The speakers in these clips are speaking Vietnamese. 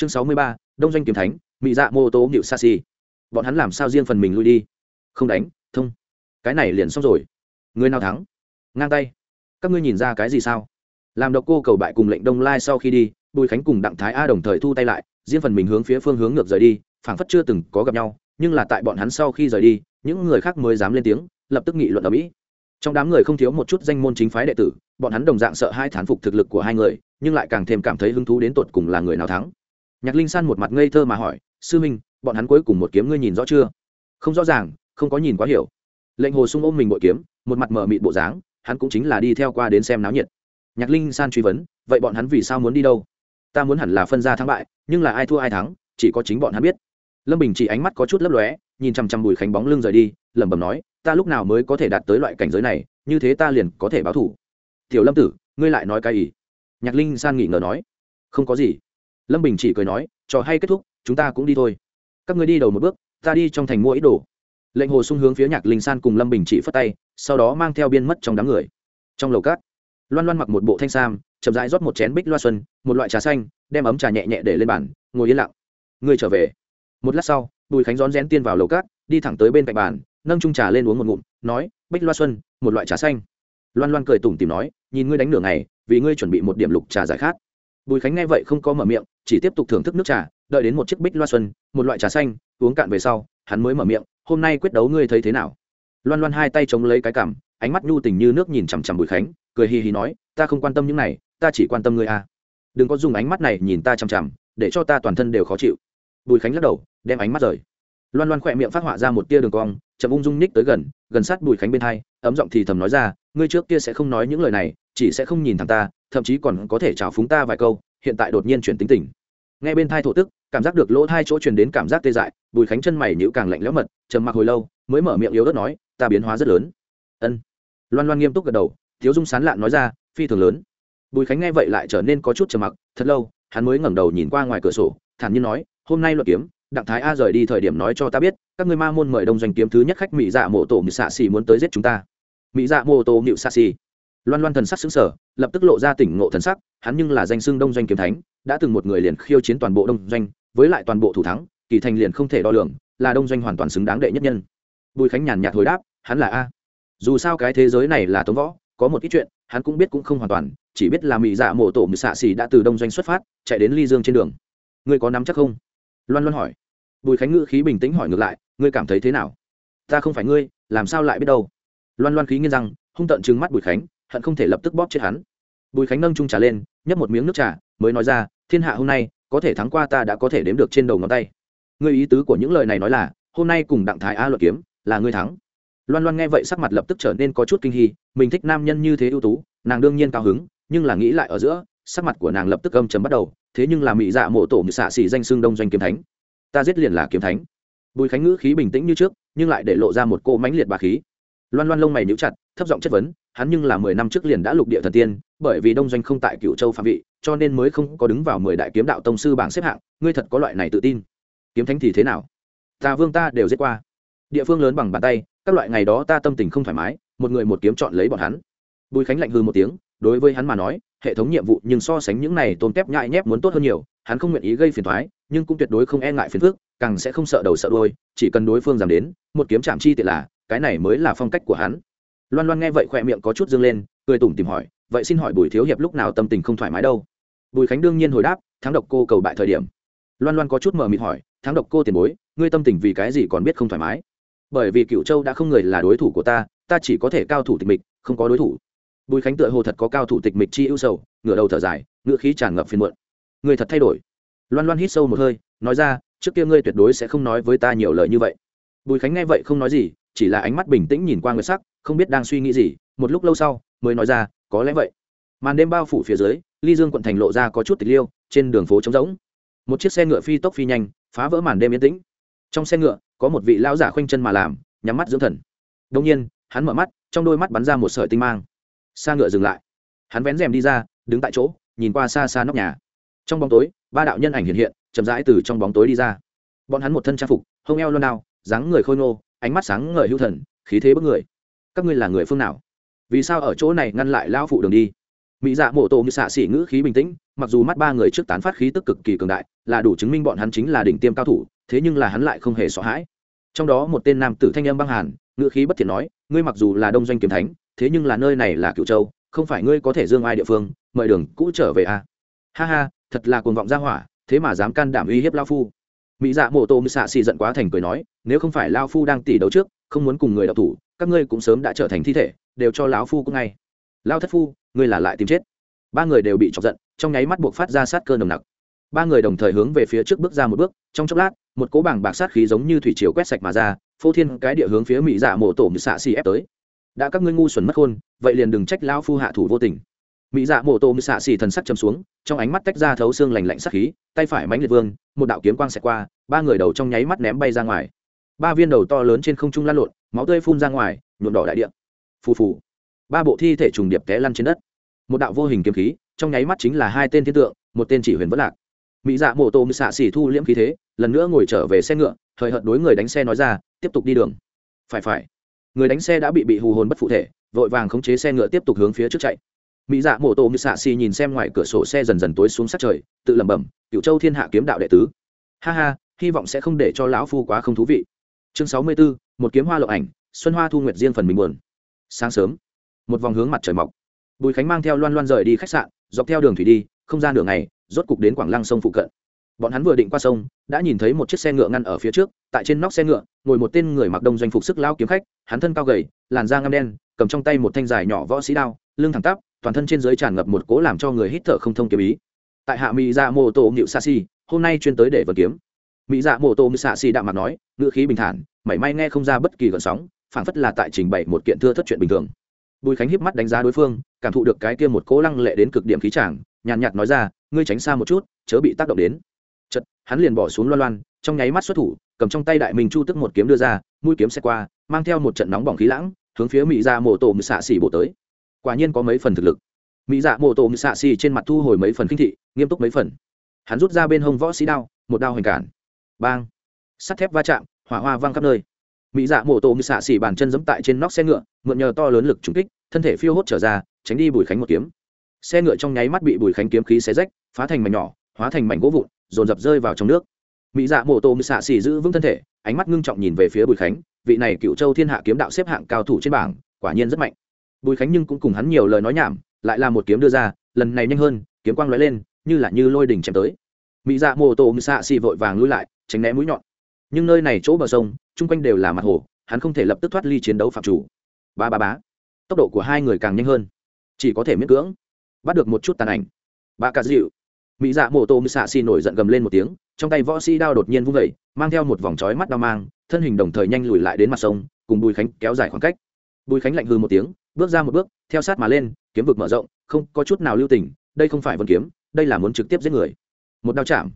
chương sáu mươi ba, đông doanh kiếm thánh mỹ dạ mô tô nhịu sa si. Bọn hắn làm sao riêng phần mình lui đi? Không đánh, thông. Cái này liền xong rồi. Người nào thắng? Ngang tay. Các ngươi nhìn ra cái gì sao? Làm độc cô cầu bại cùng lệnh đông lai sau khi đi, bùi khánh cùng đặng thái a đồng thời thu tay lại, riêng phần mình hướng phía phương hướng ngược rời đi, phảng phất chưa từng có gặp nhau, nhưng là tại bọn hắn sau khi rời đi, những người khác mới dám lên tiếng, lập tức nghị luận ở mỹ. Trong đám người không thiếu một chút danh môn chính phái đệ tử, bọn hắn đồng dạng sợ hai thán phục thực lực của hai người, nhưng lại càng thêm cảm thấy hứng thú đến tột cùng là người nào thắng nhạc linh san một mặt ngây thơ mà hỏi, sư minh, bọn hắn cuối cùng một kiếm ngươi nhìn rõ chưa? Không rõ ràng, không có nhìn quá hiểu. Lệnh hồ sung ôm mình bội kiếm, một mặt mờ mịt bộ dáng, hắn cũng chính là đi theo qua đến xem náo nhiệt. Nhạc linh san truy vấn, vậy bọn hắn vì sao muốn đi đâu? Ta muốn hẳn là phân ra thắng bại, nhưng là ai thua ai thắng, chỉ có chính bọn hắn biết. Lâm bình chỉ ánh mắt có chút lấp lóe, nhìn chằm chằm bùi khánh bóng lưng rời đi, lẩm bẩm nói, ta lúc nào mới có thể đạt tới loại cảnh giới này, như thế ta liền có thể báo thủ. Tiểu lâm tử, ngươi lại nói cái ý nhạc linh san nghỉ ngờ nói. Không có gì lâm bình chỉ cười nói, trò hay kết thúc, chúng ta cũng đi thôi. Các ngươi đi đầu một bước, ta đi trong thành mua ít đồ. Lệnh hồ sung hướng phía nhạc linh san cùng lâm bình chỉ phất tay, sau đó mang theo biên mất trong đám người. Trong lầu cát loan loan mặc một bộ thanh sam, chậm rãi rót một chén bích loa xuân, một loại trà xanh, đem ấm trà nhẹ nhẹ để lên bàn, ngồi yên lặng. Ngươi trở về. Một lát sau, bùi khánh rón rén tiên vào lầu cát đi thẳng tới bên cạnh bàn, nâng trung trà lên uống một ngụm, nói, bích loa xuân, một loại trà xanh. Loan loan cười tủm tìm nói, nhìn ngươi đánh nửa ngày, vì ngươi chuẩn bị một điểm lục trà giải khát bùi khánh nghe vậy không có mở miệng, chỉ tiếp tục thưởng thức nước trà, đợi đến một chiếc bích loa xuân, một loại trà xanh, uống cạn về sau, hắn mới mở miệng, hôm nay quyết đấu ngươi thấy thế nào? Loan loan hai tay chống lấy cái cằm, ánh mắt nhu tình như nước nhìn chằm chằm bùi khánh, cười hì hì nói, ta không quan tâm những này, ta chỉ quan tâm ngươi a. À. đừng có dùng ánh mắt này nhìn ta chằm chằm, để cho ta toàn thân đều khó chịu. Bùi khánh lắc đầu, đem ánh mắt rời. Loan loan khỏe miệng phát họa ra một tia đường cong, chậm ung dung ních tới gần gần sát bùi khánh bên hai, ấm giọng thì thầm nói ra ngươi trước kia sẽ không nói những lời này, chỉ sẽ không nhìn thẳng ta, thậm chí còn có thể trào phúng ta vài câu, hiện tại đột nhiên chuyển tính tình. Nghe bên thai thổ tức, cảm giác được lỗ hai chỗ truyền đến cảm giác tê dại, bùi khánh chân mày nhữ càng lạnh lẽo mật, trầm mặc hồi lâu, mới mở miệng yếu ớt nói, ta biến hóa rất lớn. Ân. Loan loan nghiêm túc gật đầu, thiếu dung sán lạn nói ra, phi thường lớn. Bùi khánh nghe vậy lại trở nên có chút trầm mặc, thật lâu, hắn mới ngẩng đầu nhìn qua ngoài cửa sổ, thản nhiên nói, hôm nay luật kiếm, đặng thái a rời đi thời điểm nói cho ta biết, các người ma môn mời đông doanh kiếm thứ nhất khách mỹ dạ mộ tổ mị xạ xì muốn tới giết chúng ta mỹ dạ mô tô nịu xạ xì loan loan thần sắc xứng sở lập tức lộ ra tỉnh ngộ thần sắc, hắn nhưng là danh xưng đông doanh kiếm thánh, đã từng một người liền khiêu chiến toàn bộ đông doanh, với lại toàn bộ thủ thắng, kỳ thành liền không thể đo lường, là đông doanh hoàn toàn xứng đáng đệ nhất nhân. Bùi khánh nhàn nhạt hồi đáp, hắn là a. Dù sao cái thế giới này là tống võ, có một ít chuyện, hắn cũng biết cũng không hoàn toàn, chỉ biết là mỹ dạ mộ tổ mị xạ xì đã từ đông doanh xuất phát, chạy đến ly dương trên đường. Ngươi có nắm chắc không? Loan loan hỏi. Bùi khánh ngữ khí bình tĩnh hỏi ngược lại, ngươi cảm thấy thế nào? Ta không phải ngươi, làm sao lại biết đâu? Loan loan khí nghiêng rằng hung tận trừng mắt bùi khánh, hận không thể lập tức bóp chết hắn. Bùi khánh nâng trung trà lên, nhấp một miếng nước trà, mới nói ra, thiên hạ hôm nay, có thể thắng qua ta đã có thể đếm được trên đầu ngón tay. Ngươi ý tứ của những lời này nói là, hôm nay cùng đặng thái a luật kiếm, là ngươi thắng. Loan loan nghe vậy sắc mặt lập tức trở nên có chút kinh hy mình thích nam nhân như thế ưu tú, nàng đương nhiên cao hứng, nhưng là nghĩ lại ở giữa, sắc mặt của nàng lập tức âm chấm bắt đầu, thế nhưng là mỹ dạ mộ tổ xạ xỉ danh xương đông doanh kiếm thánh. Ta giết liền là kiếm thánh. Bùi khánh ngữ khí bình tĩnh như trước, nhưng lại để lộ ra một cô mãnh liệt bà khí loan loan lông mày níu chặt, thấp giọng chất vấn, hắn nhưng là mười năm trước liền đã lục địa thần tiên, bởi vì đông doanh không tại cựu châu phạm vị, cho nên mới không có đứng vào mười đại kiếm đạo tông sư bảng xếp hạng, ngươi thật có loại này tự tin. Kiếm thánh thì thế nào? Ta vương ta đều giết qua. Địa phương lớn bằng bàn tay, các loại ngày đó ta tâm tình không thoải mái, một người một kiếm chọn lấy bọn hắn. Bùi khánh lạnh hư một tiếng, đối với hắn mà nói, hệ thống nhiệm vụ nhưng so sánh những này tôm tép nhại nhép muốn tốt hơn nhiều, hắn không nguyện ý gây phiền thoái nhưng cũng tuyệt đối không e ngại phiền phức, càng sẽ không sợ đầu sợ đôi chỉ cần đối phương giảm đến, một kiếm chạm chi tiện là cái này mới là phong cách của hắn. Loan loan nghe vậy khỏe miệng có chút dương lên, cười tủm tìm hỏi, vậy xin hỏi bùi thiếu hiệp lúc nào tâm tình không thoải mái đâu? Bùi khánh đương nhiên hồi đáp thắng độc cô cầu bại thời điểm. Loan loan có chút mờ mịt hỏi thắng độc cô tiền bối, ngươi tâm tình vì cái gì còn biết không thoải mái? Bởi vì cựu châu đã không người là đối thủ của ta ta chỉ có thể cao thủ tịch mịch, không có đối thủ. Bùi khánh tựa hồ thật có cao thủ tịch mịch chi ưu sầu, ngửa đầu thở dài ngựa khí tràn ngập phiền muộn. Người thật thay đổi. Loan loan hít sâu một hơi, nói ra, trước kia ngươi tuyệt đối sẽ không nói với ta nhiều lời như vậy. Bùi khánh nghe vậy không nói gì chỉ là ánh mắt bình tĩnh nhìn qua người sắc, không biết đang suy nghĩ gì, một lúc lâu sau, mới nói ra, có lẽ vậy. Màn đêm bao phủ phía dưới, ly dương quận thành lộ ra có chút tịch liêu, trên đường phố trống rỗng. Một chiếc xe ngựa phi tốc phi nhanh, phá vỡ màn đêm yên tĩnh. Trong xe ngựa, có một vị lão giả khoanh chân mà làm, nhắm mắt dưỡng thần. Đông nhiên, hắn mở mắt, trong đôi mắt bắn ra một sợi tinh mang. Xa ngựa dừng lại. Hắn vén rèm đi ra, đứng tại chỗ, nhìn qua xa xa nóc nhà. Trong bóng tối, ba đạo nhân ảnh hiện hiện, chậm rãi từ trong bóng tối đi ra. Bọn hắn một thân trang phục, hông eo luôn nào dáng người khôi ngô ánh mắt sáng ngời hữu thần, khí thế bức người. Các ngươi là người phương nào? Vì sao ở chỗ này ngăn lại lão phụ đường đi? Mỹ dạ mộ tổ như xạ xỉ ngữ khí bình tĩnh, mặc dù mắt ba người trước tán phát khí tức cực kỳ cường đại, là đủ chứng minh bọn hắn chính là đỉnh tiêm cao thủ, thế nhưng là hắn lại không hề sợ hãi. Trong đó một tên nam tử thanh âm băng hàn, ngữ khí bất thiện nói, ngươi mặc dù là đông doanh kiếm thánh, thế nhưng là nơi này là cựu châu, không phải ngươi có thể dương ai địa phương, mời đường cũ trở về à. ha ha, thật là cuồng vọng ra hỏa, thế mà dám can đảm uy hiếp lao phu mỹ dạ mộ tô mỹ xạ xì giận quá thành cười nói, nếu không phải lao phu đang tỉ đấu trước, không muốn cùng người đọc thủ, các ngươi cũng sớm đã trở thành thi thể, đều cho lão phu cũng ngay. Lao thất phu, ngươi là lại tìm chết. Ba người đều bị chọc giận, trong nháy mắt buộc phát ra sát cơ nồng nặc. Ba người đồng thời hướng về phía trước bước ra một bước, trong chốc lát, một cỗ bảng bạc sát khí giống như thủy chiều quét sạch mà ra, phô thiên cái địa hướng phía mỹ dạ mộ tổ mỹ xạ xì ép tới. Đã các ngươi ngu xuẩn mất khôn, vậy liền đừng trách lao phu hạ thủ vô tình mỹ dạ mộ tổ như xạ xì thần sắc châm xuống, trong ánh mắt tách ra thấu xương lành lạnh sắc khí, tay phải mánh liệt vương, một đạo kiếm quang xẹt qua, ba người đầu trong nháy mắt ném bay ra ngoài. Ba viên đầu to lớn trên không trung lan lộn, máu tươi phun ra ngoài, nhuộm đỏ đại địa. Phù phù. Ba bộ thi thể trùng điệp té lăn trên đất. Một đạo vô hình kiếm khí, trong nháy mắt chính là hai tên thiên tượng, một tên chỉ huyền vất lạc. Mỹ dạ mộ tô xạ xì thu liễm khí thế, lần nữa ngồi trở về xe ngựa thời hợt đối người đánh xe nói ra, tiếp tục đi đường. Phải phải. Người đánh xe đã bị bị hù hồn bất phụ thể, vội vàng khống chế xe ngựa tiếp tục hướng phía trước chạy mỹ dạ mộ tô xạ xì nhìn xem ngoài cửa sổ xe dần dần tối xuống sát trời tự lẩm bẩm cựu châu thiên hạ kiếm đạo đệ tứ. Ha ha hy vọng sẽ không để cho lão phu quá không thú vị. Chương sáu mươi 64, một kiếm hoa lộ ảnh xuân hoa thu nguyệt riêng phần mình buồn. Sáng sớm một vòng hướng mặt trời mọc. Bùi khánh mang theo loan loan rời đi khách sạn dọc theo đường thủy đi không ra đường này rốt cục đến quảng lăng sông phụ cận. Bọn hắn vừa định qua sông đã nhìn thấy một chiếc xe ngựa ngăn ở phía trước tại trên nóc xe ngựa ngồi một tên người mặc đông doanh phục sức lao kiếm khách hắn thân cao gầy làn da ngăm đen cầm trong tay một thanh dài nhỏ võ sĩ đao lưng thẳng tắp toàn thân trên dưới tràn ngập một cố làm cho người hít thở không thông kiếm ý. Tại hạ mỹ dạ mô tô ngự sa si hôm nay chuyên tới để vật kiếm. Mỹ dạ mô tô ngự sa si đạm mặt nói, ngữ khí bình thản, mảy may nghe không ra bất kỳ gợn sóng, phảng phất là tại trình bày một kiện thưa thất chuyện bình thường. Bùi khánh híp mắt đánh giá đối phương, cảm thụ được cái kia một cố lăng lệ đến cực điểm khí tràng nhàn nhạt nói ra, ngươi tránh xa một chút, chớ bị tác động đến. Chật hắn liền bỏ xuống loan loan, trong nháy mắt xuất thủ, cầm trong tay đại minh chu tức một kiếm đưa ra, mũi kiếm xe qua, mang theo một trận nóng bỏng khí lãng, hướng phía mỹ dạ mộ tổ mự xạ xỉ bổ tới quả nhiên có mấy phần thực lực. Mỹ dạ mộ Tô ngự xạ xì trên mặt thu hồi mấy phần kinh thị, nghiêm túc mấy phần. Hắn rút ra bên hông võ sĩ đao, một đao hoành cản. Bang! Sắt thép va chạm, hỏa hoa văng khắp nơi. Mỹ dạ mộ Tô ngự xạ xì bàn chân giẫm tại trên nóc xe ngựa, mượn nhờ to lớn lực trúng kích, thân thể phiêu hốt trở ra, tránh đi bùi khánh một kiếm. Xe ngựa trong nháy mắt bị bùi khánh kiếm khí xé rách, phá thành mảnh nhỏ, hóa thành mảnh gỗ vụn, dồn dập rơi vào trong nước. Mỹ dạ mộ tô ngự xạ xì giữ vững thân thể, ánh mắt ngưng trọng nhìn về phía bùi khánh, vị này cựu châu thiên hạ kiếm đạo xếp hạng cao thủ trên bảng, quả nhiên rất mạnh bùi khánh nhưng cũng cùng hắn nhiều lời nói nhảm, lại là một kiếm đưa ra, lần này nhanh hơn, kiếm quang lóe lên, như là như lôi đỉnh chém tới. Mỹ dạ mộ tô mự xạ xì vội vàng lui lại, tránh né mũi nhọn. Nhưng nơi này chỗ bờ sông, chung quanh đều là mặt hồ, hắn không thể lập tức thoát ly chiến đấu phạm chủ. Ba ba bá tốc độ của hai người càng nhanh hơn. Chỉ có thể miễn cưỡng. Bắt được một chút tàn ảnh. Ba cà dịu. Mỹ dạ mô tô mỹ xạ xì nổi giận gầm lên một tiếng, trong tay võ sĩ đao đột nhiên vung vẩy mang theo một vòng trói mắt đao mang, thân hình đồng thời nhanh lùi lại đến mặt sông, cùng bùi khánh kéo dài khoảng cách. Bùi khánh lạnh hư một tiếng bước ra một bước, theo sát mà lên, kiếm vực mở rộng, không có chút nào lưu tình, đây không phải vân kiếm, đây là muốn trực tiếp giết người. Một đao chạm.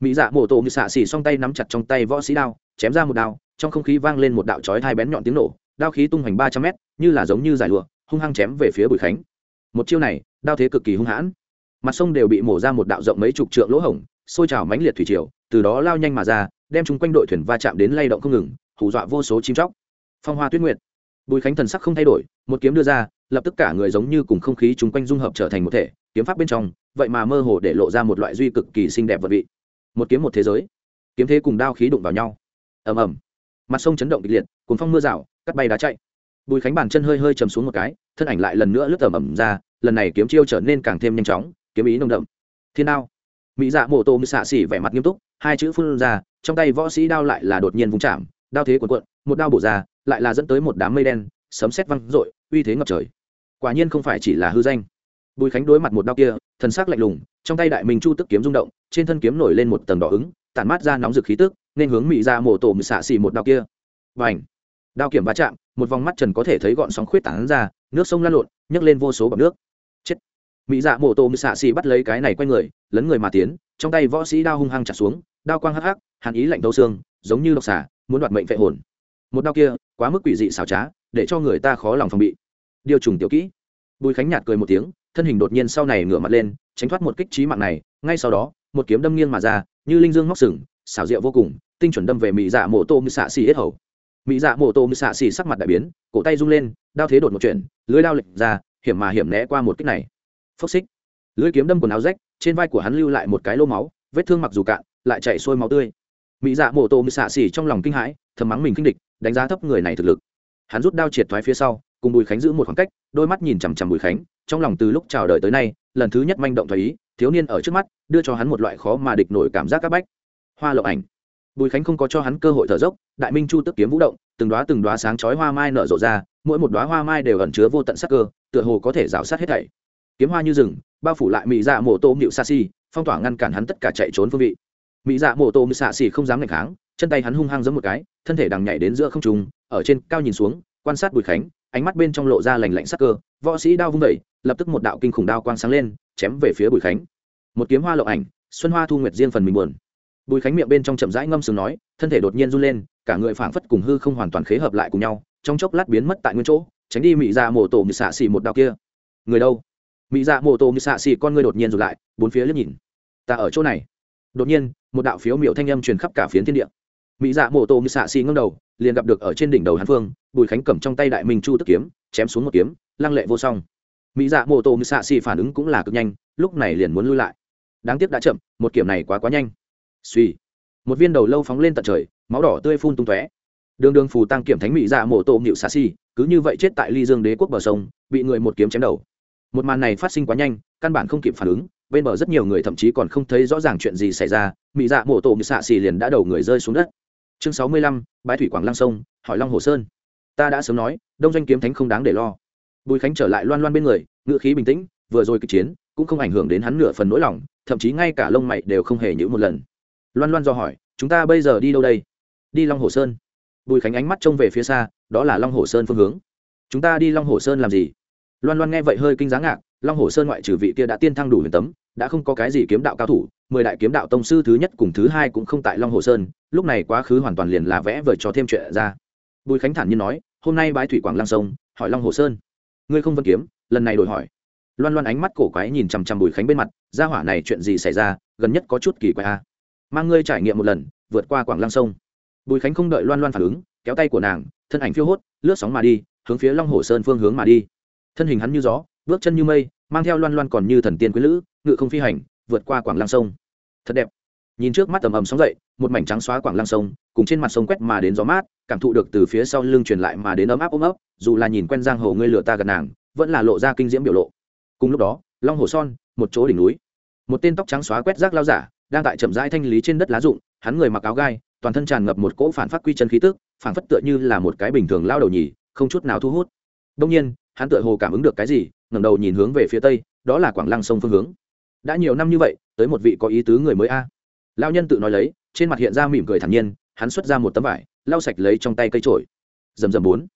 Mỹ dạ mổ tổ như xạ xỉ song tay nắm chặt trong tay võ sĩ đao, chém ra một đao, trong không khí vang lên một đạo chói hai bén nhọn tiếng nổ, đao khí tung hoành ba trăm mét, như là giống như giải lụa, hung hăng chém về phía bùi khánh. Một chiêu này, đao thế cực kỳ hung hãn. Mặt sông đều bị mổ ra một đạo rộng mấy chục trượng lỗ hổng, sôi trào mãnh liệt thủy triều, từ đó lao nhanh mà ra, đem chúng quanh đội thuyền va chạm đến lay động không ngừng, hù dọa vô số chim chóc. Phong hoa tuyết nguyệt bùi khánh thần sắc không thay đổi, một kiếm đưa ra, lập tức cả người giống như cùng không khí chung quanh dung hợp trở thành một thể, kiếm pháp bên trong, vậy mà mơ hồ để lộ ra một loại duy cực kỳ xinh đẹp vật vị. Một kiếm một thế giới, kiếm thế cùng đao khí đụng vào nhau. Ầm ầm. Mặt sông chấn động kịch liệt cùng phong mưa rào, cắt bay đá chạy. Bùi khánh bàn chân hơi hơi chầm xuống một cái, thân ảnh lại lần nữa lướt ẩm ẩm ra, lần này kiếm chiêu trở nên càng thêm nhanh chóng, kiếm ý nồng đậm. Thiên đao. Mỹ dạ mổ tô xạ xỉ vẻ mặt nghiêm túc, hai chữ phun ra, trong tay võ sĩ đao lại là đột nhiên vung chạm, đao thế cuộn cuộn, một đao bổ ra lại là dẫn tới một đám mây đen, sấm sét văng rội uy thế ngập trời. Quả nhiên không phải chỉ là hư danh. Bùi khánh đối mặt một đao kia, thần sắc lạnh lùng, trong tay đại minh chu tức kiếm rung động, trên thân kiếm nổi lên một tầng đỏ ứng, tản mát ra nóng rực khí tức, nên hướng mỹ ra mổ tổ mị xạ xì một đao kia. Và ảnh đao kiểm va chạm, một vòng mắt trần có thể thấy gọn sóng khuyết tảng ra, nước sông lan lộn, nhấc lên vô số bọc nước. Chết! Mỹ dạ mổ tổ mị xạ xì bắt lấy cái này quay người, lấn người mà tiến, trong tay võ sĩ đao hung hăng chặt xuống, đao quang hắc hắc, hàn ý lạnh thấu xương, giống như độc xả muốn đoạt mệnh vệ hồn. Một đao kia quá mức quỷ dị xảo trá, để cho người ta khó lòng phòng bị. Điều trùng tiểu kỹ. Bùi khánh nhạt cười một tiếng, thân hình đột nhiên sau này ngửa mặt lên, tránh thoát một kích trí mạng này, ngay sau đó, một kiếm đâm nghiêng mà ra, như linh dương móc sừng, xảo diệu vô cùng, tinh chuẩn đâm về mỹ dạ mổ tô mư xạ xì hết hầu. Mỹ dạ mổ tô mư xạ xì sắc mặt đại biến, cổ tay rung lên, đao thế đột một chuyện lưới đao lệch ra, hiểm mà hiểm né qua một kích này. Phốc xích. Lưỡi kiếm đâm quần áo rách, trên vai của hắn lưu lại một cái lô máu, vết thương mặc dù cạn, lại chảy xuôi máu tươi. Mỹ dạ mổ tô mị xạ xì trong lòng kinh hãi, thầm mắng mình kinh địch đánh giá thấp người này thực lực. Hắn rút đao triệt thoái phía sau, cùng bùi khánh giữ một khoảng cách, đôi mắt nhìn chằm chằm bùi khánh, trong lòng từ lúc chào đời tới nay, lần thứ nhất manh động thoái ý, thiếu niên ở trước mắt, đưa cho hắn một loại khó mà địch nổi cảm giác c áp bách. Hoa lộng ảnh. Bùi khánh không có cho hắn cơ hội thở dốc, đại minh chu tức kiếm vũ động, từng đoá từng đoá sáng chói hoa mai nở rộ ra, mỗi một đoá hoa mai đều ẩn chứa vô tận sắc cơ, tựa hồ có thể rào sát hết thảy. Kiếm hoa như rừng, bao phủ lại mỹ dạ mổ tô nhịu xa xi phong tỏa ngăn cản hắn tất cả chạy trốn phương vị. Mỹ dạ mổ tô nhịu xa xi không dám ngạch kháng, chân tay hắn hung hăng giấm một cái thân thể đằng nhảy đến giữa không trung, ở trên cao nhìn xuống, quan sát bùi khánh, ánh mắt bên trong lộ ra lành lạnh sắc cơ, võ sĩ đao vung vẩy lập tức một đạo kinh khủng đao quang sáng lên, chém về phía bùi khánh. Một kiếm hoa lộ ảnh, xuân hoa thu nguyệt riêng phần mình buồn. Bùi khánh miệng bên trong chậm rãi ngâm sừng nói, thân thể đột nhiên run lên, cả người phảng phất cùng hư không hoàn toàn khế hợp lại cùng nhau, trong chốc lát biến mất tại nguyên chỗ, tránh đi mỹ dạ mổ tổ như xạ xì một đạo kia. Người đâu? Mỹ dạ mổ tổ như xạ xì con người đột nhiên rụt lại, bốn phía liếc nhìn. Ta ở chỗ này. Đột nhiên, một đạo phiếu miệu thanh âm truyền khắp cả phiến thiên địa mỹ dạ Mộ tổ như xạ xì ngâm đầu, liền gặp được ở trên đỉnh đầu hán phương, bùi khánh cầm trong tay đại minh chu tức kiếm, chém xuống một kiếm, lăng lệ vô song. Mỹ dạ Mộ tổ như xạ xì phản ứng cũng là cực nhanh, lúc này liền muốn lui lại. Đáng tiếc đã chậm, một kiểm này quá quá nhanh. Suy một viên đầu lâu phóng lên tận trời, máu đỏ tươi phun tung tóe. Đường đường phù tăng kiểm thánh mỹ dạ Mộ tổ mịu xạ xì, cứ như vậy chết tại ly dương đế quốc bờ sông, bị người một kiếm chém đầu. Một màn này phát sinh quá nhanh, căn bản không kịp phản ứng, bên bờ rất nhiều người thậm chí còn không thấy rõ ràng chuyện gì xảy ra, mỹ dạ Mộ tổ mịu xạ xì liền đã đầu người rơi xuống đất chương sáu mươi lăm, bãi thủy quảng lăng sông, hỏi long hồ sơn. Ta đã sớm nói, đông doanh kiếm thánh không đáng để lo. Bùi khánh trở lại loan loan bên người, ngựa khí bình tĩnh, vừa rồi kịch chiến, cũng không ảnh hưởng đến hắn nửa phần nỗi lòng, thậm chí ngay cả lông mày đều không hề nhữ một lần. Loan loan do hỏi, chúng ta bây giờ đi đâu đây? Đi long hồ sơn. Bùi khánh ánh mắt trông về phía xa, đó là long hồ sơn phương hướng. Chúng ta đi long hồ sơn làm gì? Loan loan nghe vậy hơi kinh giá ngạc, long hồ sơn ngoại trừ vị kia đã tiên thăng đủ huyền tấm, đã không có cái gì kiếm đạo cao thủ mười đại kiếm đạo tông sư thứ nhất cùng thứ hai cũng không tại long hồ sơn, lúc này quá khứ hoàn toàn liền là vẽ vời cho thêm chuyện ra. Bùi khánh thản nhiên nói, hôm nay bái thủy quảng lăng sông, hỏi long hồ sơn. Ngươi không vân kiếm, lần này đổi hỏi. Loan loan ánh mắt cổ quái nhìn chằm chằm bùi khánh bên mặt ra hỏa này chuyện gì xảy ra, gần nhất có chút kỳ quái a à. mang ngươi trải nghiệm một lần, vượt qua quảng lăng sông. Bùi khánh không đợi loan loan phản ứng, kéo tay của nàng, thân ảnh phiêu hốt, lướt sóng mà đi, hướng phía long hồ sơn phương hướng mà đi. Thân hình hắn như gió, bước chân như mây, mang theo loan loan còn như thần tiên quý lữ, ngự không phi hành, vượt qua quảng lăng sông thật đẹp. Nhìn trước mắt tầm ầm sóng dậy, một mảnh trắng xóa quảng lăng sông, cùng trên mặt sông quét mà đến gió mát, cảm thụ được từ phía sau lưng truyền lại mà đến ấm áp ôm ấp, dù là nhìn quen giang hồ ngươi lửa ta gần nàng, vẫn là lộ ra kinh diễm biểu lộ. Cùng lúc đó, long hồ son, một chỗ đỉnh núi. Một tên tóc trắng xóa quét rác lao giả, đang tại chậm rãi thanh lý trên đất lá rụng, hắn người mặc áo gai, toàn thân tràn ngập một cỗ phản phát quy chân khí tức, phản phất tựa như là một cái bình thường lao đầu nhỉ không chút nào thu hút. Đông nhiên, hắn tựa hồ cảm ứng được cái gì, ngẩng đầu nhìn hướng về phía tây, đó là quảng lăng sông phương hướng. Đã nhiều năm như vậy tới một vị có ý tứ người mới a. Lao nhân tự nói lấy, trên mặt hiện ra mỉm cười thản nhiên, hắn xuất ra một tấm vải, lau sạch lấy trong tay cây trổi. Rầm rầm bốn.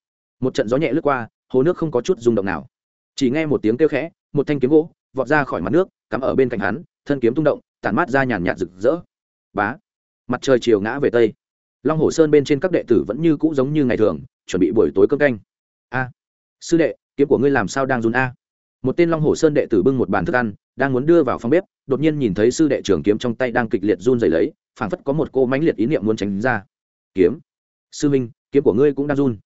Một trận gió nhẹ lướt qua, hồ nước không có chút rung động nào. Chỉ nghe một tiếng kêu khẽ, một thanh kiếm gỗ vọt ra khỏi mặt nước, cắm ở bên cạnh hắn, thân kiếm tung động, tản mát ra nhàn nhạt rực rỡ. Bá. Mặt trời chiều ngã về tây. Long hồ sơn bên trên các đệ tử vẫn như cũ giống như ngày thường, chuẩn bị buổi tối cơm canh. A. Sư đệ, kiếm của ngươi làm sao đang run a? Một tên long hồ sơn đệ tử bưng một bàn thức ăn, đang muốn đưa vào phòng bếp đột nhiên nhìn thấy sư đệ trưởng kiếm trong tay đang kịch liệt run rẩy lấy, phảng phất có một cô mãnh liệt ý niệm muốn tránh ra. Kiếm? Sư minh kiếm của ngươi cũng đang run.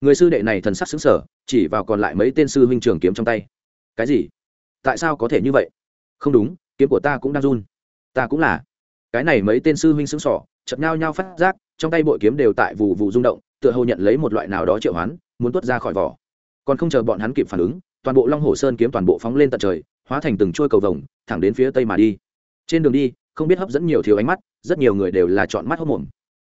Người sư đệ này thần sắc xứng sở chỉ vào còn lại mấy tên sư huynh trưởng kiếm trong tay. Cái gì? Tại sao có thể như vậy? Không đúng, kiếm của ta cũng đang run. Ta cũng là. Cái này mấy tên sư huynh xứng sỏ chập nhau nhau phát giác, trong tay bội kiếm đều tại vụ vụ rung động, tựa hồ nhận lấy một loại nào đó triệu hoán, muốn tuốt ra khỏi vỏ. Còn không chờ bọn hắn kịp phản ứng, toàn bộ long hồ sơn kiếm toàn bộ phóng lên tận trời hóa thành từng chuôi cầu vồng, thẳng đến phía tây mà đi. Trên đường đi, không biết hấp dẫn nhiều thiếu ánh mắt, rất nhiều người đều là chọn mắt hốc mồm.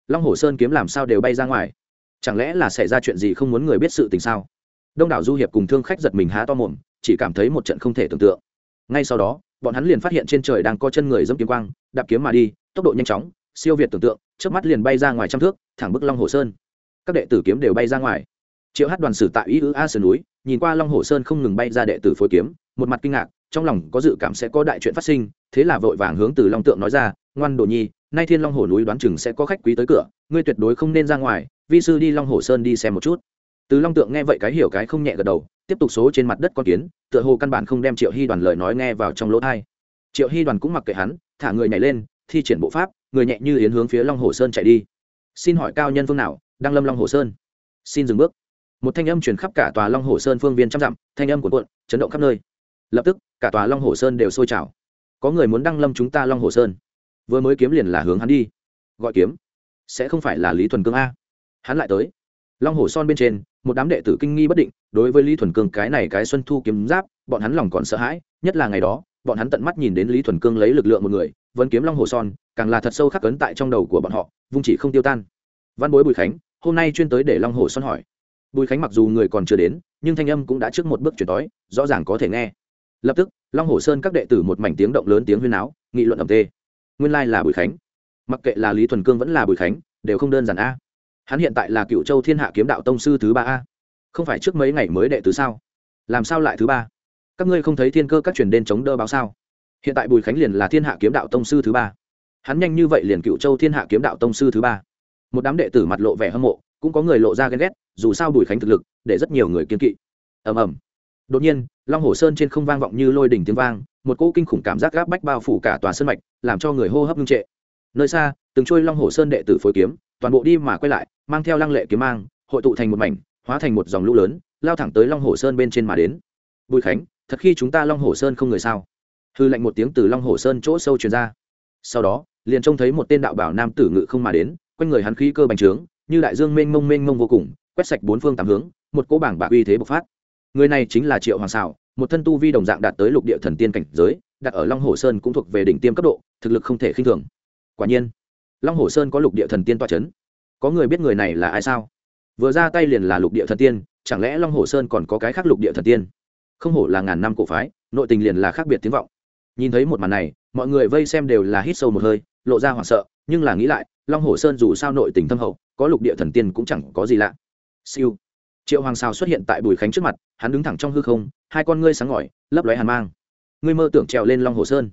Long hồ sơn kiếm làm sao đều bay ra ngoài? Chẳng lẽ là xảy ra chuyện gì không muốn người biết sự tình sao? Đông đảo du hiệp cùng thương khách giật mình há to mồm, chỉ cảm thấy một trận không thể tưởng tượng. Ngay sau đó, bọn hắn liền phát hiện trên trời đang có chân người dẫm kiếm quang, đạp kiếm mà đi, tốc độ nhanh chóng, siêu việt tưởng tượng trước mắt liền bay ra ngoài trăm thước, thẳng bức long hồ sơn. Các đệ tử kiếm đều bay ra ngoài. Triệu hát đoàn sử tại ý ứ a sơn núi, nhìn qua long hồ sơn không ngừng bay ra đệ tử phối kiếm, một mặt kinh ngạc trong lòng có dự cảm sẽ có đại chuyện phát sinh, thế là vội vàng hướng từ long tượng nói ra, ngoan đồ nhi, nay thiên long hồ núi đoán chừng sẽ có khách quý tới cửa, ngươi tuyệt đối không nên ra ngoài, vi sư đi long hồ sơn đi xem một chút. Từ long tượng nghe vậy cái hiểu cái không nhẹ gật đầu, tiếp tục số trên mặt đất con kiến, tựa hồ căn bản không đem triệu hy đoàn lời nói nghe vào trong lỗ thai triệu hy đoàn cũng mặc kệ hắn, thả người nhảy lên, thi triển bộ pháp, người nhẹ như yến hướng phía long hồ sơn chạy đi. Xin hỏi cao nhân phương nào, đang lâm long hồ sơn? Xin dừng bước. Một thanh âm truyền khắp cả tòa long hồ sơn phương viên trăm dặm, thanh âm cuộn cuộn, chấn động khắp nơi lập tức, cả tòa long hồ sơn đều sôi trào. Có người muốn đăng lâm chúng ta long hồ sơn. Vừa mới kiếm liền là hướng hắn đi. Gọi kiếm. Sẽ không phải là lý thuần cương a. Hắn lại tới. Long hồ son bên trên, một đám đệ tử kinh nghi bất định, đối với lý thuần cương cái này cái xuân thu kiếm giáp, bọn hắn lòng còn sợ hãi, nhất là ngày đó, bọn hắn tận mắt nhìn đến lý thuần cương lấy lực lượng một người, vẫn kiếm long hồ son càng là thật sâu khắc cấn tại trong đầu của bọn họ, vung chỉ không tiêu tan. Văn bối bùi khánh, hôm nay chuyên tới để long hồ son hỏi. Bùi khánh mặc dù người còn chưa đến, nhưng thanh âm cũng đã trước một bước chuyển tối rõ ràng có thể nghe lập tức, long hồ sơn các đệ tử một mảnh tiếng động lớn tiếng huyên áo nghị luận ẩm tê. Nguyên lai là bùi khánh. Mặc kệ là lý thuần cương vẫn là bùi khánh, đều không đơn giản a. Hắn hiện tại là cựu châu thiên hạ kiếm đạo tông sư thứ ba a. Không phải trước mấy ngày mới đệ tứ sao? Làm sao lại thứ ba? Các ngươi không thấy thiên cơ các truyền đen chống đỡ báo sao? Hiện tại bùi khánh liền là thiên hạ kiếm đạo tông sư thứ ba. Hắn nhanh như vậy liền cựu châu thiên hạ kiếm đạo tông sư thứ ba. Một đám đệ tử mặt lộ vẻ hâm mộ, cũng có người lộ ra ghen ghét, dù sao bùi khánh thực lực, để rất nhiều người kiên kỵ. Ầm ầm đột nhiên, long hồ sơn trên không vang vọng như lôi đỉnh tiếng vang, một cỗ kinh khủng cảm giác gáp bách bao phủ cả tòa sân mạch, làm cho người hô hấp ngưng trệ. Nơi xa, từng trôi long hồ sơn đệ tử phối kiếm, toàn bộ đi mà quay lại, mang theo lăng lệ kiếm mang, hội tụ thành một mảnh, hóa thành một dòng lũ lớn, lao thẳng tới long hồ sơn bên trên mà đến. Bùi khánh, thật khi chúng ta long hồ sơn không người sao? Hư lệnh một tiếng từ long hồ sơn chỗ sâu truyền ra. Sau đó, liền trông thấy một tên đạo bảo nam tử ngự không mà đến, quanh người hắn khí cơ bành trướng, như đại dương mênh mông mênh mông vô cùng, quét sạch bốn phương tám hướng, một cỗ bảng bạc uy thế bộc phát người này chính là triệu hoàng xảo một thân tu vi đồng dạng đạt tới lục địa thần tiên cảnh giới, đặt ở long hồ sơn cũng thuộc về đỉnh tiêm cấp độ, thực lực không thể khinh thường. Quả nhiên, long hồ sơn có lục địa thần tiên toa c h ấ n có người biết người này là ai sao? Vừa ra tay liền là lục địa thần tiên, chẳng lẽ long hồ sơn còn có cái khác lục địa thần tiên? Không hổ là ngàn năm cổ phái, nội tình liền là khác biệt tiếng vọng. Nhìn thấy một màn này, mọi người vây xem đều là hít sâu một hơi, lộ ra hoảng sợ, nhưng là nghĩ lại, long hồ sơn dù sao nội tình thâm hậu, có lục địa thần tiên cũng chẳng có gì lạ. Siêu triệu hoàng sao xuất hiện tại bùi khánh trước mặt, hắn đứng thẳng trong hư không, hai con ngươi sáng ngỏi lấp lóe hàn mang. Ngươi mơ tưởng trèo lên long hồ sơn.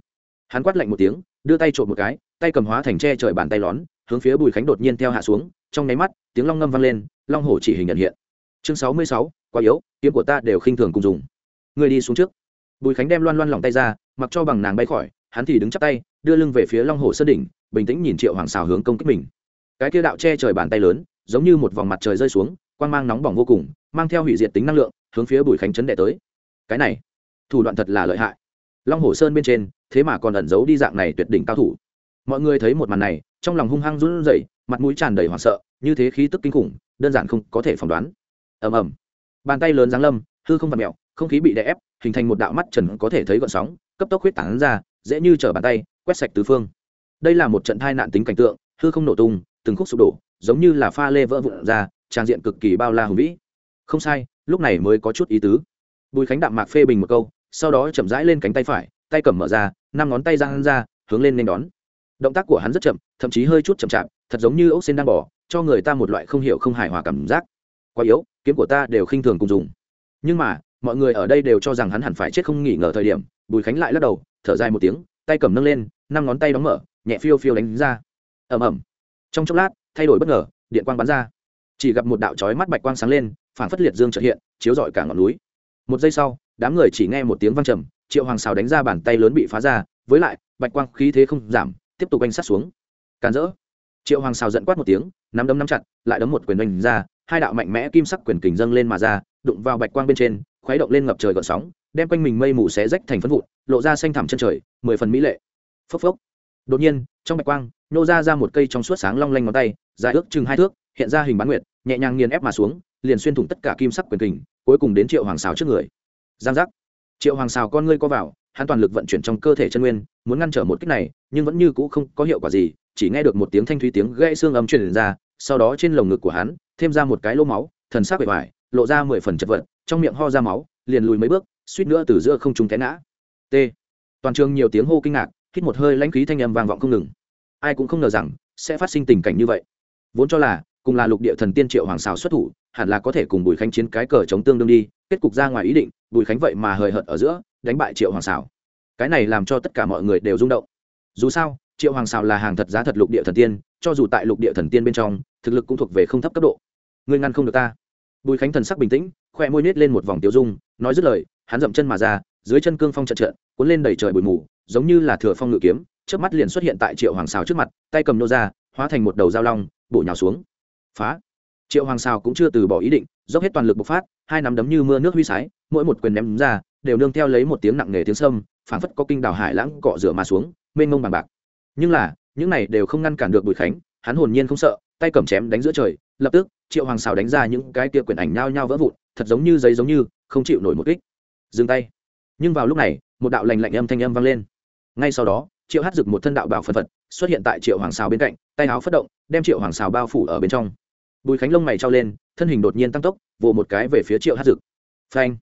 Hắn quát lạnh một tiếng, đưa tay trộm một cái, tay cầm hóa thành tre trời bàn tay lón, hướng phía bùi khánh đột nhiên theo hạ xuống, trong nháy mắt, tiếng long ngâm vang lên, long hồ chỉ hình nhận hiện. Chương sáu mươi sáu, quá yếu, kiếm của ta đều khinh thường cùng dùng. Ngươi đi xuống trước. Bùi khánh đem loan loan lỏng tay ra, mặc cho bằng nàng bay khỏi, hắn thì đứng chắp tay, đưa lưng về phía long hồ sơn đỉnh, bình tĩnh nhìn triệu hoàng xào hướng công kích mình. Cái kia đạo che trời bàn tay lớn, giống như một vòng mặt trời rơi xuống quang mang nóng bỏng vô cùng mang theo hủy diệt tính năng lượng hướng phía bùi khánh chấn đệ tới. Cái này thủ đoạn thật là lợi hại. Long hồ sơn bên trên thế mà còn ẩn giấu đi dạng này tuyệt đỉnh cao thủ. Mọi người thấy một màn này trong lòng hung hăng run rẩy mặt mũi tràn đầy hoảng sợ như thế khí tức kinh khủng đơn giản không có thể phỏng đoán. Ầm ầm. Bàn tay lớn giáng lâm hư không vật mèo, không khí bị đè ép hình thành một đạo mắt trần có thể thấy gọn sóng cấp tốc huyết tán ra dễ như trở bàn tay quét sạch tứ phương. Đây là một trận tai nạn tính cảnh tượng hư không nổ tung từng khúc sụp đổ giống như là pha lê vỡ vụn ra trang diện cực kỳ bao la hùng vĩ. Không sai, lúc này mới có chút ý tứ. Bùi khánh đạm mạc phê bình một câu, sau đó chậm rãi lên cánh tay phải, tay cầm mở ra, năm ngón tay giang ra, hướng lên nên đón. Động tác của hắn rất chậm, thậm chí hơi chút chậm chạp, thật giống như ốc sen đang bỏ, cho người ta một loại không hiểu không hài hòa cảm giác. Quá yếu, kiếm của ta đều khinh thường cùng dùng. Nhưng mà, mọi người ở đây đều cho rằng hắn hẳn phải chết không nghỉ ngờ thời điểm, bùi khánh lại lắc đầu, thở dài một tiếng, tay cầm nâng lên, năm ngón tay đóng mở, nhẹ phiêu phiêu đánh ra. Ẩm ẩm trong chốc lát, thay đổi bất ngờ, điện quang bắn ra chỉ gặp một đạo chói mắt bạch quang sáng lên phản phất liệt dương trợ hiện, chiếu rọi cả ngọn núi. Một giây sau, đám người chỉ nghe một tiếng vang trầm, triệu hoàng xào đánh ra bàn tay lớn bị phá ra, với lại, bạch quang khí thế không giảm, tiếp tục oanh sát xuống. Càn rỡ. Triệu hoàng xào giận quát một tiếng, nắm đấm nắm chặt, lại đấm một quyền oanh ra, hai đạo mạnh mẽ kim sắc quyền kình dâng lên mà ra, đụng vào bạch quang bên trên, khuấy động lên ngập trời gợn sóng, đem quanh mình mây mù xé rách thành phân vụn, lộ ra xanh thẳm chân trời, mười phần mỹ lệ. Phốc phốc. Đột nhiên, trong bạch quang, nô ra ra một cây trong suốt sáng long lanh ngón tay, dài ước chừng hai thước hiện ra hình bán nguyệt, nhẹ nhàng nghiền ép mà xuống, liền xuyên thủng tất cả kim sắc quyền kình, cuối cùng đến triệu hoàng xào trước người. Giang giác. Triệu hoàng xào con ngươi co vào, hắn toàn lực vận chuyển trong cơ thể chân nguyên, muốn ngăn trở một kích này, nhưng vẫn như cũ không có hiệu quả gì, chỉ nghe được một tiếng thanh thúy tiếng gãy xương âm truyền ra, sau đó trên lồng ngực của hắn, thêm ra một cái lỗ máu, thần sắc bề ngoài, lộ ra mười phần chật vật, trong miệng ho ra máu, liền lùi mấy bước, suýt nữa từ giữa không trung té ngã. T. Toàn trường nhiều tiếng hô kinh ngạc, hít một hơi lãnh khí thanh âm vang vọng không ngừng. Ai cũng không ngờ rằng sẽ phát sinh tình cảnh như vậy. Vốn cho là cùng là lục địa thần tiên triệu hoàng xào xuất thủ, hẳn là có thể cùng bùi khánh chiến cái cờ chống tương đương đi, kết cục ra ngoài ý định, bùi khánh vậy mà hời hợt ở giữa, đánh bại triệu hoàng xào cái này làm cho tất cả mọi người đều rung động. Dù sao, triệu hoàng xào là hàng thật giá thật lục địa thần tiên, cho dù tại lục địa thần tiên bên trong, thực lực cũng thuộc về không thấp cấp độ. Ngươi ngăn không được ta. Bùi khánh thần sắc bình tĩnh, khoe môi nết lên một vòng tiêu dung, nói dứt lời, hắn dậm chân mà ra, dưới chân cương phong trận trận, cuốn lên đầy trời bụi mù, giống như là thừa phong ngự kiếm trước mắt liền xuất hiện tại triệu hoàng xào trước mặt, tay cầm nô ra, hóa thành một đầu dao long, bổ nhào xuống phá. Triệu hoàng xào cũng chưa từ bỏ ý định, dốc hết toàn lực bộc phát, hai nắm đấm như mưa nước huy sái, mỗi một quyền ném ra, đều nương theo lấy một tiếng nặng nề tiếng sâm, phảng phất có kinh đào hải lãng cọ rửa mà xuống, mênh mông bằng bạc. Nhưng là, những này đều không ngăn cản được bùi khánh, hắn hồn nhiên không sợ, tay cầm chém đánh giữa trời, lập tức, triệu hoàng xào đánh ra những cái tia quyển ảnh nhao nhao vỡ vụn, thật giống như giấy giống như, không chịu nổi một kích. Dừng tay. Nhưng vào lúc này, một đạo lành lạnh âm thanh âm vang lên. Ngay sau đó, triệu hát rực một thân đạo bảo phân phật, xuất hiện tại triệu hoàng xào bên cạnh, tay áo phất động, đem triệu hoàng xào bao phủ ở bên trong bùi khánh lông mày trao lên, thân hình đột nhiên tăng tốc, vồ một cái về phía triệu hát Dực. phanh.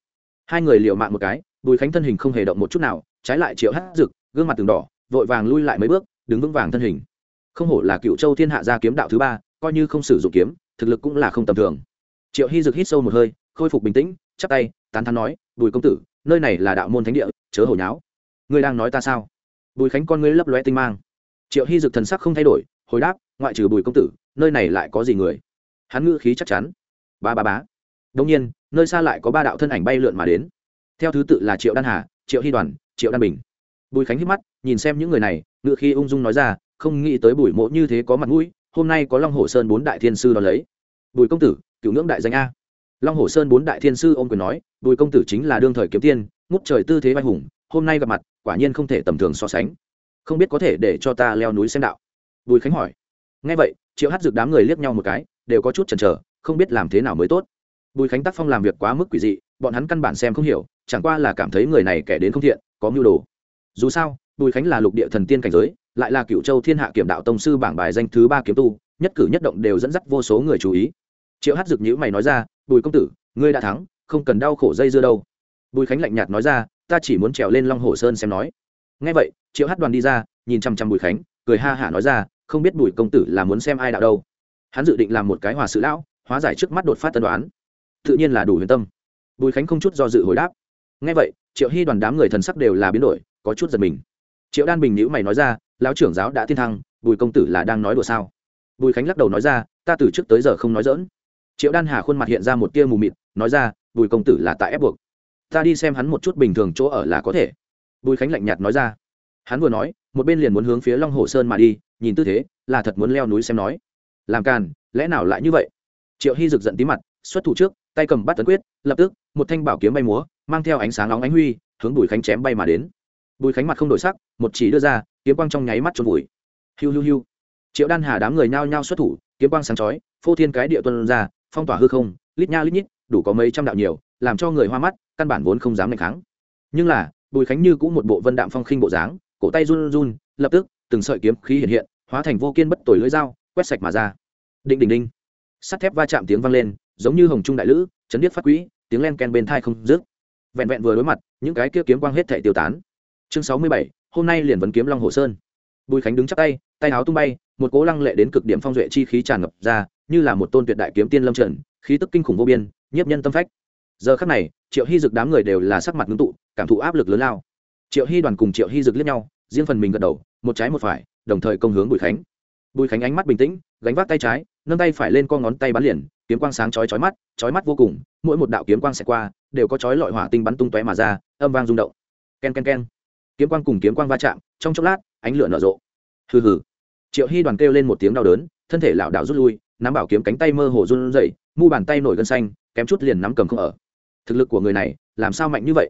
Hai người liều mạng một cái, bùi khánh thân hình không hề động một chút nào, trái lại triệu hát Dực, gương mặt từng đỏ, vội vàng lui lại mấy bước, đứng vững vàng thân hình. Không hổ là cựu châu thiên hạ gia kiếm đạo thứ ba, coi như không sử dụng kiếm, thực lực cũng là không tầm thường. Triệu hy dực hít sâu một hơi, khôi phục bình tĩnh, chắp tay, tán thắn nói, bùi công tử, nơi này là đạo môn thánh địa, chớ hồi nháo. Ngươi đang nói ta sao? Bùi khánh con ngươi lấp lóe tinh mang. Triệu hy dực thần sắc không thay đổi, hồi đáp, ngoại trừ bùi công tử, nơi này lại có gì người? Hắn ngữ khí chắc chắn. Ba ba bá đông nhiên, nơi xa lại có ba đạo thân ảnh bay lượn mà đến. Theo thứ tự là triệu đan hà, triệu hy đoàn, triệu đan bình. Bùi khánh hít mắt, nhìn xem những người này ngựa khí ung dung nói ra, không nghĩ tới bùi mộ như thế có mặt mũi, hôm nay có long hồ sơn bốn đại thiên sư đón lấy. Bùi công tử, cựu ngưỡng đại danh a. Long hồ sơn bốn đại thiên sư ôm quyền nói, bùi công tử chính là đương thời kiếm tiên, ngút trời tư thế vai hùng, hôm nay gặp mặt, quả nhiên không thể tầm thường so sánh. Không biết có thể để cho ta leo núi xem đạo. Bùi khánh hỏi. Ngay vậy, triệu hát rực đám người liếc nhau một cái đều có chút chần chờ, không biết làm thế nào mới tốt. Bùi khánh tác phong làm việc quá mức quỷ dị, bọn hắn căn bản xem không hiểu, chẳng qua là cảm thấy người này kẻ đến không thiện, có mưu đồ. Dù sao, bùi khánh là lục địa thần tiên cảnh giới, lại là cựu châu thiên hạ kiểm đạo tông sư bảng bài danh thứ ba kiếm tu, nhất cử nhất động đều dẫn dắt vô số người chú ý. Triệu hát dực nhữ mày nói ra, bùi công tử, ngươi đã thắng, không cần đau khổ dây dưa đâu. Bùi khánh lạnh nhạt nói ra, ta chỉ muốn trèo lên long hồ sơn xem nói. Ngay vậy, triệu hát đoàn đi ra, nhìn chăm chăm bùi khánh, cười ha hả nói ra, không biết bùi công tử là muốn xem ai đạo đâu hắn dự định làm một cái hòa sự lão, hóa giải trước mắt đột phát tân đoán. Tự nhiên là đủ huyền tâm. Bùi khánh không chút do dự hồi đáp. Ngay vậy, triệu hy đoàn đám người thần sắc đều là biến đổi, có chút giật mình. Triệu đan bình nhữ mày nói ra, lão trưởng giáo đã tiên thăng, bùi công tử là đang nói đùa sao? Bùi khánh lắc đầu nói ra, ta từ trước tới giờ không nói dỡn triệu đan hà khuôn mặt hiện ra một tia mù mịt, nói ra, bùi công tử là tại ép buộc. Ta đi xem hắn một chút bình thường chỗ ở là có thể. Bùi khánh lạnh nhạt nói ra. Hắn vừa nói, một bên liền muốn hướng phía long hồ sơn mà đi, nhìn tư thế, là thật muốn leo núi xem nói làm càn, lẽ nào lại như vậy? Triệu hy rực giận tí mặt, xuất thủ trước, tay cầm bắt tấn quyết, lập tức, một thanh bảo kiếm bay múa, mang theo ánh sáng nóng ánh huy, hướng bùi khánh chém bay mà đến. Bùi khánh mặt không đổi sắc, một chỉ đưa ra, kiếm quang trong nháy mắt trôn vùi. Hiu hiu hiu. Triệu đan hà đám người nhao nhao xuất thủ, kiếm quang sáng chói, phô thiên cái địa tuân ra, phong tỏa hư không, lít nha lít nhít, đủ có mấy trăm đạo nhiều, làm cho người hoa mắt, căn bản vốn không dám đánh kháng. Nhưng là, bùi khánh như cũng một bộ vân đạm phong khinh bộ dáng, cổ tay run run, lập tức, từng sợi kiếm khí hiện hiện, hóa thành vô kiên bất tồi lưỡi dao quét sạch mà ra. Định đỉnh đinh. Sắt thép va chạm tiếng vang lên, giống như hồng trung đại lữ, chấn điếc phát quỹ, tiếng len ken bên thai không dứt. Vẹn vẹn vừa đối mặt, những cái kia kiếm quang hết thể tiêu tán. Chương sáu mươi bảy, hôm nay liền vấn kiếm long hồ sơn. Bùi khánh đứng chắc tay tay áo tung bay, một cố lăng lệ đến cực điểm phong duệ chi khí tràn ngập ra, như là một tôn tuyệt đại kiếm tiên lâm trần khí tức kinh khủng vô biên, nhiếp nhân tâm phách. Giờ khắc này, triệu hy dực đám người đều là sắc mặt ngưng tụ, cảm thụ áp lực lớn lao. Triệu hy đoàn cùng triệu hy dực liếc nhau, riêng phần mình gật đầu, một trái một phải, đồng thời công hướng bùi khánh bùi khánh ánh mắt bình tĩnh, gánh vác tay trái, nâng tay phải lên con ngón tay bắn liền, kiếm quang sáng chói chói mắt chói mắt vô cùng, mỗi một đạo kiếm quang sẽ qua, đều có chói lọi hỏa tinh bắn tung tóe mà ra, âm vang rung động. Ken ken ken. Kiếm quang cùng kiếm quang va chạm, trong chốc lát, ánh lửa nở rộ. Hừ hừ. Triệu hy đoàn kêu lên một tiếng đau đớn, thân thể lảo đảo rút lui, nắm bảo kiếm cánh tay mơ hồ run rẩy, mu bàn tay nổi gân xanh, kém chút liền nắm cầm không ở. Thực lực của người này, làm sao mạnh như vậy?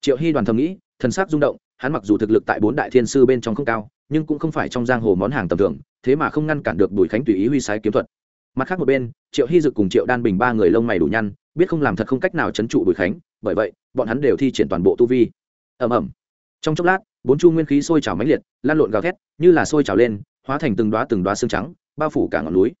Triệu hy đoàn thầm nghĩ, thần sắc rung động hắn mặc dù thực lực tại bốn đại thiên sư bên trong không cao, nhưng cũng không phải trong giang hồ món hàng tầm thường, thế mà không ngăn cản được bùi khánh tùy ý huy sái kiếm thuật. Mặt khác một bên, triệu hy dực cùng triệu đan bình ba người lông mày đủ nhăn, biết không làm thật không cách nào chấn trụ bùi khánh, bởi vậy, bọn hắn đều thi triển toàn bộ tu vi. Ầm ầm. Trong chốc lát, bốn chu nguyên khí sôi trào mãnh liệt, lan lộn gào thét, như là sôi trào lên, hóa thành từng đoá từng đoá xương trắng, bao phủ cả ngọn núi.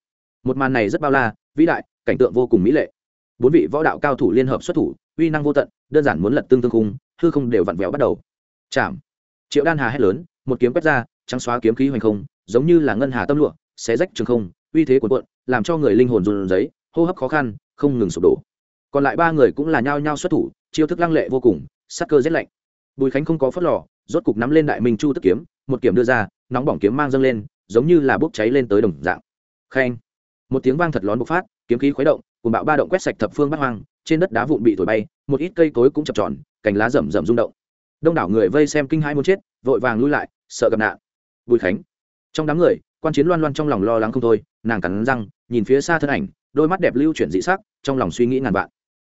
Một màn này rất bao la, vĩ đại, cảnh tượng vô cùng mỹ lệ. Bốn vị võ đạo cao thủ liên hợp xuất thủ, uy năng vô tận, đơn giản muốn lật tương tương khung, hư không đều vặn vẹo bắt đầu chạm triệu đan hà hét lớn, một kiếm quét ra, trắng xóa kiếm khí hoành không, giống như là ngân hà tâm lụa, xé rách trường không, uy thế cuộn cuộn, làm cho người linh hồn run rẩy, hô hấp khó khăn, không ngừng sụp đổ. Còn lại ba người cũng là nhao nhao xuất thủ, chiêu thức lăng lệ vô cùng, sắc cơ rét lạnh. Bùi khánh không có phất lò rốt cục nắm lên đại minh chu tức kiếm, một kiếm đưa ra, nóng bỏng kiếm mang dâng lên, giống như là bốc cháy lên tới đồng dạng. Khen. Một tiếng vang thật lón bộc phát, kiếm khí khuấy động cùng bạo ba động quét sạch thập phương bát hoang, trên đất đá vụn bị thổi bay, một ít cây cối cũng chập tròn, cành lá rậm rậm rung động đông đảo người vây xem kinh hai muốn chết, vội vàng lui lại, sợ gặp nạn. Bùi khánh. Trong đám người, quan chiến loan loan trong lòng lo lắng không thôi, nàng cắn răng, nhìn phía xa thân ảnh, đôi mắt đẹp lưu chuyển dị sắc, trong lòng suy nghĩ ngàn vạn.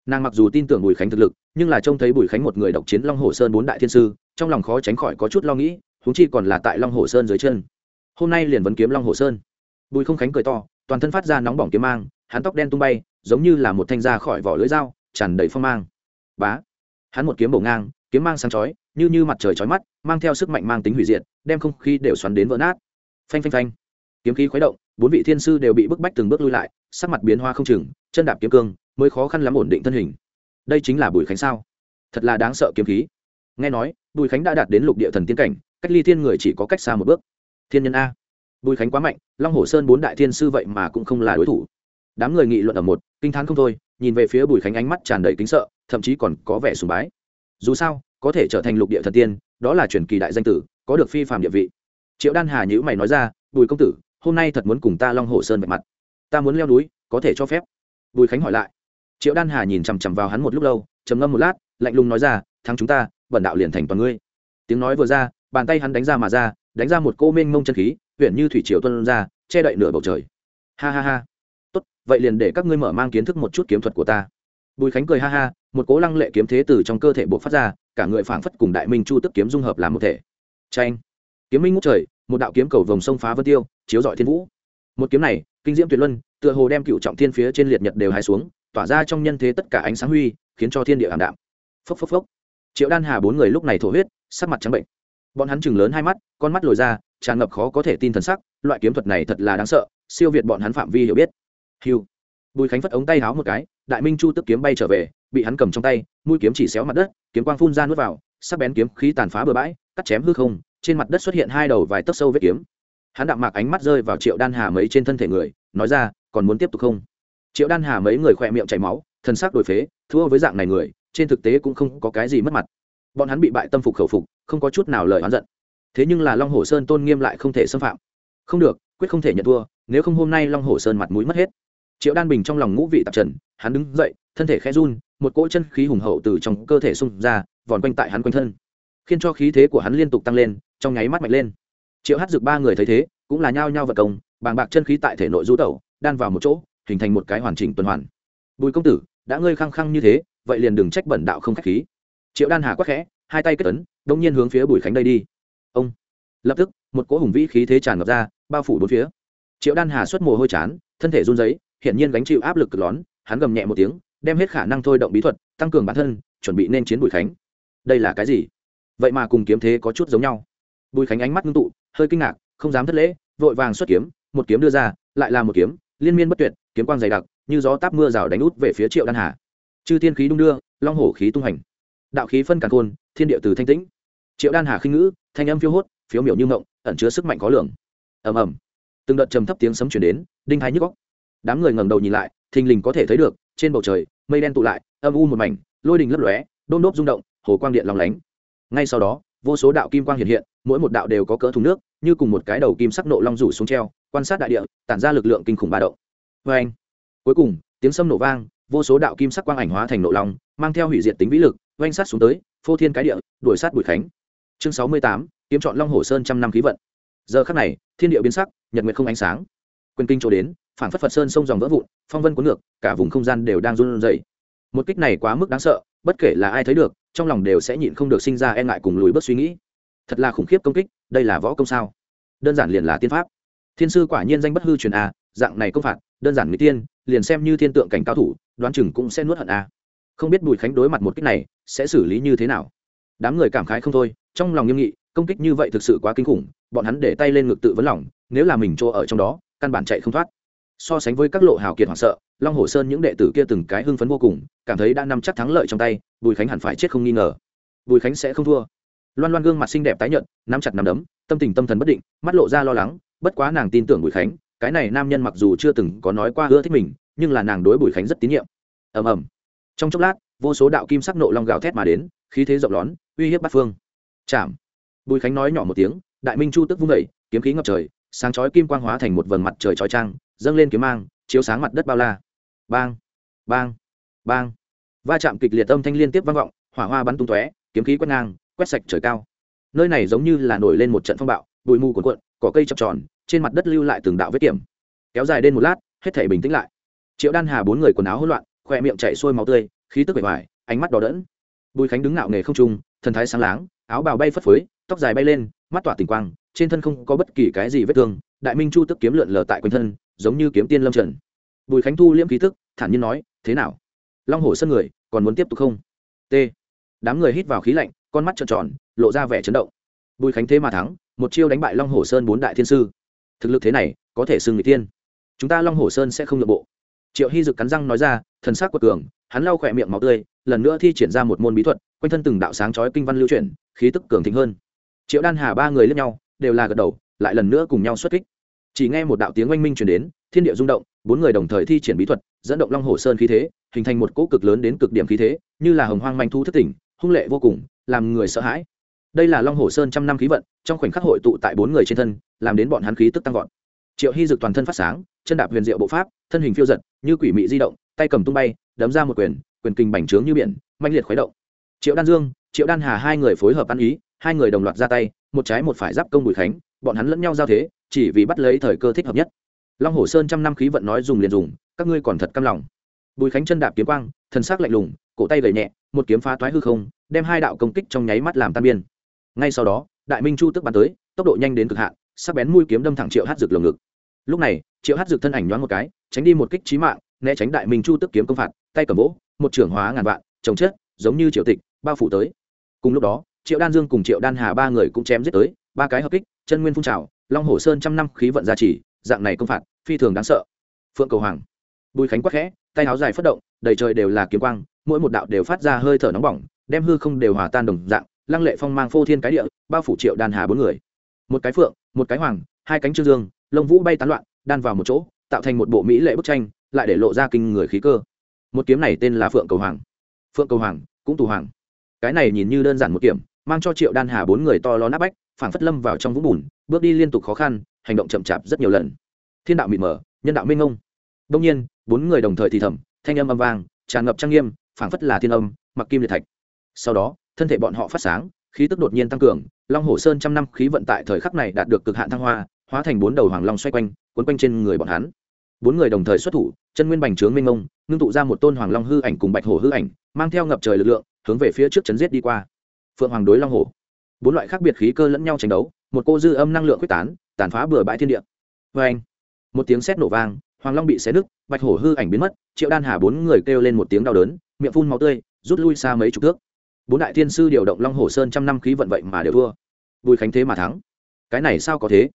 Nàng mặc dù tin tưởng bùi khánh thực lực, nhưng là trông thấy bùi khánh một người độc chiến long hồ sơn bốn đại thiên sư, trong lòng khó tránh khỏi có chút lo nghĩ húng chi còn là tại long hồ sơn dưới chân. Hôm nay liền vấn kiếm long hồ sơn. Bùi không khánh cười to, toàn thân phát ra nóng bỏng kiếm mang, hắn tóc đen tung bay, giống như là một thanh ra khỏi vỏ lưỡi dao, tràn đầy phong mang. Bá. Hắn một kiếm bổ ngang kiếm mang sáng chói, như như mặt trời chói mắt, mang theo sức mạnh mang tính hủy diệt, đem không khí đều xoắn đến vỡ nát. Phanh phanh phanh. Kiếm khí khuấy động, bốn vị thiên sư đều bị bức bách từng bước lui lại, sắc mặt biến hoa không chừng, chân đạp kiếm cương, mới khó khăn lắm ổn định thân hình. Đây chính là bùi khánh sao? Thật là đáng sợ kiếm khí. Nghe nói, bùi khánh đã đạt đến lục địa thần tiên cảnh, cách ly thiên người chỉ có cách xa một bước. Thiên nhân a. Bùi khánh quá mạnh, long hồ sơn bốn đại thiên sư vậy mà cũng không là đối thủ. Đám người nghị luận ở một, kinh t h á n không thôi, nhìn về phía bùi khánh ánh mắt tràn đầy kính sợ, thậm chí còn có vẻ sùng bái dù sao, có thể trở thành lục địa thần tiên, đó là truyền kỳ đại danh tử, có được phi phạm địa vị. Triệu đan hà nhữ mày nói ra, bùi công tử, hôm nay thật muốn cùng ta long hồ sơn vạch mặt. Ta muốn leo núi, có thể cho phép. Bùi khánh hỏi lại. Triệu đan hà nhìn chằm chằm vào hắn một lúc lâu, trầm ngâm một lát, lạnh lùng nói ra, thắng chúng ta, bẩn đạo liền thành toàn ngươi. Tiếng nói vừa ra, bàn tay hắn đánh ra mà ra, đánh ra một cô mênh mông chân khí huyện như thủy triều tuân ra, che đậy nửa bầu trời. Ha ha ha. Tốt, vậy liền để các ngươi mở mang kiến thức một chút kiếm thuật của ta. Bùi khánh cười ha ha một cố lăng lệ kiếm thế từ trong cơ thể buộc phát ra, cả người phảng phất cùng đại minh chu tức kiếm dung hợp làm một thể. Tranh kiếm minh ngút trời, một đạo kiếm cầu vòng sông phá vân tiêu, chiếu dọi thiên vũ. Một kiếm này, kinh diễm tuyệt luân, tựa hồ đem cựu trọng thiên phía trên liệt nhật đều hai xuống, tỏa ra trong nhân thế tất cả ánh sáng huy, khiến cho thiên địa ảm đạm. Phốc phốc phốc. Triệu đan hà bốn người lúc này thổ huyết, sắc mặt trắng bệnh. Bọn hắn chừng lớn hai mắt, con mắt lồi ra, tràn ngập khó có thể tin thần sắc, loại kiếm thuật này thật là đáng sợ, siêu việt bọn hắn phạm vi hiểu biết. Hiu bùi khánh phất ống tay háo một cái, đại minh chu tức kiếm bay trở về, bị hắn cầm trong tay, mũi kiếm chỉ xéo mặt đất, kiếm quang phun ra nuốt vào, sắc bén kiếm khí tàn phá bừa bãi, cắt chém hư không, trên mặt đất xuất hiện hai đầu vài tấc sâu vết kiếm. Hắn đạm mạc ánh mắt rơi vào triệu đan hà mấy trên thân thể người, nói ra, còn muốn tiếp tục không? Triệu đan hà mấy người khỏe miệng chảy máu thân xác đổi phế, thua với dạng này người, trên thực tế cũng không có cái gì mất mặt. Bọn hắn bị bại tâm phục khẩu phục, không có chút nào lời oán giận. Thế nhưng là long hồ sơn tôn nghiêm lại không thể xâm phạm. Không được, quyết không thể nhận thua, nếu không hôm nay long hồ sơn mặt mũi mất hết triệu đan bình trong lòng ngũ vị tạp trần, hắn đứng dậy, thân thể khẽ run, một cỗ chân khí hùng hậu từ trong cơ thể xung ra, vòn quanh tại hắn quanh thân. Khiến cho khí thế của hắn liên tục tăng lên, trong nháy mắt mạnh lên. Triệu hát dược ba người thấy thế, cũng là nhao nhao vật công, bàng bạc chân khí tại thể nội du tẩu, đan vào một chỗ, hình thành một cái hoàn chỉnh tuần hoàn. Bùi công tử, đã ngơi khăng khăng như thế, vậy liền đừng trách bẩn đạo không khách khí. Triệu đan hà quắc khẽ, hai tay kết tấn đông nhiên hướng phía bùi khánh đây đi. Ông! Lập tức, một cỗ hùng vĩ khí thế tràn ngập ra, bao phủ bốn phía. Triệu đan hà xuất mồ hôi chán, thân thể run giấy hiển nhiên gánh chịu áp lực cực lớn, hắn gầm nhẹ một tiếng đem hết khả năng thôi động bí thuật tăng cường bản thân chuẩn bị nên chiến bùi khánh. Đây là cái gì? Vậy mà cùng kiếm thế có chút giống nhau. Bùi khánh ánh mắt ngưng tụ hơi kinh ngạc không dám thất lễ vội vàng xuất kiếm một kiếm đưa ra lại là một kiếm liên miên bất tuyệt kiếm quang dày đặc như gió táp mưa rào đánh út về phía triệu đan hà. Chư thiên khí đung đưa long hổ khí tung hành. Đạo khí phân càn khôn thiên địa từ thanh tĩnh. Triệu đan hà khinh ngữ thanh âm phiêu hốt phiếu miểu như ngộng ẩn chứa sức mạnh khó lường. Ầm ầm. Từng đợt trầm thấp tiếng sấm truyền đến đinh hai nhức óc đám người ngẩng đầu nhìn lại, thình lình có thể thấy được, trên bầu trời, mây đen tụ lại, âm u một mảnh, lôi đình lấp lóe đôn đốp rung động, hồ quang điện lòng lánh. Ngay sau đó, vô số đạo kim quang hiện hiện, mỗi một đạo đều có cỡ thùng nước, như cùng một cái đầu kim sắc nộ long rủ xuống treo, quan sát đại địa, tản ra lực lượng kinh khủng ba động. Vê anh, cuối cùng, tiếng sâm nổ vang, vô số đạo kim sắc quang ảnh hóa thành nộ long, mang theo hủy diệt tính vĩ lực oanh sát xuống tới, phô thiên cái địa, đuổi sát bụi khánh. Chương sáu mươi tám, kiếm chọn long hồ sơn trăm năm khí vận. Giờ khắc này, thiên địa biến sắc, nhật nguyệt không ánh sáng. Quyền kinh chỗ đến phản phất phật sơn sông dòng vỡ vụn, phong vân cuốn ngược, cả vùng không gian đều đang run rẩy. Một kích này quá mức đáng sợ, bất kể là ai thấy được, trong lòng đều sẽ nhịn không được sinh ra e ngại cùng lùi bước suy nghĩ. Thật là khủng khiếp công kích, đây là võ công sao? Đơn giản liền là tiên pháp. Thiên sư quả nhiên danh bất hư truyền a, dạng này công phạt, đơn giản mỹ tiên, liền xem như thiên tượng cảnh cao thủ, đoán chừng cũng sẽ nuốt hận a. Không biết bùi khánh đối mặt một kích này, sẽ xử lý như thế nào? Đám người cảm khái không thôi, trong lòng nghiêm nghị, công kích như vậy thực sự quá kinh khủng, bọn hắn để tay lên ngực tự vấn lòng, nếu là mình chỗ ở trong đó, căn bản chạy không thoát so sánh với các lộ hào kiệt hoảng sợ, long hồ sơn những đệ tử kia từng cái hưng phấn vô cùng, cảm thấy đã nắm chắc thắng lợi trong tay, bùi khánh hẳn phải chết không nghi ngờ. Bùi khánh sẽ không thua. Loan loan gương mặt xinh đẹp tái nhợt, nắm chặt nắm đấm, tâm tình tâm thần bất định, mắt lộ ra lo lắng, bất quá nàng tin tưởng bùi khánh, cái này nam nhân mặc dù chưa từng có nói qua ưa thích mình, nhưng là nàng đối bùi khánh rất tín nhiệm. Ầm ầm. Trong chốc lát, vô số đạo kim sắc nộ long gào thét mà đến, khí thế rộng lón uy hiếp bát phương. Chạm. Bùi khánh nói nhỏ một tiếng, đại minh chu tức vung vẩy kiếm khí ngập trời, sáng chói kim quang hóa thành một vầng mặt trời chói trang dâng lên kiếm mang, chiếu sáng mặt đất bao la. Bang bang bang. Va chạm kịch liệt âm thanh liên tiếp vang vọng, hỏa hoa bắn tung tóe, kiếm khí quét ngang, quét sạch trời cao. Nơi này giống như là nổi lên một trận phong bạo, bụi mù cuồn cuộn, cỏ cây chập tròn, trên mặt đất lưu lại từng đạo vết kiểm. Kéo dài đến một lát, hết thể bình tĩnh lại. Triệu đan hà bốn người quần áo hỗn loạn khoe miệng chảy xuôi máu tươi, khí tức bề ngoài, ánh mắt đỏ đẫn. Bùi khánh đứng ngạo nghề không trung, thần thái sáng láng, áo bào bay phất phới, tóc dài bay lên, mắt tỏa tình quang, trên thân không có bất kỳ cái gì vết thương đại minh chu tức kiếm lượn lờ tại quanh thân, giống như kiếm tiên lâm trần. Bùi khánh thu liễm khí tức, thản nhiên nói, thế nào? Long hổ sân người, còn muốn tiếp tục không? T. Đám người hít vào khí lạnh, con mắt trợn tròn, lộ ra vẻ chấn động. Bùi khánh thế mà thắng, một chiêu đánh bại long hồ sơn bốn đại thiên sư. Thực lực thế này, có thể xưng người tiên. Chúng ta long hồ sơn sẽ không nhượng bộ. Triệu hy dực cắn răng nói ra, thần sắc quật cường, hắn lau khỏe miệng máu tươi, lần nữa thi triển ra một môn bí thuật, quanh thân từng đạo sáng chói kinh văn lưu chuyển, khí tức cường thịnh hơn. Triệu đan hà ba người lẫn nhau, đều là gật đầu, lại lần nữa cùng nhau xuất kích chỉ nghe một đạo tiếng oanh minh truyền đến, thiên địa rung động, bốn người đồng thời thi triển bí thuật, dẫn động long hồ sơn khí thế, hình thành một cỗ cực lớn đến cực điểm khí thế, như là hồng hoang manh thu thất tỉnh, hung lệ vô cùng, làm người sợ hãi. Đây là long hồ sơn trăm năm khí vận, trong khoảnh khắc hội tụ tại bốn người trên thân, làm đến bọn hắn khí tức tăng vọt. Triệu hy dực toàn thân phát sáng, chân đạp huyền diệu bộ pháp, thân hình phiêu giật, như quỷ mị di động, tay cầm tung bay, đấm ra một quyền quyền kinh bành trướng như biển manh liệt khuấy động. Triệu đan dương, triệu đan hà hai người phối hợp ăn ý, hai người đồng loạt ra tay, một trái một phải giáp công bùi khánh bọn hắn lẫn nhau giao thế, chỉ vì bắt lấy thời cơ thích hợp nhất. Long hồ sơn trăm năm khí vận nói dùng liền dùng, các ngươi còn thật căm lòng. Bùi khánh chân đạp kiếm quang thân xác lạnh lùng, cổ tay gầy nhẹ, một kiếm phá toái hư không, đem hai đạo công kích trong nháy mắt làm tan biên. Ngay sau đó, đại minh chu tức bắn tới, tốc độ nhanh đến cực hạn, sắc bén mũi kiếm đâm thẳng triệu hát dược lồng ngực. Lúc này, triệu hát dược thân ảnh nhoáng một cái, tránh đi một kích trí mạng, né tránh đại minh chu tức kiếm công phạt, tay cầm vỗ, một trưởng hóa ngàn vạn trồng chết, giống như triệu tịch, bao phủ tới. Cùng lúc đó, triệu đan dương cùng triệu đan hà ba người cũng chém giết tới, ba cái hợp kích chân nguyên phun trào, long hồ sơn trăm năm khí vận gia trì, dạng này công phạt, phi thường đáng sợ. Phượng cầu hoàng. Bùi khánh quắc khẽ, tay áo dài phất động, đầy trời đều là kiếm quang, mỗi một đạo đều phát ra hơi thở nóng bỏng, đem hư không đều hòa tan đồng dạng, lăng lệ phong mang phô thiên cái địa, bao phủ triệu đan hà bốn người. Một cái phượng, một cái hoàng, hai cánh trương dương, lông vũ bay tán loạn, đan vào một chỗ, tạo thành một bộ mỹ lệ bức tranh, lại để lộ ra kinh người khí cơ. Một kiếm này tên là phượng cầu hoàng. Phượng cầu hoàng, cũng tù hoàng. Cái này nhìn như đơn giản một kiểm mang cho triệu đan hà bốn người to lớn nát bách phản phất lâm vào trong vũng bùn, bước đi liên tục khó khăn, hành động chậm chạp rất nhiều lần. Thiên đạo mịt mờ, nhân đạo minh ngông đông nhiên, bốn người đồng thời thì thầm, thanh âm âm vang, tràn ngập trang nghiêm, phảng phất là thiên âm, mặc kim liệt thạch. Sau đó, thân thể bọn họ phát sáng, khí tức đột nhiên tăng cường, long hồ sơn trăm năm khí vận tại thời khắc này đạt được cực hạn thăng hoa, hóa thành bốn đầu hoàng long xoay quanh quấn quanh trên người bọn hắn. Bốn người đồng thời xuất thủ, chân nguyên bành trướng minh ngông ngưng tụ ra một tôn hoàng long hư ảnh cùng bạch hổ hư ảnh, mang theo ngập trời lực lượng, hướng về phía trước chấn giết đi qua. Phượng hoàng đối long hồ bốn loại khác biệt khí cơ lẫn nhau tranh đấu, một cô dư âm năng lượng quyết tán, tàn phá bừa bãi thiên địa. Vê anh, một tiếng sét nổ vang, hoàng long bị xé nứt, bạch hổ hư ảnh biến mất, triệu đan hà bốn người kêu lên một tiếng đau đớn, miệng phun máu tươi, rút lui xa mấy chục thước. Bốn đại thiên sư điều động long hồ sơn trăm năm khí vận vậy mà đều thua. Bùi khánh thế mà thắng. Cái này sao có thế?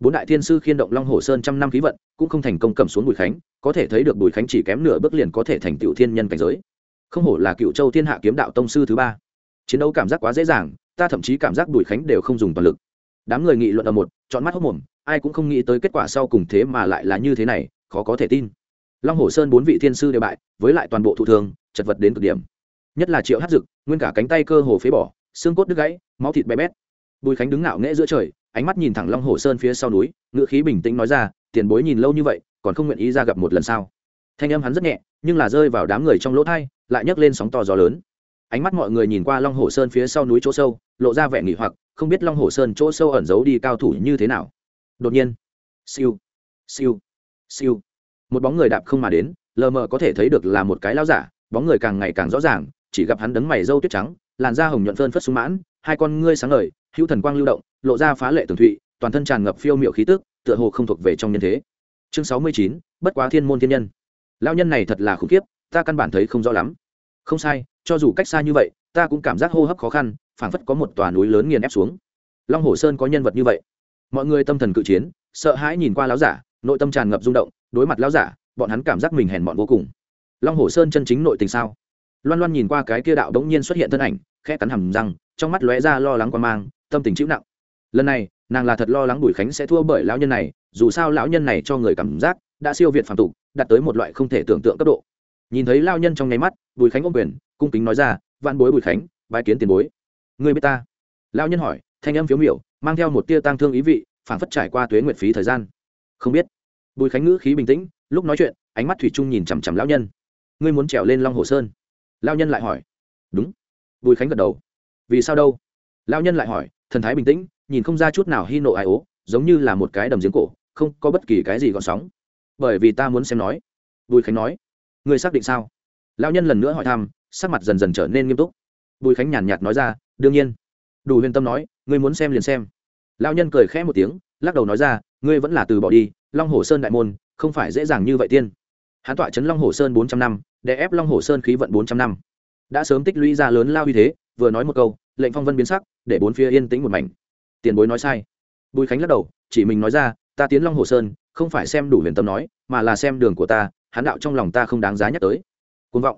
Bốn đại thiên sư khiên động long hồ sơn trăm năm khí vận, cũng không thành công cầm xuống bùi khánh, có thể thấy được bùi khánh chỉ kém nửa bước liền có thể thành tựu thiên nhân cảnh giới. Không hổ là cựu châu thiên hạ kiếm đạo tông sư thứ ba. Chiến đấu cảm giác quá dễ dàng ta thậm chí cảm giác bùi khánh đều không dùng toàn lực. Đám người nghị luận ở một chọn mắt hốc mồm, ai cũng không nghĩ tới kết quả sau cùng thế mà lại là như thế này, khó có thể tin. Long hồ sơn bốn vị thiên sư đều bại, với lại toàn bộ thụ thường, chật vật đến cực điểm. Nhất là triệu hát dực, nguyên cả cánh tay cơ hồ phế bỏ, xương cốt đứt gãy, máu thịt bé bét. Bùi khánh đứng ngạo nghễ giữa trời, ánh mắt nhìn thẳng long hồ sơn phía sau núi, ngựa khí bình tĩnh nói ra, tiền bối nhìn lâu như vậy, còn không nguyện ý ra gặp một lần sao? Thanh âm hắn rất nhẹ, nhưng là rơi vào đám người trong lỗ thai lại nhấc lên sóng to gió lớn. Ánh mắt mọi người nhìn qua long hồ sơn phía sau núi chỗ sâu lộ ra vẻ nghỉ hoặc, không biết long hồ sơn chỗ sâu ẩn giấu đi cao thủ như thế nào. Đột nhiên, siêu siêu siêu. Một bóng người đạp không mà đến, lờ mờ có thể thấy được là một cái lao giả, bóng người càng ngày càng rõ ràng, chỉ gặp hắn đấng mày râu tuyết trắng, làn da hồng nhuận phơn phất sung mãn, hai con ngươi sáng ngời, hữu thần quang lưu động, lộ ra phá lệ tường thụy, toàn thân tràn ngập phiêu miệu khí tức, tựa hồ không thuộc về trong nhân thế. Chương sáu mươi chín, bất quá thiên môn thiên nhân. Lao nhân này thật là khủng khiếp, ta căn bản thấy không rõ lắm. Không sai, cho dù cách xa như vậy, ta cũng cảm giác hô hấp khó khăn phảng phất có một tòa núi lớn nghiền ép xuống. Long hồ sơn có nhân vật như vậy. Mọi người tâm thần cự chiến, sợ hãi nhìn qua láo giả, nội tâm tràn ngập rung động, đối mặt láo giả, bọn hắn cảm giác mình hèn mọn vô cùng. Long hồ sơn chân chính nội tình sao? Loan loan nhìn qua cái kia đạo đống nhiên xuất hiện thân ảnh, khẽ cắn hầm răng, trong mắt lóe ra lo lắng quan mang, tâm tình chịu nặng. Lần này, nàng là thật lo lắng bùi khánh sẽ thua bởi lão nhân này, dù sao lão nhân này cho người cảm giác đã siêu việt phàm tục, đạt tới một loại không thể tưởng tượng cấp độ. Nhìn thấy lao nhân trong nháy mắt, bùi khánh ôm quyền, cung kính nói ra, vạn bối bùi khánh, bái kiến tiền bối ngươi biết ta? Lao nhân hỏi, thanh âm phiếu miểu, mang theo một tia tang thương ý vị phản phất trải qua tuế nguyệt phí thời gian. Không biết. Bùi khánh ngữ khí bình tĩnh, lúc nói chuyện, ánh mắt thủy trung nhìn chằm chằm lão nhân. Ngươi muốn trèo lên long hồ sơn? Lao nhân lại hỏi. Đúng. Bùi khánh gật đầu. Vì sao đâu? Lao nhân lại hỏi, thần thái bình tĩnh, nhìn không ra chút nào hy nộ ai ố, giống như là một cái đầm giếng cổ, không có bất kỳ cái gì gọn sóng. Bởi vì ta muốn xem nói. Bùi khánh nói. Ngươi xác định sao? Lao nhân lần nữa hỏi thăm, sắc mặt dần dần trở nên nghiêm túc. Bùi khánh nhàn nhạt nói ra đương nhiên. Đủ huyền tâm nói, ngươi muốn xem liền xem. Lao nhân cười khẽ một tiếng, lắc đầu nói ra, ngươi vẫn là từ bỏ đi, long hồ sơn đại môn, không phải dễ dàng như vậy tiên. Hãn tọa chấn long hồ sơn bốn trăm năm để ép long hồ sơn khí vận bốn trăm năm. Đã sớm tích lũy ra lớn lao uy thế, vừa nói một câu, lệnh phong vân biến sắc, để bốn phía yên tĩnh một mảnh. Tiền bối nói sai. Bùi khánh lắc đầu, chỉ mình nói ra, ta tiến long hồ sơn, không phải xem đủ huyền tâm nói, mà là xem đường của ta hán đạo trong lòng ta không đáng giá nhắc tới. Côn vọng.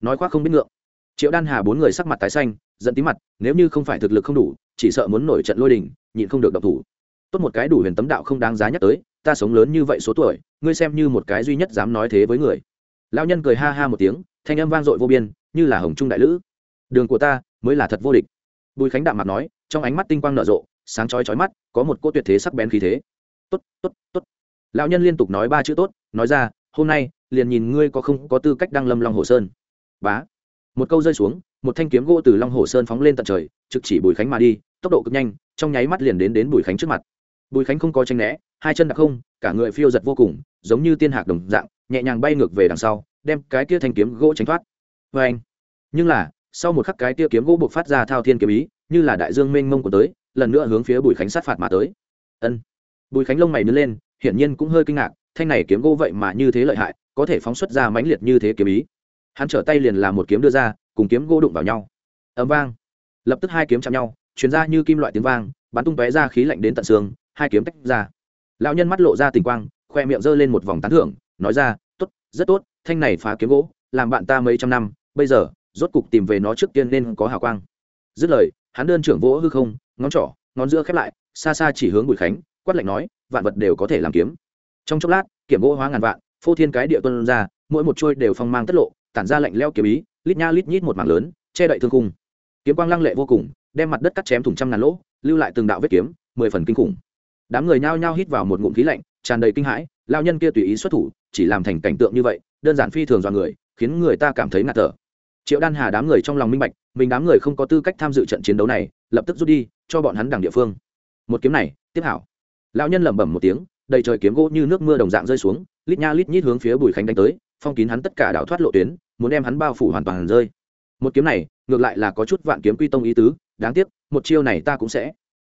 Nói khoác không biết ngượng. Triệu đan hà bốn người sắc mặt tái xanh dẫn tí mặt, nếu như không phải thực lực không đủ, chỉ sợ muốn nổi trận lôi đình, nhịn không được độc thủ. Tốt một cái đủ huyền tấm đạo không đáng giá nhắc tới, ta sống lớn như vậy số tuổi, ngươi xem như một cái duy nhất dám nói thế với người. Lão nhân cười ha ha một tiếng, thanh âm vang dội vô biên, như là hồng trung đại lữ. Đường của ta mới là thật vô địch. Bùi khánh đạm mặt nói, trong ánh mắt tinh quang nở rộ, sáng chói chói mắt, có một cô tuyệt thế sắc bén khí thế. Tốt tốt tốt. Lão nhân liên tục nói ba chữ tốt, nói ra, hôm nay, liền nhìn ngươi có không có tư cách đăng lâm long hồ sơn. Bá. Một câu rơi xuống một thanh kiếm gỗ từ long hồ sơn phóng lên tận trời, trực chỉ bùi khánh mà đi, tốc độ cực nhanh, trong nháy mắt liền đến đến bùi khánh trước mặt. Bùi khánh không có tranh né, hai chân đặc không, cả người phiêu giật vô cùng, giống như tiên hạc đồng dạng, nhẹ nhàng bay ngược về đằng sau, đem cái kia thanh kiếm gỗ tránh thoát. Vê anh, nhưng là, sau một khắc cái kia kiếm gỗ buộc phát ra thao thiên kiếm ý, như là đại dương mênh mông của tới, lần nữa hướng phía bùi khánh sát phạt mà tới. Ân. Bùi khánh lông mày nứt lên, hiển nhiên cũng hơi kinh ngạc, thanh này kiếm gỗ vậy mà như thế lợi hại, có thể phóng xuất ra mãnh liệt như thế kiếm ý. Hắn trở tay liền làm một kiếm đưa ra cùng kiếm gỗ đụng vào nhau. Ấm vang. Lập tức hai kiếm chạm nhau chuyển ra như kim loại tiếng vang, bắn tung tóe ra khí lạnh đến tận xương, hai kiếm tách ra. Lão nhân mắt lộ ra tình quang, khoe miệng giơ lên một vòng tán thưởng, nói ra, tốt, rất tốt, thanh này phá kiếm gỗ, làm bạn ta mấy trăm năm, bây giờ, rốt cục tìm về nó trước tiên nên có hào quang. Dứt lời, hắn đơn trưởng vỗ hư không, ngón trỏ, ngón giữa khép lại, xa xa chỉ hướng bùi khánh, quát lạnh nói, vạn vật đều có thể làm kiếm. Trong chốc lát kiểm gỗ hóa ngàn vạn, phô thiên cái địa tuân ra, mỗi một chuôi đều phong mang tất lộ, tản ra lạnh leo kiếm ý lít nha lít nhít một mảng lớn che đậy thương khung, kiếm quang lăng lệ vô cùng đem mặt đất cắt chém thủng trăm ngàn lỗ lưu lại từng đạo vết kiếm mười phần kinh khủng. Đám người nhao nhao hít vào một ngụm khí lạnh tràn đầy kinh hãi lao nhân kia tùy ý xuất thủ chỉ làm thành cảnh tượng như vậy đơn giản phi thường dọa người khiến người ta cảm thấy ngạt thở. Triệu đan hà đám người trong lòng minh bạch mình đám người không có tư cách tham dự trận chiến đấu này lập tức rút đi cho bọn hắn đằng địa phương. Một kiếm này tiếp hảo. Lão nhân lẩm bẩm một tiếng đầy trời kiếm gỗ như nước mưa đồng dạng rơi xuống lít nha lít nhít hướng phía bùi khánh đánh tới phong kín hắn tất cả đảo thoát lộ tuyến, muốn đem hắn bao phủ hoàn toàn rơi. Một kiếm này, ngược lại là có chút vạn kiếm quy tông ý tứ, đáng tiếc, một chiêu này ta cũng sẽ.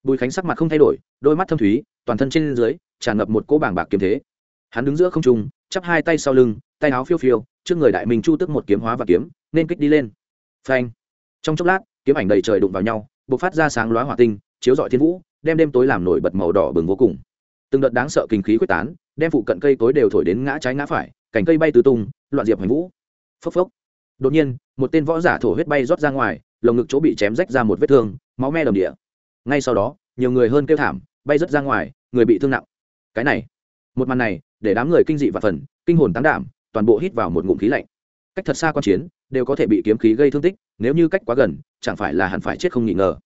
Bùi khánh sắc mặt không thay đổi, đôi mắt thâm thúy, toàn thân trên dưới, tràn ngập một cỗ bảng bạc kiếm thế. Hắn đứng giữa không trung, chắp hai tay sau lưng, tay áo phiêu phiêu, trước người đại minh chu tức một kiếm hóa và kiếm, nên kích đi lên. Phanh. Trong chốc lát, kiếm ảnh đầy trời đụng vào nhau b ộ c phát ra sáng loá hỏa tinh, chiếu dọi thiên vũ, đem đêm tối làm nổi bật màu đỏ bừng vô cùng. Từng đợt đáng sợ kinh khí quyết tán, đem phụ cận cây tối đều thổi đến ngã trái ngã phải cành cây bay tứ tung, loạn diệp hành vũ. Phốc phốc. Đột nhiên, một tên võ giả thổ huyết bay rót ra ngoài, lồng ngực chỗ bị chém rách ra một vết thương, máu me đầm địa. Ngay sau đó, nhiều người hơn kêu thảm, bay rớt ra ngoài, người bị thương nặng. Cái này, một màn này, để đám người kinh dị và phần, kinh hồn tán đảm, toàn bộ hít vào một ngụm khí lạnh. Cách thật xa quan chiến, đều có thể bị kiếm khí gây thương tích, nếu như cách quá gần, chẳng phải là hẳn phải chết không nghi ngờ.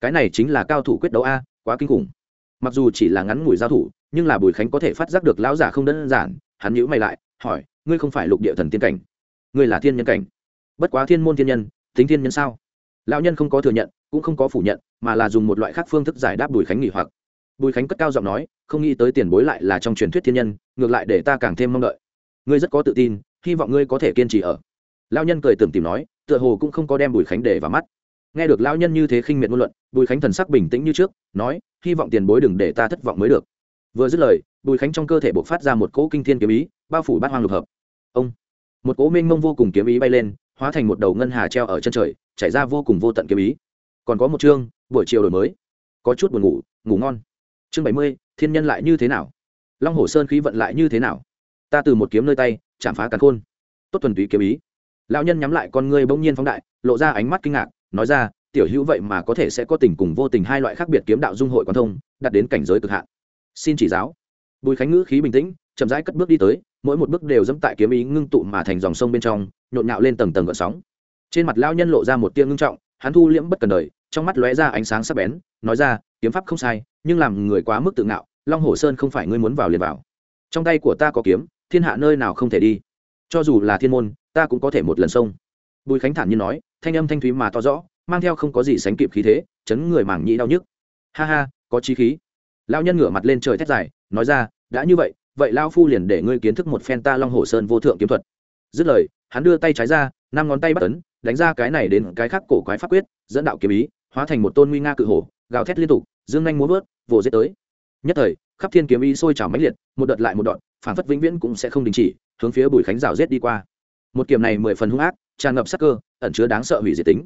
Cái này chính là cao thủ quyết đấu a, quá kinh khủng. Mặc dù chỉ là ngắn ngủi giao thủ, nhưng là bùi khánh có thể phát giác được lão giả không đơn giản, hắn nhữ mày lại hỏi, ngươi không phải lục địa thần tiên cảnh? Ngươi là thiên nhân cảnh? Bất quá thiên môn thiên nhân, tính thiên nhân sao? Lão nhân không có thừa nhận, cũng không có phủ nhận, mà là dùng một loại khác phương thức giải đáp bùi khánh nghỉ hoặc. Bùi khánh cất cao giọng nói, không nghĩ tới tiền bối lại là trong truyền thuyết thiên nhân, ngược lại để ta càng thêm mong đợi. Ngươi rất có tự tin, hy vọng ngươi có thể kiên trì ở. Lão nhân cười tưởng tìm nói, tựa hồ cũng không có đem bùi khánh để vào mắt. Nghe được lão nhân như thế khinh miệt ngôn luận, bùi khánh thần sắc bình tĩnh như trước, nói, hy vọng tiền bối đừng để ta thất vọng mới được. Vừa dứt lời bùi khánh trong cơ thể bộc phát ra một cỗ kinh thiên kiếm ý, bao phủ bát hoang lục hợp. Ông! Một cỗ mênh mông vô cùng kiếm ý bay lên, hóa thành một đầu ngân hà treo ở chân trời, chảy ra vô cùng vô tận kiếm ý. Còn có một chương, buổi chiều đổi mới. Có chút buồn ngủ ngủ ngon. Chương bảy mươi, thiên nhân lại như thế nào? Long hồ sơn khí vận lại như thế nào? Ta từ một kiếm nơi tay, chạm phá càn khôn. Tốt thuần túy kiếm ý. Lão nhân nhắm lại con ngươi bỗng nhiên phóng đại, lộ ra ánh mắt kinh ngạc, nói ra, tiểu hữu vậy mà có thể sẽ có tình cùng vô tình hai loại khác biệt kiếm đạo dung hội quan thông đặt đến cảnh giới cực hạn. Xin chỉ giáo bùi khánh ngữ khí bình tĩnh, chậm rãi cất bước đi tới, mỗi một bước đều dẫm tại kiếm ý ngưng tụ mà thành dòng sông bên trong, nhộn nhạo lên tầng tầng gợn sóng. Trên mặt lão nhân lộ ra một tia ngưng trọng, hắn thu liễm bất cần đời, trong mắt lóe ra ánh sáng sắc bén, nói ra, kiếm pháp không sai, nhưng làm người quá mức tự ngạo, long hồ sơn không phải ngươi muốn vào liền vào. Trong tay của ta có kiếm, thiên hạ nơi nào không thể đi. Cho dù là thiên môn, ta cũng có thể một lần sông bùi khánh thản nhiên nói, thanh âm thanh thúy mà to rõ, mang theo không có gì sánh kịp khí thế, chấn người mảng nhĩ đau nhức. Ha ha, có chi khí lão nhân ngửa mặt lên trời thét dài, nói ra, đã như vậy vậy lao phu liền để ngươi kiến thức một phen ta long hồ sơn vô thượng kiếm thuật. Dứt lời, hắn đưa tay trái ra, năm ngón tay bắt ấn, đánh ra cái này đến cái khác cổ quái pháp quyết, dẫn đạo kiếm ý, hóa thành một tôn nguy nga cự hổ, gào thét liên tục, dương nhanh muốn vớt, vồ dết tới. Nhất thời, khắp thiên kiếm ý sôi trào mãnh liệt, một đợt lại một đoạn phản phất vĩnh viễn cũng sẽ không đình chỉ, hướng phía bùi khánh rào rết đi qua. Một kiếm này mười phần hung ác, tràn ngập sắc cơ, ẩn chứa đáng sợ hủy diệt tính.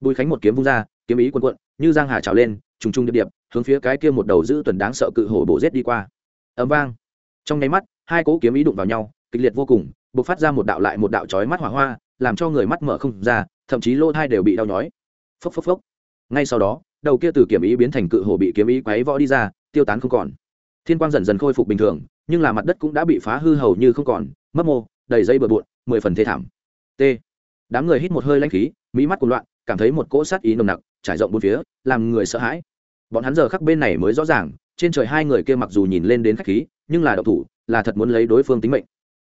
Bùi khánh một kiếm vung ra, kiếm ý quần quận như giang hà trào lên trùng trùng điệp điệp, hướng phía cái kia một đầu giữ tuần đáng sợ cự hổ bổ rết đi qua. Ấm vang. Trong nháy mắt, hai cỗ kiếm ý đụng vào nhau, kịch liệt vô cùng, bộc phát ra một đạo lại một đạo chói mắt hỏa hoa, làm cho người mắt mở không ra, thậm chí lỗ thai đều bị đau nhói. Phốc phốc phốc. Ngay sau đó, đầu kia từ kiếm ý biến thành cự hổ bị kiếm ý quấy võ đi ra, tiêu tán không còn. Thiên quang dần dần khôi phục bình thường, nhưng là mặt đất cũng đã bị phá hư hầu như không còn mất mô, đầy dây bừa bộn, mười phần thê thảm. T. Đám người hít một hơi lanh khí, mỹ mắt cuồng loạn, cảm thấy một cỗ sát ý nồng nặc, trải rộng bốn phía, làm người sợ hãi bọn hắn giờ khắc bên này mới rõ ràng, trên trời hai người kia mặc dù nhìn lên đến khách khí, nhưng là độc thủ, là thật muốn lấy đối phương tính mệnh.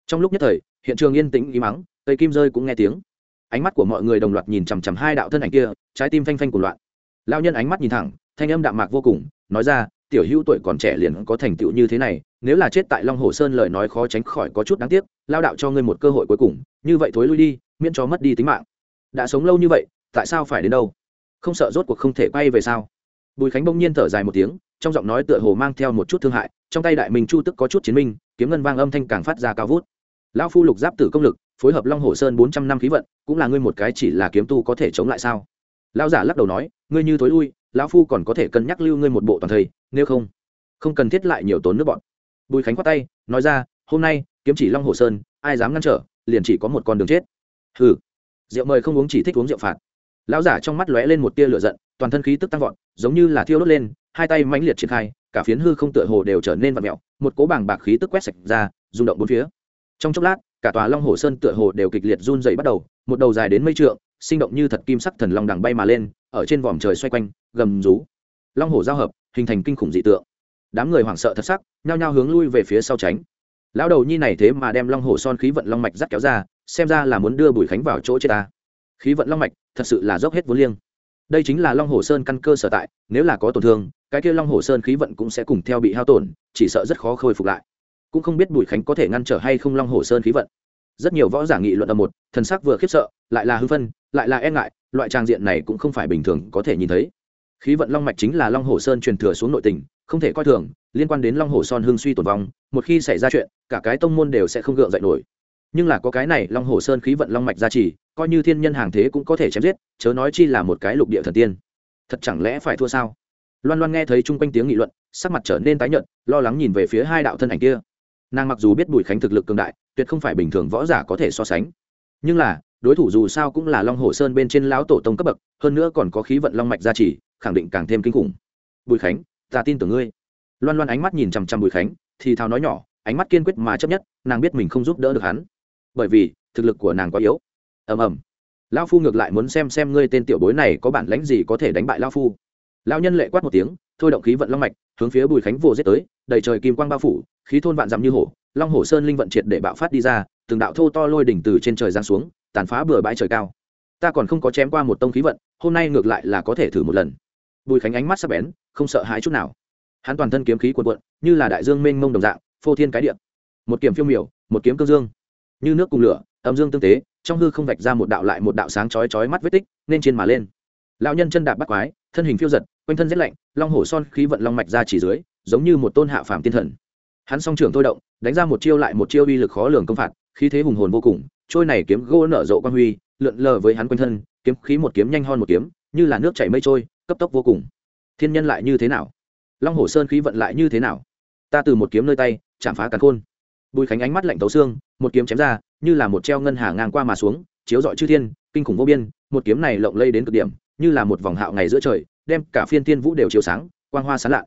Trong lúc nhất thời, hiện trường yên tĩnh im mắng cây kim rơi cũng nghe tiếng. Ánh mắt của mọi người đồng loạt nhìn chằm chằm hai đạo thân ảnh kia, trái tim phanh phanh của loạn. Lao nhân ánh mắt nhìn thẳng, thanh âm đạm mạc vô cùng, nói ra, tiểu hữu tuổi còn trẻ liền có thành tựu như thế này, nếu là chết tại long hồ sơn lời nói khó tránh khỏi có chút đáng tiếc lao đạo cho ngươi một cơ hội cuối cùng, như vậy thối lui đi, miễn cho mất đi tính mạng. Đã sống lâu như vậy, tại sao phải đến đâu? Không sợ rốt cuộc không thể quay về sao? Bùi khánh bỗng nhiên thở dài một tiếng, trong giọng nói tựa hồ mang theo một chút thương hại, trong tay đại minh chu tức có chút chiến minh, kiếm ngân vang âm thanh càng phát ra cao vút. Lão phu lục giáp tử công lực, phối hợp long hồ sơn bốn trăm năm khí vận, cũng là ngươi một cái chỉ là kiếm tu có thể chống lại sao? Lão giả lắc đầu nói, ngươi như thối lui, lão phu còn có thể cân nhắc lưu ngươi một bộ toàn thây nếu không không cần thiết lại nhiều tốn nước bọn. Bùi khánh khoát tay, nói ra, hôm nay, kiếm chỉ long hồ sơn, ai dám ngăn trở, liền chỉ có một con đường chết. Hừ. Rượu mời không uống chỉ thích uống rượu phạt. Lão giả trong mắt lóe lên một tia lửa giận toàn thân khí tức tăng vọt, giống như là thiêu đốt lên, hai tay mãnh liệt triển khai, cả phiến hư không tựa hồ đều trở nên vặn mẹo một cố bảng bạc khí tức quét sạch ra, rung động bốn phía. Trong chốc lát, cả tòa long hồ sơn tựa hồ đều kịch liệt run dày bắt đầu, một đầu dài đến mây trượng, sinh động như thật kim sắc thần long đằng bay mà lên, ở trên vòm trời xoay quanh, gầm rú. Long hồ giao hợp, hình thành kinh khủng dị tượng. Đám người hoảng sợ thật sắc, nhao nhao hướng lui về phía sau tránh. Lão đầu nhi này thế mà đem long hồ son khí vận long mạch dắt kéo ra, xem ra là muốn đưa bùi khánh vào chỗ chết ta. Khí vận long mạch thật sự là dốc hết vốn liêng đây chính là long hồ sơn căn cơ sở tại, nếu là có tổn thương, cái kia long hồ sơn khí vận cũng sẽ cùng theo bị hao tổn, chỉ sợ rất khó khôi phục lại. Cũng không biết bùi khánh có thể ngăn trở hay không long hồ sơn khí vận. Rất nhiều võ giả nghị luận ở một, thần sắc vừa khiếp sợ, lại là hư phân lại là e ngại, loại trang diện này cũng không phải bình thường có thể nhìn thấy. Khí vận long mạch chính là long hồ sơn truyền thừa xuống nội tình, không thể coi thường, liên quan đến long hồ son hương suy tồn vong, một khi xảy ra chuyện, cả cái tông môn đều sẽ không gượng dậy nổi. Nhưng là có cái này long hồ sơn khí vận long mạch gia trì coi như thiên nhân hàng thế cũng có thể chém giết, chớ nói chi là một cái lục địa thần tiên. Thật chẳng lẽ phải thua sao? Loan loan nghe thấy chung quanh tiếng nghị luận, sắc mặt trở nên tái nhợt, lo lắng nhìn về phía hai đạo thân ảnh kia. Nàng mặc dù biết bùi khánh thực lực cường đại, tuyệt không phải bình thường võ giả có thể so sánh. Nhưng là, đối thủ dù sao cũng là long hồ sơn bên trên lão tổ tông cấp bậc, hơn nữa còn có khí vận long mạch gia trì, khẳng định càng thêm kinh khủng. Bùi khánh, ta tin tưởng ngươi. Loan loan ánh mắt nhìn chằm chằm bùi khánh, thì thào nói nhỏ, ánh mắt kiên quyết mà chấp nhất, nàng biết mình không giúp đỡ được hắn. Bởi vì, thực lực của nàng quá yếu ầm ầm. Lao phu ngược lại muốn xem xem ngươi tên tiểu bối này có bản lãnh gì có thể đánh bại lao phu. Lao nhân lệ quát một tiếng, thôi động khí vận long mạch, hướng phía bùi khánh vô giết tới, đầy trời kim quang bao phủ, khí thôn vạn dặm như hổ, long hổ sơn linh vận triệt để bạo phát đi ra, từng đạo thô to lôi đỉnh từ trên trời giáng xuống, tàn phá bừa bãi trời cao. Ta còn không có chém qua một tông khí vận, hôm nay ngược lại là có thể thử một lần. Bùi khánh ánh mắt sắc bén, không sợ hãi chút nào. Hắn toàn thân kiếm khí quần quận như là đại dương mênh mông đồng dạng, phô thiên cái điện một kiếm phiêu miểu, một kiếm cương dương. Như nước cùng lửa âm dương tương tế, trong hư không vạch ra một đạo lại một đạo sáng chói chói mắt vết tích, nên trên mà lên. Lão nhân chân đạp bắt quái, thân hình phiêu giật, quanh thân rét lạnh, long hổ son khí vận long mạch ra chỉ dưới, giống như một tôn hạ phàm tiên thần. Hắn song trưởng thôi động, đánh ra một chiêu lại một chiêu uy lực khó lường công phạt, khí thế hùng hồn vô cùng, trôi này kiếm gỗ nở rộ quan huy, lượn lờ với hắn quanh thân, kiếm khí một kiếm nhanh hơn một kiếm, như là nước chảy mây trôi, cấp tốc vô cùng. Thiên nhân lại như thế nào? Long hổ sơn khí vận lại như thế nào? Ta từ một kiếm nơi tay, chạm phá cắn khôn. Bùi khánh ánh mắt lạnh tấu xương, một kiếm chém ra như là một treo ngân hà ngang qua mà xuống, chiếu dọi chư thiên, kinh khủng vô biên, một kiếm này lộng lây đến cực điểm, như là một vòng hạo ngày giữa trời, đem cả phiên tiên vũ đều chiếu sáng, quang hoa sáng lạ.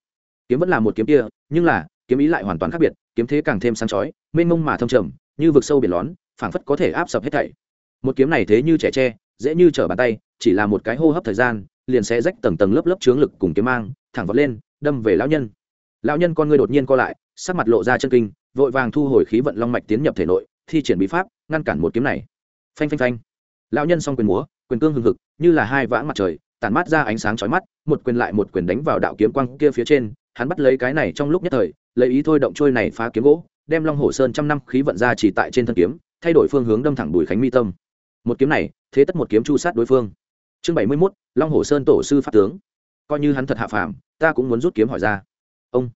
Kiếm vẫn là một kiếm kia, nhưng là, kiếm ý lại hoàn toàn khác biệt, kiếm thế càng thêm sáng chói, mênh mông mà thâm trầm, như vực sâu biển lón, phảng phất có thể áp sập hết thảy. Một kiếm này thế như trẻ tre, dễ như trở bàn tay, chỉ là một cái hô hấp thời gian, liền sẽ rách tầng tầng lớp lớp chướng lực cùng kiếm mang, thẳng vọt lên, đâm về lão nhân. Lão nhân con ngươi đột nhiên co lại, sắc mặt lộ ra chân kinh, vội vàng thu hồi khí vận long mạch tiến nhập thể nội thi triển bí pháp, ngăn cản một kiếm này. Phanh phanh phanh. Lão nhân song quyền múa, quyền cương hừng hực, như là hai vãng mặt trời, tản mát ra ánh sáng chói mắt, một quyền lại một quyền đánh vào đạo kiếm quang kia phía trên, hắn bắt lấy cái này trong lúc nhất thời, lấy ý thôi động trôi này phá kiếm gỗ, đem long hồ sơn trăm năm khí vận ra chỉ tại trên thân kiếm, thay đổi phương hướng đâm thẳng bùi khánh mi tâm. Một kiếm này, thế tất một kiếm chu sát đối phương. Chương bảy mươi mốt, long hồ sơn tổ sư pháp tướng. Coi như hắn thật hạ phàm, ta cũng muốn rút kiếm hỏi ra. Ông.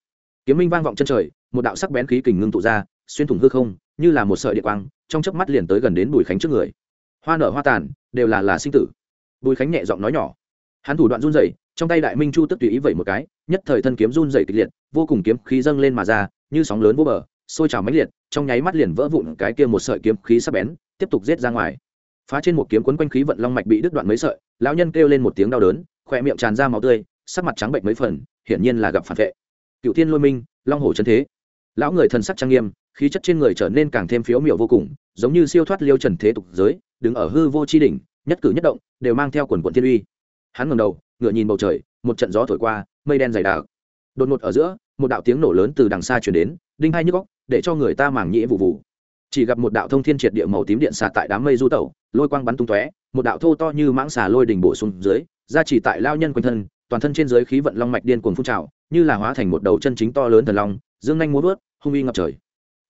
Kiếm minh vang vọng chân trời, một đạo sắc bén khí kình ngưng tụ ra, xuyên thủng hư không như là một sợi điện quang, trong chớp mắt liền tới gần đến bùi khánh trước người. Hoa nở hoa tàn, đều là là sinh tử. Bùi khánh nhẹ giọng nói nhỏ. Hắn thủ đoạn run rẩy, trong tay đại minh chu tức tùy ý vẩy một cái, nhất thời thân kiếm run rẩy kịch liệt, vô cùng kiếm khí dâng lên mà ra, như sóng lớn vô bờ, sôi trào mãnh liệt, trong nháy mắt liền vỡ vụn cái kia một sợi kiếm khí sắc bén, tiếp tục giết ra ngoài. Phá trên một kiếm quấn quanh khí vận long mạch bị đứt đoạn mấy sợi, lão nhân kêu lên một tiếng đau đớn, khỏe miệng tràn ra máu tươi, sắc mặt trắng bệnh mấy phần, hiển nhiên là gặp phản vệ. Cựu thiên lôi minh, long hổ chân thế. Lão người thần sắc trang nghiêm khí chất trên người trở nên càng thêm phiếu miểu vô cùng, giống như siêu thoát liêu trần thế tục giới, đứng ở hư vô c h i đỉnh, nhất cử nhất động, đều mang theo quần quận thiên uy. Hắn ngầm đầu ngựa nhìn bầu trời, một trận gió thổi qua, mây đen dày đặc. Đột ngột ở giữa, một đạo tiếng nổ lớn từ đằng xa chuyển đến, đinh hai nhức góc để cho người ta màng nhĩ vụ vụ. Chỉ gặp một đạo thông thiên triệt địa màu tím điện xà tại đám mây du tẩu, lôi quang bắn tung tóe, một đạo thô to như mãng xà lôi đỉnh bổ xuống dưới ra chỉ tại lao nhân quanh thân, toàn thân trên dưới khí vận long mạch điên cuồng phun trào, như là hóa thành một đầu chân chính to lớn thần long, dương nhanh múa vớt, hung uy ngập trời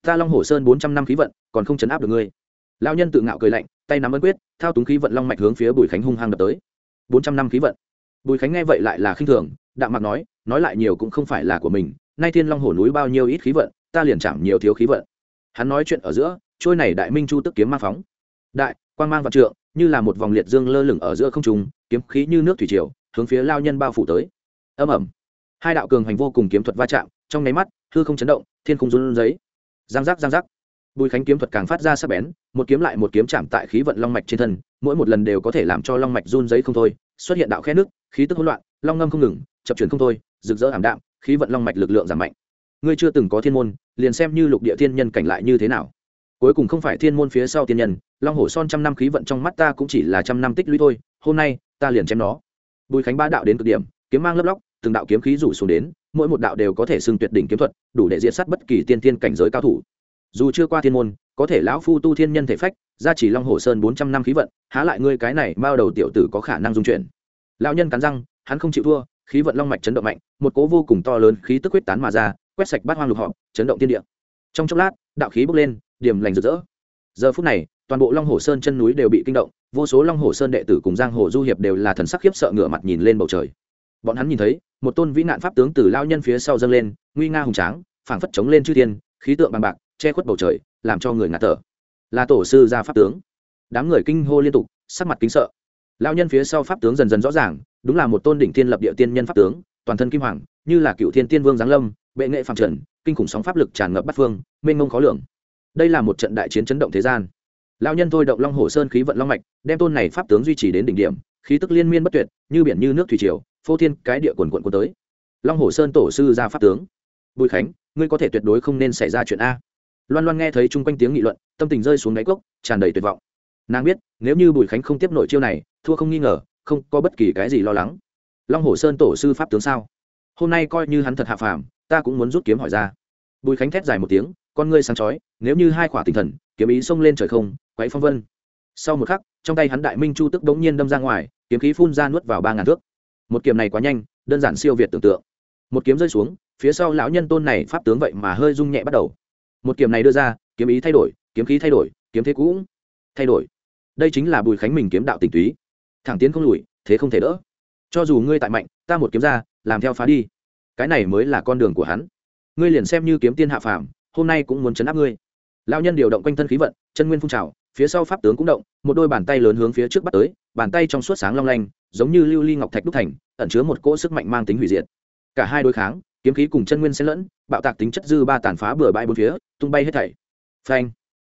ta long hổ sơn bốn trăm năm khí vận, còn không chấn áp được ngươi. Lao nhân tự ngạo cười lạnh, tay nắm ấn quyết, thao túng khí vận long mạch hướng phía bùi khánh hung hăng đập tới. Bốn trăm năm khí vận. Bùi khánh nghe vậy lại là khinh thường, đạm mặt nói nói lại nhiều cũng không phải là của mình, nay thiên long hổ núi bao nhiêu ít khí vận, ta liền chạm nhiều thiếu khí vận. Hắn nói chuyện ở giữa, trôi này đại minh chu tức kiếm mang phóng. Đại, quang mang vạn trượng, như là một vòng liệt dương lơ lửng ở giữa không trung, kiếm khí như nước thủy triều, hướng phía lao nhân bao phủ tới. Âm ẩm hai đạo cường hành vô cùng kiếm thuật va chạm, trong nháy mắt, hư không chấn động, thiên không run giấy giang giác giang giác. Bùi khánh kiếm thuật càng phát ra sắc bén, một kiếm lại một kiếm chạm tại khí vận long mạch trên thân, mỗi một lần đều có thể làm cho long mạch run giấy không thôi, xuất hiện đạo khe nước, khí tức hỗn loạn, long ngâm không ngừng, chập chuyển không thôi, rực rỡ ảm đạm, khí vận long mạch lực lượng giảm mạnh. Ngươi chưa từng có thiên môn, liền xem như lục địa thiên nhân cảnh lại như thế nào. Cuối cùng không phải thiên môn phía sau thiên nhân, long hổ son trăm năm khí vận trong mắt ta cũng chỉ là trăm năm tích lũy thôi, hôm nay ta liền chém nó. Bùi khánh ba đạo đến cực điểm, kiếm mang lớp lóc từng đạo kiếm khí rủ xuống đến, mỗi một đạo đều có thể xưng tuyệt đỉnh kiếm thuật, đủ để diệt sát bất kỳ tiên tiên cảnh giới cao thủ. Dù chưa qua thiên môn, có thể lão phu tu thiên nhân thể phách ra chỉ long hồ sơn bốn trăm năm khí vận, há lại ngươi cái này bao đầu tiểu tử có khả năng dung chuyển. Lão nhân cắn răng, hắn không chịu thua, khí vận long mạch chấn động mạnh, một cố vô cùng to lớn khí tức huyết tán mà ra, quét sạch bát hoang lục họ chấn động tiên địa. Trong chốc lát, đạo khí bốc lên, điểm lành rực rỡ. Giờ phút này, toàn bộ long hồ sơn chân núi đều bị kinh động, vô số long hồ sơn đệ tử cùng giang hồ du hiệp đều là thần sắc khiếp sợ ngửa mặt nhìn lên bầu trời. Bọn hắn nhìn thấy một tôn vĩ nạn pháp tướng từ lao nhân phía sau dâng lên, nguy nga hùng tráng, phảng phất chống lên chư thiên, khí tượng bằng bạc, che khuất bầu trời, làm cho người ngạt thở. Là tổ sư gia pháp tướng. Đám người kinh hô liên tục, sắc mặt kính sợ. Lao nhân phía sau pháp tướng dần dần rõ ràng, đúng là một tôn đỉnh thiên lập địa tiên nhân pháp tướng, toàn thân kim hoàng, như là cựu thiên tiên vương giáng lâm, bệ nghệ phạm trần, kinh khủng sóng pháp lực tràn ngập bắt phương, mênh mông khó lường. Đây là một trận đại chiến chấn động thế gian. Lao nhân thôi động long hồ sơn khí vận long mạch, đem tôn này pháp tướng duy trì đến đỉnh điểm, khí tức liên miên bất tuyệt, như biển như nước thủy triều phô thiên cái địa quần quận của tới. Long hồ sơn tổ sư ra pháp tướng. Bùi khánh, ngươi có thể tuyệt đối không nên xảy ra chuyện a. Loan loan nghe thấy chung quanh tiếng nghị luận, tâm tình rơi xuống đáy cốc, tràn đầy tuyệt vọng. Nàng biết, nếu như bùi khánh không tiếp nổi chiêu này, thua không nghi ngờ, không có bất kỳ cái gì lo lắng. Long hồ sơn tổ sư pháp tướng sao? Hôm nay coi như hắn thật hạ phàm, ta cũng muốn rút kiếm hỏi ra. Bùi khánh thét dài một tiếng, con ngươi sáng chói, nếu như hai khỏa tinh thần, kiếm ý xông lên trời không, quấy phong vân. Sau một khắc, trong tay hắn đại minh chu tức đống nhiên đâm ra ngoài, kiếm khí phun ra nuốt vào ba ngàn thước một kiếm này quá nhanh, đơn giản siêu việt tưởng tượng. Một kiếm rơi xuống, phía sau lão nhân tôn này pháp tướng vậy mà hơi rung nhẹ bắt đầu. Một kiếm này đưa ra, kiếm ý thay đổi, kiếm khí thay đổi, kiếm thế cũng thay đổi. Đây chính là bùi khánh mình kiếm đạo tình túy. Thẳng tiến không lùi, thế không thể đỡ. Cho dù ngươi tại mạnh, ta một kiếm ra, làm theo phá đi. Cái này mới là con đường của hắn. Ngươi liền xem như kiếm tiên hạ phàm, hôm nay cũng muốn chấn áp ngươi. Lão nhân điều động quanh thân khí vận, chân nguyên phun trào phía sau pháp tướng cũng động, một đôi bàn tay lớn hướng phía trước bắt tới, bàn tay trong suốt sáng long lanh, giống như lưu ly ngọc thạch đúc thành, ẩn chứa một cỗ sức mạnh mang tính hủy diệt. Cả hai đối kháng, kiếm khí cùng chân nguyên xen lẫn, bạo tạc tính chất dư ba tàn phá bừa bãi bốn phía, tung bay hết thảy. Phanh!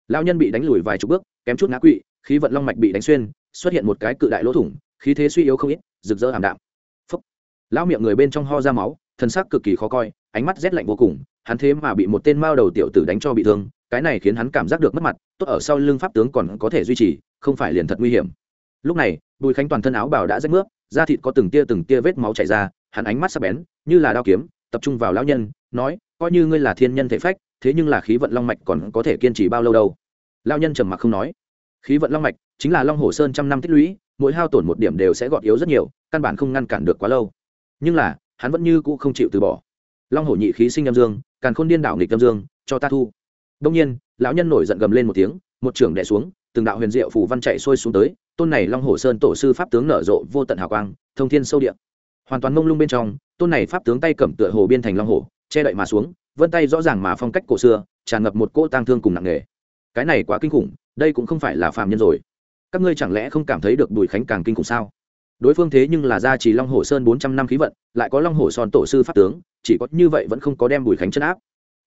Lao nhân bị đánh lùi vài chục bước, kém chút ngã quỵ, khí vận long mạch bị đánh xuyên, xuất hiện một cái cự đại lỗ thủng, khí thế suy yếu không ít, rực rỡ ảm đạm. Phúc! Lão miệng người bên trong ho ra máu thân xác cực kỳ khó coi, ánh mắt rét lạnh vô cùng, hắn thế mà bị một tên mao đầu tiểu tử đánh cho bị thương cái này khiến hắn cảm giác được mất mặt, tốt ở sau lưng pháp tướng còn có thể duy trì, không phải liền thật nguy hiểm. Lúc này, bùi khánh toàn thân áo bào đã rách nước da thịt có từng tia từng tia vết máu chảy ra, hắn ánh mắt sắc bén, như là đao kiếm, tập trung vào lão nhân, nói, coi như ngươi là thiên nhân thể phách, thế nhưng là khí vận long mạch còn có thể kiên trì bao lâu đâu? Lão nhân trầm mặc không nói. Khí vận long mạch chính là long hồ sơn trăm năm tích lũy, mỗi hao tổn một điểm đều sẽ gọt yếu rất nhiều, căn bản không ngăn cản được quá lâu. Nhưng là, hắn vẫn như cũ không chịu từ bỏ. Long hổ nhị khí sinh âm dương, càn khôn điên đảo nghịch âm dương, cho ta thu đông nhiên, lão nhân nổi giận gầm lên một tiếng, một trưởng đè xuống, từng đạo huyền diệu phù văn chạy sôi xuống tới, tôn này long hồ sơn tổ sư pháp tướng nở rộ vô tận hào quang, thông thiên sâu địa. Hoàn toàn mông lung bên trong, tôn này pháp tướng tay cầm tựa hồ biên thành long hồ, che đậy mà xuống, vân tay rõ ràng mà phong cách cổ xưa, tràn ngập một cỗ tang thương cùng nặng nề. Cái này quá kinh khủng, đây cũng không phải là phàm nhân rồi. Các ngươi chẳng lẽ không cảm thấy được bùi khánh càng kinh khủng sao? Đối phương thế nhưng là gia trì long hồ sơn bốn trăm năm khí vận, lại có long hồ son tổ sư pháp tướng, chỉ có như vậy vẫn không có đem bùi khánh chân áp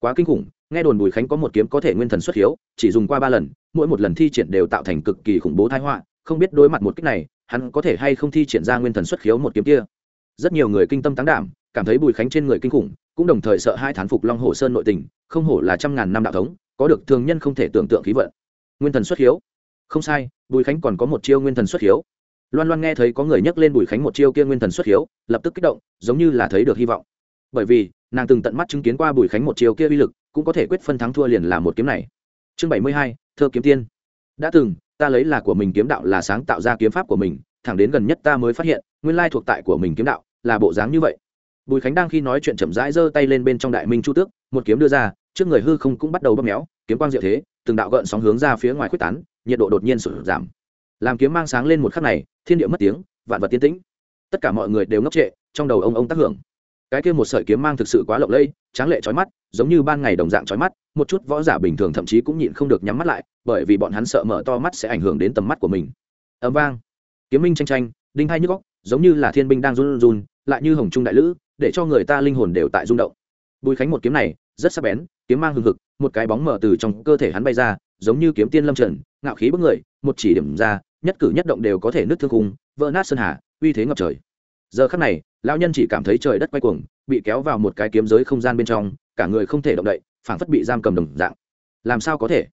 quá kinh khủng, nghe đồn bùi khánh có một kiếm có thể nguyên thần xuất hiếu, chỉ dùng qua ba lần, mỗi một lần thi triển đều tạo thành cực kỳ khủng bố thái họa, không biết đối mặt một cách này, hắn có thể hay không thi triển ra nguyên thần xuất khiếu một kiếm kia. Rất nhiều người kinh tâm tán đảm, cảm thấy bùi khánh trên người kinh khủng, cũng đồng thời sợ hai thán phục long hồ sơn nội tình, không hổ là trăm ngàn năm đạo thống, có được thường nhân không thể tưởng tượng khí vận. Nguyên thần xuất hiếu? Không sai, bùi khánh còn có một chiêu nguyên thần xuất hiếu. Loan loan nghe thấy có người nhắc lên bùi khánh một chiêu kia nguyên thần xuất hiếu, lập tức kích động, giống như là thấy được hy vọng. Bởi vì nàng từng tận mắt chứng kiến qua bùi khánh một chiều kia uy lực, cũng có thể quyết phân thắng thua liền là một kiếm này. Chương bảy mươi hai, thơ kiếm tiên. Đã từng, ta lấy là của mình kiếm đạo là sáng tạo ra kiếm pháp của mình, thẳng đến gần nhất ta mới phát hiện, nguyên lai thuộc tại của mình kiếm đạo là bộ dáng như vậy. Bùi khánh đang khi nói chuyện chậm rãi giơ tay lên bên trong đại minh chu tước, một kiếm đưa ra, trước người hư không cũng bắt đầu bóp méo, kiếm quang diệu thế, từng đạo gợn sóng hướng ra phía ngoài quyết tán, nhiệt độ đột nhiên sụt giảm. Làm kiếm mang sáng lên một khắc này, thiên địa mất tiếng, vạn vật tiên tĩnh. Tất cả mọi người đều ngốc trệ, trong đầu ông ông tác hưởng cái kia một sợi kiếm mang thực sự quá lộng lẫy, tráng lệ trói mắt, giống như ban ngày đồng dạng trói mắt, một chút võ giả bình thường thậm chí cũng nhịn không được nhắm mắt lại, bởi vì bọn hắn sợ mở to mắt sẽ ảnh hưởng đến tầm mắt của mình. Ấm vang. Kiếm minh tranh tranh, đinh hai nhức góc giống như là thiên binh đang run run, lại như hồng trung đại lữ, để cho người ta linh hồn đều tại rung động. Bùi khánh một kiếm này, rất sắc bén, kiếm mang hừng hực, một cái bóng mở từ trong cơ thể hắn bay ra, giống như kiếm tiên lâm trần ngạo khí bức người, một chỉ điểm ra, nhất cử nhất động đều có thể nứt thương khung, vỡ nát sơn hà, uy thế ngập trời. Giờ khắc này lão nhân chỉ cảm thấy trời đất quay cuồng, bị kéo vào một cái kiếm giới không gian bên trong, cả người không thể động đậy, phảng phất bị giam cầm đồng dạng. Làm sao có thể?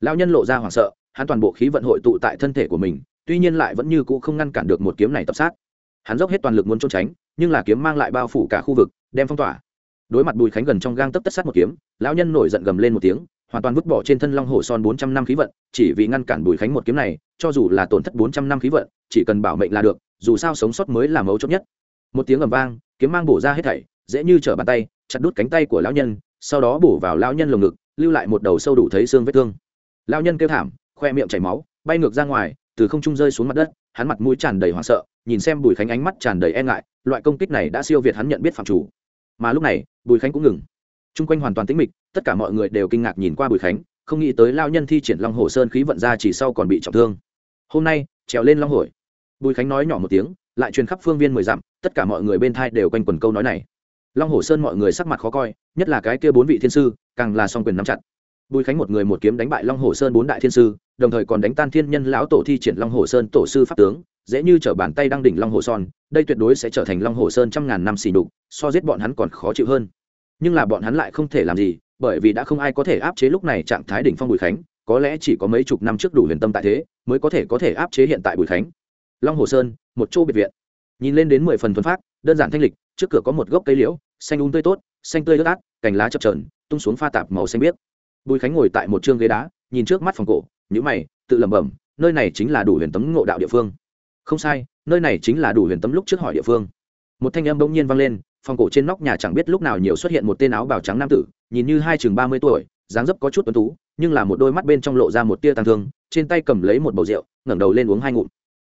Lão nhân lộ ra hoảng sợ, hắn toàn bộ khí vận hội tụ tại thân thể của mình, tuy nhiên lại vẫn như cũ không ngăn cản được một kiếm này tập sát. Hắn dốc hết toàn lực muốn trốn tránh, nhưng là kiếm mang lại bao phủ cả khu vực, đem phong tỏa. Đối mặt bùi khánh gần trong gang tấp tất sát một kiếm, lão nhân nổi giận gầm lên một tiếng, hoàn toàn vứt bỏ trên thân long hồ son bốn trăm năm khí vận, chỉ vì ngăn cản bùi khánh một kiếm này, cho dù là tổn thất bốn trăm năm khí vận, chỉ cần bảo mệnh là được, dù sao sống sót mới là mấu chốt nhất một tiếng ầm vang, kiếm mang bổ ra hết thảy, dễ như trở bàn tay, chặt đút cánh tay của lão nhân, sau đó bổ vào lão nhân lồng ngực, lưu lại một đầu sâu đủ thấy xương vết thương. Lão nhân kêu thảm, khoe miệng chảy máu, bay ngược ra ngoài, từ không trung rơi xuống mặt đất, hắn mặt mũi tràn đầy hoảng sợ, nhìn xem bùi khánh ánh mắt tràn đầy e ngại, loại công kích này đã siêu việt hắn nhận biết phạm chủ. Mà lúc này, bùi khánh cũng ngừng. T r u n g quanh hoàn toàn tĩnh mịch, tất cả mọi người đều kinh ngạc nhìn qua bùi khánh, không nghĩ tới lao nhân thi triển long hồ sơn khí vận ra chỉ sau còn bị trọng thương. Hôm nay, trèo lên long hồi bùi khánh nói nhỏ một tiếng, lại truyền khắp phương viên mười dặm tất cả mọi người bên thai đều quanh quần câu nói này. Long hồ sơn mọi người sắc mặt khó coi, nhất là cái kia bốn vị thiên sư, càng là song quyền nắm chặt. Bùi khánh một người một kiếm đánh bại long hồ sơn bốn đại thiên sư, đồng thời còn đánh tan thiên nhân lão tổ thi triển long hồ sơn tổ sư pháp tướng, dễ như t bàn tay đang đỉnh long hồ son đây tuyệt đối sẽ trở thành long hồ sơn trăm ngàn năm xì đục so giết bọn hắn còn khó chịu hơn. Nhưng là bọn hắn lại không thể làm gì, bởi vì đã không ai có thể áp chế lúc này trạng thái đỉnh phong bùi khánh, có lẽ chỉ có mấy chục năm trước đủ huyền tâm tại thế, mới có thể có thể áp chế hiện tại bùi khánh. Long hồ sơn, một chỗ biệt viện nhìn lên đến mười phần thuần phát, đơn giản thanh lịch, trước cửa có một gốc cây liễu, xanh úng tươi tốt, xanh tươi ướt át, cành lá chập trờn tung xuống pha tạp màu xanh biếc. Bùi khánh ngồi tại một t ghế đá, nhìn trước mắt phòng cổ nhữ mày, tự lẩm bẩm, nơi này chính là đủ huyền tấm ngộ đạo địa phương. Không sai, nơi này chính là đủ huyền tấm lúc trước hỏi địa phương. Một thanh âm bỗng nhiên vang lên, phòng cổ trên nóc nhà chẳng biết lúc nào nhiều xuất hiện một tên áo bào trắng nam tử, nhìn như hai chừng ba mươi tuổi, dáng dấp có chút tuấn tú, nhưng là một đôi mắt bên trong lộ ra một tia tàn thương, trên tay cầm lấy một bầu rượu, ngẩng đầu lên uống hai ngụm.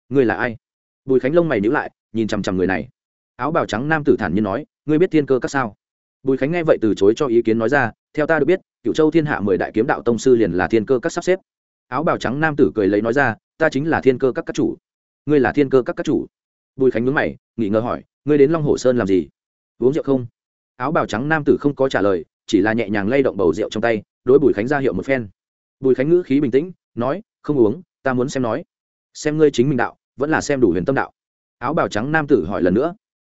Người là ai? Bùi khánh lông mày nhữ lại nhìn chằm chằm người này. Áo bào trắng nam tử thản nhiên nói, ngươi biết thiên cơ các sao? Bùi khánh nghe vậy từ chối cho ý kiến nói ra, theo ta được biết cựu châu thiên hạ mười đại kiếm đạo tông sư liền là thiên cơ các sắp xếp. Áo bào trắng nam tử cười lấy nói ra, ta chính là thiên cơ các các chủ. Ngươi là thiên cơ các các chủ? Bùi khánh nhớ mày nghỉ ngờ hỏi, ngươi đến long hồ sơn làm gì? Uống rượu không? Áo bào trắng nam tử không có trả lời, chỉ là nhẹ nhàng lay động bầu rượu trong tay, đối bùi khánh ra hiệu một phen. Bùi khánh ngữ khí bình tĩnh, nói, không uống, ta muốn xem nói. Xem ngươi chính mình đạo, vẫn là xem đủ huyền tâm đạo áo bào trắng nam tử hỏi lần nữa.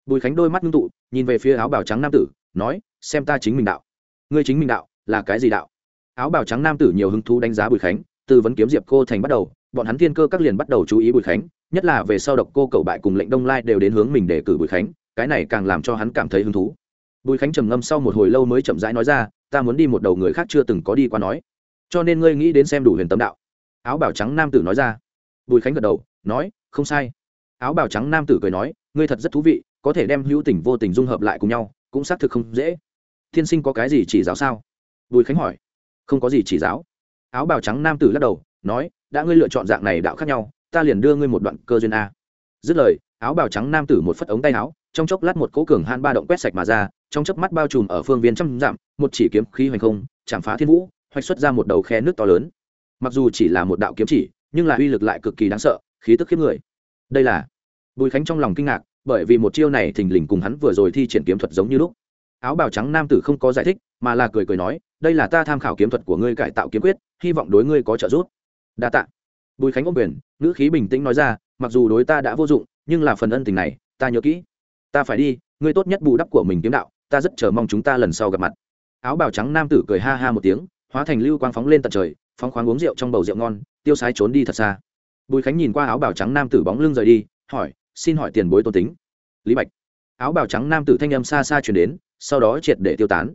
Bùi khánh đôi mắt ngưng tụ, nhìn về phía áo bào trắng nam tử, nói, xem ta chính mình đạo. Ngươi chính mình đạo, là cái gì đạo? Áo bào trắng nam tử nhiều hứng thú đánh giá bùi khánh, từ vấn kiếm diệp cô thành bắt đầu, bọn hắn thiên cơ các liền bắt đầu chú ý bùi khánh, nhất là về sau độc cô cầu bại cùng lệnh đông lai đều đến hướng mình để cử bùi khánh, cái này càng làm cho hắn cảm thấy hứng thú. Bùi khánh trầm ngâm sau một hồi lâu mới chậm rãi nói ra, ta muốn đi một đầu người khác chưa từng có đi qua nói, cho nên ngươi nghĩ đến xem đủ huyền tâm đạo. Áo bảo trắng nam tử nói ra. Bùi khánh gật đầu, nói, không sai áo bào trắng nam tử cười nói, ngươi thật rất thú vị, có thể đem hữu tình vô tình dung hợp lại cùng nhau, cũng xác thực không dễ. Thiên sinh có cái gì chỉ giáo sao? Bùi khánh hỏi. Không có gì chỉ giáo. Áo bào trắng nam tử lắc đầu, nói, đã ngươi lựa chọn dạng này đạo khác nhau, ta liền đưa ngươi một đoạn cơ duyên a. Dứt lời, áo bào trắng nam tử một phất ống tay áo, trong chốc lát một cố cường han ba động quét sạch mà ra, trong chớp mắt bao trùm ở phương viên trăm dặm, một chỉ kiếm khí hoành không, chạm phá thiên vũ, hoạch xuất ra một đầu khe nước to lớn. Mặc dù chỉ là một đạo kiếm chỉ, nhưng là uy lực lại cực kỳ đáng sợ, khí tức khiếp người đây là bùi khánh trong lòng kinh ngạc, bởi vì một chiêu này thình lình cùng hắn vừa rồi thi triển kiếm thuật giống như lúc. Áo bào trắng nam tử không có giải thích, mà là cười cười nói, đây là ta tham khảo kiếm thuật của ngươi cải tạo kiếm quyết, hy vọng đối ngươi có trợ giúp. Đa tạ. Bùi khánh ôm quyền, ngữ khí bình tĩnh nói ra, mặc dù đối ta đã vô dụng, nhưng là phần ân tình này, ta nhớ kỹ. Ta phải đi, ngươi tốt nhất bù đắp của mình kiếm đạo, ta rất chờ mong chúng ta lần sau gặp mặt. Áo bào trắng nam tử cười ha ha một tiếng, hóa thành lưu quang phóng lên tận trời, phóng khoáng uống rượu trong bầu rượu ngon, tiêu sái trốn đi thật xa bùi khánh nhìn qua áo bào trắng nam tử bóng lưng rời đi hỏi xin hỏi tiền bối tôn tính? Lý bạch. Áo bào trắng nam tử thanh âm xa xa chuyển đến sau đó triệt để tiêu tán.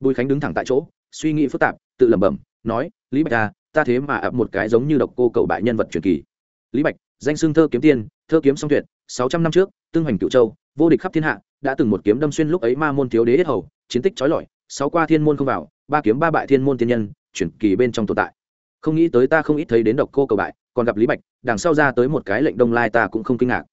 Bùi khánh đứng thẳng tại chỗ suy nghĩ phức tạp tự lẩm bẩm nói lý bạch ta à, ta thế mà ập một cái giống như độc cô cậu bại nhân vật truyền kỳ. Lý bạch danh xưng thơ kiếm tiên thơ kiếm song tuyệt sáu trăm năm trước tương hoành cựu châu vô địch khắp thiên hạ đã từng một kiếm đâm xuyên lúc ấy ma môn thiếu đế hết hầu chiến tích trói lọi sáu qua thiên môn không vào ba kiếm ba bại thiên môn tiên nhân chuyển kỳ bên trong tồn tại không nghĩ tới ta không ít thấy đến độc cô cầu bại, còn gặp lý bạch, đằng sau ra tới một cái lệnh đông lai ta cũng không kinh ngạc.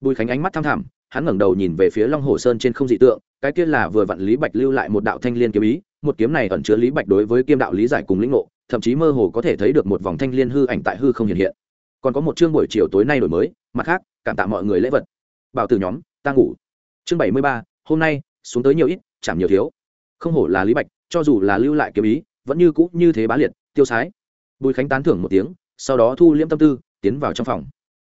Bùi khánh ánh mắt tham thẳm, hắn ngẩng đầu nhìn về phía long hồ sơn trên không dị tượng, cái kia là vừa vặn lý bạch lưu lại một đạo thanh liên kiếm ý, một kiếm này ẩn chứa lý bạch đối với kiêm đạo lý giải cùng lĩnh ngộ, thậm chí mơ hồ có thể thấy được một vòng thanh liên hư ảnh tại hư không hiện hiện. Còn có một chương buổi chiều tối nay đổi mới, mặt khác, cảm tạ mọi người lễ vật. Bảo từ nhóm, ta ngủ. Chương bảy mươi ba, hôm nay, xuống tới nhiều ít chẳng nhiều thiếu. Không hổ là lý bạch, cho dù là lưu lại kiếm ý, vẫn như cũ như thế bá liệt, tiêu sái bùi khánh tán thưởng một tiếng, sau đó thu liễm tâm tư, tiến vào trong phòng.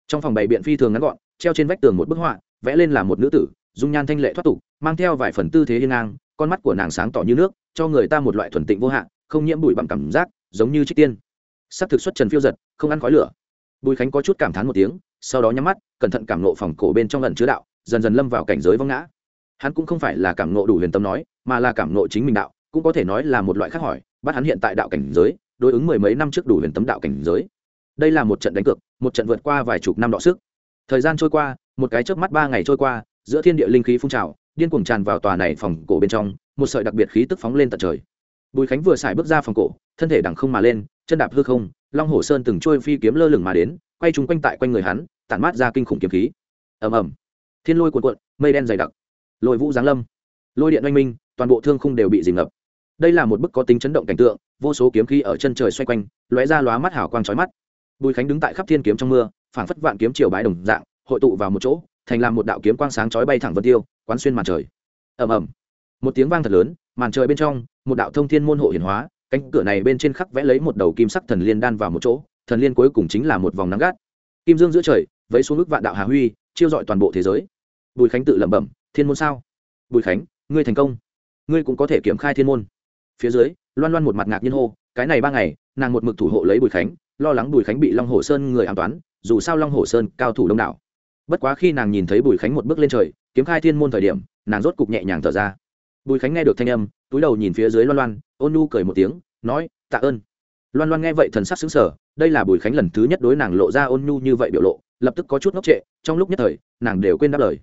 Trong phòng bày biện phi thường ngắn gọn, treo trên vách tường một bức họa, vẽ lên là một nữ tử, dung nhan thanh lệ thoát tục, mang theo vài phần tư thế hiên ngang, con mắt của nàng sáng tỏ như nước, cho người ta một loại thuần tịnh vô hạn, không nhiễm bụi bằng cảm giác, giống như trích tiên. Sắc thực xuất trần phiêu giật, không ăn khói lửa. Bùi khánh có chút cảm thán một tiếng, sau đó nhắm mắt, cẩn thận cảm nộ phòng cổ bên trong lần chứa đạo, dần dần lâm vào cảnh giới vong ngã. Hắn cũng không phải là cảm nộ đủ huyền tâm nói, mà là cảm nộ chính mình đạo, cũng có thể nói là một loại khác hỏi, bắt hắn hiện tại đạo cảnh giới đối ứng mười mấy năm trước đủ huyền tấm đạo cảnh giới. Đây là một trận đánh cược, một trận vượt qua vài chục năm đọ sức. Thời gian trôi qua, một cái chớp mắt ba ngày trôi qua, giữa thiên địa linh khí phun trào, điên cuồng tràn vào tòa này phòng cổ bên trong, một sợi đặc biệt khí tức phóng lên tận trời. Bùi khánh vừa xài bước ra phòng cổ, thân thể đằng không mà lên, chân đạp hư không, long hồ sơn từng trôi phi kiếm lơ lửng mà đến, quay trúng quanh tại quanh người hắn, tản mát ra kinh khủng kiếm khí. Ầm ầm. Thiên lôi cuộn cuộn, mây đen dày đặc. Lôi vũ giáng lâm. Lôi điện oanh minh, toàn bộ thương khung đều bị dìm ngập. Đây là một bức có tính chấn động cảnh tượng vô số kiếm khí ở chân trời xoay quanh, lóe ra lóa mắt hào quang chói mắt. Bùi khánh đứng tại khắp thiên kiếm trong mưa, phảng phất vạn kiếm triều bái đồng dạng, hội tụ vào một chỗ, thành làm một đạo kiếm quang sáng chói bay thẳng vân tiêu, quán xuyên màn trời. Ầm ầm. Một tiếng vang thật lớn, màn trời bên trong, một đạo thông thiên môn hộ hiển hóa, cánh cửa này bên trên khắc vẽ lấy một đầu kim sắc thần liên đan vào một chỗ, thần liên cuối cùng chính là một vòng nắng gắt. Kim dương giữa trời, vẫy xuống ước vạn đạo hà huy, chiêu dọi toàn bộ thế giới. Bùi khánh tự lẩm bẩm, thiên môn sao? Bùi khánh, ngươi thành công. Ngươi cũng có thể kiểm khai thiên môn. Phía dưới loan loan một mặt ngạc nhiên hô, cái này ba ngày, nàng một mực thủ hộ lấy bùi khánh, lo lắng bùi khánh bị long hồ sơn người an toán, dù sao long hồ sơn cao thủ đông đảo. Bất quá khi nàng nhìn thấy bùi khánh một bước lên trời, kiếm khai thiên môn thời điểm, nàng rốt cục nhẹ nhàng thở ra. Bùi khánh nghe được thanh âm, túi đầu nhìn phía dưới loan loan, ôn nu cười một tiếng, nói, tạ ơn. Loan loan nghe vậy thần sắc xứng sở đây là bùi khánh lần thứ nhất đối nàng lộ ra ôn nhu như vậy biểu lộ, lập tức có chút ngốc trệ, trong lúc nhất thời, nàng đều quên đáp lời.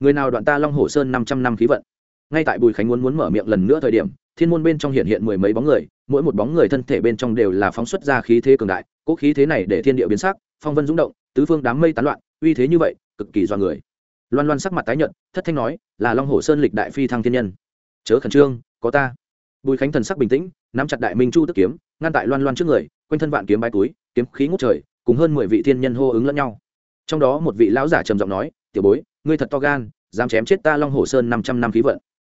Người nào đoạn ta long hồ sơn năm trăm năm khí vận? Ngay tại bùi khánh muốn muốn mở miệng lần nữa thời điểm thiên môn bên trong hiện hiện mười mấy bóng người, mỗi một bóng người thân thể bên trong đều là phóng xuất ra khí thế cường đại, cỗ khí thế này để thiên địa biến sắc, phong vân rung động, tứ phương đám mây tán loạn, uy thế như vậy, cực kỳ do người. Loan loan sắc mặt tái nhợt, thất thanh nói, là long hồ sơn lịch đại phi thăng thiên nhân. Chớ khẩn trương, có ta. Bùi khánh thần sắc bình tĩnh, nắm chặt đại minh chu tức kiếm, ngăn tại loan loan trước người, quanh thân vạn kiếm bái túi, kiếm khí ngút trời, cùng hơn mười vị thiên nhân hô ứng lẫn nhau. Trong đó một vị lão giả trầm giọng nói, tiểu bối, ngươi thật to gan, dám chém chết ta long hồ sơn năm trăm năm khí vận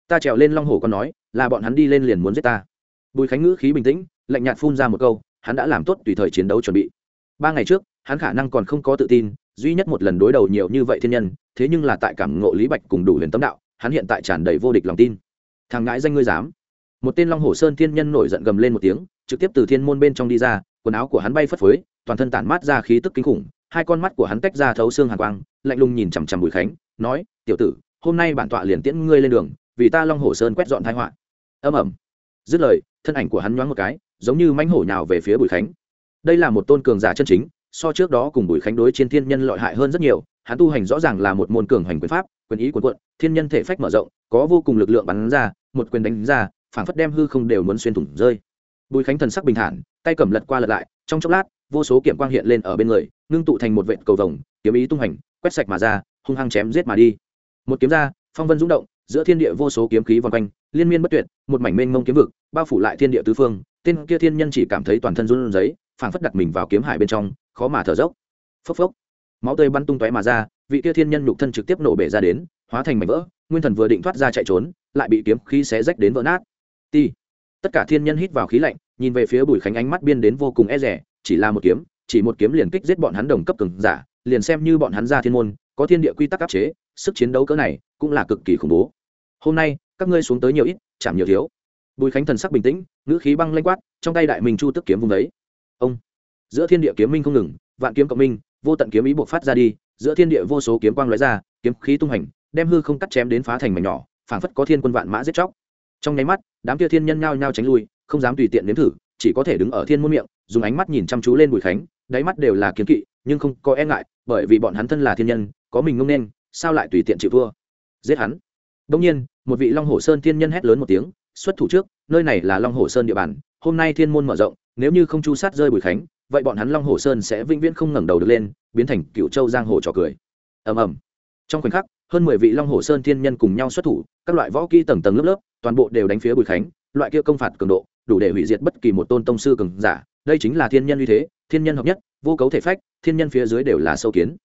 ta trèo lên long hồ còn nói, là bọn hắn đi lên liền muốn giết ta. Bùi khánh ngữ khí bình tĩnh, lạnh nhạt phun ra một câu, hắn đã làm tốt tùy thời chiến đấu chuẩn bị. Ba ngày trước, hắn khả năng còn không có tự tin, duy nhất một lần đối đầu nhiều như vậy thiên nhân, thế nhưng là tại cảm ngộ lý bạch cùng đủ huyền tâm đạo, hắn hiện tại tràn đầy vô địch lòng tin. Thằng ngãi danh ngươi dám. Một tên long hồ sơn thiên nhân nổi giận gầm lên một tiếng, trực tiếp từ thiên môn bên trong đi ra, quần áo của hắn bay phất phới, toàn thân tản mát ra khí tức kinh khủng, hai con mắt của hắn tách ra thấu xương hàn quang, lạnh lùng nhìn chằm chằm bùi khánh, nói, tiểu tử, hôm nay bản tọa liền tiễn ngươi lên đường vì ta long hồ sơn quét dọn thái họa. Âm ẩm dứt lời, thân ảnh của hắn nhoáng một cái, giống như mãnh hổ nhào về phía bùi khánh. Đây là một tôn cường giả chân chính, so trước đó cùng bùi khánh đối chiến thiên nhân lợi hại hơn rất nhiều, hắn tu hành rõ ràng là một môn cường hành quyền pháp, quyền ý quần quận thiên nhân thể phách mở rộng, có vô cùng lực lượng bắn ra, một quyền đánh ra, phảng phất đem hư không đều muốn xuyên thủng rơi. Bùi khánh thần sắc bình thản, tay cầm lật qua lật lại, trong chốc lát, vô số kiểm quang hiện lên ở bên người, ngưng tụ thành một vệt cầu vồng, kiếm ý tung hành, quét sạch mà ra, hung hăng chém giết mà đi. Một kiếm ra, phong vân rung động giữa thiên địa vô số kiếm khí vòng quanh, liên miên bất tuyệt, một mảnh mênh mông kiếm vực, bao phủ lại thiên địa tứ phương, tên kia thiên nhân chỉ cảm thấy toàn thân run rẩy, phảng phất đặt mình vào kiếm hải bên trong, khó mà thở dốc. Phốc phốc. Máu tươi bắn tung tóe mà ra, vị kia thiên nhân nhục thân trực tiếp nổ bể ra đến, hóa thành mảnh vỡ, nguyên thần vừa định thoát ra chạy trốn, lại bị kiếm khí xé rách đến vỡ nát. Ti. Tất cả thiên nhân hít vào khí lạnh, nhìn về phía bùi khánh ánh mắt biên đến vô cùng e rẻ chỉ là một kiếm, chỉ một kiếm liền kích giết bọn hắn đồng cấp cường giả, liền xem như bọn hắn ra thiên môn, có thiên địa quy tắc áp chế, sức chiến đấu cỡ này cũng là cực kỳ khủng bố. Hôm nay, các ngươi xuống tới nhiều ít, chạm nhiều thiếu. Bùi khánh thần sắc bình tĩnh, ngữ khí băng lanh quát, trong tay đại minh chu tức kiếm vùng đấy ông, giữa thiên địa kiếm minh không ngừng, vạn kiếm cộng minh, vô tận kiếm ý buộc phát ra đi, giữa thiên địa vô số kiếm quang lóe ra, kiếm khí tung hành, đem hư không cắt chém đến phá thành mảnh nhỏ, phảng phất có thiên quân vạn mã giết chóc. Trong nháy mắt, đám kia thiên nhân nhao nhao tránh lui, không dám tùy tiện nếm thử, chỉ có thể đứng ở thiên môn miệng, dùng ánh mắt nhìn chăm chú lên bùi khánh, đáy mắt đều là kiếm kỵ, nhưng không có e ngại, bởi vì bọn hắn thân là thiên nhân, có mình ngông nên, sao lại tùy tiện chịu thua? Giết hắn. Đông nhiên, một vị long hồ sơn thiên nhân hét lớn một tiếng, xuất thủ trước, nơi này là long hồ sơn địa bàn, hôm nay thiên môn mở rộng, nếu như không chu sát rơi bùi khánh, vậy bọn hắn long hồ sơn sẽ vĩnh viễn không ngẩng đầu được lên, biến thành cựu châu giang hồ trò cười. Ầm ầm. Trong khoảnh khắc, hơn mười vị long hồ sơn thiên nhân cùng nhau xuất thủ, các loại võ kỹ tầng tầng lớp lớp, toàn bộ đều đánh phía bùi khánh, loại kia công phạt cường độ, đủ để hủy diệt bất kỳ một tôn tông sư cường giả, đây chính là thiên nhân uy thế, thiên nhân hợp nhất, vô cấu thể phách, thiên nhân phía dưới đều là sâu kiến.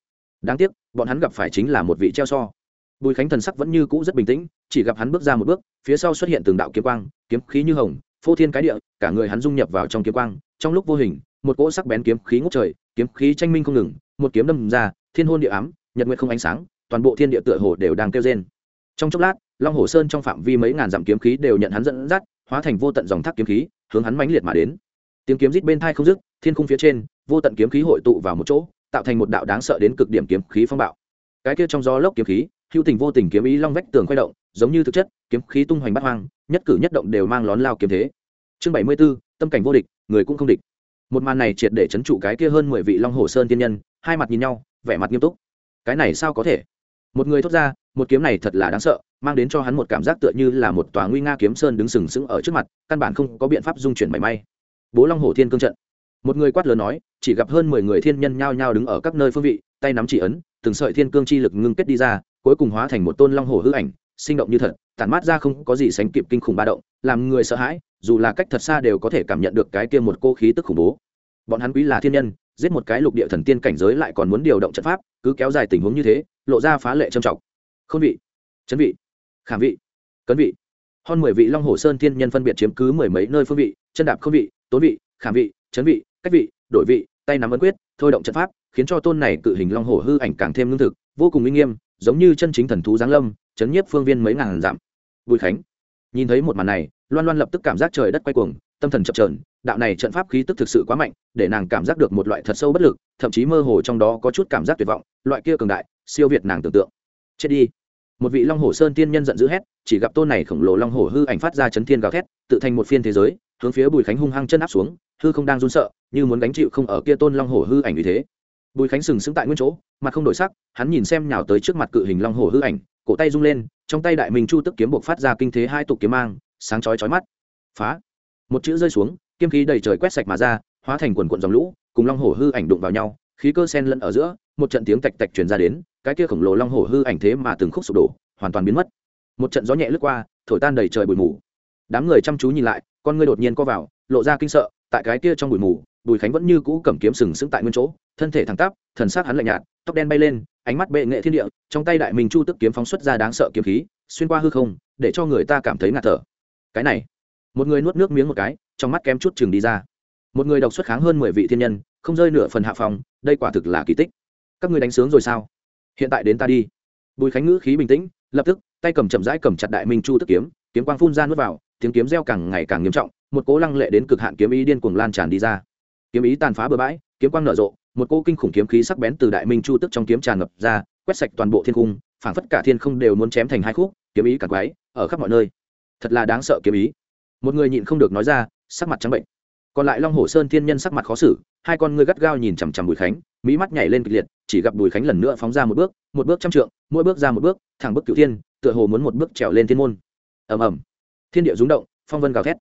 Đáng tiếc, bọn hắn gặp phải chính là một vị treo so bùi khánh thần sắc vẫn như cũ rất bình tĩnh, chỉ gặp hắn bước ra một bước, phía sau xuất hiện từng đạo kiếm quang, kiếm khí như hồng, phô thiên cái địa, cả người hắn dung nhập vào trong kiếm quang, trong lúc vô hình, một cỗ sắc bén kiếm khí ngút trời, kiếm khí tranh minh không ngừng, một kiếm đâm ra, thiên hôn địa ám, nhật nguyện không ánh sáng, toàn bộ thiên địa tựa hồ đều đang kêu rên. Trong chốc lát, long hồ sơn trong phạm vi mấy ngàn dặm kiếm khí đều nhận hắn dẫn dắt, hóa thành vô tận dòng thác kiếm khí, hướng hắn mãnh liệt mà đến. Tiếng kiếm rít bên thai không dứt, thiên khung phía trên, vô tận kiếm khí hội tụ vào một chỗ, tạo thành một đạo đáng sợ đến cực điểm kiếm khí phong bạo. Cái kia trong gió lốc kiếm khí hữu tình vô tình kiếm ý long vách tường quay động, giống như thực chất, kiếm khí tung hoành bắt hoang, nhất cử nhất động đều mang lón lao kiếm thế. Chương bảy mươi b ố tâm cảnh vô địch, người cũng không địch. Một màn này triệt để chấn trụ cái kia hơn mười vị long hồ sơn tiên nhân, hai mặt nhìn nhau, vẻ mặt nghiêm túc. Cái này sao có thể? Một người thốt ra, một kiếm này thật là đáng sợ, mang đến cho hắn một cảm giác tựa như là một tòa nguy nga kiếm sơn đứng sừng sững ở trước mặt, căn bản không có biện pháp dung chuyển mảy may. Bố long hồ thiên cương trận. Một người quát lớn nói, chỉ gặp hơn mười người thiên nhân nhao nhao đứng ở các nơi phương vị, tay nắm chỉ ấn, từng sợi thiên cương chi lực ngưng kết đi ra cuối cùng hóa thành một tôn long hồ hư ảnh, sinh động như thật, tản mát ra không có gì sánh kịp kinh khủng ba động, làm người sợ hãi, dù là cách thật xa đều có thể cảm nhận được cái kia một cô khí tức khủng bố. Bọn hắn quý là thiên nhân, giết một cái lục địa thần tiên cảnh giới lại còn muốn điều động trận pháp, cứ kéo dài tình huống như thế, lộ ra phá lệ trầm trọng. Khôn vị, chấn vị, khảm vị, cấn vị. Hơn mười vị long hồ sơn thiên nhân phân biệt chiếm cứ mười mấy nơi phương vị, chân đạp khôn vị, tốn vị, khảm vị, chấn vị, cách vị, đổi vị, tay nắm ấn quyết, thôi động trận pháp, khiến cho tôn này cự hình long hồ hư ảnh càng thêm lương thực, vô cùng uy nghiêm giống như chân chính thần thú giáng lâm, chấn nhiếp phương viên mấy ngàn dặm. Bùi khánh nhìn thấy một màn này, loan loan lập tức cảm giác trời đất quay cuồng, tâm thần chập trờn đạo này trận pháp khí tức thực sự quá mạnh, để nàng cảm giác được một loại thật sâu bất lực, thậm chí mơ hồ trong đó có chút cảm giác tuyệt vọng, loại kia cường đại, siêu việt nàng tưởng tượng. Chết đi. Một vị long hồ sơn tiên nhân giận dữ hét, chỉ gặp tôn này khổng lồ long hồ hư ảnh phát ra chấn thiên gào thét, tự thành một phiên thế giới, hướng phía bùi khánh hung hăng chân áp xuống, hư không đang run sợ, như muốn gánh chịu không ở kia tôn long hồ hư ảnh như thế. Bùi khánh sừng sững tại nguyên chỗ mặt không đổi sắc, hắn nhìn xem nhào tới trước mặt cự hình long hồ hư ảnh, cổ tay rung lên, trong tay đại minh chu tức kiếm buộc phát ra kinh thế hai tục kiếm mang, sáng chói chói mắt. Phá! Một chữ rơi xuống, kiếm khí đầy trời quét sạch mà ra, hóa thành quần cuộn dòng lũ, cùng long hổ hư ảnh đụng vào nhau, khí cơ sen lẫn ở giữa, một trận tiếng tạch tạch truyền ra đến, cái kia khổng lồ long hổ hư ảnh thế mà từng khúc sụp đổ, hoàn toàn biến mất. Một trận gió nhẹ lướt qua, thổi tan đầy trời bụi mù. Đám người chăm chú nhìn lại, con ngươi đột nhiên co vào, lộ ra kinh sợ, tại cái kia trong bụi mù, bùi khánh vẫn như cũ cầm kiếm sừng sững tại nguyên chỗ, thân thể thẳng tắp, thần sắc hắn lạnh nhạt tóc đen bay lên, ánh mắt bệ nghệ thiên địa, trong tay đại minh chu tức kiếm phóng xuất ra đáng sợ kiếm khí, xuyên qua hư không, để cho người ta cảm thấy ngạt thở. Cái này, một người nuốt nước miếng một cái, trong mắt kém chút chừng đi ra. Một người độc xuất kháng hơn mười vị thiên nhân, không rơi nửa phần hạ phòng, đây quả thực là kỳ tích. Các ngươi đánh sướng rồi sao? Hiện tại đến ta đi. Bùi khánh ngữ khí bình tĩnh, lập tức, tay cầm chậm rãi cầm chặt đại minh chu tức kiếm kiếm quang phun ra nuốt vào, tiếng kiếm reo càng ngày càng nghiêm trọng, một cố lăng lệ đến cực hạn kiếm ý điên cuồng lan tràn đi ra. Kiếm ý tàn phá bừa bãi, kiếm quang nở rộ một cô kinh khủng kiếm khí sắc bén từ đại minh chu tức trong kiếm tràn ngập ra, quét sạch toàn bộ thiên cung, phảng phất cả thiên không đều muốn chém thành hai khúc, kiếm ý càng quái, ở khắp mọi nơi. Thật là đáng sợ kiếm ý. Một người nhịn không được nói ra, sắc mặt trắng bệnh. Còn lại long hồ sơn thiên nhân sắc mặt khó xử, hai con ngươi gắt gao nhìn chằm chằm bùi khánh, mỹ mắt nhảy lên kịch liệt, chỉ gặp bùi khánh lần nữa phóng ra một bước một bước trăm trượng, mỗi bước ra một bước, thẳng bước cửu thiên, tựa hồ muốn một bước trèo lên thiên môn. Ầm ầm. Thiên địa rúng động, phong vân gào thét.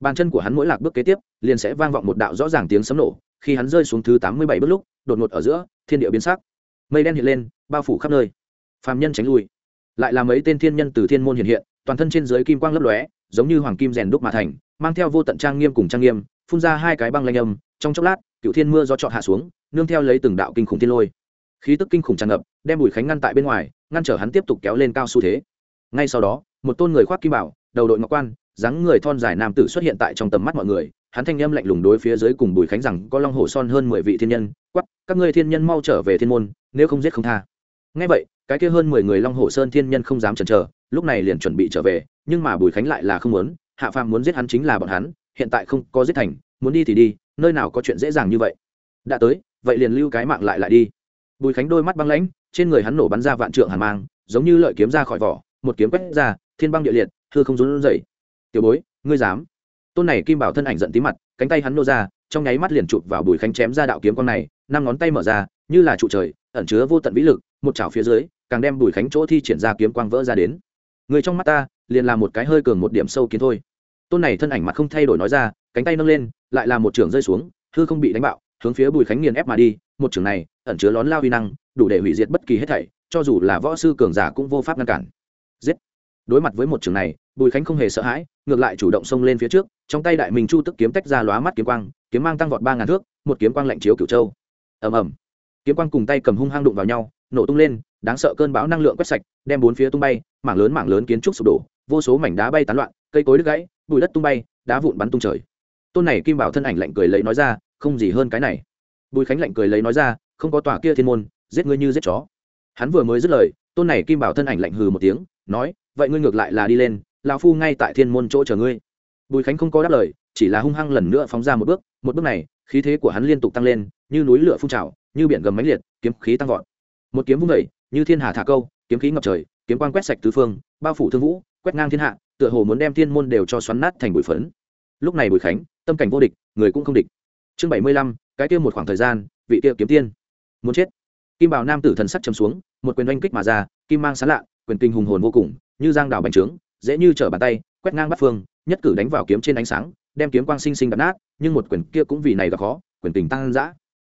Bàn chân của hắn mỗi lạc bước kế tiếp, liền sẽ vang vọng một đạo rõ ràng tiếng sấm nổ khi hắn rơi xuống thứ tám mươi bảy bước lúc, đột ngột ở giữa, thiên địa biến sắc. Mây đen hiện lên, bao phủ khắp nơi. Phàm nhân tránh lui. Lại là mấy tên thiên nhân từ thiên môn hiện hiện, toàn thân trên dưới kim quang lấp lóe, giống như hoàng kim rèn đúc mà thành, mang theo vô tận trang nghiêm cùng trang nghiêm, phun ra hai cái băng lanh âm, trong chốc lát, cựu thiên mưa do trọn hạ xuống, nương theo lấy từng đạo kinh khủng thiên lôi. Khí tức kinh khủng tràn ngập, đem bùi khánh ngăn tại bên ngoài, ngăn trở hắn tiếp tục kéo lên cao xu thế. Ngay sau đó, một tôn người khoác kim bảo, đầu đội ngọc quan, dáng người thon dài nam tử xuất hiện tại trong tầm mắt mọi người hắn thanh âm lạnh lùng đối phía dưới cùng bùi khánh rằng, có long hổ son hơn mười vị thiên nhân quắp các ngươi thiên nhân mau trở về thiên môn, nếu không giết không tha. Ngay vậy, cái kia hơn mười người long hổ sơn thiên nhân không dám chần chờ, lúc này liền chuẩn bị trở về, nhưng mà bùi khánh lại là không muốn, hạ phàm muốn giết hắn chính là bọn hắn, hiện tại không có giết thành, muốn đi thì đi, nơi nào có chuyện dễ dàng như vậy. Đã tới, vậy liền lưu cái mạng lại lại đi. Bùi khánh đôi mắt băng lãnh, trên người hắn nổ bắn ra vạn trượng hàn mang, giống như lợi kiếm ra khỏi vỏ, một kiếm quét ra, thiên băng địa liệt, hư không rốn rẩy. Tiểu bối, ngươi dám? Tôn này kim bảo thân ảnh giận tí mặt, cánh tay hắn nô ra, trong nháy mắt liền chụp vào bùi khánh chém ra đạo kiếm con này, năm ngón tay mở ra, như là trụ trời, ẩn chứa vô tận vĩ lực, một chảo phía dưới, càng đem bùi khánh chỗ thi triển ra kiếm quang vỡ ra đến. Người trong mắt ta, liền là một cái hơi cường một điểm sâu kiến thôi. Tôn này thân ảnh mặt không thay đổi nói ra, cánh tay nâng lên, lại là một trường rơi xuống, hư không bị đánh bạo, hướng phía bùi khánh nghiền ép mà đi, một trường này, ẩn chứa lón lao vi năng, đủ để hủy diệt bất kỳ hết thảy, cho dù là võ sư cường giả cũng vô pháp ngăn cản. Giết. Đối mặt với một trường này bùi khánh không hề sợ hãi, ngược lại chủ động xông lên phía trước, trong tay đại minh chu tức kiếm tách ra lóa mắt kiếm quang, kiếm mang tăng vọt ba ngàn thước, một kiếm quang lạnh chiếu cửu châu. Ầm ầm. Kiếm quang cùng tay cầm hung hăng đụng vào nhau, nổ tung lên, đáng sợ cơn bão năng lượng quét sạch, đem bốn phía tung bay, mảng lớn mảng lớn kiến trúc sụp đổ, vô số mảnh đá bay tán loạn, cây cối đứt gãy, bụi đất tung bay, đá vụn bắn tung trời. Tôn này kim bảo thân ảnh lạnh cười lấy nói ra, không gì hơn cái này. Bùi khánh lạnh cười lấy nói ra, không có tòa kia thiên môn, giết ngươi như giết chó. Hắn vừa mới dứt lời, tôn này kim bảo thân ảnh lạnh hừ một tiếng, nói, vậy ngươi ngược lại là đi lên lão phu ngay tại thiên môn chỗ chờ ngươi. Bùi khánh không có đáp lời, chỉ là hung hăng lần nữa phóng ra một bước một bước này, khí thế của hắn liên tục tăng lên, như núi lửa phun trào, như biển gầm mãnh liệt, kiếm khí tăng vọt. Một kiếm vung vẩy như thiên hà thả câu, kiếm khí ngập trời, kiếm quang quét sạch tứ phương, bao phủ thương vũ, quét ngang thiên hạ, tựa hồ muốn đem thiên môn đều cho xoắn nát thành bụi phấn. Lúc này bùi khánh, tâm cảnh vô địch, người cũng không địch. Chương bảy mươi lăm, cái kia một khoảng thời gian, vị kia kiếm tiên. Muốn chết. Kim bảo nam tử thần sắc chấm xuống, một quyền oanh kích mà ra, kim mang sán lạ, quyền kinh hùng hồn vô cùng, như giang đảo bành trướng dễ như trở bàn tay, quét ngang bắt phương, nhất cử đánh vào kiếm trên ánh sáng, đem kiếm quang sinh sinh đập nát, nhưng một quyền kia cũng vì này gặp khó, quyền tình tăng dã.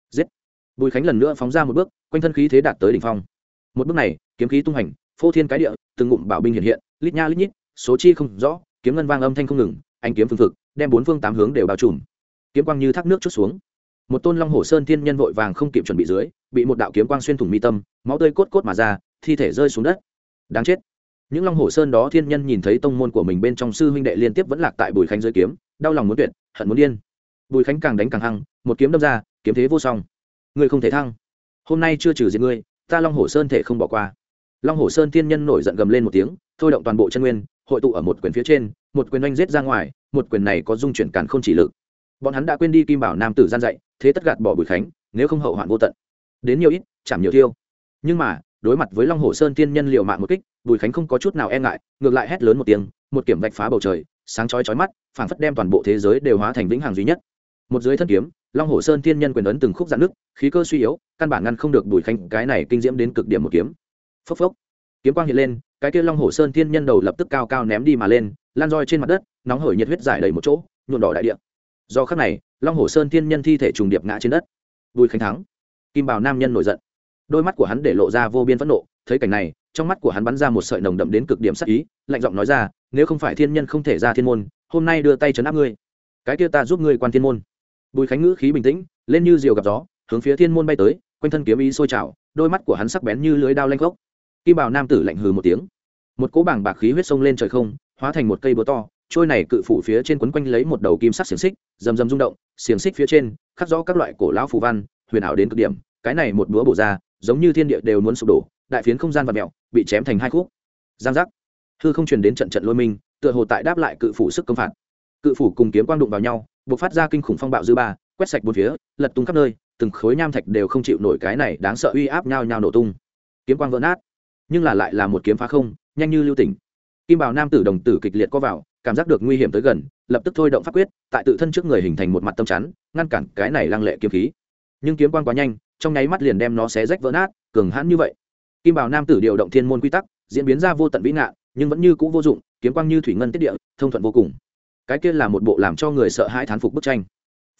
Giết! Bùi khánh lần nữa phóng ra một bước, quanh thân khí thế đạt tới đỉnh phong. Một bước này, kiếm khí tung hành, phô thiên cái địa, từng ngụm bảo binh hiện hiện, lít nha lít nhít, số chi không rõ, kiếm ngân vang âm thanh không ngừng anh kiếm phương thực đem bốn phương tám hướng đều bao trùm. Kiếm quang như thác nước chút xuống. Một tôn long hồ sơn thiên nhân vội vàng không kịp chuẩn bị dưới, bị một đạo kiếm quang xuyên thủng mi tâm, máu tươi cốt cốt mà ra, thi thể rơi xuống đất. Đáng chết! Những long hồ sơn đó thiên nhân nhìn thấy tông môn của mình bên trong sư huynh đệ liên tiếp vẫn lạc tại bùi khánh dưới kiếm, đau lòng muốn tuyệt, hận muốn điên. Bùi khánh càng đánh càng hăng, một kiếm đâm ra, kiếm thế vô song. Ngươi không thể thăng. Hôm nay chưa trừ diệt ngươi, ta long hồ sơn thể không bỏ qua. Long hồ sơn thiên nhân nổi giận gầm lên một tiếng, thôi động toàn bộ chân nguyên, hội tụ ở một quyền phía trên, một quyền oanh giết ra ngoài, một quyền này có dung chuyển càn không chỉ lực. Bọn hắn đã quên đi kim bảo nam tử gian dạy, thế tất gạt bỏ bùi khánh, nếu không hậu hoạn vô tận. Đến nhiều ít chẳng nhiều thiêu. Nhưng mà đối mặt với long hồ sơn tiên nhân liệu mạng một kích, bùi khánh không có chút nào e ngại, ngược lại hét lớn một tiếng, một kiểm vạch phá bầu trời, sáng chói chói mắt, phảng phất đem toàn bộ thế giới đều hóa thành vĩnh hằng duy nhất. Một dưới thân kiếm, long hồ sơn tiên nhân quyền ấn từng khúc dạn nước khí cơ suy yếu, căn bản ngăn không được bùi khánh, cái này kinh diễm đến cực điểm một kiếm. Phốc phốc. Kiếm quang hiện lên, cái kia long hồ sơn tiên nhân đầu lập tức cao cao ném đi mà lên, lan roi trên mặt đất, nóng hởi nhiệt huyết giải đầy một chỗ nhuộn đỏ đại địa. Do khắc này, long hồ sơn tiên nhân thi thể trùng điệp ngã trên đất. Bùi khánh thắng. Kim bảo nam nhân nổi giận đôi mắt của hắn để lộ ra vô biên phẫn nộ, thấy cảnh này, trong mắt của hắn bắn ra một sợi nồng đậm đến cực điểm sắc ý, lạnh giọng nói ra, nếu không phải thiên nhân không thể ra thiên môn, hôm nay đưa tay chấn áp ngươi. Cái kia ta giúp ngươi quan thiên môn. Bùi khánh ngữ khí bình tĩnh, lên như diều gặp gió, hướng phía thiên môn bay tới, quanh thân kiếm ý sôi trào, đôi mắt của hắn sắc bén như lưới đao lanh gốc kim bảo nam tử lạnh hừ một tiếng. Một cỗ bảng bạc khí huyết sông lên trời không, hóa thành một cây búa to, trôi này cự phủ phía trên quấn quanh lấy một đầu kim sắc xiềng xích, rầm rầm rung động, xiềng xích phía trên, khắc rõ các loại cổ lão phù văn, huyền ảo đến cực điểm, cái này một búa bổ ra giống như thiên địa đều muốn sụp đổ, đại phiến không gian và mẹo bị chém thành hai khúc. Giang giác. Hư không truyền đến trận trận lôi minh, tựa hồ tại đáp lại cự phủ sức công phạt. Cự phủ cùng kiếm quang đụng vào nhau buộc phát ra kinh khủng phong bạo dư ba, quét sạch bốn phía, lật tung khắp nơi, từng khối nham thạch đều không chịu nổi cái này đáng sợ uy áp nhau nhau nổ tung. Kiếm quang vỡ nát, nhưng là lại là một kiếm phá không, nhanh như lưu tỉnh. Kim bảo nam tử đồng tử kịch liệt co vào, cảm giác được nguy hiểm tới gần, lập tức thôi động pháp quyết, tại tự thân trước người hình thành một mặt tâm chắn, ngăn cản cái này lăng lệ kiếm khí. Nhưng kiếm quang quá nhanh trong nháy mắt liền đem nó xé rách vỡ nát, cường hãn như vậy. Kim bảo nam tử điều động thiên môn quy tắc, diễn biến ra vô tận vĩ ngạn nhưng vẫn như c ũ vô dụng, kiếm quang như thủy ngân tiết địa, thông thuận vô cùng. Cái kia là một bộ làm cho người sợ hãi thán phục bức tranh.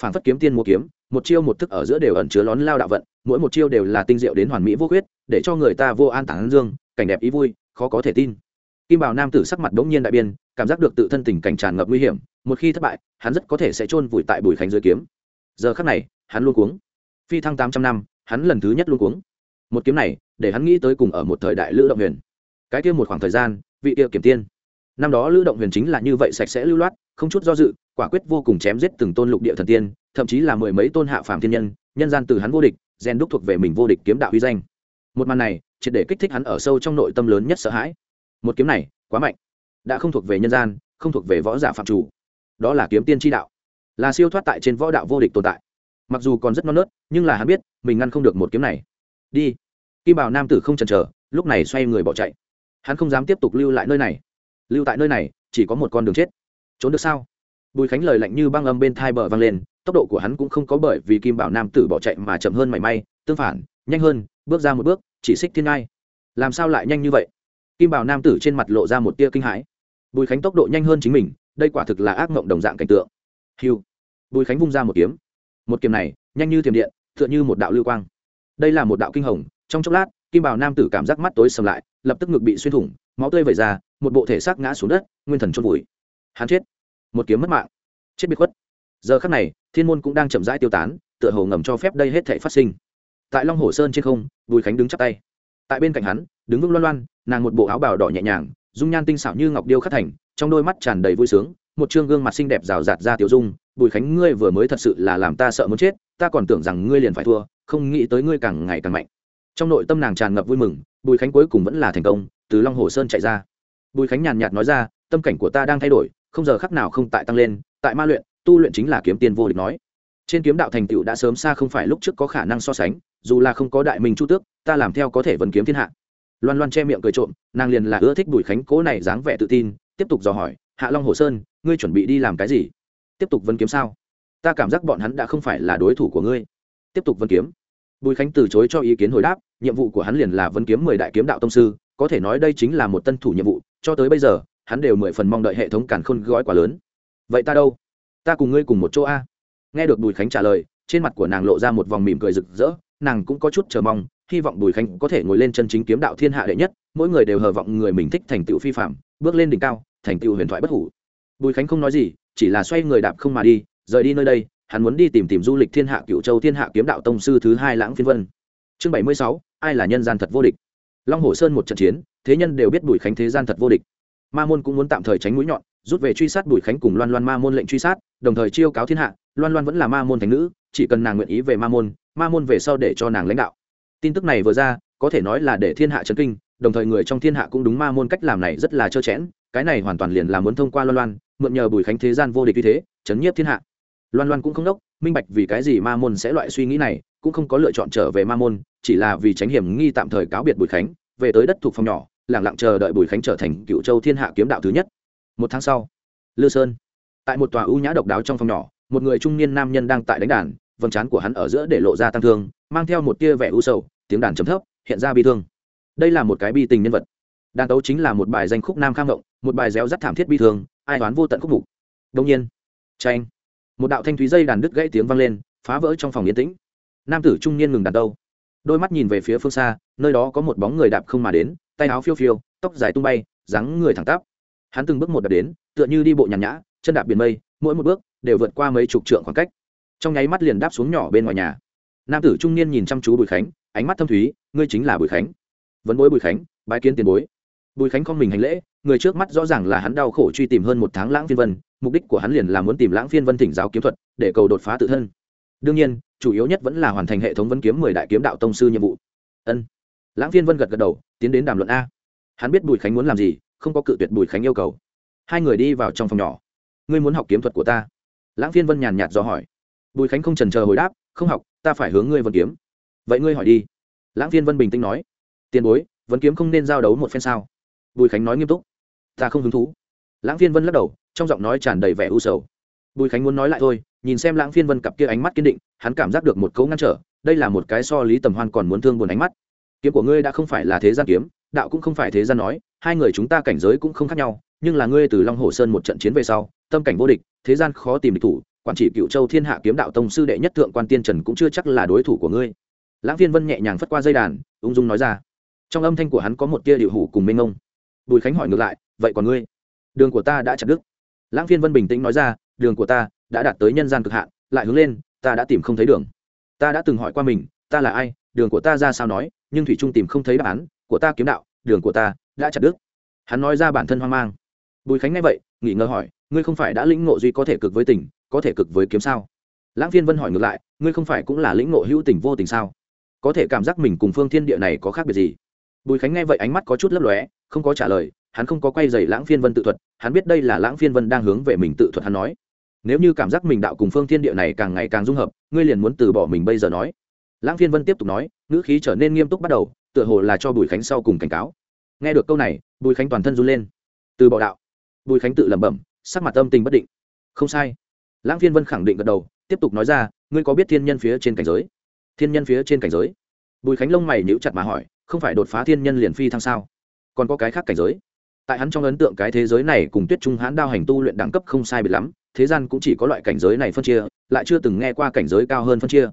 Phản phất kiếm tiên mua kiếm, một chiêu một thức ở giữa đều ẩn chứa lón lao đạo vận, mỗi một chiêu đều là tinh diệu đến hoàn mỹ vô khuyết, để cho người ta vô an tản dương, cảnh đẹp ý vui, khó có thể tin. Kim bảo nam tử sắc mặt đống nhiên đại biên cảm giác được tự thân tình cảnh tràn ngập nguy hiểm, một khi thất bại, hắn rất có thể sẽ chôn vùi tại bùi khánh dưới kiếm. Giờ khắc này, hắn luôn cuống phi thăng tám trăm năm, hắn lần thứ nhất luôn cuống. Một kiếm này, để hắn nghĩ tới cùng ở một thời đại lữ động huyền. Cái kia một khoảng thời gian, vị kia kiểm tiên. Năm đó lữ động huyền chính là như vậy sạch sẽ lưu loát, không chút do dự, quả quyết vô cùng chém giết từng tôn lục địa thần tiên, thậm chí là mười mấy tôn hạ phàm thiên nhân nhân gian từ hắn vô địch, gen đúc thuộc về mình vô địch kiếm đạo huy danh. Một màn này, triệt để kích thích hắn ở sâu trong nội tâm lớn nhất sợ hãi. Một kiếm này, quá mạnh. Đã không thuộc về nhân gian, không thuộc về võ giả phạm chủ. Đó là kiếm tiên tri đạo. Là siêu thoát tại trên võ đạo vô địch tồn tại mặc dù còn rất non nớt, nhưng là hắn biết, mình ngăn không được một kiếm này. Đi. Kim bảo nam tử không chần chờ, lúc này xoay người bỏ chạy. Hắn không dám tiếp tục lưu lại nơi này. Lưu tại nơi này, chỉ có một con đường chết. Trốn được sao? Bùi khánh lời lạnh như băng âm bên thai bờ vang lên, tốc độ của hắn cũng không có bởi vì kim bảo nam tử bỏ chạy mà chậm hơn mảy may, tương phản, nhanh hơn, bước ra một bước, chỉ xích thiên ngai. Làm sao lại nhanh như vậy? Kim bảo nam tử trên mặt lộ ra một tia kinh hãi. Bùi khánh tốc độ nhanh hơn chính mình, đây quả thực là ác mộng đồng dạng cảnh tượng. Hiu bùi khánh vung ra một kiếm một kiếm này, nhanh như thiểm điện, tựa như một đạo lưu quang. Đây là một đạo kinh hồng, trong chốc lát, kim bảo nam tử cảm giác mắt tối sầm lại, lập tức ngực bị xuyên thủng, máu tươi vẩy ra, một bộ thể xác ngã xuống đất, nguyên thần chôn vùi. Hắn chết. Một kiếm mất mạng. Chết biệt khuất. Giờ khắc này, thiên môn cũng đang chậm rãi tiêu tán, tựa hồ ngầm cho phép đây hết thể phát sinh. Tại long hồ sơn trên không, bùi khánh đứng chắp tay. Tại bên cạnh hắn, đứng vững loan loan, nàng một bộ áo bào đỏ nhẹ nhàng, dung nhan tinh xảo như ngọc điêu khắc thành, trong đôi mắt tràn đầy vui sướng, một chương gương mặt xinh đẹp rào rạt ra tiểu dung bùi khánh, ngươi vừa mới thật sự là làm ta sợ muốn chết, ta còn tưởng rằng ngươi liền phải thua, không nghĩ tới ngươi càng ngày càng mạnh. Trong nội tâm nàng tràn ngập vui mừng, bùi khánh cuối cùng vẫn là thành công, từ long hồ sơn chạy ra. Bùi khánh nhàn nhạt nói ra, tâm cảnh của ta đang thay đổi, không giờ khắc nào không tại tăng lên, tại ma luyện, tu luyện chính là kiếm tiền vô địch nói. Trên kiếm đạo thành tựu đã sớm xa không phải lúc trước có khả năng so sánh, dù là không có đại minh chu tước, ta làm theo có thể vẫn kiếm thiên hạ. Loan loan che miệng cười trộm, nàng liền là ưa thích bùi khánh cố này dáng vẻ tự tin, tiếp tục dò hỏi, hạ long hồ sơn, ngươi chuẩn bị đi làm cái gì? Tiếp tục vân kiếm sao? Ta cảm giác bọn hắn đã không phải là đối thủ của ngươi. Tiếp tục vân kiếm. Bùi khánh từ chối cho ý kiến hồi đáp, nhiệm vụ của hắn liền là vân kiếm mười đại kiếm đạo tông sư, có thể nói đây chính là một tân thủ nhiệm vụ, cho tới bây giờ, hắn đều mười phần mong đợi hệ thống càn khôn gói quá lớn. Vậy ta đâu? Ta cùng ngươi cùng một chỗ a. Nghe được bùi khánh trả lời, trên mặt của nàng lộ ra một vòng mỉm cười rực rỡ, nàng cũng có chút chờ mong, hy vọng bùi khánh có thể ngồi lên chân chính kiếm đạo thiên hạ đệ nhất, mỗi người đều hờ vọng người mình thích thành tựu phi phạm, bước lên đỉnh cao, thành tựu huyền thoại bất hủ. Bùi khánh không nói gì chỉ là xoay người đạp không mà đi, rời đi nơi đây, hắn muốn đi tìm tìm du lịch thiên hạ cựu châu thiên hạ kiếm đạo tông sư thứ hai lãng phiên vân. Chương bảy mươi sáu, ai là nhân gian thật vô địch? Long hồ sơn một trận chiến, thế nhân đều biết bùi khánh thế gian thật vô địch. Ma môn cũng muốn tạm thời tránh mũi nhọn, rút về truy sát bùi khánh cùng loan loan ma môn lệnh truy sát, đồng thời chiêu cáo thiên hạ, loan loan vẫn là ma môn thành nữ, chỉ cần nàng nguyện ý về ma môn ma môn về sau để cho nàng lãnh đạo. Tin tức này vừa ra, có thể nói là để thiên hạ chấn kinh, đồng thời người trong thiên hạ cũng đúng ma môn cách làm này rất là trơ chẽn cái này hoàn toàn liền là muốn thông qua loan loan mượn nhờ bùi khánh thế gian vô địch như thế, chấn nhiếp thiên hạ. Loan loan cũng không đốc, minh bạch vì cái gì ma môn sẽ loại suy nghĩ này, cũng không có lựa chọn trở về ma môn, chỉ là vì tránh hiểm nghi tạm thời cáo biệt bùi khánh, về tới đất thuộc phòng nhỏ lẳng lặng chờ đợi bùi khánh trở thành cựu châu thiên hạ kiếm đạo thứ nhất. Một tháng sau, lư sơn, tại một tòa ưu nhã độc đáo trong phòng nhỏ, một người trung niên nam nhân đang tại đánh đàn, vầng trán của hắn ở giữa để lộ ra tăng thương, mang theo một tia vẻ u sầu, tiếng đàn chấm thấp, hiện ra bi thương. Đây là một cái bi tình nhân vật. Đàn tấu chính là một bài danh khúc nam khang ngộng một bài réo rắt thảm thiết bi thương ai đoán vô tận khúc mục. Đông nhiên tranh một đạo thanh thúy dây đàn đứt gãy tiếng vang lên, phá vỡ trong phòng yên tĩnh. Nam tử trung niên ngừng đàn đâu. Đôi mắt nhìn về phía phương xa, nơi đó có một bóng người đạp không mà đến, tay áo phiêu phiêu, tóc dài tung bay, dáng người thẳng tắp. Hắn từng bước một đạp đến, tựa như đi bộ nhàn nhã, chân đạp biển mây, mỗi một bước đều vượt qua mấy chục trượng khoảng cách. Trong nháy mắt liền đáp xuống nhỏ bên ngoài nhà. Nam tử trung niên nhìn chăm chú bùi khánh, ánh mắt thâm thúy, ngươi chính là bùi khánh. Vấn bối bùi khánh, bái kiến tiền bối bùi khánh không mình hành lễ, người trước mắt rõ ràng là hắn đau khổ truy tìm hơn một tháng lãng phiên vân, mục đích của hắn liền là muốn tìm lãng phiên vân thỉnh giáo kiếm thuật, để cầu đột phá tự thân. Đương nhiên, chủ yếu nhất vẫn là hoàn thành hệ thống vấn kiếm mười đại kiếm đạo tông sư nhiệm vụ. Ân. Lãng phiên vân gật gật đầu, tiến đến đàm luận a. Hắn biết bùi khánh muốn làm gì, không có cự tuyệt bùi khánh yêu cầu. Hai người đi vào trong phòng nhỏ. Ngươi muốn học kiếm thuật của ta? Lãng phiên vân nhàn nhạt do hỏi. Bùi khánh không trần chờ hồi đáp, không học, ta phải hướng ngươi vân kiếm. Vậy ngươi hỏi đi. Lãng phiên vân bình tĩnh nói. Tiền bối vấn kiếm không nên giao đấu một phen sao? Bùi khánh nói nghiêm túc. Ta không hứng thú. Lãng phiên vân lắc đầu, trong giọng nói tràn đầy vẻ u sầu. Bùi khánh muốn nói lại thôi, nhìn xem lãng phiên vân cặp kia ánh mắt kiên định, hắn cảm giác được một cấu ngăn trở, đây là một cái so lý tầm hoan còn muốn thương buồn ánh mắt. Kiếm của ngươi đã không phải là thế gian kiếm, đạo cũng không phải thế gian nói, hai người chúng ta cảnh giới cũng không khác nhau, nhưng là ngươi từ long hồ sơn một trận chiến về sau, tâm cảnh vô địch, thế gian khó tìm địch thủ, quản trị cựu châu thiên hạ kiếm đạo tông sư đệ nhất thượng quan tiên trần cũng chưa chắc là đối thủ của ngươi. Lãng phiên vân nhẹ nhàng phất qua dây đàn, ung dung nói ra. Trong âm thanh của hắn có một tia điệu hủ cùng mênh ngông bùi khánh hỏi ngược lại, vậy còn ngươi? Đường của ta đã chặt đứt. Lãng phiên vân bình tĩnh nói ra, đường của ta đã đạt tới nhân gian cực hạn, lại hướng lên, ta đã tìm không thấy đường. Ta đã từng hỏi qua mình, ta là ai, đường của ta ra sao nói, nhưng thủy trung tìm không thấy đáp án, của ta kiếm đạo, đường của ta đã chặt đứt. Hắn nói ra bản thân hoang mang. Bùi khánh nghe vậy nghỉ ngờ hỏi, ngươi không phải đã lĩnh ngộ duy có thể cực với tình, có thể cực với kiếm sao? Lãng phiên vân hỏi ngược lại, ngươi không phải cũng là lĩnh ngộ hữu tình vô tình sao? Có thể cảm giác mình cùng phương thiên địa này có khác biệt gì? Bùi khánh nghe vậy ánh mắt có chút lấp lóe, không có trả lời, hắn không có quay giày lãng phiên vân tự thuật, hắn biết đây là lãng phiên vân đang hướng về mình tự thuật hắn nói. Nếu như cảm giác mình đạo cùng phương thiên địa này càng ngày càng dung hợp, ngươi liền muốn từ bỏ mình bây giờ nói. Lãng phiên vân tiếp tục nói, ngữ khí trở nên nghiêm túc bắt đầu, tựa hồ là cho bùi khánh sau cùng cảnh cáo. Nghe được câu này, bùi khánh toàn thân run lên. Từ bỏ đạo. Bùi khánh tự lẩm bẩm, sắc mặt âm tình bất định. Không sai. Lãng phiên vân khẳng định gật đầu, tiếp tục nói ra, ngươi có biết thiên nhân phía trên cảnh giới? Thiên nhân phía trên cảnh giới? Bùi khánh lông mày nhíu chặt mà hỏi không phải đột phá thiên nhân liền phi thăng sao? Còn có cái khác cảnh giới. Tại hắn trong ấn tượng cái thế giới này cùng tuyết trung hãn đao hành tu luyện đẳng cấp không sai biệt lắm, thế gian cũng chỉ có loại cảnh giới này phân chia, lại chưa từng nghe qua cảnh giới cao hơn phân chia.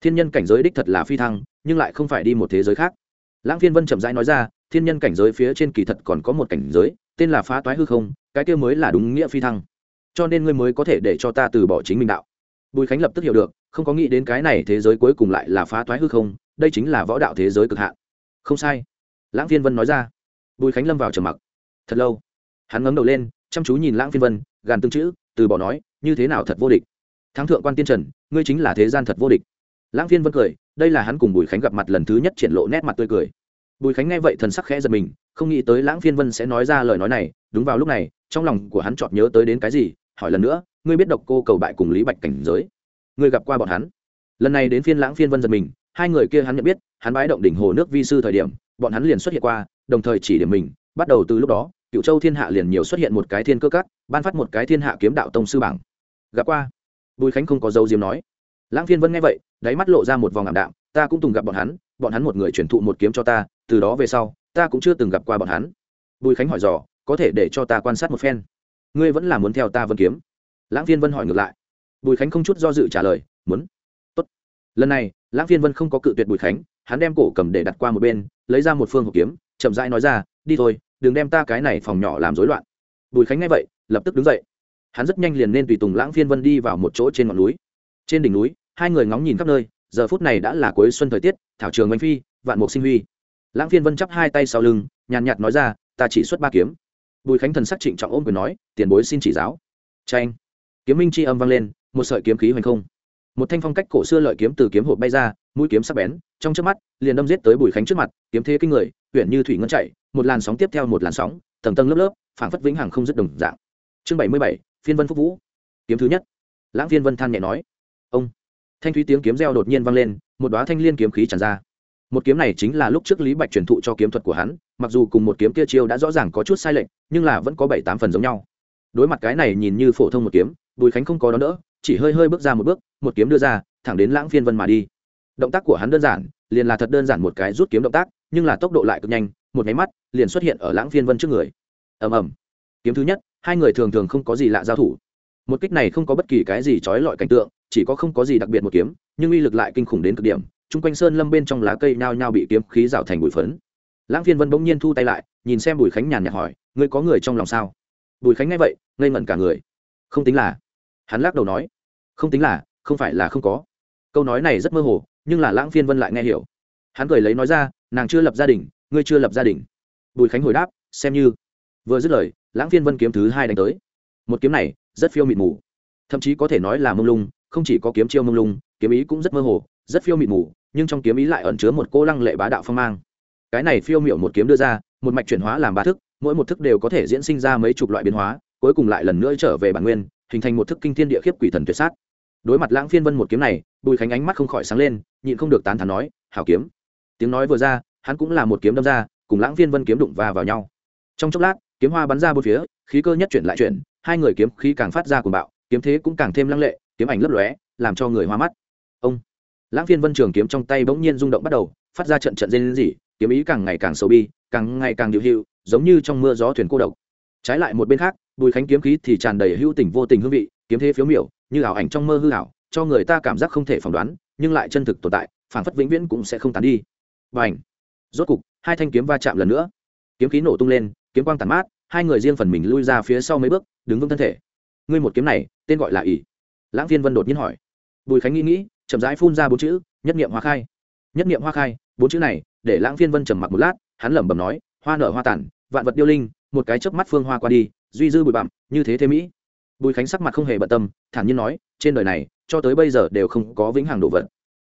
Thiên nhân cảnh giới đích thật là phi thăng, nhưng lại không phải đi một thế giới khác. Lãng phiên vân chậm rãi nói ra, thiên nhân cảnh giới phía trên kỳ thật còn có một cảnh giới, tên là phá toái hư không, cái kia mới là đúng nghĩa phi thăng. Cho nên ngươi mới có thể để cho ta từ bỏ chính mình đạo. Bùi khánh lập tức hiểu được, không có nghĩ đến cái này thế giới cuối cùng lại là phá toái hư không, đây chính là võ đạo thế giới cực hạn không sai. Lãng phiên vân nói ra. Bùi khánh lâm vào trầm mặc. Thật lâu, hắn ngấm đầu lên, chăm chú nhìn lãng phiên vân, gàn tương chữ, từ bỏ nói, như thế nào thật vô địch? Thắng thượng quan tiên trần, ngươi chính là thế gian thật vô địch. Lãng phiên vân cười, đây là hắn cùng bùi khánh gặp mặt lần thứ nhất triển lộ nét mặt tươi cười. Bùi khánh nghe vậy thần sắc khẽ giật mình, không nghĩ tới lãng phiên vân sẽ nói ra lời nói này, đúng vào lúc này, trong lòng của hắn chợt nhớ tới đến cái gì, hỏi lần nữa, ngươi biết độc cô cầu bại cùng lý bạch cảnh giới, ngươi gặp qua bọn hắn? Lần này đến phiên lãng phiên vân giật mình, hai người kia hắn nhận biết hắn bái động đỉnh hồ nước vi sư thời điểm, bọn hắn liền xuất hiện qua, đồng thời chỉ điểm mình, bắt đầu từ lúc đó, cựu châu thiên hạ liền nhiều xuất hiện một cái thiên cơ cát ban phát một cái thiên hạ kiếm đạo tông sư bảng. Gặp qua. Bùi khánh không có dấu diếm nói. Lãng phiên vân nghe vậy, đáy mắt lộ ra một vòng ảm đạm, ta cũng từng gặp bọn hắn bọn hắn một người truyền thụ một kiếm cho ta, từ đó về sau, ta cũng chưa từng gặp qua bọn hắn. Bùi khánh hỏi dò, có thể để cho ta quan sát một phen? Ngươi vẫn là muốn theo ta vân kiếm? Lãng phiên vân hỏi ngược lại. Bùi khánh không chút do dự trả lời, muốn. Tốt. lần này, lãng phiên vân không có cự tuyệt bùi khánh hắn đem cổ cầm để đặt qua một bên, lấy ra một phương hộp kiếm, chậm rãi nói ra, đi thôi, đừng đem ta cái này phòng nhỏ làm rối loạn. Bùi khánh nghe vậy, lập tức đứng dậy. Hắn rất nhanh liền nên tùy tùng lãng phiên vân đi vào một chỗ trên ngọn núi. Trên đỉnh núi, hai người ngóng nhìn khắp nơi, giờ phút này đã là cuối xuân thời tiết, thảo trường oanh phi, vạn mục sinh huy. Lãng phiên vân chắp hai tay sau lưng, nhàn nhạt nói ra, ta chỉ xuất ba kiếm. Bùi khánh thần sắc trịnh trọng ôm quyền nói, tiền bối xin chỉ giáo. Tranh kiếm minh chi âm vang lên, một sợi kiếm khí hoành không. Một thanh phong cách cổ xưa lợi kiếm từ kiếm hộp bay ra, mũi kiếm sắc bén trong trước mắt, liền đâm giết tới bùi khánh trước mặt, kiếm thế kinh người huyện như thủy ngân chạy, một làn sóng tiếp theo một làn sóng, tầng tầng lớp lớp, phảng phất vĩnh hằng không dứt đồng dạng. Chương bảy mươi bảy, phiên vân phúc vũ. Kiếm thứ nhất. Lãng phiên vân than nhẹ nói. Ông. Thanh thúy tiếng kiếm reo đột nhiên vang lên, một đoá thanh liên kiếm khí tràn ra. Một kiếm này chính là lúc trước lý bạch truyền thụ cho kiếm thuật của hắn, mặc dù cùng một kiếm kia chiêu đã rõ ràng có chút sai lệch, nhưng là vẫn có bảy tám phần giống nhau. Đối mặt cái này nhìn như phổ thông một kiếm, bùi khánh không có đón đỡ, chỉ hơi hơi bước ra một bước, một kiếm đưa ra, thẳng đến lãng phiên vân mà đi động tác của hắn đơn giản, liền là thật đơn giản một cái rút kiếm động tác, nhưng là tốc độ lại cực nhanh, một nháy mắt, liền xuất hiện ở lãng phiên vân trước người. Ầm ầm. Kiếm thứ nhất, hai người thường thường không có gì lạ giao thủ. Một kích này không có bất kỳ cái gì trói lọi cảnh tượng, chỉ có không có gì đặc biệt một kiếm, nhưng uy lực lại kinh khủng đến cực điểm, chung quanh sơn lâm bên trong lá cây nhao nhao bị kiếm khí rào thành bụi phấn. Lãng phiên vân bỗng nhiên thu tay lại, nhìn xem bùi khánh nhàn nhạt hỏi, ngươi có người trong lòng sao? Bùi khánh nghe vậy, ngây ngẩn cả người. Không tính là. Hắn lắc đầu nói, không tính là, không phải là không có. Câu nói này rất mơ hồ nhưng là lãng phiên vân lại nghe hiểu. Hắn cười lấy nói ra, nàng chưa lập gia đình, ngươi chưa lập gia đình. Bùi khánh hồi đáp, xem như. Vừa dứt lời, lãng phiên vân kiếm thứ hai đánh tới. Một kiếm này, rất phiêu mịt mù. Thậm chí có thể nói là mông lung, không chỉ có kiếm chiêu mông lung, kiếm ý cũng rất mơ hồ, rất phiêu mịt mù, nhưng trong kiếm ý lại ẩn chứa một cô lăng lệ bá đạo phong mang. Cái này phiêu miệu một kiếm đưa ra, một mạch chuyển hóa làm ba thức, mỗi một thức đều có thể diễn sinh ra mấy chục loại biến hóa, cuối cùng lại lần nữa trở về bản nguyên, hình thành một thức kinh thiên địa khiếp quỷ thần tuyệt sát đối mặt lãng phiên vân một kiếm này, bùi khánh ánh mắt không khỏi sáng lên, nhịn không được tán thán nói, hảo kiếm. Tiếng nói vừa ra, hắn cũng là một kiếm đâm ra, cùng lãng phiên vân kiếm đụng va vào nhau. Trong chốc lát, kiếm hoa bắn ra bốn phía, khí cơ nhất chuyển lại chuyển, hai người kiếm khí càng phát ra cùng bạo, kiếm thế cũng càng thêm lăng lệ, kiếm ảnh lấp lóe, làm cho người hoa mắt. Ông! Lãng phiên vân trường kiếm trong tay bỗng nhiên rung động bắt đầu, phát ra trận trận dây lên gì kiếm ý càng ngày càng sâu bi, càng ngày càng điệu hiệu, giống như trong mưa gió thuyền cô độc. Trái lại một bên khác, bùi khánh kiếm khí thì tràn đầy hữu tình vô tình hương vị kiếm thế phiếu miểu, như ảo ảnh trong mơ hư ảo, cho người ta cảm giác không thể phỏng đoán, nhưng lại chân thực tồn tại phản phất vĩnh viễn cũng sẽ không tán đi. Và ảnh rốt cục, hai thanh kiếm va chạm lần nữa. Kiếm khí nổ tung lên, kiếm quang tàn mát, hai người riêng phần mình lui ra phía sau mấy bước, đứng vững thân thể. Ngươi một kiếm này, tên gọi là ỷ. Lãng Viên vân đột nhiên hỏi. Bùi khánh nghĩ nghĩ, chậm rãi phun ra bốn chữ, nhất nghiệm hoa khai. Nhất nghiệm hoa khai, bốn chữ này, để lãng Viên vân trầm mặc một lát, hắn lẩm bẩm nói, hoa nở hoa tản, vạn vật điêu linh, một cái chớp mắt phương hoa qua đi, duy dư bụi bặm, như thế thế mỹ bùi khánh sắc mặt không hề bận tâm, thản nhiên nói, trên đời này, cho tới bây giờ đều không có vĩnh hằng đồ vật.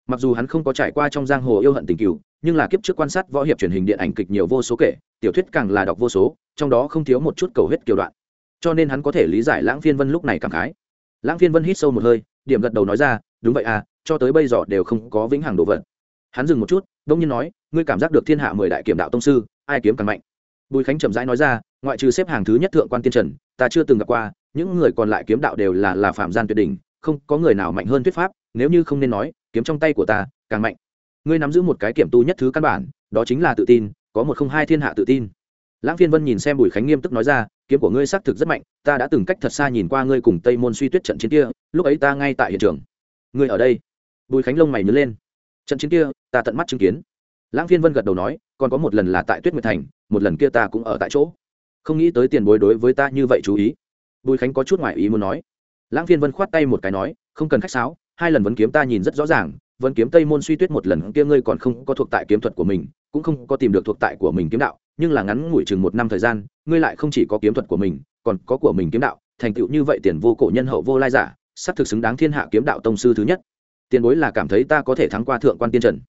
Mặc dù hắn không có trải qua trong giang hồ yêu hận tình cựu nhưng là kiếp trước quan sát võ hiệp truyền hình điện ảnh kịch nhiều vô số kể, tiểu thuyết càng là đọc vô số, trong đó không thiếu một chút cầu huyết kiều đoạn. Cho nên hắn có thể lý giải lãng phiên vân lúc này cảm khái. Lãng phiên vân hít sâu một hơi, điểm gật đầu nói ra, đúng vậy à cho tới bây giờ đều không có vĩnh hằng đồ vật. Hắn dừng một chút, đông nhiên nói, ngươi cảm giác được thiên hạ mười đại kiểm đạo tông sư, ai kiếm càng mạnh? Bùi khánh chậm rãi nói ra, ngoại trừ xếp hàng thứ nhất thượng quan tiên trần, ta chưa từng gặp qua những người còn lại kiếm đạo đều là là phạm gian tuyệt đỉnh, không có người nào mạnh hơn thuyết pháp, nếu như không nên nói, kiếm trong tay của ta càng mạnh. Ngươi nắm giữ một cái kiểm tu nhất thứ căn bản, đó chính là tự tin, có một không hai thiên hạ tự tin. Lãng phiên vân nhìn xem bùi khánh nghiêm túc nói ra, kiếm của ngươi xác thực rất mạnh, ta đã từng cách thật xa nhìn qua ngươi cùng tây môn suy tuyết trận chiến kia, lúc ấy ta ngay tại hiện trường. Ngươi ở đây. Bùi khánh lông mày nhớ lên. Trận chiến kia, ta tận mắt chứng kiến. Lãng phiên vân gật đầu nói, còn có một lần là tại tuyết nguyệt thành, một lần kia ta cũng ở tại chỗ. Không nghĩ tới tiền bối đối với ta như vậy chú ý bùi khánh có chút ngoại ý muốn nói. Lãng phiên vân khoát tay một cái nói, không cần khách sáo, hai lần vấn kiếm ta nhìn rất rõ ràng, vấn kiếm tây môn suy tuyết một lần kia ngươi còn không có thuộc tại kiếm thuật của mình, cũng không có tìm được thuộc tại của mình kiếm đạo, nhưng là ngắn ngủi chừng một năm thời gian, ngươi lại không chỉ có kiếm thuật của mình, còn có của mình kiếm đạo, thành tựu như vậy tiền vô cổ nhân hậu vô lai giả, sắp thực xứng đáng thiên hạ kiếm đạo tông sư thứ nhất. Tiền bối là cảm thấy ta có thể thắng qua thượng quan tiên trần.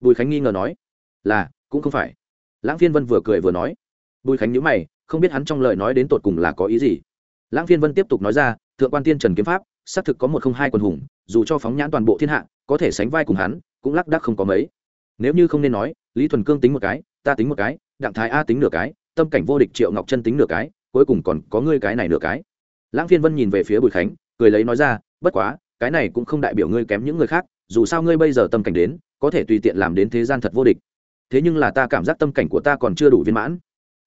Bùi khánh nghi ngờ nói, là, cũng không phải. Lãng phiên vân vừa cười vừa nói, bùi khánh nhữ mày, không biết hắn trong lời nói đến tột cùng là có ý gì lãng phiên vân tiếp tục nói ra, thượng quan tiên trần kiếm pháp, xác thực có một không hai quần hùng, dù cho phóng nhãn toàn bộ thiên hạ, có thể sánh vai cùng hắn, cũng lác đắc không có mấy. Nếu như không nên nói, lý thuần cương tính một cái, ta tính một cái, đặng thái a tính nửa cái, tâm cảnh vô địch triệu ngọc chân tính nửa cái, cuối cùng còn có ngươi cái này nửa cái. Lãng phiên vân nhìn về phía bùi khánh, cười lấy nói ra, bất quá, cái này cũng không đại biểu ngươi kém những người khác, dù sao ngươi bây giờ tâm cảnh đến, có thể tùy tiện làm đến thế gian thật vô địch. Thế nhưng là ta cảm giác tâm cảnh của ta còn chưa đủ viên mãn.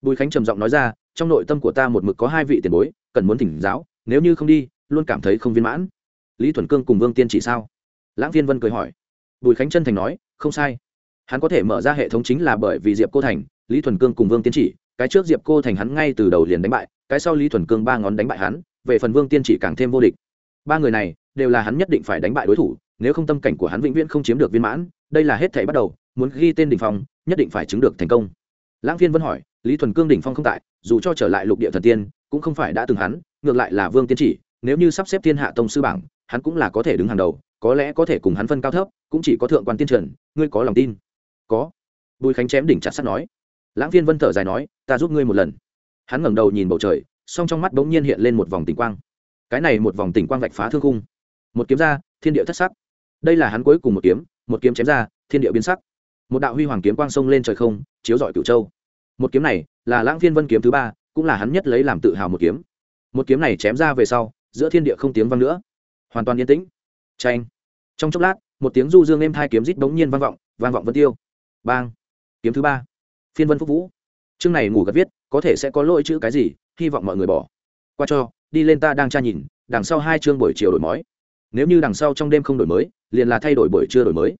Bùi khánh trầm giọng nói ra trong nội tâm của ta một mực có hai vị tiền bối, cần muốn thỉnh giáo, nếu như không đi, luôn cảm thấy không viên mãn. Lý thuần cương cùng vương tiên chỉ sao? Lãng viên vân cười hỏi. Bùi khánh chân thành nói, không sai. Hắn có thể mở ra hệ thống chính là bởi vì diệp cô thành, lý thuần cương cùng vương tiên chỉ, cái trước diệp cô thành hắn ngay từ đầu liền đánh bại, cái sau lý thuần cương ba ngón đánh bại hắn, về phần vương tiên chỉ càng thêm vô địch. Ba người này, đều là hắn nhất định phải đánh bại đối thủ, nếu không tâm cảnh của hắn vĩnh viễn không chiếm được viên mãn, đây là hết thể bắt đầu, muốn ghi tên đình phong, nhất định phải chứng được thành công. Lãng phiên vân hỏi lý thuần cương đỉnh phong không tại, dù cho trở lại lục địa thần tiên, cũng không phải đã từng hắn, ngược lại là vương tiên chỉ, nếu như sắp xếp thiên hạ tông sư bảng, hắn cũng là có thể đứng hàng đầu, có lẽ có thể cùng hắn phân cao thấp, cũng chỉ có thượng quan tiên trần, ngươi có lòng tin? Có. Bùi khánh chém đỉnh chặt sắt nói. Lãng Viên vân thở dài nói, ta giúp ngươi một lần. Hắn ngẩng đầu nhìn bầu trời, song trong mắt bỗng nhiên hiện lên một vòng tỉnh quang. Cái này một vòng tỉnh quang vạch phá thương khung. Một kiếm ra, thiên địa thất sắc. Đây là hắn cuối cùng một kiếm một kiếm chém ra, thiên địa biến sắc. Một đạo huy hoàng kiếm quang sông lên trời không, chiếu rọi cửu châu một kiếm này là lãng phiên vân kiếm thứ ba, cũng là hắn nhất lấy làm tự hào một kiếm. Một kiếm này chém ra về sau, giữa thiên địa không tiếng vang nữa. Hoàn toàn yên tĩnh. Tranh trong chốc lát, một tiếng du dương êm hai kiếm rít bỗng nhiên vang vọng vang vọng vân tiêu. Bang. Kiếm thứ ba. Phiên vân phúc vũ. Chương này ngủ gật viết, có thể sẽ có lỗi chữ cái gì, hy vọng mọi người bỏ. Qua cho, đi lên ta đang tra nhìn, đằng sau hai chương buổi chiều đổi mới. Nếu như đằng sau trong đêm không đổi mới, liền là thay đổi buổi trưa đổi mới.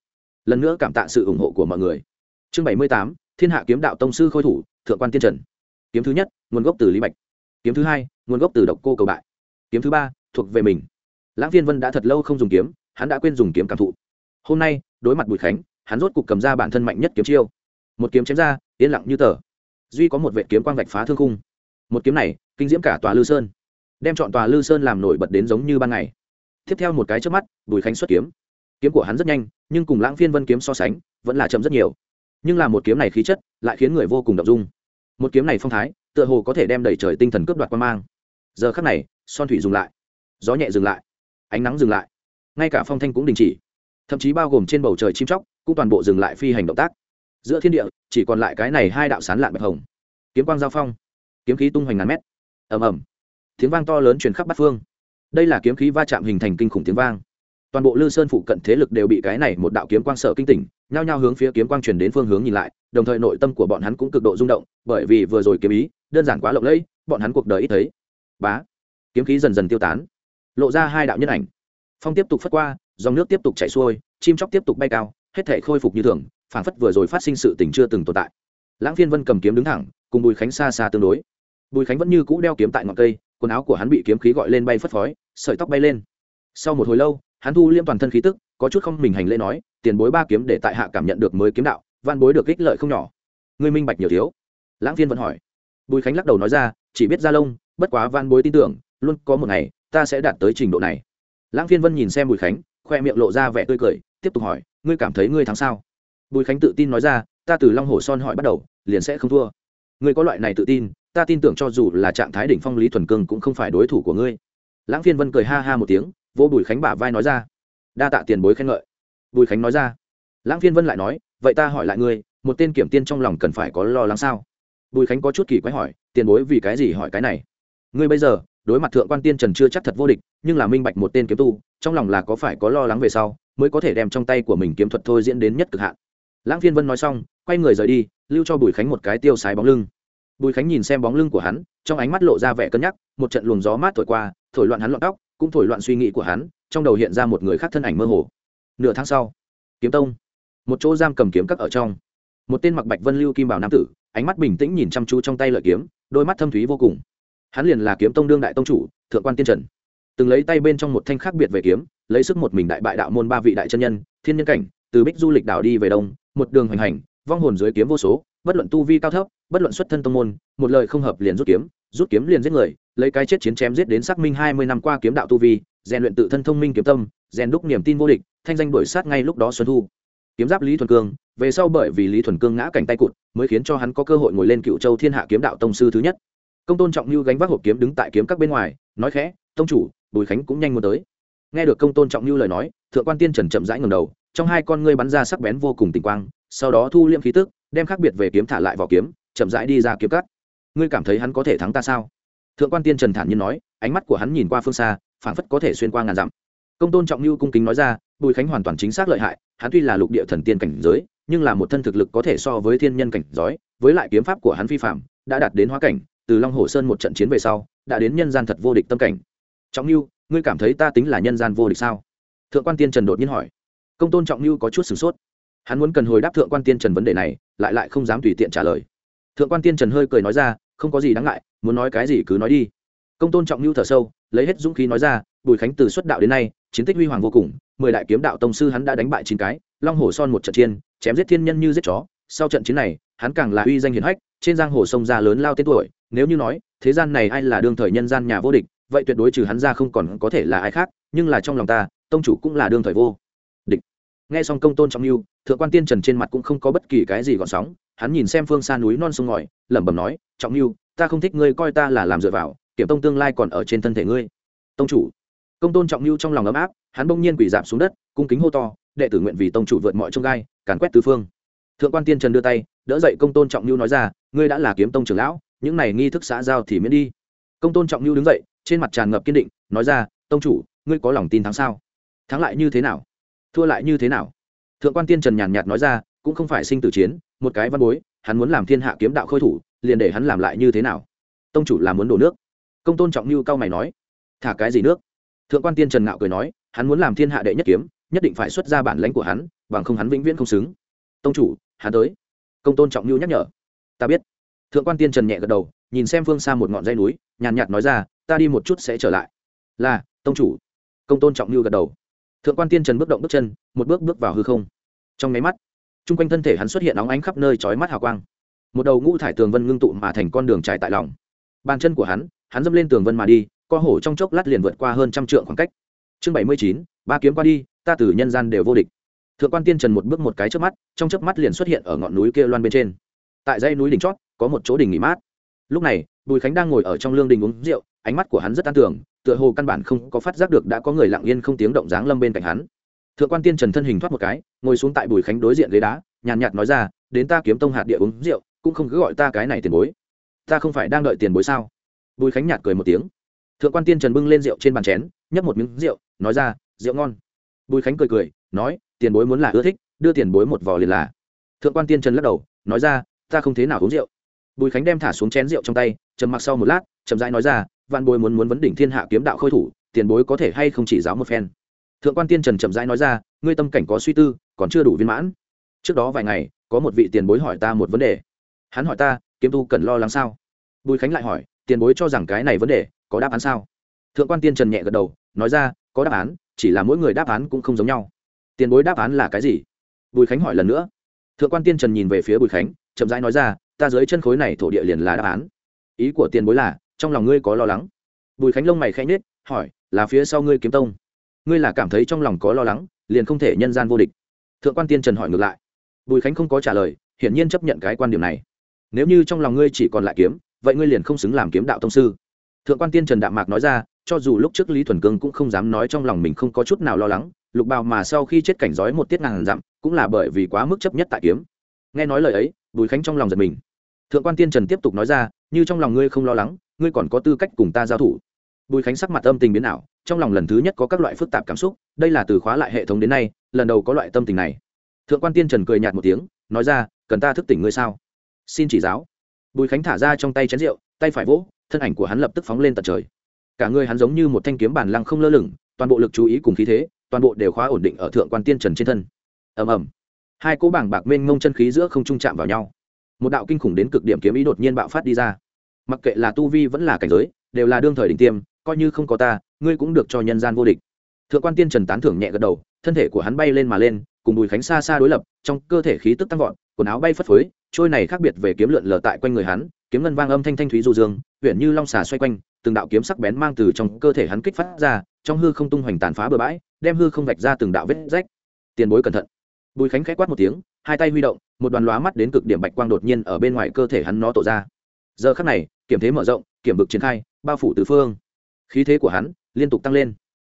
Lần nữa cảm tạ sự ủng hộ của mọi người. Chương bảy mươi tám thiên hạ kiếm đạo tông sư khôi thủ, thượng quan tiên trần. Kiếm thứ nhất, nguồn gốc từ lý bạch. Kiếm thứ hai, nguồn gốc từ độc cô cầu bại. Kiếm thứ ba, thuộc về mình. Lãng viên vân đã thật lâu không dùng kiếm, hắn đã quên dùng kiếm cảm thụ. Hôm nay, đối mặt bùi khánh, hắn rốt cục cầm ra bản thân mạnh nhất kiếm chiêu. Một kiếm chém ra, yên lặng như tờ. Duy có một vệ kiếm quang vạch phá thương khung. Một kiếm này, kinh diễm cả tòa lư sơn. Đem chọn tòa lư sơn làm nổi bật đến giống như ban ngày. Tiếp theo một cái trước mắt, bùi khánh xuất kiếm. Kiếm của hắn rất nhanh, nhưng cùng lãng phiên vân kiếm so sánh, vẫn là chậm rất nhiều nhưng là một kiếm này khí chất lại khiến người vô cùng đ ộ n g dung. Một kiếm này phong thái, tựa hồ có thể đem đẩy trời tinh thần cướp đoạt quan mang. Giờ khắc này, son thủy dừng lại, gió nhẹ dừng lại, ánh nắng dừng lại. Ngay cả phong thanh cũng đình chỉ. Thậm chí bao gồm trên bầu trời chim chóc, cũng toàn bộ dừng lại phi hành động tác. Giữa thiên địa, chỉ còn lại cái này hai đạo sán lạn bạch hồng. Kiếm quang giao phong, kiếm khí tung hoành ngàn mét. Ầm ầm. Tiếng vang to lớn truyền khắp bát phương. Đây là kiếm khí va chạm hình thành kinh khủng tiếng vang toàn bộ lư sơn phụ cận thế lực đều bị cái này một đạo kiếm quang sợ kinh tỉnh, nhao nhao hướng phía kiếm quang truyền đến phương hướng nhìn lại, đồng thời nội tâm của bọn hắn cũng cực độ rung động, bởi vì vừa rồi kiếm ý, đơn giản quá lộng lẫy, bọn hắn cuộc đời ít thấy. Bá. Kiếm khí dần dần tiêu tán. Lộ ra hai đạo nhân ảnh. Phong tiếp tục phất qua, dòng nước tiếp tục chảy xuôi, chim chóc tiếp tục bay cao, hết thể khôi phục như thường, phảng phất vừa rồi phát sinh sự tình chưa từng tồn tại. Lãng phiên vân cầm kiếm đứng thẳng, cùng bùi khánh xa xa tương đối. Bùi khánh vẫn như cũ đeo kiếm tại ngọn cây, quần áo của hắn bị kiếm khí gọi lên bay phất phới, sợi tóc bay lên. Sau một hồi lâu hắn thu liêm toàn thân khí tức, có chút không mình hành lễ nói, tiền bối ba kiếm để tại hạ cảm nhận được mới kiếm đạo, văn bối được ích lợi không nhỏ. Ngươi minh bạch nhiều thiếu. Lãng phiên vẫn hỏi. Bùi khánh lắc đầu nói ra, chỉ biết ra lông, bất quá văn bối tin tưởng, luôn có một ngày, ta sẽ đạt tới trình độ này. Lãng phiên vân nhìn xem bùi khánh, khoe miệng lộ ra vẻ tươi cười, tiếp tục hỏi, ngươi cảm thấy ngươi thắng sao? Bùi khánh tự tin nói ra, ta từ long hồ son hỏi bắt đầu, liền sẽ không thua. Ngươi có loại này tự tin, ta tin tưởng cho dù là trạng thái đỉnh phong lý thuần cương cũng không phải đối thủ của ngươi. Lãng phiên vân cười ha ha một tiếng vô bùi khánh bả vai nói ra. Đa tạ tiền bối khen ngợi. Bùi khánh nói ra. Lãng phiên vân lại nói, vậy ta hỏi lại ngươi, một tên kiểm tiên trong lòng cần phải có lo lắng sao? Bùi khánh có chút kỳ quái hỏi, tiền bối vì cái gì hỏi cái này? Ngươi bây giờ, đối mặt thượng quan tiên trần chưa chắc thật vô địch, nhưng là minh bạch một tên kiếm tu, trong lòng là có phải có lo lắng về sau, mới có thể đem trong tay của mình kiếm thuật thôi diễn đến nhất cực hạn. Lãng phiên vân nói xong, quay người rời đi, lưu cho bùi khánh một cái tiêu sái bóng lưng. Bùi khánh nhìn xem bóng lưng của hắn, trong ánh mắt lộ ra vẻ cân nhắc, một trận luồng gió mát thổi qua, thổi loạn hắn loạn tóc cũng thổi loạn suy nghĩ của hắn, trong đầu hiện ra một người khác thân ảnh mơ hồ. Nửa tháng sau, kiếm tông. Một chỗ giam cầm kiếm các ở trong. Một tên mặc bạch vân lưu kim bảo nam tử, ánh mắt bình tĩnh nhìn chăm chú trong tay lợi kiếm, đôi mắt thâm thúy vô cùng. Hắn liền là kiếm tông đương đại tông chủ, thượng quan tiên trần. Từng lấy tay bên trong một thanh khác biệt về kiếm, lấy sức một mình đại bại đạo môn ba vị đại chân nhân, thiên nhân cảnh, từ bích du lịch đảo đi về đông, một đường hoành hành, vong hồn dưới kiếm vô số, bất luận tu vi cao thấp bất luận xuất thân tông môn, một lời không hợp liền rút kiếm rút kiếm liền giết người, lấy cái chết chiến chém giết đến xác minh hai mươi năm qua kiếm đạo tu vi, rèn luyện tự thân thông minh kiếm tâm, rèn đúc niềm tin vô địch, thanh danh đổi sát ngay lúc đó xuân thu. Kiếm giáp lý thuần cương, về sau bởi vì lý thuần cương ngã cảnh tay cụt, mới khiến cho hắn có cơ hội ngồi lên cựu châu thiên hạ kiếm đạo tông sư thứ nhất. Công tôn trọng như gánh vác hộp kiếm đứng tại kiếm các bên ngoài, nói khẽ, tông chủ, bùi khánh cũng nhanh muốn tới. Nghe được công tôn trọng như lời nói, thượng quan tiên trần chậm rãi ngầm đầu, trong hai con ngươi bắn ra sắc bén vô cùng tình quang, sau đó thu liêm khí tức, đem khác biệt về kiếm thả lại vào kiếm chậm rãi đi ra kiếm cắt. Ngươi cảm thấy hắn có thể thắng ta sao? Thượng quan tiên trần thản nhiên nói, ánh mắt của hắn nhìn qua phương xa, phảng phất có thể xuyên qua ngàn dặm. Công tôn trọng lưu cung kính nói ra, bùi khánh hoàn toàn chính xác lợi hại, hắn tuy là lục địa thần tiên cảnh giới, nhưng là một thân thực lực có thể so với thiên nhân cảnh giới với lại kiếm pháp của hắn phi phạm đã đạt đến hóa cảnh, từ long hồ sơn một trận chiến về sau, đã đến nhân gian thật vô địch tâm cảnh. Trọng lưu ngươi cảm thấy ta tính là nhân gian vô địch sao? Thượng quan tiên trần đột nhiên hỏi. Công tôn trọng lưu có chút sửng sốt. Hắn muốn cần hồi đáp thượng quan tiên trần vấn đề này, lại lại không dám tùy tiện trả lời thượng quan tiên trần hơi cười nói ra, không có gì đáng ngại, muốn nói cái gì cứ nói đi. Công tôn trọng lưu thở sâu, lấy hết dũng khí nói ra, bùi khánh từ xuất đạo đến nay, chiến tích huy hoàng vô cùng, mười đại kiếm đạo tông sư hắn đã đánh bại chín cái, long hồ son một trận chiên chém giết thiên nhân như giết chó. Sau trận chiến này, hắn càng là uy danh hiển hách, trên giang hồ sông ra lớn lao tên tuổi, nếu như nói, thế gian này ai là đương thời nhân gian nhà vô địch, vậy tuyệt đối trừ hắn ra không còn có thể là ai khác, nhưng là trong lòng ta, tông chủ cũng là đương thời vô địch. Nghe xong công tôn trọng lưu, thượng quan tiên trần trên mặt cũng không có bất kỳ cái gì gọn sóng hắn nhìn xem phương xa núi non sông ngòi, lẩm bẩm nói, trọng lưu ta không thích ngươi coi ta là làm dựa vào, kiểm tông tương lai còn ở trên thân thể ngươi. Tông chủ. Công tôn trọng lưu trong lòng ấm áp, hắn bỗng nhiên quỷ giảm xuống đất, cung kính hô to, đệ tử nguyện vì tông chủ vượt mọi trông gai, càn quét tứ phương. Thượng quan tiên trần đưa tay, đỡ dậy công tôn trọng lưu nói ra, ngươi đã là kiếm tông trưởng lão, những này nghi thức xã giao thì miễn đi. Công tôn trọng lưu đứng dậy, trên mặt tràn ngập kiên định, nói ra, tông chủ, ngươi có lòng tin thắng sao? Thắng lại như thế nào? Thua lại như thế nào? Thượng quan tiên trần nhàn nhạt nói ra, cũng không phải sinh tử chiến một cái văn bối, hắn muốn làm thiên hạ kiếm đạo khôi thủ, liền để hắn làm lại như thế nào? Tông chủ là muốn đổ nước. Công tôn trọng lưu cao mày nói, thả cái gì nước? Thượng quan tiên trần ngạo cười nói, hắn muốn làm thiên hạ đệ nhất kiếm, nhất định phải xuất ra bản lãnh của hắn, bằng không hắn vĩnh viễn không xứng. Tông chủ, hắn tới. Công tôn trọng lưu nhắc nhở. Ta biết. Thượng quan tiên trần nhẹ gật đầu, nhìn xem phương xa một ngọn dây núi, nhàn nhạt nói ra, ta đi một chút sẽ trở lại. Là, tông chủ. Công tôn trọng lưu gật đầu. Thượng quan tiên trần bước động bước chân, một bước bước vào hư không. Trong máy mắt chung quanh thân thể hắn xuất hiện óng ánh khắp nơi trói mắt hào quang. Một đầu ngũ thải tường vân ngưng tụ mà thành con đường trải tại lòng. Bàn chân của hắn hắn dâm lên tường vân mà đi, co hổ trong chốc lát liền vượt qua hơn trăm trượng khoảng cách. Chương bảy mươi chín, ba kiếm qua đi, ta từ nhân gian đều vô địch. Thượng quan tiên trần một bước một cái trước mắt, trong chớp mắt liền xuất hiện ở ngọn núi kia loan bên trên. Tại dãy núi đỉnh chót, có một chỗ đỉnh nghỉ mát. Lúc này, bùi khánh đang ngồi ở trong lương đình uống rượu, ánh mắt của hắn rất an tưởng tựa hồ căn bản không có phát giác được đã có người lặng yên không tiếng động dáng lâm bên cạnh hắn thượng quan tiên trần thân hình thoát một cái, ngồi xuống tại bùi khánh đối diện ghế đá, nhàn nhạt nói ra, đến ta kiếm tông hạt địa uống rượu, cũng không cứ gọi ta cái này tiền bối. Ta không phải đang đợi tiền bối sao? Bùi khánh nhạt cười một tiếng. Thượng quan tiên trần bưng lên rượu trên bàn chén, nhấp một miếng rượu, nói ra, rượu ngon. Bùi khánh cười cười, nói, tiền bối muốn là ưa thích, đưa tiền bối một vò liền là. Thượng quan tiên trần lắc đầu, nói ra, ta không thế nào uống rượu. Bùi khánh đem thả xuống chén rượu trong tay, trầm mặc sau một lát, chậm rãi nói ra, vạn bồi muốn muốn vấn đỉnh thiên hạ kiếm đạo khôi thủ, tiền bối có thể hay không chỉ giáo một phen? Thượng quan tiên trần chậm rãi nói ra, ngươi tâm cảnh có suy tư, còn chưa đủ viên mãn. Trước đó vài ngày, có một vị tiền bối hỏi ta một vấn đề. Hắn hỏi ta, kiếm tu cần lo lắng sao? Bùi khánh lại hỏi, tiền bối cho rằng cái này vấn đề có đáp án sao? Thượng quan tiên trần nhẹ gật đầu, nói ra, có đáp án, chỉ là mỗi người đáp án cũng không giống nhau. Tiền bối đáp án là cái gì? Bùi khánh hỏi lần nữa. Thượng quan tiên trần nhìn về phía bùi khánh, chậm rãi nói ra, ta dưới chân khối này thổ địa liền là đáp án. Ý của tiền bối là, trong lòng ngươi có lo lắng. Bùi khánh lông mày khẽ nhết hỏi, là phía sau ngươi kiếm tông? Ngươi là cảm thấy trong lòng có lo lắng, liền không thể nhân gian vô địch. Thượng quan tiên trần hỏi ngược lại. Bùi khánh không có trả lời, hiển nhiên chấp nhận cái quan điểm này. Nếu như trong lòng ngươi chỉ còn lại kiếm, vậy ngươi liền không xứng làm kiếm đạo thông sư. Thượng quan tiên trần đạm mạc nói ra, cho dù lúc trước lý thuần cương cũng không dám nói trong lòng mình không có chút nào lo lắng, lục bào mà sau khi chết cảnh giói một tiết ngàn dặm, cũng là bởi vì quá mức chấp nhất tại kiếm. Nghe nói lời ấy, bùi khánh trong lòng giật mình. Thượng quan tiên trần tiếp tục nói ra, như trong lòng ngươi không lo lắng, ngươi còn có tư cách cùng ta giao thủ bùi khánh sắc mặt âm tình biến ảo, trong lòng lần thứ nhất có các loại phức tạp cảm xúc, đây là từ khóa lại hệ thống đến nay, lần đầu có loại tâm tình này. Thượng quan tiên trần cười nhạt một tiếng, nói ra, cần ta thức tỉnh ngươi sao? Xin chỉ giáo. Bùi khánh thả ra trong tay chén rượu, tay phải vỗ, thân ảnh của hắn lập tức phóng lên tận trời. Cả người hắn giống như một thanh kiếm bản lăng không lơ lửng, toàn bộ lực chú ý cùng khí thế, toàn bộ đều khóa ổn định ở thượng quan tiên trần trên thân. Ầm ầm. Hai cỗ bảng bạc mênh ngông chân khí giữa không trung chạm vào nhau. Một đạo kinh khủng đến cực điểm kiếm ý đột nhiên bạo phát đi ra. Mặc kệ là tu vi vẫn là cảnh giới, đều là đương thời đỉnh tiêm coi như không có ta, ngươi cũng được cho nhân gian vô địch. Thượng quan tiên trần tán thưởng nhẹ gật đầu, thân thể của hắn bay lên mà lên, cùng bùi khánh xa xa đối lập, trong cơ thể khí tức tăng vọt, quần áo bay phất phới, trôi này khác biệt về kiếm lượn lờ tại quanh người hắn, kiếm ngân vang âm thanh thanh thúy du dương huyện như long xà xoay quanh, từng đạo kiếm sắc bén mang từ trong cơ thể hắn kích phát ra, trong hư không tung hoành tàn phá bừa bãi, đem hư không vạch ra từng đạo vết rách. Tiền bối cẩn thận. Bùi khánh khẽ quát một tiếng, hai tay huy động, một đoàn lóa mắt đến cực điểm bạch quang đột nhiên ở bên ngoài cơ thể hắn nó tổ ra. Giờ khắc này, kiểm thế mở rộng, kiểm vực triển khai, bao phủ tứ phương khí thế của hắn liên tục tăng lên.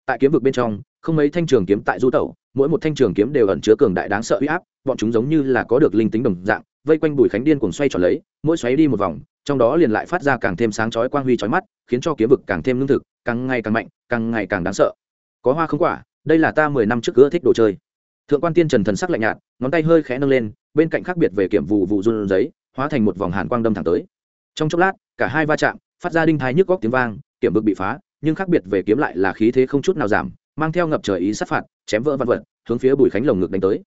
Tại kiếm vực bên trong, không mấy thanh trường kiếm tại du tẩu, mỗi một thanh trường kiếm đều ẩn chứa cường đại đáng sợ uy áp, bọn chúng giống như là có được linh tính đồng dạng, vây quanh bùi khánh điên cuồng xoay tròn lấy, mỗi xoáy đi một vòng, trong đó liền lại phát ra càng thêm sáng chói quang huy chói mắt, khiến cho kiếm vực càng thêm lương thực, càng ngày càng mạnh, càng ngày càng đáng sợ. Có hoa không quả, đây là ta mười năm trước gỡ thích đồ chơi. Thượng quan tiên trần thần sắc lạnh nhạt, ngón tay hơi khẽ nâng lên, bên cạnh khác biệt về kiểm vụ vụ run giấy, hóa thành một vòng hàn quang đâm thẳng tới. Trong chốc lát, cả hai va chạm, phát ra đinh thái nhức góc tiếng vang kiểm vực bị phá, nhưng khác biệt về kiếm lại là khí thế không chút nào giảm, mang theo ngập trời ý sát phạt, chém vỡ văn vật, hướng phía bùi khánh lồng ngực đánh tới.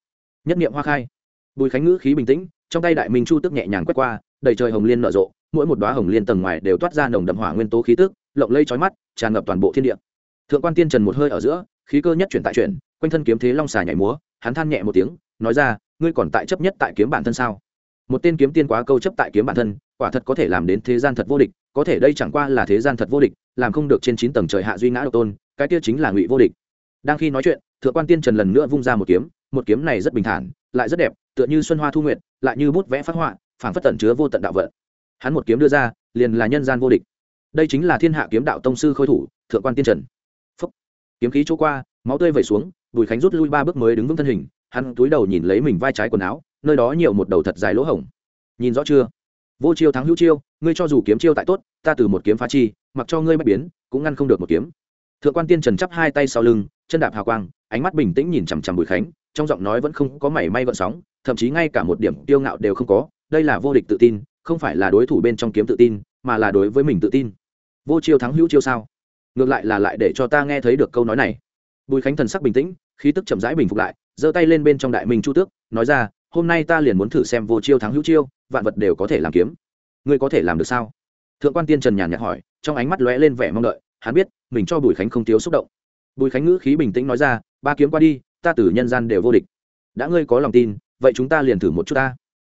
Nhất niệm hoa khai. Bùi khánh ngữ khí bình tĩnh, trong tay đại minh chu tức nhẹ nhàng quét qua, đầy trời hồng liên nở rộ, mỗi một đoá hồng liên tầng ngoài đều toát ra nồng đậm hỏa nguyên tố khí tức, lộng lây trói mắt, tràn ngập toàn bộ thiên địa. Thượng quan tiên trần một hơi ở giữa, khí cơ nhất chuyển tại chuyển, quanh thân kiếm thế long xà nhảy múa, hắn than nhẹ một tiếng, nói ra, ngươi còn tại chấp nhất tại kiếm bản thân sao? Một tên kiếm tiên quá câu chấp tại kiếm bản thân, quả thật có thể làm đến thế gian thật vô địch, có thể đây chẳng qua là thế gian thật vô địch làm không được trên chín tầng trời hạ duy ngã độc tôn, cái kia chính là ngụy vô địch. Đang khi nói chuyện, thượng quan tiên trần lần nữa vung ra một kiếm một kiếm này rất bình thản, lại rất đẹp, tựa như xuân hoa thu nguyện lại như bút vẽ phát họa, phảng phất tẩn chứa vô tận đạo vận. Hắn một kiếm đưa ra, liền là nhân gian vô địch. Đây chính là thiên hạ kiếm đạo tông sư khôi thủ, thượng quan tiên trần. Phúc. kiếm khí chỗ qua, máu tươi vẩy xuống, bùi khánh rút lui ba bước mới đứng vững thân hình, hắn túi đầu nhìn lấy mình vai trái quần áo, nơi đó nhiều một đầu thật dài lỗ hổng. Nhìn rõ chưa? Vô chiêu thắng hữu chiêu, ngươi cho dù kiếm chiêu tại tốt, ta từ một kiếm phá chi mặc cho ngươi bất biến, cũng ngăn không được một kiếm. Thượng quan tiên trần chắp hai tay sau lưng, chân đạp hào quang, ánh mắt bình tĩnh nhìn chằm chằm bùi khánh, trong giọng nói vẫn không có mảy may gợn sóng, thậm chí ngay cả một điểm tiêu ngạo đều không có, đây là vô địch tự tin, không phải là đối thủ bên trong kiếm tự tin, mà là đối với mình tự tin. Vô chiêu thắng hữu chiêu sao? Ngược lại là lại để cho ta nghe thấy được câu nói này. Bùi khánh thần sắc bình tĩnh, khí tức chậm rãi bình phục lại, giơ tay lên bên trong đại minh chu tước, nói ra, hôm nay ta liền muốn thử xem vô chiêu thắng hữu chiêu, vạn vật đều có thể làm kiếm. Ngươi có thể làm được sao? Thượng quan tiên trần nhàn nhạt hỏi trong ánh mắt lóe lên vẻ mong đợi, hắn biết, mình cho bùi khánh không thiếu xúc động. Bùi khánh ngữ khí bình tĩnh nói ra, ba kiếm qua đi, ta tử nhân gian đều vô địch. Đã ngươi có lòng tin, vậy chúng ta liền thử một chút ta.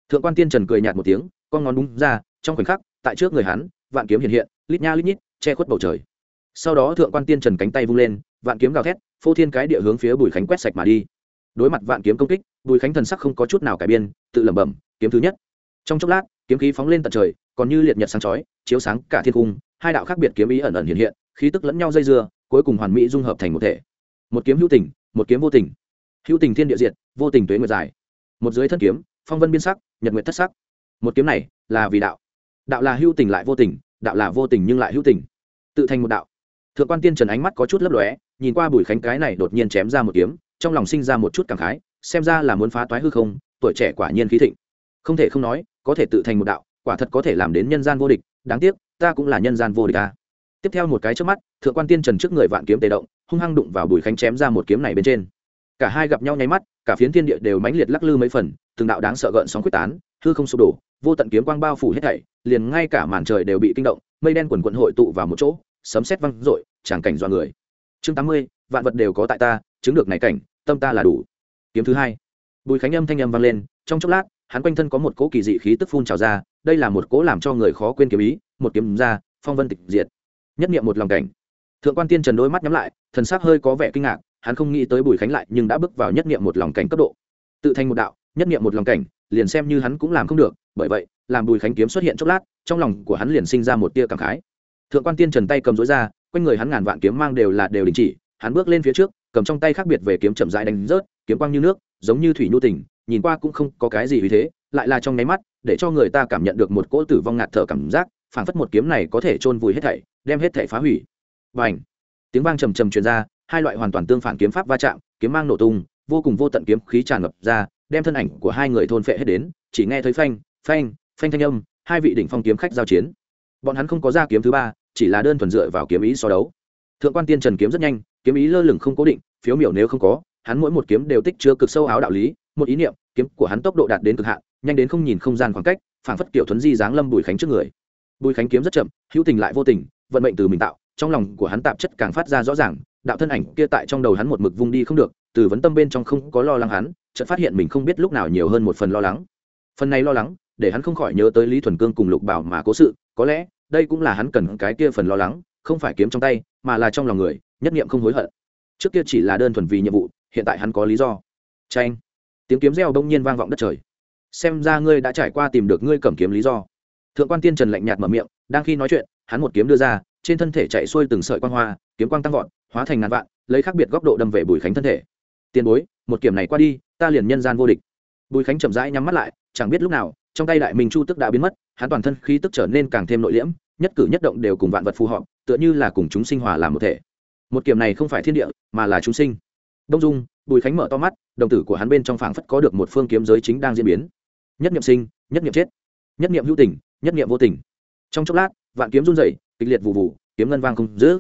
Thượng quan tiên trần cười nhạt một tiếng, con ngón đúng ra, trong khoảnh khắc, tại trước người hắn, vạn kiếm hiện hiện, lít nha lít nhít, che khuất bầu trời. Sau đó thượng quan tiên trần cánh tay vung lên, vạn kiếm gào thét, phô thiên cái địa hướng phía bùi khánh quét sạch mà đi. Đối mặt vạn kiếm công kích, bùi khánh thần sắc không có chút nào cải biên, tự lẩm bẩm, kiếm thứ nhất. Trong chốc lát, kiếm khí phóng lên tận trời, còn như liệt nhật sáng chói, chiếu sáng cả thiên cung hai đạo khác biệt kiếm ý ẩn ẩn hiện hiện, khí tức lẫn nhau dây dưa, cuối cùng hoàn mỹ dung hợp thành một thể. Một kiếm hữu tình, một kiếm vô tình. Hữu tình thiên địa diệt, vô tình tuế nguyệt dài một dưới thân kiếm, phong vân biên sắc, nhật nguyệt thất sắc. Một kiếm này là vì đạo. Đạo là hữu tình lại vô tình, đạo là vô tình nhưng lại hữu tình. Tự thành một đạo. Thượng quan tiên trần ánh mắt có chút lấp lóe, nhìn qua bùi khánh cái này đột nhiên chém ra một kiếm, trong lòng sinh ra một chút cảm khái, xem ra là muốn phá toái hư không, tuổi trẻ quả nhiên khí thịnh. Không thể không nói, có thể tự thành một đạo, quả thật có thể làm đến nhân gian vô địch, đáng tiếc ta cũng là nhân gian vô địch ta tiếp theo một cái trước mắt, thượng quan tiên trần trước người vạn kiếm tề động, hung hăng đụng vào bùi khánh chém ra một kiếm này bên trên. Cả hai gặp nhau nháy mắt, cả phiến thiên địa đều mãnh liệt lắc lư mấy phần, từng đạo đáng sợ gợn sóng quyết tán, hư không sụp đổ, vô tận kiếm quang bao phủ hết thảy, liền ngay cả màn trời đều bị kinh động, mây đen quần quận hội tụ vào một chỗ, sấm sét văng rội tràng cảnh do người. Chương tám mươi, vạn vật đều có tại ta, chứng được này cảnh, tâm ta là đủ. Kiếm thứ hai. Bùi khánh âm thanh âm vang lên, trong chốc lát, hắn quanh thân có một cỗ kỳ dị khí tức phun trào ra đây là một cố làm cho người khó quên kiếm ý một kiếm ra phong vân tịch diệt. Nhất niệm một lòng cảnh. Thượng quan tiên trần đôi mắt nhắm lại thần sắc hơi có vẻ kinh ngạc hắn không nghĩ tới bùi khánh lại nhưng đã bước vào nhất niệm một lòng cảnh cấp độ. Tự thành một đạo nhất niệm một lòng cảnh liền xem như hắn cũng làm không được bởi vậy làm bùi khánh kiếm xuất hiện chốc lát trong lòng của hắn liền sinh ra một tia cảm khái. Thượng quan tiên trần tay cầm dối ra quanh người hắn ngàn vạn kiếm mang đều là đều đình chỉ hắn bước lên phía trước cầm trong tay khác biệt về kiếm chậm rãi đánh rớt kiếm quang như nước giống như thủy nhu tỉnh, nhìn qua cũng không có cái gì vì thế lại là trong nháy mắt, để cho người ta cảm nhận được một cỗ tử vong ngạt thở cảm giác, phảng phất một kiếm này có thể chôn vùi hết thảy, đem hết thảy phá hủy. Và ảnh tiếng vang trầm trầm truyền ra, hai loại hoàn toàn tương phản kiếm pháp va chạm, kiếm mang nổ tung, vô cùng vô tận kiếm khí tràn ngập ra, đem thân ảnh của hai người thôn phệ hết đến, chỉ nghe thấy phanh phanh phanh thanh âm, hai vị đỉnh phong kiếm khách giao chiến. Bọn hắn không có ra kiếm thứ ba, chỉ là đơn thuần dựa vào kiếm ý so đấu. Thượng quan tiên trần kiếm rất nhanh, kiếm ý lơ lửng không cố định, phiếu miểu nếu không có, hắn mỗi một kiếm đều tích chứa cực sâu áo đạo lý, một ý niệm, kiếm của hắn tốc độ đạt đến cực hạn nhanh đến không nhìn không gian khoảng cách, phảng phất kiểu thuấn di dáng lâm bùi khánh trước người. Bùi khánh kiếm rất chậm, hữu tình lại vô tình, vận mệnh từ mình tạo, trong lòng của hắn tạp chất càng phát ra rõ ràng, đạo thân ảnh kia tại trong đầu hắn một mực vung đi không được, từ vấn tâm bên trong không có lo lắng hắn, chợt phát hiện mình không biết lúc nào nhiều hơn một phần lo lắng. Phần này lo lắng, để hắn không khỏi nhớ tới lý thuần cương cùng lục bảo mà cố sự, có lẽ, đây cũng là hắn cần cái kia phần lo lắng, không phải kiếm trong tay, mà là trong lòng người, nhất niệm không hối hận. Trước kia chỉ là đơn thuần vì nhiệm vụ, hiện tại hắn có lý do. Tranh tiếng kiếm reo đông nhiên vang vọng đất trời xem ra ngươi đã trải qua tìm được ngươi cầm kiếm lý do. Thượng quan tiên trần lạnh nhạt mở miệng, đang khi nói chuyện, hắn một kiếm đưa ra, trên thân thể chạy xuôi từng sợi quan hoa, kiếm quang tăng vọt, hóa thành ngàn vạn, lấy khác biệt góc độ đâm về bùi khánh thân thể. Tiền bối, một kiểm này qua đi, ta liền nhân gian vô địch. Bùi khánh chậm rãi nhắm mắt lại, chẳng biết lúc nào, trong tay đại minh chu tức đã biến mất, hắn toàn thân khí tức trở nên càng thêm nội liễm, nhất cử nhất động đều cùng vạn vật phù hợp, tựa như là cùng chúng sinh hòa làm một thể. Một kiểm này không phải thiên địa, mà là chúng sinh. Đông dung, bùi khánh mở to mắt, đồng tử của hắn bên trong phảng phất có được một phương kiếm giới chính đang diễn biến nhất niệm sinh, nhất niệm chết, nhất niệm hữu tình, nhất niệm vô tình. Trong chốc lát, vạn kiếm run rẩy, kịch liệt vụ vụ kiếm ngân vang không giữ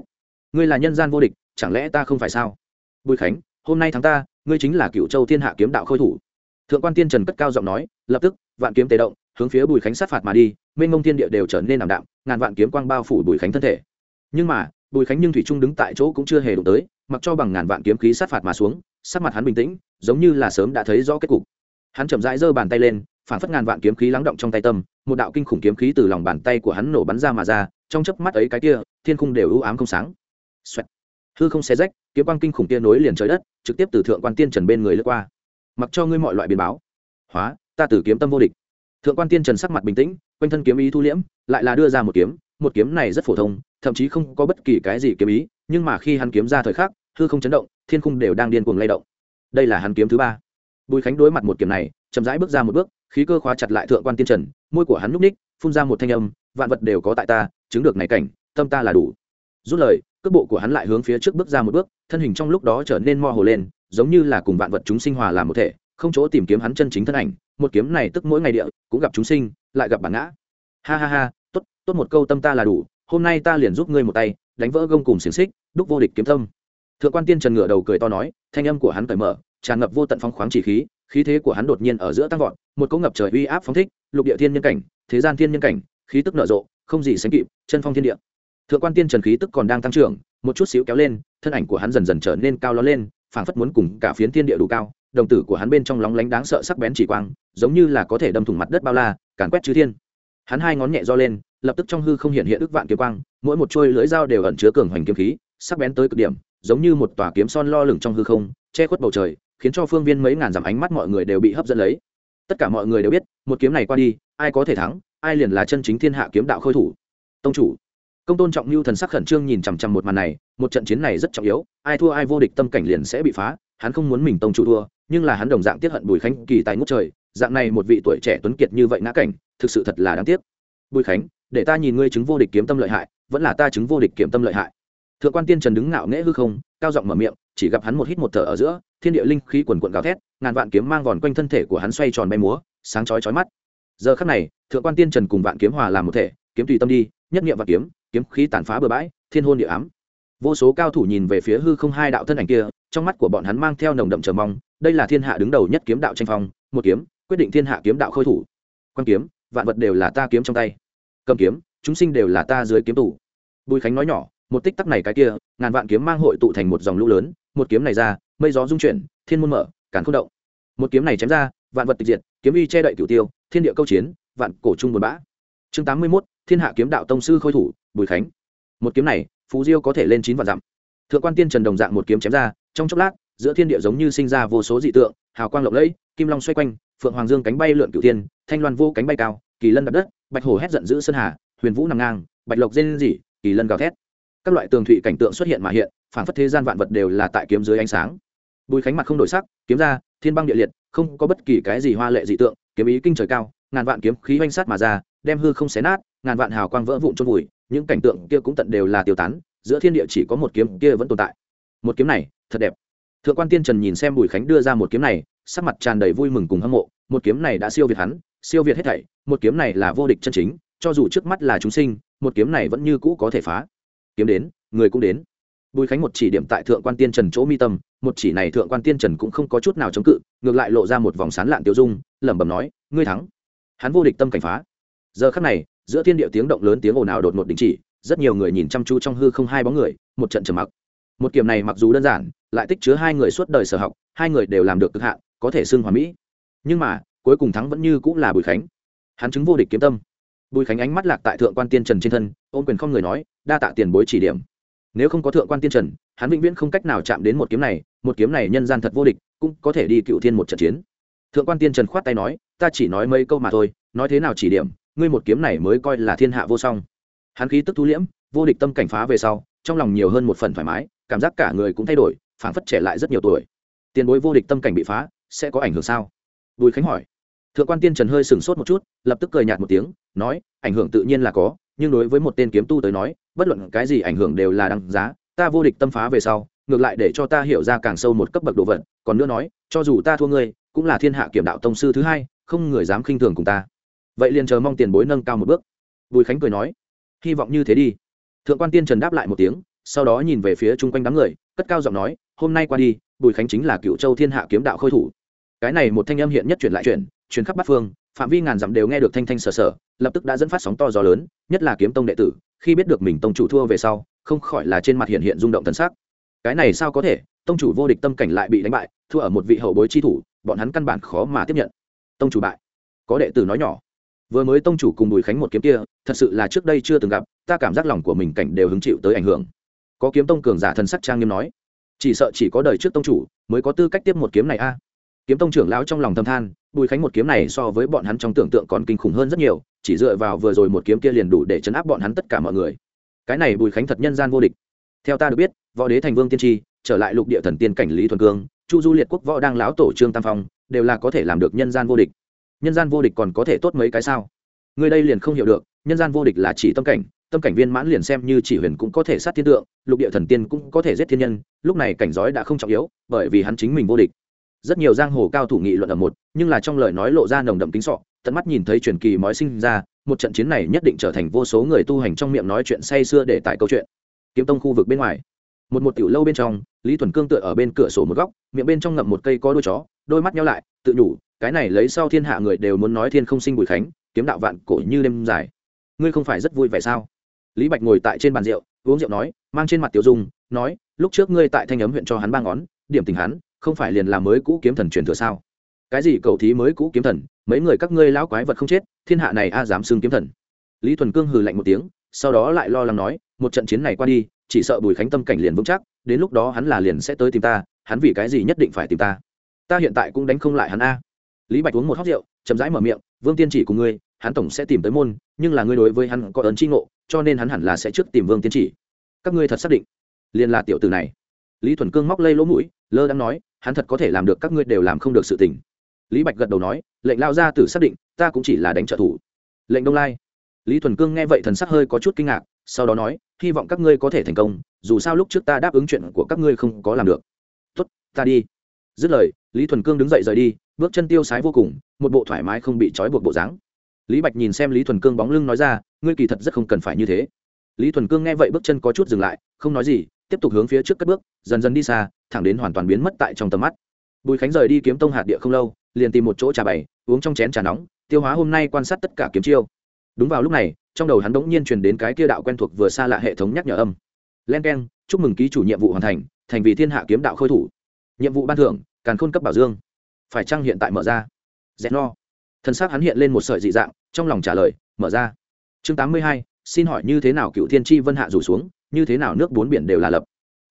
ngươi là nhân gian vô địch, chẳng lẽ ta không phải sao? Bùi khánh, hôm nay tháng ta, ngươi chính là cựu châu thiên hạ kiếm đạo khôi thủ. Thượng quan tiên trần cất cao giọng nói, lập tức, vạn kiếm tề động, hướng phía bùi khánh sát phạt mà đi, mênh mông thiên địa đều trở nên ảm đạm, ngàn vạn kiếm quang bao phủ bùi khánh thân thể. Nhưng mà, bùi khánh nhưng thủy trung đứng tại chỗ cũng chưa hề đụng tới, mặc cho bằng ngàn vạn kiếm khí sát phạt mà xuống, sắc mặt hắn bình tĩnh, giống như là sớm đã thấy rõ kết cục. Hắn chậm rãi giơ bàn tay lên phản phất ngàn vạn kiếm khí lắng động trong tay tâm, một đạo kinh khủng kiếm khí từ lòng bàn tay của hắn nổ bắn ra mà ra, trong chớp mắt ấy cái kia, thiên khung đều ưu ám không sáng. Xoẹt. hư không xé rách, kiếm quang kinh khủng kia nối liền trời đất, trực tiếp từ thượng quan tiên trần bên người lướt qua. Mặc cho ngươi mọi loại biến báo. Hóa, ta tử kiếm tâm vô địch. Thượng quan tiên trần sắc mặt bình tĩnh, quanh thân kiếm ý thu liễm, lại là đưa ra một kiếm một kiếm này rất phổ thông, thậm chí không có bất kỳ cái gì kiếm ý, nhưng mà khi hắn kiếm ra thời khắc, hư không chấn động, thiên khung đều đang điên cuồng lay động. Đây là hắn kiếm thứ ba. Bùi khánh đối mặt một kiếm này, chậm rãi bước ra một bước khí cơ khóa chặt lại thượng quan tiên trần, môi của hắn núp ních phun ra một thanh âm, vạn vật đều có tại ta, chứng được này cảnh, tâm ta là đủ. Rút lời, cước bộ của hắn lại hướng phía trước bước ra một bước, thân hình trong lúc đó trở nên mo hồ lên, giống như là cùng vạn vật chúng sinh hòa làm một thể, không chỗ tìm kiếm hắn chân chính thân ảnh. Một kiếm này tức mỗi ngày địa, cũng gặp chúng sinh, lại gặp bản ngã. Ha ha ha, tốt tốt một câu tâm ta là đủ, hôm nay ta liền giúp ngươi một tay, đánh vỡ gông cùng xiềng xích, đúc vô địch kiếm tâm. Thượng quan tiên trần ngửa đầu cười to nói, thanh âm của hắn cởi mở, tràn ngập vô tận phong khoáng chỉ khí khí thế của hắn đột nhiên ở giữa tăng vọt, một cỗ ngập trời uy áp phóng thích, lục địa thiên nhân cảnh, thế gian thiên nhân cảnh, khí tức nở rộ, không gì sánh kịp, chân phong thiên địa. Thượng quan tiên trần khí tức còn đang tăng trưởng, một chút xíu kéo lên, thân ảnh của hắn dần dần trở nên cao ló lên, phảng phất muốn cùng cả phiến thiên địa đủ cao, đồng tử của hắn bên trong lóng lánh đáng sợ sắc bén chỉ quang, giống như là có thể đâm thủng mặt đất bao la, càn quét chư thiên. Hắn hai ngón nhẹ do lên, lập tức trong hư không hiện hiện ức vạn kiếm quang, mỗi một chuôi lưỡi dao đều ẩn chứa cường hoành kiếm khí, sắc bén tới cực điểm, giống như một tòa kiếm son lo lửng trong hư không, che khuất bầu trời khiến cho phương viên mấy ngàn dặm ánh mắt mọi người đều bị hấp dẫn lấy. Tất cả mọi người đều biết, một kiếm này qua đi, ai có thể thắng, ai liền là chân chính thiên hạ kiếm đạo khôi thủ. Tông chủ. Công tôn trọng lưu thần sắc khẩn trương nhìn chằm chằm một màn này, một trận chiến này rất trọng yếu, ai thua ai vô địch tâm cảnh liền sẽ bị phá, hắn không muốn mình tông chủ thua, nhưng là hắn đồng dạng tiết hận bùi khánh kỳ tài ngút trời, dạng này một vị tuổi trẻ tuấn kiệt như vậy ngã cảnh, thực sự thật là đáng tiếc. Bùi khánh, để ta nhìn ngươi chứng vô địch kiếm tâm lợi hại, vẫn là ta chứng vô địch kiếm tâm lợi hại. Thượng quan tiên trần đứng ngạo nghễ hư không, cao giọng mở miệng, chỉ gặp hắn một hít một thở ở giữa thiên địa linh khí quần quận gào thét, ngàn vạn kiếm mang vòn quanh thân thể của hắn xoay tròn bay múa, sáng chói chói mắt. Giờ khắc này, thượng quan tiên trần cùng vạn kiếm hòa làm một thể, kiếm tùy tâm đi, nhất niệm và kiếm kiếm khí tàn phá bừa bãi, thiên hôn địa ám. Vô số cao thủ nhìn về phía hư không hai đạo thân ảnh kia, trong mắt của bọn hắn mang theo nồng đậm chờ mong, đây là thiên hạ đứng đầu nhất kiếm đạo tranh phong, một kiếm, quyết định thiên hạ kiếm đạo khôi thủ. Quan kiếm, vạn vật đều là ta kiếm trong tay. Cầm kiếm, chúng sinh đều là ta dưới kiếm tủ bùi khánh nói nhỏ, một tích tắc này cái kia, ngàn vạn kiếm mang hội tụ thành một dòng lũ lớn, một kiếm này ra mây gió dung chuyển thiên môn mở càn không động. Một kiếm này chém ra vạn vật tịch diệt kiếm uy che đậy cửu tiêu thiên địa câu chiến vạn cổ trung buồn bã. Chương tám mươi 81, thiên hạ kiếm đạo tông sư khôi thủ bùi khánh. Một kiếm này phú diêu có thể lên chín vạn dặm. Thượng quan tiên trần đồng dạng một kiếm chém ra trong chốc lát giữa thiên địa giống như sinh ra vô số dị tượng hào quang lộng lẫy kim long xoay quanh phượng hoàng dương cánh bay lượn cửu tiên thanh loan vô cánh bay cao kỳ lân đập đất bạch hổ hét giận dữ sơn hà huyền vũ nằm ngang bạch lộc rên rỉ kỳ lân gào thét. Các loại tường thụy cảnh tượng xuất hiện mà hiện phản phất thế gian vạn vật đều là tại kiếm dưới ánh sáng bùi khánh mặt không đổi sắc, kiếm ra, thiên băng địa liệt, không có bất kỳ cái gì hoa lệ dị tượng, kiếm ý kinh trời cao, ngàn vạn kiếm khí oanh sát mà ra, đem hư không xé nát, ngàn vạn hào quang vỡ vụn trôn vùi, những cảnh tượng kia cũng tận đều là tiêu tán, giữa thiên địa chỉ có một kiếm kia vẫn tồn tại. Một kiếm này, thật đẹp. Thượng quan tiên trần nhìn xem bùi khánh đưa ra một kiếm này, sắc mặt tràn đầy vui mừng cùng hâm mộ, một kiếm này đã siêu việt hắn, siêu việt hết thảy, một kiếm này là vô địch chân chính, cho dù trước mắt là chúng sinh, một kiếm này vẫn như cũ có thể phá. Kiếm đến, người cũng đến bùi khánh một chỉ điểm tại thượng quan tiên trần chỗ mi tâm, một chỉ này thượng quan tiên trần cũng không có chút nào chống cự, ngược lại lộ ra một vòng sán lạn tiêu dung, lẩm bẩm nói, ngươi thắng. Hắn vô địch tâm cảnh phá. Giờ khắc này, giữa thiên địa tiếng động lớn tiếng ồn ào đột ngột đình chỉ, rất nhiều người nhìn chăm chú trong hư không hai bóng người, một trận trầm mặc. Một kiểm này mặc dù đơn giản, lại tích chứa hai người suốt đời sở học, hai người đều làm được cực hạn, có thể xưng hòa mỹ. Nhưng mà, cuối cùng thắng vẫn như cũng là bùi khánh. Hắn chứng vô địch kiếm tâm. Bùi khánh ánh mắt lạc tại thượng quan tiên trần trên thân, ôm quyền không người nói, đa tạ tiền bối chỉ điểm nếu không có thượng quan tiên trần, hắn vĩnh viễn không cách nào chạm đến một kiếm này, một kiếm này nhân gian thật vô địch, cũng có thể đi cựu thiên một trận chiến. Thượng quan tiên trần khoát tay nói, ta chỉ nói mấy câu mà thôi, nói thế nào chỉ điểm, ngươi một kiếm này mới coi là thiên hạ vô song. Hắn khí tức thu liễm, vô địch tâm cảnh phá về sau, trong lòng nhiều hơn một phần thoải mái, cảm giác cả người cũng thay đổi phản phất trẻ lại rất nhiều tuổi. Tiền bối vô địch tâm cảnh bị phá, sẽ có ảnh hưởng sao? Bùi khánh hỏi. Thượng quan tiên trần hơi sửng sốt một chút, lập tức cười nhạt một tiếng, nói, ảnh hưởng tự nhiên là có, nhưng đối với một tên kiếm tu tới nói bất luận cái gì ảnh hưởng đều là đăng giá, ta vô địch tâm phá về sau, ngược lại để cho ta hiểu ra càng sâu một cấp bậc đồ vật, còn nữa nói, cho dù ta thua ngươi, cũng là thiên hạ kiểm đạo tông sư thứ hai, không người dám khinh thường cùng ta. Vậy liền chờ mong tiền bối nâng cao một bước. Bùi khánh cười nói, hy vọng như thế đi. Thượng quan tiên trần đáp lại một tiếng, sau đó nhìn về phía chung quanh đám người, cất cao giọng nói, hôm nay qua đi, bùi khánh chính là cựu châu thiên hạ kiếm đạo khôi thủ. Cái này một thanh âm hiện nhất chuyển lại chuyển chuyển khắp bát phương phạm vi ngàn dặm đều nghe được thanh thanh sờ sờ, lập tức đã dẫn phát sóng to gió lớn, nhất là kiếm tông đệ tử, khi biết được mình tông chủ thua về sau, không khỏi là trên mặt hiện hiện rung động thân sắc. Cái này sao có thể, tông chủ vô địch tâm cảnh lại bị đánh bại, thua ở một vị hậu bối chi thủ, bọn hắn căn bản khó mà tiếp nhận. Tông chủ bại. Có đệ tử nói nhỏ. Vừa mới tông chủ cùng bùi khánh một kiếm kia, thật sự là trước đây chưa từng gặp, ta cảm giác lòng của mình cảnh đều hứng chịu tới ảnh hưởng. Có kiếm tông cường giả thần sắc trang nghiêm nói. Chỉ sợ chỉ có đời trước tông chủ, mới có tư cách tiếp một kiếm này a. Kiếm tông trưởng lão trong lòng thâm than bùi khánh một kiếm này so với bọn hắn trong tưởng tượng còn kinh khủng hơn rất nhiều, chỉ dựa vào vừa rồi một kiếm kia liền đủ để chấn áp bọn hắn tất cả mọi người. Cái này bùi khánh thật nhân gian vô địch. Theo ta được biết, võ đế thành vương tiên tri, trở lại lục địa thần tiên cảnh lý thuần cương, chu du liệt quốc võ đang lão tổ trương tam phong, đều là có thể làm được nhân gian vô địch. Nhân gian vô địch còn có thể tốt mấy cái sao? Người đây liền không hiểu được, nhân gian vô địch là chỉ tâm cảnh tâm cảnh viên mãn liền xem như chỉ huyền cũng có thể sát thiên tượng, lục địa thần tiên cũng có thể giết thiên nhân, lúc này cảnh giới đã không trọng yếu, bởi vì hắn chính mình vô địch rất nhiều giang hồ cao thủ nghị luận ở một, nhưng là trong lời nói lộ ra nồng đậm tính sọ, tận mắt nhìn thấy truyền kỳ mói sinh ra, một trận chiến này nhất định trở thành vô số người tu hành trong miệng nói chuyện say xưa để tại câu chuyện. Kiếm tông khu vực bên ngoài, một một tiểu lâu bên trong, lý thuần cương tựa ở bên cửa sổ một góc, miệng bên trong ngậm một cây có đôi chó, đôi mắt nhau lại, tự nhủ, cái này lấy sau thiên hạ người đều muốn nói thiên không sinh bùi khánh, kiếm đạo vạn cổ như đêm dài. Ngươi không phải rất vui vẻ sao? Lý bạch ngồi tại trên bàn rượu, uống rượu nói, mang trên mặt tiểu dung, nói, lúc trước ngươi tại thanh ấm huyện cho hắn ba ngón, điểm tình hắn không phải liền làm mới cũ kiếm thần truyền thừa sao? Cái gì cầu thí mới cũ kiếm thần? Mấy người các ngươi lão quái vật không chết, thiên hạ này a dám xưng kiếm thần. Lý thuần cương hừ lạnh một tiếng, sau đó lại lo lắng nói, một trận chiến này qua đi, chỉ sợ bùi khánh tâm cảnh liền vững chắc, đến lúc đó hắn là liền sẽ tới tìm ta, hắn vì cái gì nhất định phải tìm ta? Ta hiện tại cũng đánh không lại hắn a. Lý bạch uống một hóc rượu, chậm rãi mở miệng, vương tiên chỉ cùng ngươi, hắn tổng sẽ tìm tới môn, nhưng là ngươi đối với hắn có ấn tri ngộ, cho nên hắn hẳn là sẽ trước tìm vương tiên chỉ. Các ngươi thật xác định, liền là tiểu tử này. Lý thuần cương móc lây lỗ mũi, lơ đang nói hắn thật có thể làm được các ngươi đều làm không được sự tình. Lý bạch gật đầu nói, lệnh lao ra tử xác định, ta cũng chỉ là đánh trợ thủ. Lệnh đông lai. Lý thuần cương nghe vậy thần sắc hơi có chút kinh ngạc, sau đó nói, hy vọng các ngươi có thể thành công, dù sao lúc trước ta đáp ứng chuyện của các ngươi không có làm được. Tuất ta đi. Dứt lời, lý thuần cương đứng dậy rời đi, bước chân tiêu sái vô cùng, một bộ thoải mái không bị trói buộc bộ dáng. Lý bạch nhìn xem lý thuần cương bóng lưng nói ra, ngươi kỳ thật rất không cần phải như thế. Lý thuần cương nghe vậy bước chân có chút dừng lại, không nói gì tiếp tục hướng phía trước cất bước, dần dần đi xa, thẳng đến hoàn toàn biến mất tại trong tầm mắt. Bùi khánh rời đi kiếm tông hạt địa không lâu, liền tìm một chỗ trà bày, uống trong chén trà nóng, tiêu hóa hôm nay quan sát tất cả kiếm chiêu. Đúng vào lúc này, trong đầu hắn đ ỗ n g nhiên truyền đến cái kia đạo quen thuộc vừa xa lạ hệ thống nhắc nhở âm. Len k e n chúc mừng ký chủ nhiệm vụ hoàn thành thành vì thiên hạ kiếm đạo khôi thủ. Nhiệm vụ ban thưởng, càn khôn cấp bảo dương. Phải chăng hiện tại mở ra? Dẹn no. Thân xác hắn hiện lên một sợi dị dạng, trong lòng trả lời, mở ra. Chương tám mươi hai, xin hỏi như thế nào cựu thiên tri vân hạ rủ xuống như thế nào nước bốn biển đều là lập.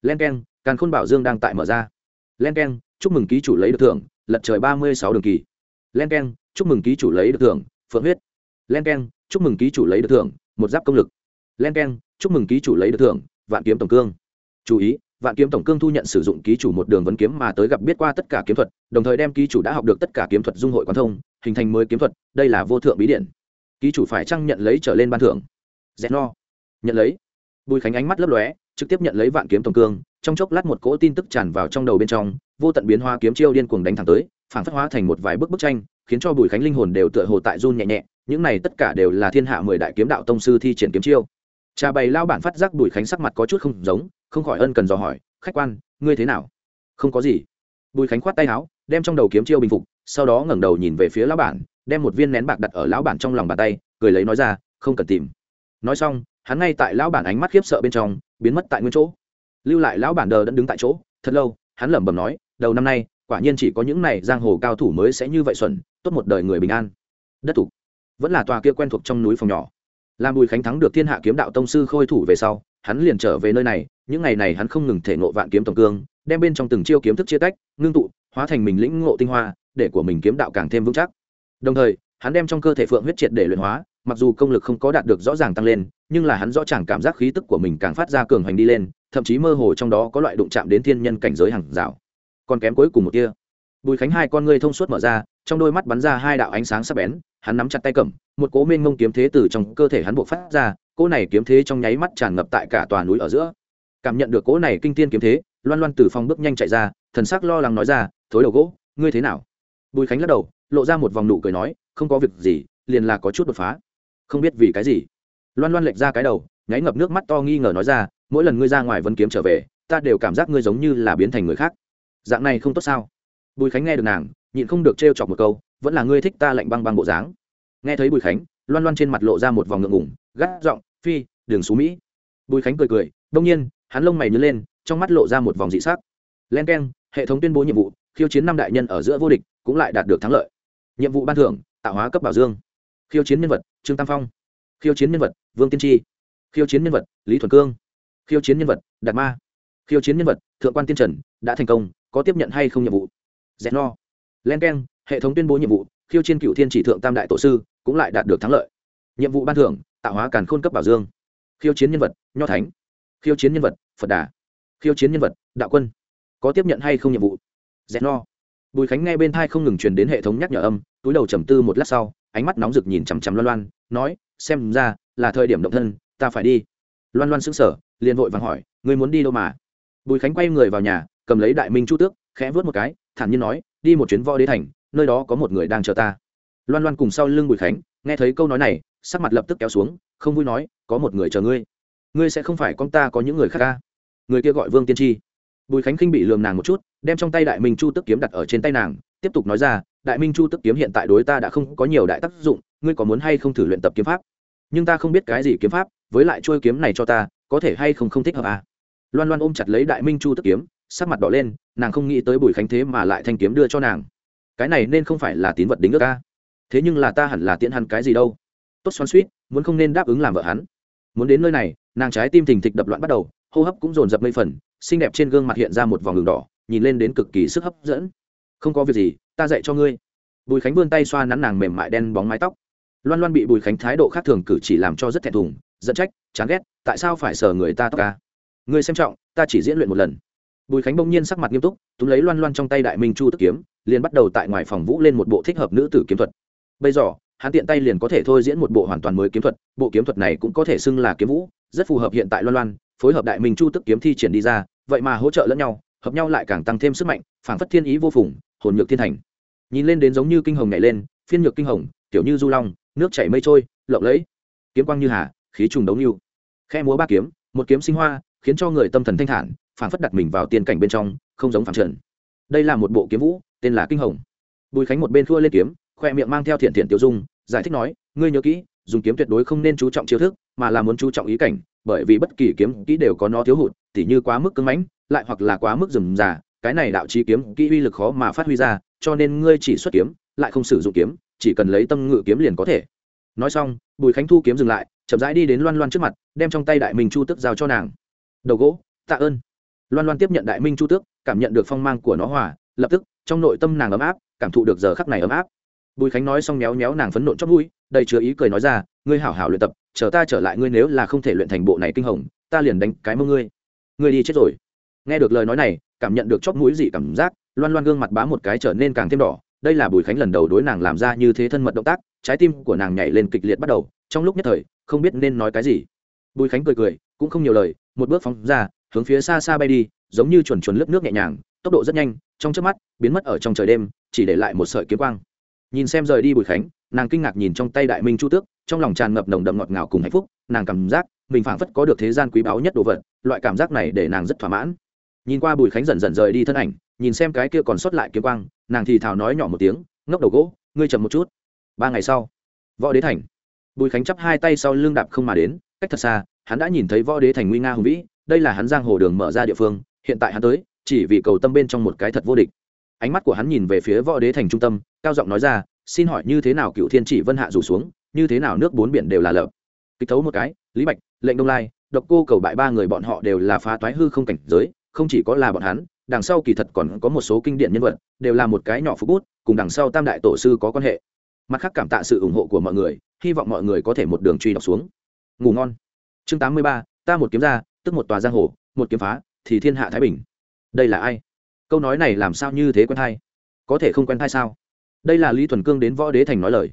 Len k e n càn khôn bảo dương đang tại mở ra. Len k e n chúc mừng ký chủ lấy được thưởng, lật trời ba mươi sáu đường kỳ. Len k e n chúc mừng ký chủ lấy được thưởng, phượng huyết. Len k e n chúc mừng ký chủ lấy được thưởng, một giáp công lực. Len k e n chúc mừng ký chủ lấy được thưởng, vạn kiếm tổng cương. Chú ý, vạn kiếm tổng cương thu nhận sử dụng ký chủ một đường vấn kiếm mà tới gặp biết qua tất cả kiếm thuật, đồng thời đem ký chủ đã học được tất cả kiếm thuật dung hội quan thông, hình thành mới kiếm thuật, đây là vô thượng bí điện ký chủ phải chăng nhận lấy trở lên ban thưởng? Dẹp no nhận lấy bùi khánh ánh mắt lấp lóe, trực tiếp nhận lấy vạn kiếm tổng cương, trong chốc lát một cỗ tin tức tràn vào trong đầu bên trong, vô tận biến hoa kiếm chiêu điên cuồng đánh thẳng tới, phản phất hóa thành một vài bức bức tranh, khiến cho bùi khánh linh hồn đều tựa hồ tại run nhẹ nhẹ, những này tất cả đều là thiên hạ mười đại kiếm đạo tông sư thi triển kiếm chiêu. Trà bày lao bản phát giác bùi khánh sắc mặt có chút không giống, không khỏi ân cần dò hỏi, khách quan, ngươi thế nào? Không có gì. Bùi khánh khoát tay áo, đem trong đầu kiếm chiêu bình phục, sau đó ngẩng đầu nhìn về phía lão bản, đem một viên nén bạc đặt ở lão bản trong lòng bàn tay, cười lấy nói ra, không cần tìm. Nói xong hắn ngay tại lão bản ánh mắt khiếp sợ bên trong, biến mất tại nguyên chỗ. Lưu lại lão bản đờ đẫn đứng tại chỗ, thật lâu, hắn lẩm bẩm nói, đầu năm nay, quả nhiên chỉ có những này giang hồ cao thủ mới sẽ như vậy xuẩn, tốt một đời người bình an. Đất thủ vẫn là tòa kia quen thuộc trong núi phòng nhỏ. Làm bùi khánh thắng được thiên hạ kiếm đạo tông sư khôi thủ về sau, hắn liền trở về nơi này, những ngày này hắn không ngừng thể ngộ vạn kiếm tổng cương, đem bên trong từng chiêu kiếm thức chia tách, ngưng tụ, hóa thành mình lĩnh ngộ tinh hoa, để của mình kiếm đạo càng thêm vững chắc. Đồng thời, hắn đem trong cơ thể phượng huyết triệt để luyện hóa mặc dù công lực không có đạt được rõ ràng tăng lên, nhưng là hắn rõ ràng cảm giác khí tức của mình càng phát ra cường hoành đi lên, thậm chí mơ hồ trong đó có loại đụng chạm đến thiên nhân cảnh giới hàng rào. Còn kém cuối cùng một tia. Bùi khánh hai con ngươi thông suốt mở ra, trong đôi mắt bắn ra hai đạo ánh sáng sắc bén, hắn nắm chặt tay cầm, một cố mênh mông kiếm thế từ trong cơ thể hắn buộc phát ra, cỗ này kiếm thế trong nháy mắt tràn ngập tại cả tòa núi ở giữa. Cảm nhận được cỗ này kinh tiên kiếm thế, loan loan từ phòng bước nhanh chạy ra, thần sắc lo lắng nói ra, thối đầu gỗ, ngươi thế nào? Bùi khánh lắc đầu, lộ ra một vòng nụ cười nói, không có việc gì, liền là có chút đột phá không biết vì cái gì. Loan loan lệch ra cái đầu, nháy ngập nước mắt to nghi ngờ nói ra, mỗi lần ngươi ra ngoài vẫn kiếm trở về, ta đều cảm giác ngươi giống như là biến thành người khác. Dạng này không tốt sao? Bùi khánh nghe được nàng, nhịn không được trêu chọc một câu, vẫn là ngươi thích ta lạnh băng băng bộ dáng. Nghe thấy bùi khánh, loan loan trên mặt lộ ra một vòng ngượng ngủng gắt giọng, phi đường xú mỹ. Bùi khánh cười cười, đông nhiên, hắn lông mày nhớ lên, trong mắt lộ ra một vòng dị sắc. Len k e n hệ thống tuyên bố nhiệm vụ, khiêu chiến năm đại nhân ở giữa vô địch, cũng lại đạt được thắng lợi. Nhiệm vụ ban thưởng, tạo hóa cấp bảo dương khiêu chiến nhân vật, trương tam phong. Khiêu chiến nhân vật, vương tiên tri. Khiêu chiến nhân vật, lý thuần cương. Khiêu chiến nhân vật, đạt ma. Khiêu chiến nhân vật, thượng quan tiên trần, đã thành công, có tiếp nhận hay không nhiệm vụ? Dẹn no len k e n hệ thống tuyên bố nhiệm vụ, khiêu chiến cựu thiên chỉ thượng tam đại tổ sư, cũng lại đạt được thắng lợi. Nhiệm vụ ban thưởng, tạo hóa càn khôn cấp bảo dương. Khiêu chiến nhân vật, nho thánh. Khiêu chiến nhân vật, phật đà. Khiêu chiến nhân vật, đạo quân. Có tiếp nhận hay không nhiệm vụ? Dẹn no bùi khánh nghe bên thai không ngừng truyền đến hệ thống nhắc nhở âm, túi đầu trầm tư một lát sau, ánh mắt nóng rực nhìn chằm chằm loan loan, nói, xem ra là thời điểm động thân, ta phải đi. Loan loan sững sờ, liền vội vàng hỏi, ngươi muốn đi đâu mà? Bùi khánh quay người vào nhà, cầm lấy đại minh chu tước, khẽ vớt một cái, thản nhiên nói, đi một chuyến võ đế thành, nơi đó có một người đang chờ ta. Loan loan cùng sau lưng bùi khánh, nghe thấy câu nói này, sắc mặt lập tức kéo xuống, không vui nói, có một người chờ ngươi. Ngươi sẽ không phải con ta có những người khác ca người kia gọi vương tiên tri. Bùi khánh khinh bị lườm nàng một chút đem trong tay đại minh chu tức kiếm đặt ở trên tay nàng, tiếp tục nói ra, đại minh chu tức kiếm hiện tại đối ta đã không có nhiều đại tác dụng, ngươi có muốn hay không thử luyện tập kiếm pháp? Nhưng ta không biết cái gì kiếm pháp, với lại trôi kiếm này cho ta, có thể hay không không thích hợp à? Loan loan ôm chặt lấy đại minh chu tức kiếm, sắc mặt đỏ lên, nàng không nghĩ tới bùi khánh thế mà lại thanh kiếm đưa cho nàng. Cái này nên không phải là tín vật đính ước ca thế nhưng là ta hẳn là tiễn hắn cái gì đâu. Tốt xoắn suýt muốn không nên đáp ứng làm vợ hắn. Muốn đến nơi này, nàng trái tim thình thịch đập loạn bắt đầu, hô hấp cũng dồn dập mây phần, xinh đẹp trên gương mặt hiện ra một vòng đường đỏ nhìn lên đến cực kỳ sức hấp dẫn. Không có việc gì, ta dạy cho ngươi. Bùi khánh vươn tay xoa nắn nàng mềm mại đen bóng mái tóc. Loan loan bị bùi khánh thái độ khác thường cử chỉ làm cho rất thẹn thùng dẫn trách, chán ghét, tại sao phải sờ người ta tóc ca? Ngươi xem trọng, ta chỉ diễn luyện một lần. Bùi khánh bỗng nhiên sắc mặt nghiêm túc, túm lấy loan loan trong tay đại minh chu tức kiếm, liền bắt đầu tại ngoài phòng vũ lên một bộ thích hợp nữ tử kiếm thuật. Bây giờ, hắn tiện tay liền có thể thôi diễn một bộ hoàn toàn mới kiếm thuật, bộ kiếm thuật này cũng có thể xưng là kiếm vũ, rất phù hợp hiện tại loan loan, phối hợp đại minh chu tức kiếm thi triển đi ra, vậy mà hỗ trợ lẫn nhau hợp nhau lại càng tăng thêm sức mạnh, phảng phất thiên ý vô phùng, hồn nhược thiên thành. Nhìn lên đến giống như kinh hồng nhảy lên, phiên nhược kinh hồng tiểu như du long, nước chảy mây trôi, lộng lẫy. Kiếm quang như hà, khí trùng đấu như khe múa ba kiếm, một kiếm sinh hoa, khiến cho người tâm thần thanh thản phản phất đặt mình vào tiên cảnh bên trong, không giống phản trần. Đây là một bộ kiếm vũ, tên là kinh hồng. Bùi khánh một bên thua lên kiếm, khoe miệng mang theo thiện thiện tiêu dung, giải thích nói, ngươi nhớ kỹ, dùng kiếm tuyệt đối không nên chú trọng chiêu thức, mà là muốn chú trọng ý cảnh, bởi vì bất kỳ kiếm kỹ đều có nó thiếu hụt, tỉ như quá mức cứng mãnh lại hoặc là quá mức rườm rà, cái này đạo trí kiếm, kỹ uy lực khó mà phát huy ra, cho nên ngươi chỉ xuất kiếm, lại không sử dụng kiếm, chỉ cần lấy tâm ngự kiếm liền có thể. Nói xong, bùi khánh thu kiếm dừng lại, chậm rãi đi đến loan loan trước mặt, đem trong tay đại minh chu tước giao cho nàng. Đầu gỗ, tạ ơn. Loan loan tiếp nhận đại minh chu tước, cảm nhận được phong mang của nó hòa, lập tức, trong nội tâm nàng ấm áp, cảm thụ được giờ khắc này ấm áp. Bùi khánh nói xong méo méo nàng phấn nộn chót mũi, đầy chứa ý cười nói ra, ngươi hảo hảo luyện tập, chờ ta trở lại ngươi nếu là không thể luyện thành bộ này kinh hồng, ta liền đánh cái mông ngươi. Ngươi đi chết rồi nghe được lời nói này, cảm nhận được chót mũi dị cảm giác, loan loan gương mặt bá một cái trở nên càng thêm đỏ. Đây là bùi khánh lần đầu đối nàng làm ra như thế thân mật động tác, trái tim của nàng nhảy lên kịch liệt bắt đầu, trong lúc nhất thời, không biết nên nói cái gì. Bùi khánh cười cười, cũng không nhiều lời, một bước phóng ra, hướng phía xa xa bay đi, giống như chuẩn chuẩn lướt nước nhẹ nhàng, tốc độ rất nhanh, trong trước mắt, biến mất ở trong trời đêm, chỉ để lại một sợi kiếm quang. Nhìn xem rời đi bùi khánh, nàng kinh ngạc nhìn trong tay đại minh chu tước, trong lòng tràn ngập nồng đậm ngọt ngào cùng hạnh phúc, nàng cảm giác mình phảng phất có được thế gian quý báu nhất đồ vật, loại cảm giác này để nàng rất thỏa mãn nhìn qua bùi khánh dần dần rời đi thân ảnh, nhìn xem cái kia còn sót lại kiếm quang, nàng thì thào nói nhỏ một tiếng, ngốc đầu gỗ, ngươi chậm một chút. Ba ngày sau, võ đế thành. Bùi khánh chắp hai tay sau lưng đạp không mà đến, cách thật xa, hắn đã nhìn thấy võ đế thành nguy nga hùng vĩ, đây là hắn giang hồ đường mở ra địa phương, hiện tại hắn tới, chỉ vì cầu tâm bên trong một cái thật vô địch. Ánh mắt của hắn nhìn về phía võ đế thành trung tâm, cao giọng nói ra, xin hỏi như thế nào cựu thiên chỉ vân hạ rủ xuống, như thế nào nước bốn biển đều là lợp kích thấu một cái, lý bạch, lệnh đông lai, độc cô cầu bại ba người bọn họ đều là phá toái hư không cảnh giới không chỉ có là bọn hắn, đằng sau kỳ thật còn có một số kinh điển nhân vật, đều là một cái nhỏ phú bút, cùng đằng sau tam đại tổ sư có quan hệ. Mặt khác cảm tạ sự ủng hộ của mọi người, hy vọng mọi người có thể một đường truy đọc xuống. Ngủ ngon. Chương tám mươi ba, ta một kiếm ra, tức một tòa giang hồ, một kiếm phá, thì thiên hạ thái bình. Đây là ai? Câu nói này làm sao như thế quen hay? Có thể không quen hay sao? Đây là lý thuần cương đến võ đế thành nói lời.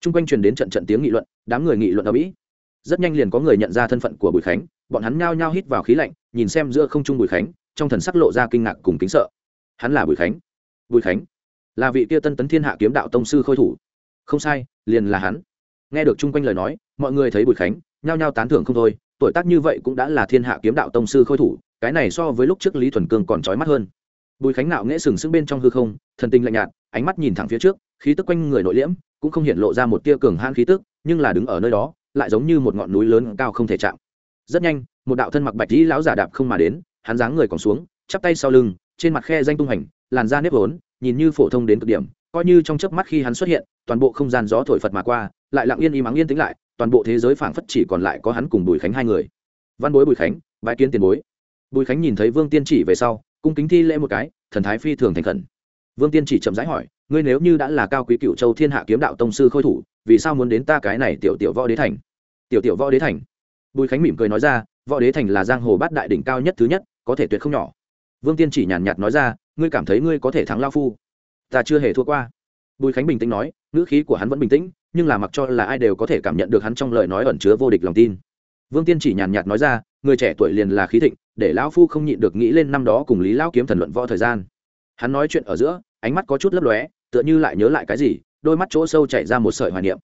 T r u n g quanh truyền đến trận trận tiếng nghị luận, đám người nghị luận ở mỹ. Rất nhanh liền có người nhận ra thân phận của bùi khánh, bọn hắn nhao nhao hít vào khí lạnh, nhìn xem giữa không trung bùi khánh trong thần sắc lộ ra kinh ngạc cùng kính sợ. Hắn là bùi khánh. Bùi khánh là vị kia tân tấn thiên hạ kiếm đạo tông sư khôi thủ. Không sai, liền là hắn. Nghe được chung quanh lời nói, mọi người thấy bùi khánh, nhao nhao tán thưởng không thôi, tuổi tác như vậy cũng đã là thiên hạ kiếm đạo tông sư khôi thủ, cái này so với lúc trước lý thuần cương còn trói mắt hơn. Bùi khánh nạo nghễ sừng sững bên trong hư không, thần tinh lạnh nhạt, ánh mắt nhìn thẳng phía trước, khí tức quanh người nội liễm, cũng không hiện lộ ra một tia cường han khí tức, nhưng là đứng ở nơi đó, lại giống như một ngọn núi lớn cao không thể chạm. Rất nhanh, một đạo thân mặc bạch dĩ lão giả đạp không mà đến hắn dáng người còn xuống, chắp tay sau lưng, trên mặt khe danh tung hành, làn da nếp vốn nhìn như phổ thông đến cực điểm, coi như trong chớp mắt khi hắn xuất hiện, toàn bộ không gian gió thổi phật mà qua, lại lặng yên im ắng yên tĩnh lại, toàn bộ thế giới phảng phất chỉ còn lại có hắn cùng bùi khánh hai người. Văn bối bùi khánh bãi kiến tiền bối. Bùi khánh nhìn thấy vương tiên chỉ về sau, cung kính thi lễ một cái, thần thái phi thường thành khẩn. Vương tiên chỉ chậm rãi hỏi, ngươi nếu như đã là cao quý cựu châu thiên hạ kiếm đạo tông sư khôi thủ, vì sao muốn đến ta cái này tiểu tiểu võ đế thành? Tiểu tiểu võ đế thành? Bùi khánh mỉm cười nói ra, võ đế thành là giang hồ bát đại đỉnh cao nhất thứ nhất có thể tuyệt không nhỏ. Vương tiên chỉ nhàn nhạt nói ra, ngươi cảm thấy ngươi có thể thắng lao phu? Ta chưa hề thua qua. Bùi khánh bình tĩnh nói, ngữ khí của hắn vẫn bình tĩnh, nhưng là mặc cho là ai đều có thể cảm nhận được hắn trong lời nói ẩn chứa vô địch lòng tin. Vương tiên chỉ nhàn nhạt nói ra, người trẻ tuổi liền là khí thịnh, để lão phu không nhịn được nghĩ lên năm đó cùng lý lão kiếm thần luận võ thời gian. Hắn nói chuyện ở giữa, ánh mắt có chút lấp lóe, tựa như lại nhớ lại cái gì, đôi mắt chỗ sâu chảy ra một sợi hoài niệm.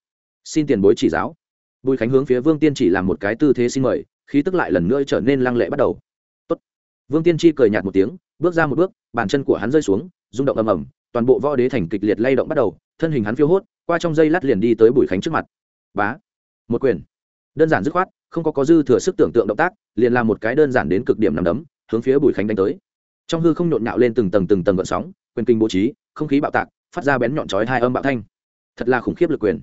Xin tiền bối chỉ giáo. Bùi khánh hướng phía vương tiên chỉ làm một cái tư thế xin mời, khí tức lại lần nữa trở nên lăng lệ bắt đầu vương tiên chi cười nhạt một tiếng, bước ra một bước, bàn chân của hắn rơi xuống, rung động ầm ầm, toàn bộ võ đế thành kịch liệt lay động bắt đầu, thân hình hắn phiêu hốt, qua trong dây lát liền đi tới bùi khánh trước mặt. Bá, một quyền. Đơn giản dứt khoát, không có có dư thừa sức tưởng tượng động tác, liền làm một cái đơn giản đến cực điểm nằm đấm, hướng phía bùi khánh đánh tới. Trong hư không nhộn nhạo lên từng tầng từng tầng gợn sóng, quyền kinh bố trí, không khí bạo tạc, phát ra bén nhọn chói hai âm bạo thanh. Thật là khủng khiếp lực quyền.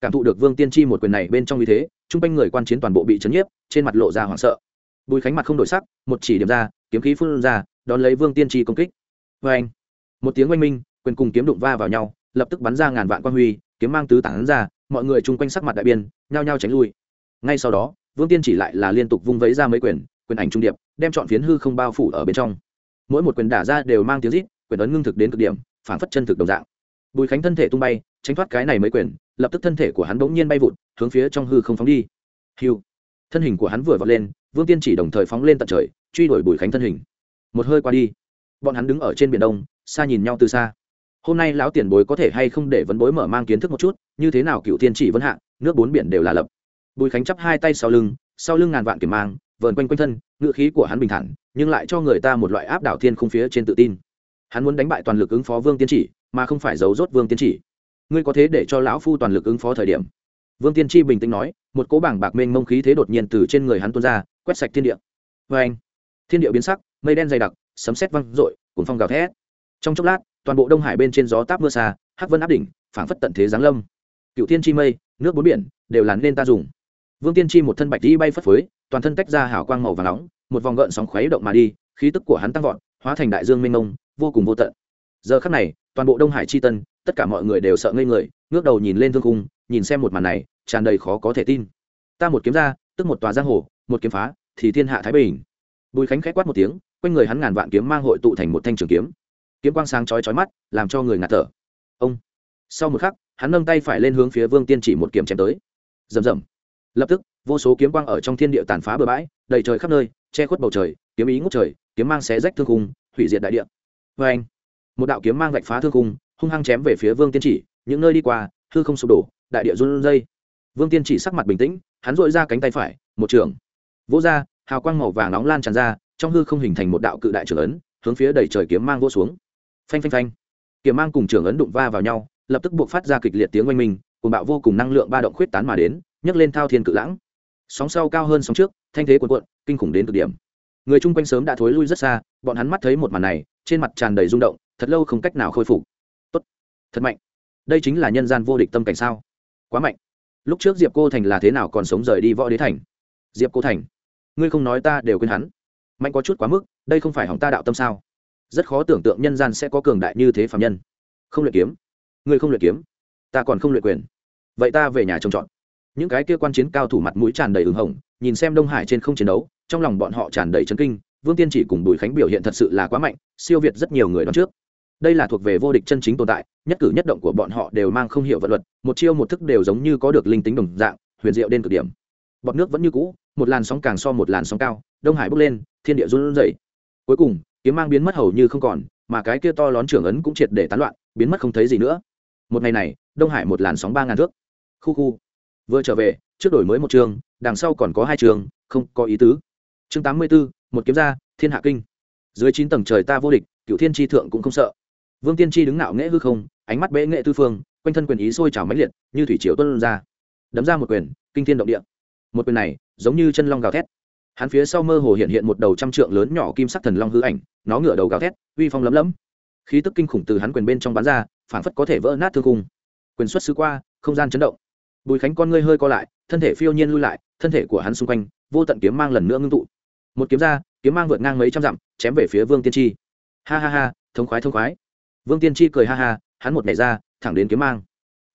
Cảm thụ được vương tiên tri một quyền này bên trong như thế chung quanh người quan chiến toàn bộ bị chấn nhiếp, trên mặt lộ ra hoảng sợ. Bùi khánh mặt không đổi sắc, một chỉ điểm ra kiếm khí phun ra, đón lấy vương tiên tri công kích. Vê anh, một tiếng oanh minh, quyền cùng kiếm đụng va vào nhau, lập tức bắn ra ngàn vạn quan huy, kiếm mang tứ tản ra, mọi người chung quanh sắc mặt đại biên nhao nhao tránh lui. Ngay sau đó, vương tiên chỉ lại là liên tục vung vấy ra mấy quyền quyền ảnh trung điệp, đem chọn phiến hư không bao phủ ở bên trong. Mỗi một quyền đả ra đều mang tiếng rít, quyền ấn ngưng thực đến cực điểm phản phất chân thực đồng dạng. Bùi khánh thân thể tung bay, tránh thoát cái này mấy quyền, lập tức thân thể của hắn bỗng nhiên bay vụt, hướng phía trong hư không phóng đi. Hiu, thân hình của hắn vừa vọt lên vương tiên chỉ đồng thời phóng lên tận trời, truy đuổi bùi khánh thân hình. Một hơi qua đi, bọn hắn đứng ở trên biển đông, xa nhìn nhau từ xa. Hôm nay lão tiền bối có thể hay không để vấn bối mở mang kiến thức một chút, như thế nào cựu tiên chỉ vân hạ, nước bốn biển đều là lập. Bùi khánh chắp hai tay sau lưng sau lưng ngàn vạn kiểm mang, vờn quanh quanh thân ngự khí của hắn bình thản, nhưng lại cho người ta một loại áp đảo thiên không phía trên tự tin. Hắn muốn đánh bại toàn lực ứng phó vương tiên chỉ, mà không phải giấu rốt vương tiên chỉ. Ngươi có thế để cho lão phu toàn lực ứng phó thời điểm? Vương tiên tri bình tĩnh nói, một cỗ bảng bạc mênh mông khí thế đột nhiên từ trên người hắn tuôn ra quét sạch thiên địa. Vê anh. Thiên địa biến sắc, mây đen dày đặc, sấm sét văng r ộ i cuốn phong gào thét. Trong chốc lát, toàn bộ đông hải bên trên gió táp mưa xa, hắc vân áp đỉnh, phảng phất tận thế giáng lâm. Cựu thiên chi mây, nước bốn biển, đều là nên ta dùng. Vương tiên chi một thân bạch đi bay phất phới, toàn thân tách ra hào quang màu và nóng, một vòng gợn sóng khuấy động mà đi, khí tức của hắn tăng vọt, hóa thành đại dương mênh mông, vô cùng vô tận. Giờ khắc này, toàn bộ đông hải chi tân, tất cả mọi người đều sợ ngây người, ngước đầu nhìn lên thương cung nhìn xem một màn này, tràn đầy khó có thể tin. Ta một kiếm ra, tức một tòa giang hồ một kiếm phá, thì thiên hạ thái bình. Bùi khánh k h á quát một tiếng, quanh người hắn ngàn vạn kiếm mang hội tụ thành một thanh trường kiếm. Kiếm quang sáng chói chói mắt, làm cho người ngạt thở. Ông! Sau một khắc, hắn nâng tay phải lên hướng phía vương tiên chỉ một kiếm chém tới. Rầm rầm. Lập tức, vô số kiếm quang ở trong thiên địa tàn phá bừa bãi, đầy trời khắp nơi, che khuất bầu trời, kiếm ý ngút trời, kiếm mang xé rách thương khung, hủy diệt đại địa. Vê anh, một đạo kiếm mang vạch phá thương khung, hung hăng chém về phía vương tiên chỉ, những nơi đi qua, hư không sụp đổ, đại địa run dây vương tiên chỉ sắc mặt bình tĩnh, hắn dội ra cánh tay phải, một trường vỗ ra, hào quang màu vàng nóng lan tràn ra, trong hư không hình thành một đạo cự đại trưởng ấn, hướng phía đầy trời kiếm mang vỗ xuống. Phanh phanh phanh. Kiếm mang cùng trưởng ấn đụng va vào nhau, lập tức buộc phát ra kịch liệt tiếng oanh minh cùng bạo vô cùng năng lượng ba động khuyết tán mà đến, nhấc lên thao thiên cự lãng. Sóng sau cao hơn sóng trước, thanh thế cuộn cuộn, kinh khủng đến cực điểm. Người chung quanh sớm đã thối lui rất xa, bọn hắn mắt thấy một màn này, trên mặt tràn đầy rung động, thật lâu không cách nào khôi phục. Tốt. Thật mạnh. Đây chính là nhân gian vô địch tâm cảnh sao? Quá mạnh. Lúc trước diệp cô thành là thế nào còn sống rời đi võ đế thành? Diệp cô thành ngươi không nói ta đều quên hắn. Mạnh có chút quá mức, đây không phải hỏng ta đạo tâm sao? Rất khó tưởng tượng nhân gian sẽ có cường đại như thế phạm nhân. Không luyện kiếm. Ngươi không luyện kiếm. Ta còn không luyện quyền. Vậy ta về nhà trồng trọt những cái kia quan chiến cao thủ mặt mũi tràn đầy ửng hồng, nhìn xem đông hải trên không chiến đấu, trong lòng bọn họ tràn đầy chấn kinh, vương tiên chỉ cùng bùi khánh biểu hiện thật sự là quá mạnh, siêu việt rất nhiều người đón trước. Đây là thuộc về vô địch chân chính tồn tại, nhất cử nhất động của bọn họ đều mang không hiểu vật luật, một chiêu một thức đều giống như có được linh tính đồng dạng, huyền diệu đến cực điểm bọt nước vẫn như cũ, một làn sóng càng so một làn sóng cao, đông hải bốc lên, thiên địa run rẩy. Cuối cùng, kiếm mang biến mất hầu như không còn, mà cái kia to lón trưởng ấn cũng triệt để tán loạn, biến mất không thấy gì nữa. Một ngày này, đông hải một làn sóng ba ngàn thước. Khu khu. Vừa trở về, trước đổi mới một trường, đằng sau còn có hai trường, không có ý tứ. Chương tám mươi b ố một kiếm gia, thiên hạ kinh. Dưới chín tầng trời ta vô địch cựu thiên tri thượng cũng không sợ. Vương tiên tri đứng nạo nghễ hư không, ánh mắt bệ nghệ tư phương, quanh thân quyền ý sôi trào máy liệt, như thủy chiếu tuân ra. Đấm ra một quyền, kinh thiên động địa một quyền này giống như chân long gào thét. Hắn phía sau mơ hồ hiện hiện một đầu trăm trượng lớn nhỏ kim sắc thần long hư ảnh, nó ngửa đầu gào thét, uy phong lấm lấm. Khí tức kinh khủng từ hắn quyền bên trong bắn ra phản phất có thể vỡ nát thương cung quyền xuất xứ qua, không gian chấn động. Bùi khánh con ngươi hơi co lại, thân thể phiêu nhiên lui lại, thân thể của hắn xung quanh, vô tận kiếm mang lần nữa ngưng tụ. Một kiếm ra, kiếm mang vượt ngang mấy trăm dặm, chém về phía vương tiên tri. Ha ha ha thống khoái thống khoái. Vương tiên tri cười ha ha, hắn một nhảy ra, thẳng đến kiếm mang.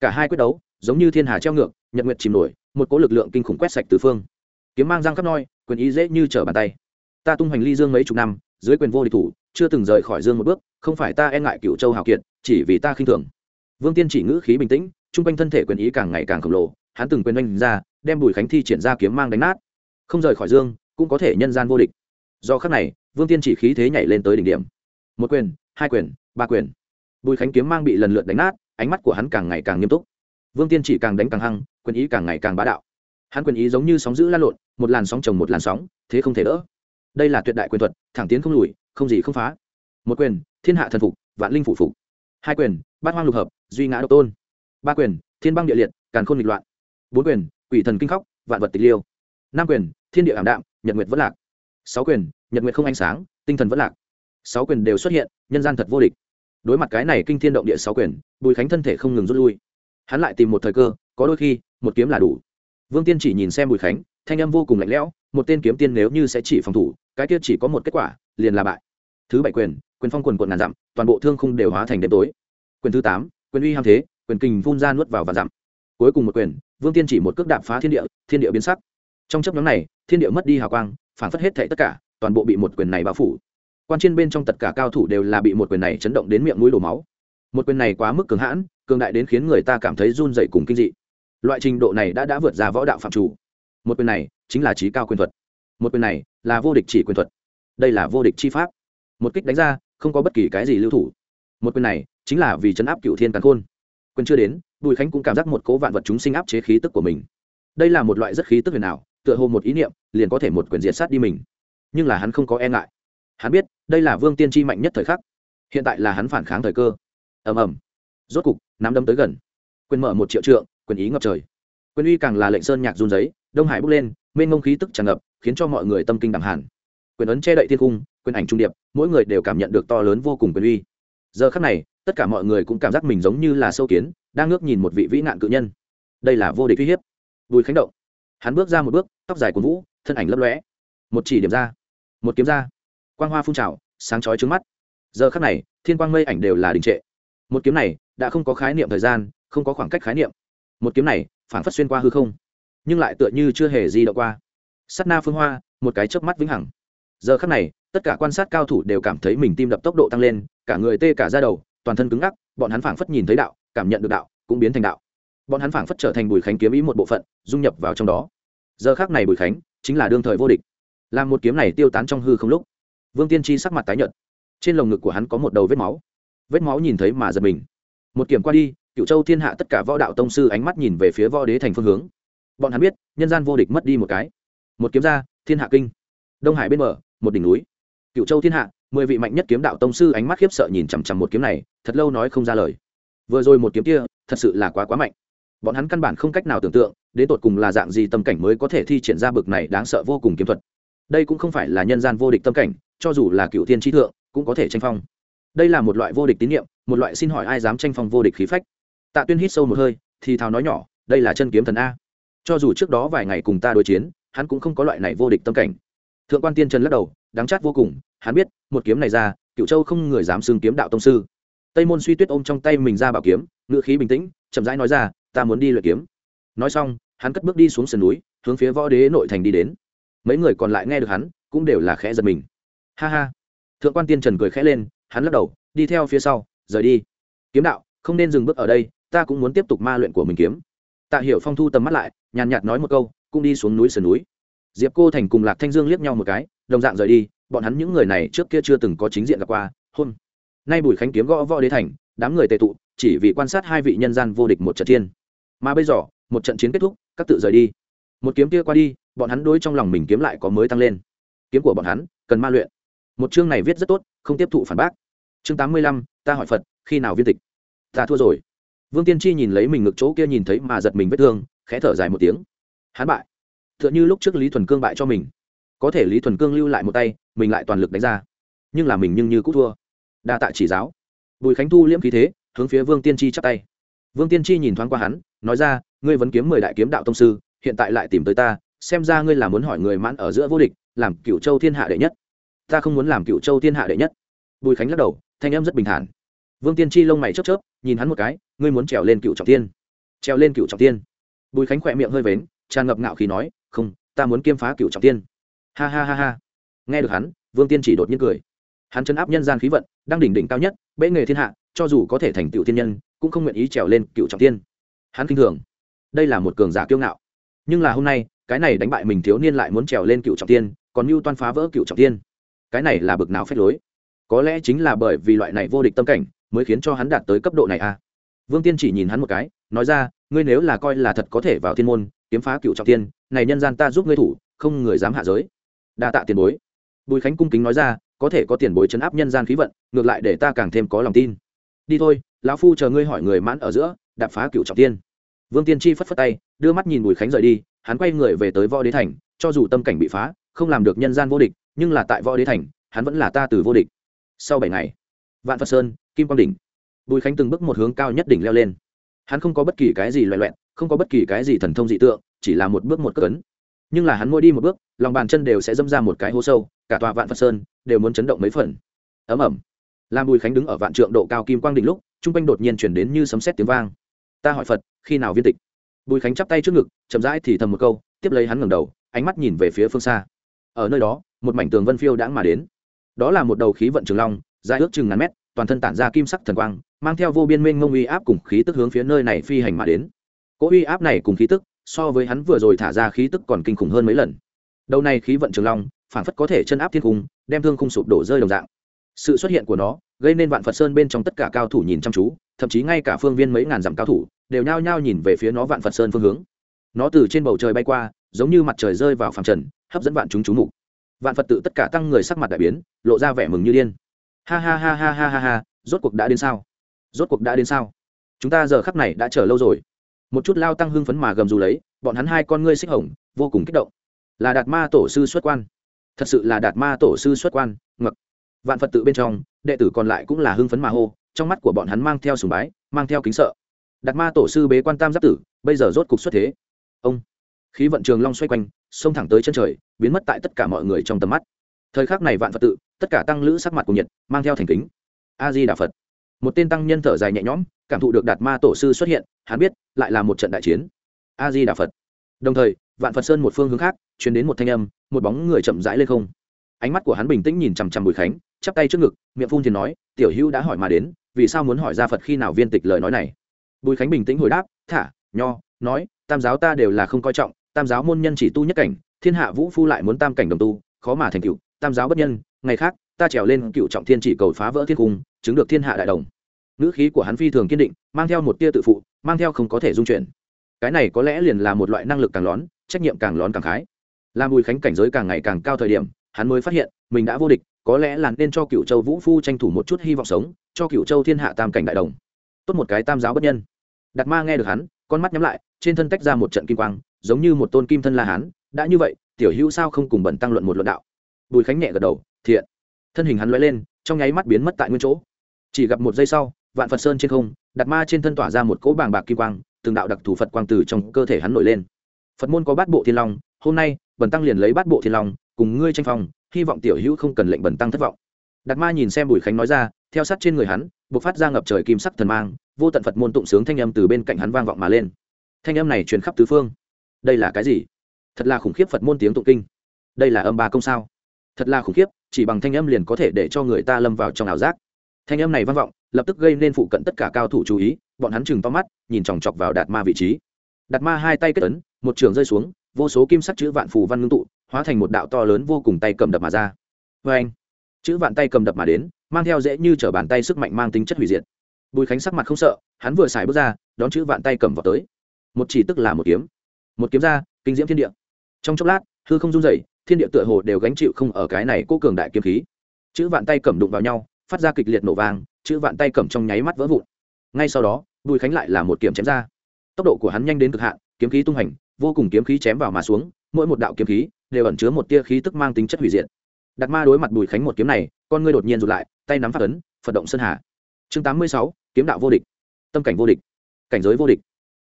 Cả hai quyết đấu, giống như thiên hà treo ngược nhật nguyệt chìm nổi, một cỗ lực lượng kinh khủng quét sạch từ phương. Kiếm mang răng khắp noi, quyền ý dễ như trở bàn tay. Ta tung hoành ly dương mấy chục năm, dưới quyền vô địch thủ, chưa từng rời khỏi dương một bước, không phải ta e ngại cựu châu hào kiệt, chỉ vì ta khinh thường. Vương tiên chỉ ngữ khí bình tĩnh chung quanh thân thể quyền ý càng ngày càng khổng lồ, hắn từng quyền oanh ra, đem bùi khánh thi triển ra kiếm mang đánh nát. Không rời khỏi dương, cũng có thể nhân gian vô địch. Do khắc này, vương tiên chỉ khí thế nhảy lên tới đỉnh điểm. Một quyền, hai quyền, ba quyền. Bùi khánh kiếm mang bị lần lượt đánh nát, ánh mắt của hắn càng ngày càng nghiêm túc vương tiên chỉ càng đánh càng hăng, quyền ý càng ngày càng bá đạo. Hắn quyền ý giống như sóng giữ lan lộn, một làn sóng chồng một làn sóng, thế không thể đỡ. Đây là tuyệt đại quyền thuật, thẳng tiến không lùi, không gì không phá. Một quyền, thiên hạ thần phục, vạn linh phủ phục. Hai quyền, bát hoang lục hợp, duy ngã độc tôn. Ba quyền, thiên băng địa liệt, càn khôn nghịch loạn. Bốn quyền, quỷ thần kinh khóc, vạn vật tịch liêu. Năm quyền, thiên địa ảm đạm, nhật nguyệt vẫn lạc. Sáu quyền, nhật nguyệt không ánh sáng, tinh thần vẫn lạc. Sáu quyền đều xuất hiện, nhân gian thật vô địch. Đối mặt cái này kinh thiên động địa sáu quyền, bùi khánh thân thể không ngừng rút lui hắn lại tìm một thời cơ, có đôi khi, một kiếm là đủ. Vương tiên chỉ nhìn xem bùi khánh, thanh âm vô cùng lạnh lẽo, một tên kiếm tiên nếu như sẽ chỉ phòng thủ, cái kia chỉ có một kết quả, liền là bại. Thứ bảy quyền quyền phong quần quận ngàn dặm, toàn bộ thương khung đều hóa thành đêm tối. Quyền thứ tám, quyền uy ham thế, quyền kình phun ra nuốt vào và dặm. Cuối cùng một quyền, vương tiên chỉ một cước đạp phá thiên địa thiên địa biến sắc. Trong chấp nhóm này, thiên địa mất đi hào quang, phản phất hết thệ tất cả, toàn bộ bị một quyền này bao phủ. Quan trên bên trong tất cả cao thủ đều là bị một quyền này chấn động đến miệng mũi đổ máu. Một quyền này quá mức cường hãn cường đại đến khiến người ta cảm thấy run dậy cùng kinh dị. Loại trình độ này đã đã vượt ra võ đạo phạm chủ. Một quyền này chính là trí cao quyền thuật. Một quyền này là vô địch chỉ quyền thuật. Đây là vô địch chi pháp. Một kích đánh ra, không có bất kỳ cái gì lưu thủ. Một quyền này chính là vì chấn áp cựu thiên càn khôn. Quyền chưa đến, bùi khánh cũng cảm giác một cố vạn vật chúng sinh áp chế khí tức của mình. Đây là một loại rất khí tức huyền ảo, tựa hồ một ý niệm, liền có thể một quyền diệt sát đi mình. Nhưng là hắn không có e ngại. Hắn biết, đây là vương tiên tri mạnh nhất thời khắc. Hiện tại là hắn phản kháng thời cơ. Ầm ầm rốt cục, nắm đấm tới gần. Quyền mở một triệu trượng, quyền ý ngập trời. Quyền uy càng là lệnh sơn nhạc run giấy, đông hải bốc lên, mênh ngông khí tức tràn ngập, khiến cho mọi người tâm kinh đẳng hẳn. quyền ấn che đậy thiên cung, quyền ảnh trung điệp, mỗi người đều cảm nhận được to lớn vô cùng quyền uy. Giờ khắc này, tất cả mọi người cũng cảm giác mình giống như là sâu kiến, đang ngước nhìn một vị vĩ nạn cự nhân. Đây là vô địch uy hiếp. Bùi khánh động. Hắn bước ra một bước, tóc dài của vũ, thân ảnh lấp lóe. Một chỉ điểm ra. Một kiếm ra. Quang hoa phun trào, sáng chói trứng mắt. Giờ khắc này, thiên quang mây ảnh đều là đình trệ. Một kiếm này đã không có khái niệm thời gian, không có khoảng cách khái niệm. Một kiếm này phản phất xuyên qua hư không, nhưng lại tựa như chưa hề di động qua. Sắt na phương hoa, một cái chớp mắt vĩnh hằng. Giờ khắc này, tất cả quan sát cao thủ đều cảm thấy mình tim đập tốc độ tăng lên, cả người tê cả ra đầu, toàn thân cứng ngắc, bọn hắn phảng phất nhìn thấy đạo, cảm nhận được đạo, cũng biến thành đạo. Bọn hắn phảng phất trở thành bùi khánh kiếm ý một bộ phận, dung nhập vào trong đó. Giờ khác này bùi khánh, chính là đương thời vô địch. Làm một kiếm này tiêu tán trong hư không lúc, vương tiên tri sắc mặt tái nhợt. Trên lồng ngực của hắn có một đầu vết máu. Vết máu nhìn thấy mà giật mình một kiểm qua đi cựu châu thiên hạ tất cả võ đạo tông sư ánh mắt nhìn về phía võ đế thành phương hướng. Bọn hắn biết, nhân gian vô địch mất đi một cái. Một kiếm ra, thiên hạ kinh. Đông hải bên bờ, một đỉnh núi. Cựu châu thiên hạ, mười vị mạnh nhất kiếm đạo tông sư ánh mắt khiếp sợ nhìn chằm chằm một kiếm này, thật lâu nói không ra lời. Vừa rồi một kiếm kia, thật sự là quá quá mạnh. Bọn hắn căn bản không cách nào tưởng tượng, đến tột cùng là dạng gì tâm cảnh mới có thể thi triển ra bực này đáng sợ vô cùng kiếm thuật. Đây cũng không phải là nhân gian vô địch tâm cảnh, cho dù là cựu thiên trí thượng, cũng có thể tranh phong đây là một loại vô địch tín nhiệm, một loại xin hỏi ai dám tranh phong vô địch khí phách. Tạ tuyên hít sâu một hơi, thì thào nói nhỏ, đây là chân kiếm thần a. Cho dù trước đó vài ngày cùng ta đối chiến, hắn cũng không có loại này vô địch tâm cảnh. Thượng quan tiên trần lắc đầu đáng chát vô cùng, hắn biết, một kiếm này ra cựu châu không người dám xưng kiếm đạo tông sư. Tây môn suy tuyết ôm trong tay mình ra bảo kiếm ngự khí bình tĩnh, chậm rãi nói ra, ta muốn đi luyện kiếm. Nói xong, hắn cất bước đi xuống sườn núi, hướng phía võ đế nội thành đi đến. Mấy người còn lại nghe được hắn, cũng đều là khẽ giật mình. Ha ha. Thượng quan tiên trần cười khẽ lên hắn lắc đầu, đi theo phía sau, rời đi. Kiếm đạo, không nên dừng bước ở đây, ta cũng muốn tiếp tục ma luyện của mình kiếm. Tạ hiểu phong thu tầm mắt lại, nhàn nhạt nói một câu, cũng đi xuống núi sườn núi. Diệp cô thành cùng lạc thanh dương liếc nhau một cái, đồng dạng rời đi, bọn hắn những người này trước kia chưa từng có chính diện gặp qua, hôn. Nay bùi khánh kiếm gõ võ đế thành, đám người tề tụ, chỉ vì quan sát hai vị nhân gian vô địch một trận thiên mà bây giờ, một trận chiến kết thúc, các tự rời đi. Một kiếm kia qua đi, bọn hắn đối trong lòng mình kiếm lại có mới tăng lên. Kiếm của bọn hắn, cần ma luyện. Một chương này viết rất tốt, không tiếp thụ phản bác chương tám mươi lăm, ta hỏi phật, khi nào viên tịch? Ta thua rồi. Vương tiên tri nhìn lấy mình ngực chỗ kia nhìn thấy mà giật mình vết thương, khẽ thở dài một tiếng. Hắn bại. T h ư ợ n h ư lúc trước lý thuần cương bại cho mình. Có thể lý thuần cương lưu lại một tay, mình lại toàn lực đánh ra. Nhưng là mình nhưng như cũng thua. Đa tạ chỉ giáo. Bùi khánh thu liễm khí thế, hướng phía vương tiên tri chắp tay. Vương tiên tri nhìn thoáng qua hắn, nói ra, ngươi vẫn kiếm mười đại kiếm đạo tông sư, hiện tại lại tìm tới ta, xem ra ngươi là muốn hỏi người mãn ở giữa vô địch, làm cựu châu thiên hạ đệ nhất. Ta không muốn làm cựu châu thiên hạ đệ nhất. Bùi khánh lắc đầu thanh em rất bình thản. Vương tiên tri lông mày chớp chớp, nhìn hắn một cái, ngươi muốn trèo lên cựu trọng tiên trèo lên cựu trọng tiên bùi khánh khỏe miệng hơi vén, tràn ngập ngạo khí nói, không, ta muốn kiêm phá cựu trọng tiên ha ha ha ha. Nghe được hắn, vương tiên chỉ đột nhiên cười. Hắn chấn áp nhân gian khí vận, đang đỉnh đỉnh cao nhất, bệ nghề thiên hạ, cho dù có thể thành tựu thiên nhân, cũng không nguyện ý trèo lên cựu trọng tiên hắn kinh thường. Đây là một cường giả kiêu ngạo. Nhưng là hôm nay, cái này đánh bại mình thiếu niên lại muốn trèo lên cựu trọng tiên còn mưu toan phá vỡ cựu trọng tiên cái này là bực nào phép lối có lẽ chính là bởi vì loại này vô địch tâm cảnh mới khiến cho hắn đạt tới cấp độ này à? Vương tiên chỉ nhìn hắn một cái, nói ra, ngươi nếu là coi là thật có thể vào thiên môn, kiếm phá cựu trọng tiên này nhân gian ta giúp ngươi thủ, không người dám hạ giới. Đa tạ tiền bối. Bùi khánh cung kính nói ra, có thể có tiền bối chấn áp nhân gian khí vận, ngược lại để ta càng thêm có lòng tin. Đi thôi, lão phu chờ ngươi hỏi người mãn ở giữa, đạp phá cựu trọng tiên vương tiên chi phất phất tay, đưa mắt nhìn bùi khánh rời đi, hắn quay người về tới võ đế thành, cho dù tâm cảnh bị phá, không làm được nhân gian vô địch, nhưng là tại võ đế thành, hắn vẫn là ta từ vô địch sau bảy ngày, vạn phật sơn, kim quang đỉnh, bùi khánh từng bước một hướng cao nhất đỉnh leo lên. Hắn không có bất kỳ cái gì loại loẹn không có bất kỳ cái gì thần thông dị tượng, chỉ là một bước một cất nhưng là hắn mỗi đi một bước, lòng bàn chân đều sẽ dâm ra một cái hố sâu, cả tòa vạn phật sơn đều muốn chấn động mấy phần. Ấm ẩm làm bùi khánh đứng ở vạn trượng độ cao kim quang đỉnh lúc t r u n g quanh đột nhiên chuyển đến như sấm xét tiếng vang. Ta hỏi phật, khi nào viên tịch? Bùi khánh chắp tay trước ngực, chậm rãi thì thầm một câu, tiếp lấy hắn ngẩng đầu, ánh mắt nhìn về phía phương xa. Ở nơi đó, một mảnh tường vân phiêu đãng mà đến đó là một đầu khí vận trường long, dài ước chừng ngàn mét, toàn thân tản ra kim sắc thần quang, mang theo vô biên mênh ngông uy áp cùng khí tức hướng phía nơi này phi hành mà đến. Cỗ uy áp này cùng khí tức, so với hắn vừa rồi thả ra khí tức còn kinh khủng hơn mấy lần. Đầu này khí vận trường long phản phất có thể chân áp thiên cung đem thương khung sụp đổ rơi đồng dạng. Sự xuất hiện của nó, gây nên vạn phật sơn bên trong tất cả cao thủ nhìn chăm chú, thậm chí ngay cả phương viên mấy ngàn dặm cao thủ, đều nhao nhao nhìn về phía nó vạn phật sơn phương hướng. Nó từ trên bầu trời bay qua, giống như mặt trời rơi vào phàm trần, hấp dẫn vạn chúng chú mục vạn phật tự tất cả tăng người sắc mặt đại biến, lộ ra vẻ mừng như điên. Ha ha ha ha ha ha ha, rốt cuộc đã đến sao? Rốt cuộc đã đến sao? Chúng ta giờ khắc này đã chờ lâu rồi. Một chút lao tăng hưng phấn mà gầm dù lấy, bọn hắn hai con ngươi xích hồng, vô cùng kích động. Là đạt ma tổ sư xuất quan. Thật sự là đạt ma tổ sư xuất quan, ngực. Vạn phật tự bên trong, đệ tử còn lại cũng là hưng phấn mà hô, trong mắt của bọn hắn mang theo sùng bái, mang theo kính sợ. Đạt ma tổ sư bế quan tam giáp tử, bây giờ rốt cục xuất thế. Ông. Khí vận trường long xoay quanh xông thẳng tới chân trời, biến mất tại tất cả mọi người trong tầm mắt. Thời khắc này vạn phật tự, tất cả tăng lữ sắc mặt cùng nhiệt mang theo thành kính. A di đà phật. Một tên tăng nhân thở dài nhẹ nhõm, cảm thụ được đạt ma tổ sư xuất hiện, hắn biết, lại là một trận đại chiến. A di đà phật. Đồng thời, vạn phật sơn một phương hướng khác chuyển đến một thanh âm, một bóng người chậm rãi lên không. Ánh mắt của hắn bình tĩnh nhìn chằm chằm bùi khánh, chắp tay trước ngực, miệng phun thì nói, tiểu hữu đã hỏi mà đến, vì sao muốn hỏi ra phật khi nào viên tịch lời nói này? Bùi khánh bình tĩnh hồi đáp, thả, nho, nói, tam giáo ta đều là không coi trọng tam giáo môn nhân chỉ tu nhất cảnh, thiên hạ vũ phu lại muốn tam cảnh đồng tu, khó mà thành cựu tam giáo bất nhân, ngày khác, ta trèo lên cựu trọng thiên chỉ cầu phá vỡ thiên cung, chứng được thiên hạ đại đồng. Ngữ khí của hắn phi thường kiên định, mang theo một tia tự phụ, mang theo không có thể dung chuyển. Cái này có lẽ liền là một loại năng lực càng lón, trách nhiệm càng lón càng khái. Làm bùi khánh cảnh giới càng ngày càng cao thời điểm, hắn mới phát hiện, mình đã vô địch, có lẽ là nên cho cựu châu vũ phu tranh thủ một chút hy vọng sống, cho cựu châu thiên hạ tam cảnh đại đồng. Tốt một cái tam giáo bất nhân. Đạt ma nghe được hắn, con mắt nhắm lại, trên thân tách ra một trận kim quang giống như một tôn kim thân la hán, đã như vậy, tiểu hữu sao không cùng bẩn tăng luận một luận đạo? Bùi khánh nhẹ gật đầu, thiện. Thân hình hắn l lên, trong nháy mắt biến mất tại nguyên chỗ. Chỉ gặp một giây sau, vạn phật sơn trên không, đặt ma trên thân tỏa ra một cỗ bàng bạc kim quang, từng đạo đặc thù phật quang từ trong cơ thể hắn nổi lên. Phật môn có bát bộ thiên long, hôm nay bần tăng liền lấy bát bộ thiên long, cùng ngươi tranh phong, hy vọng tiểu hữu không cần lệnh bần tăng thất vọng. Đạt ma nhìn xem bùi khánh nói ra, theo sát trên người hắn b ộ c phát ra ngập trời kim sắc thần mang, vô tận phật môn tụng sướng thanh âm từ bên cạnh hắn vang vọng mà lên. Thanh âm này truyền khắp tứ phương đây là cái gì? Thật là khủng khiếp phật môn tiếng tụng kinh. Đây là âm ba công sao? Thật là khủng khiếp, chỉ bằng thanh âm liền có thể để cho người ta lâm vào trong ảo giác. Thanh âm này vang vọng, lập tức gây nên phụ cận tất cả cao thủ chú ý, bọn hắn chừng to mắt, nhìn chòng chọc vào đạt ma vị trí. Đạt ma hai tay kết ấn, một trường rơi xuống, vô số kim sắc chữ vạn phù văn ngưng tụ, hóa thành một đạo to lớn vô cùng tay cầm đập mà ra. Vê anh chữ vạn tay cầm đập mà đến, mang theo dễ như t r ở bàn tay sức mạnh mang tính chất hủy diệt. Bùi khánh sắc mặt không sợ, hắn vừa xài bước ra, đón chữ vạn tay cầm vào tới. Một chỉ tức là một kiếm một kiếm ra, kinh diễm thiên địa. Trong chốc lát, hư không run dày thiên địa tựa hồ đều gánh chịu không ở cái này cố cường đại kiếm khí. Chữ vạn tay cầm đụng vào nhau, phát ra kịch liệt nổ vàng chữ vạn tay cầm trong nháy mắt vỡ vụn. Ngay sau đó, bùi khánh lại là một kiếm chém ra. Tốc độ của hắn nhanh đến cực hạn, kiếm khí tung hành, vô cùng kiếm khí chém vào mà xuống, mỗi một đạo kiếm khí đều ẩn chứa một tia khí tức mang tính chất hủy diệt. Đặt ma đối mặt bùi khánh một kiếm này, con ngươi đột nhiên rụt lại, tay nắm phát ấn, phật động sơn hà. Chương tám mươi sáu, kiếm đạo vô địch. Tâm cảnh vô địch. Cảnh giới vô địch.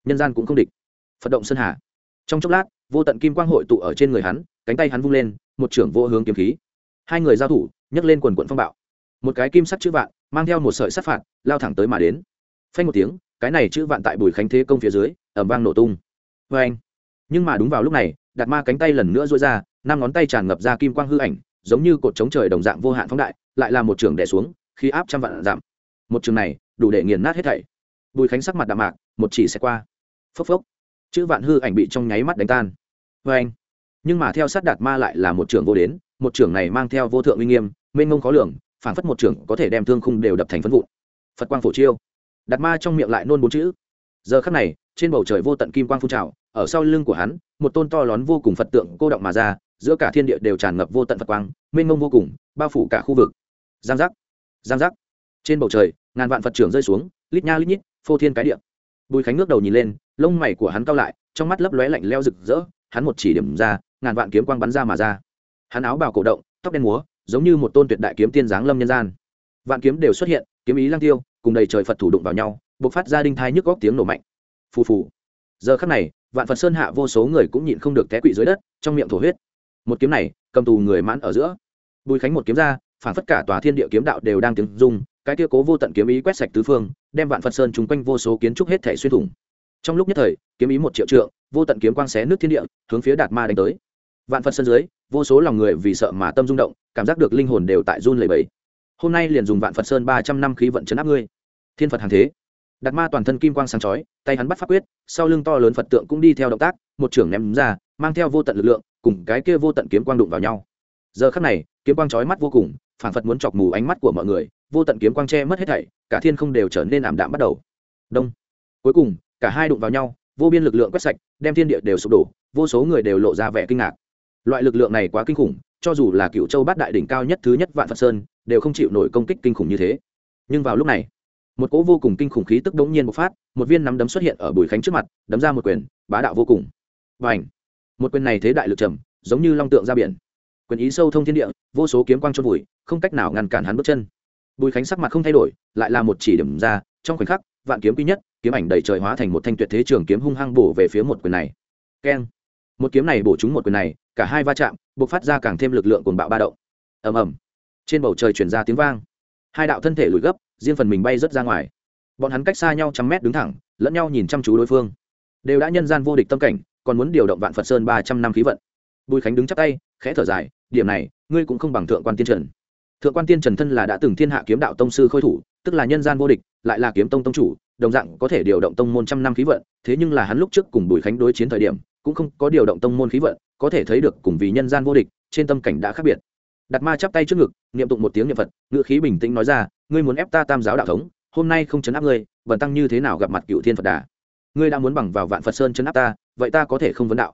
Nhân gian cũng không địch. Phật động sơn hà trong chốc lát, vô tận kim quang hội tụ ở trên người hắn, cánh tay hắn vung lên, một trưởng vô hướng kiếm khí. Hai người giao thủ, nhấc lên quần quận phong bạo. Một cái kim sắt chữ vạn, mang theo một sợi sắt phạt, lao thẳng tới mà đến. Phanh một tiếng, cái này chữ vạn tại bùi khánh thế công phía dưới ẩm vang nổ tung. Vê anh nhưng mà đúng vào lúc này đặt ma cánh tay lần nữa dối ra, năm ngón tay tràn ngập ra kim quang hư ảnh, giống như cột chống trời đồng dạng vô hạn phóng đại, lại là một trường đẻ xuống khi áp trăm vạn giảm. Một trường này, đủ để nghiền nát hết thảy. Bùi khánh sắc mặt đạm mạc, một chỉ sẽ qua. Phốc phốc chữ vạn hư ảnh bị trong nháy mắt đánh tan. Vê anh, nhưng mà theo sát đạt ma lại là một trưởng vô đến, một trưởng này mang theo vô thượng uy nghiêm, mênh mông khó lường phản phất một trưởng có thể đem thương khung đều đập thành phân vụn. Phật quang phổ chiêu. Đạt ma trong miệng lại nôn bốn chữ. Giờ khắc này, trên bầu trời vô tận kim quang phun trào, ở sau lưng của hắn, một tôn to lớn vô cùng phật tượng cô động mà ra, giữa cả thiên địa đều tràn ngập vô tận phật quang, mênh mông vô cùng, bao phủ cả khu vực. Giang giác giang giác. Trên bầu trời, ngàn vạn phật trưởng rơi xuống, lít nha lít nhít, phô thiên cái địa. Bùi khánh ngước đầu nhìn lên lông mày của hắn cao lại, trong mắt lấp lóe lạnh leo rực rỡ, hắn một chỉ điểm ra, ngàn vạn kiếm quang bắn ra mà ra. Hắn áo bào cổ động, tóc đen múa, giống như một tôn tuyệt đại kiếm tiên giáng lâm nhân gian. Vạn kiếm đều xuất hiện, kiếm ý lang tiêu, cùng đầy trời phật thủ đụng vào nhau b ộ c phát ra đinh thai nhức góc tiếng nổ mạnh. Phù phù. Giờ khắc này, vạn phật sơn hạ vô số người cũng nhịn không được té quỵ dưới đất, trong miệng thổ huyết. Một kiếm này, cầm tù người mãn ở giữa. Bùi khánh một kiếm ra, phản phất cả tòa thiên địa kiếm đạo đều đang tiếng rung, cái kia cố vô tận kiếm ý quét sạch tứ phương, đem vạn phật sơn chung quanh vô số kiến trúc hết thể xuyên thủng trong lúc nhất thời, kiếm ý một triệu trượng, vô tận kiếm quang xé nước thiên địa, hướng phía đạt ma đánh tới. Vạn phật sơn dưới, vô số lòng người vì sợ mà tâm rung động, cảm giác được linh hồn đều tại run lầy bẫy hôm nay liền dùng vạn phật sơn ba trăm năm khí vận chấn áp ngươi. Thiên phật hàng thế. Đạt ma toàn thân kim quang sáng chói, tay hắn bắt pháp quyết, sau lưng to lớn phật tượng cũng đi theo động tác, một trưởng ném ra, mang theo vô tận lực lượng, cùng cái kia vô tận kiếm quang đụng vào nhau. Giờ khắc này, kiếm quang chói mắt vô cùng phản phật muốn chọc mù ánh mắt của mọi người, vô tận kiếm quang che mất hết thảy, cả thiên không đều trở nên ảm đạm bắt đầu. Đông. Cuối cùng cả hai đụng vào nhau, vô biên lực lượng quét sạch, đem thiên địa đều sụp đổ, vô số người đều lộ ra vẻ kinh ngạc. Loại lực lượng này quá kinh khủng, cho dù là cựu châu bát đại đỉnh cao nhất thứ nhất vạn phật sơn, đều không chịu nổi công kích kinh khủng như thế. Nhưng vào lúc này, một cỗ vô cùng kinh khủng khí tức đống nhiên bộc phát, một viên nắm đấm xuất hiện ở bùi khánh trước mặt, đấm ra một quyền, bá đạo vô cùng. Và ảnh một quyền này thế đại lực trầm, giống như long tượng ra biển. Quyền ý sâu thông thiên địa, vô số kiếm quang trôn vùi, không cách nào ngăn cản hắn bước chân. Bùi khánh sắc mặt không thay đổi, lại là một chỉ điểm ra, trong khoảnh khắc, vạn kiếm quý nhất kiếm ảnh đầy trời hóa thành một thanh tuyệt thế trường kiếm hung hăng bổ về phía một quyền này. Keng. Một kiếm này bổ trúng một quyền này, cả hai va chạm buộc phát ra càng thêm lực lượng cồn bạo ba động. Ầm ầm. Trên bầu trời chuyển ra tiếng vang. Hai đạo thân thể lùi gấp, riêng phần mình bay rớt ra ngoài. Bọn hắn cách xa nhau trăm mét đứng thẳng, lẫn nhau nhìn chăm chú đối phương. Đều đã nhân gian vô địch tâm cảnh, còn muốn điều động vạn phật sơn ba trăm năm khí vận. Bùi khánh đứng chắp tay, khẽ thở dài, điểm này, ngươi cũng không bằng thượng quan tiên trần thượng quan tiên trần thân là đã từng thiên hạ kiếm đạo tông sư khôi thủ tức là nhân gian vô địch lại là kiếm tông tông chủ đồng dạng có thể điều động tông môn trăm năm khí vận thế nhưng là hắn lúc trước cùng bùi khánh đối chiến thời điểm cũng không có điều động tông môn khí vận có thể thấy được cùng vì nhân gian vô địch trên tâm cảnh đã khác biệt. Đặt ma chắp tay trước ngực niệm tụng một tiếng niệm phật ngự khí bình tĩnh nói ra ngươi muốn ép ta tam giáo đạo thống hôm nay không chấn áp ngươi bần tăng như thế nào gặp mặt cựu thiên phật đà? Ngươi đã muốn bằng vào vạn phật sơn chấn áp ta vậy ta có thể không vấn đạo.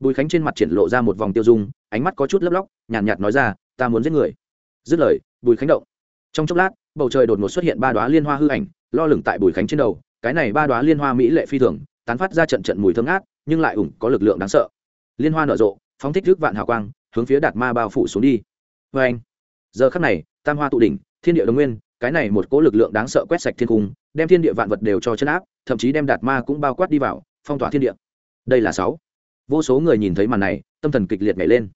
Bùi khánh trên mặt triển lộ ra một vòng tiêu dung ánh mắt có chút lấp lóc nhàn nhạt, nhạt nói ra ta muốn giết người dứt lời, bùi khánh động. Trong chốc lát, bầu trời đột ngột xuất hiện ba đoá liên hoa hư ảnh, lo lửng tại bùi khánh trên đầu. Cái này ba đoá liên hoa mỹ lệ phi thường, tán phát ra trận trận mùi thơm ngát, nhưng lại ủng có lực lượng đáng sợ. Liên hoa nở rộ, phóng thích rước vạn hào quang, hướng phía đạt ma bao phủ xuống đi. Vê anh, giờ khắc này, tam hoa tụ đỉnh, thiên địa đồng nguyên, cái này một cỗ lực lượng đáng sợ quét sạch thiên cung, đem thiên địa vạn vật đều cho chân áp, thậm chí đem đạt ma cũng bao quát đi vào, phong tỏa thiên địa. Đây là sáu. Vô số người nhìn thấy màn này, tâm thần kịch liệt nhảy lên.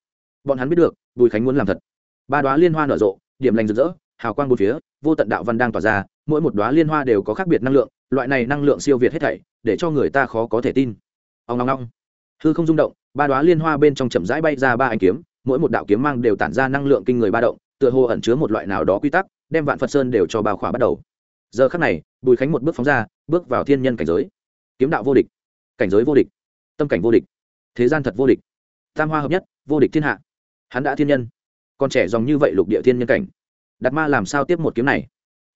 Bọn hắn biết được, bùi khánh muốn làm thật ba đoá liên hoa nở rộ, điểm lành rực rỡ, hào quang bốn phía, vô tận đạo văn đang tỏa ra, mỗi một đoá liên hoa đều có khác biệt năng lượng, loại này năng lượng siêu việt hết thảy, để cho người ta khó có thể tin. Ông long long hư không rung động, ba đoá liên hoa bên trong chậm rãi bay ra ba anh kiếm, mỗi một đạo kiếm mang đều tản ra năng lượng kinh người ba động, tựa hồ ẩn chứa một loại nào đó quy tắc, đem vạn phật sơn đều cho bao khỏa bắt đầu. Giờ khắc này, bùi khánh một bước phóng ra, bước vào thiên nhân cảnh giới. Kiếm đạo vô địch. Cảnh giới vô địch. Tâm cảnh vô địch. Thế gian thật vô địch. Tam hoa hợp nhất, vô địch thiên hạ. Hắn đã thiên nhân còn trẻ dòng như vậy lục địa thiên nhân cảnh. Đạt ma làm sao tiếp một kiếm này?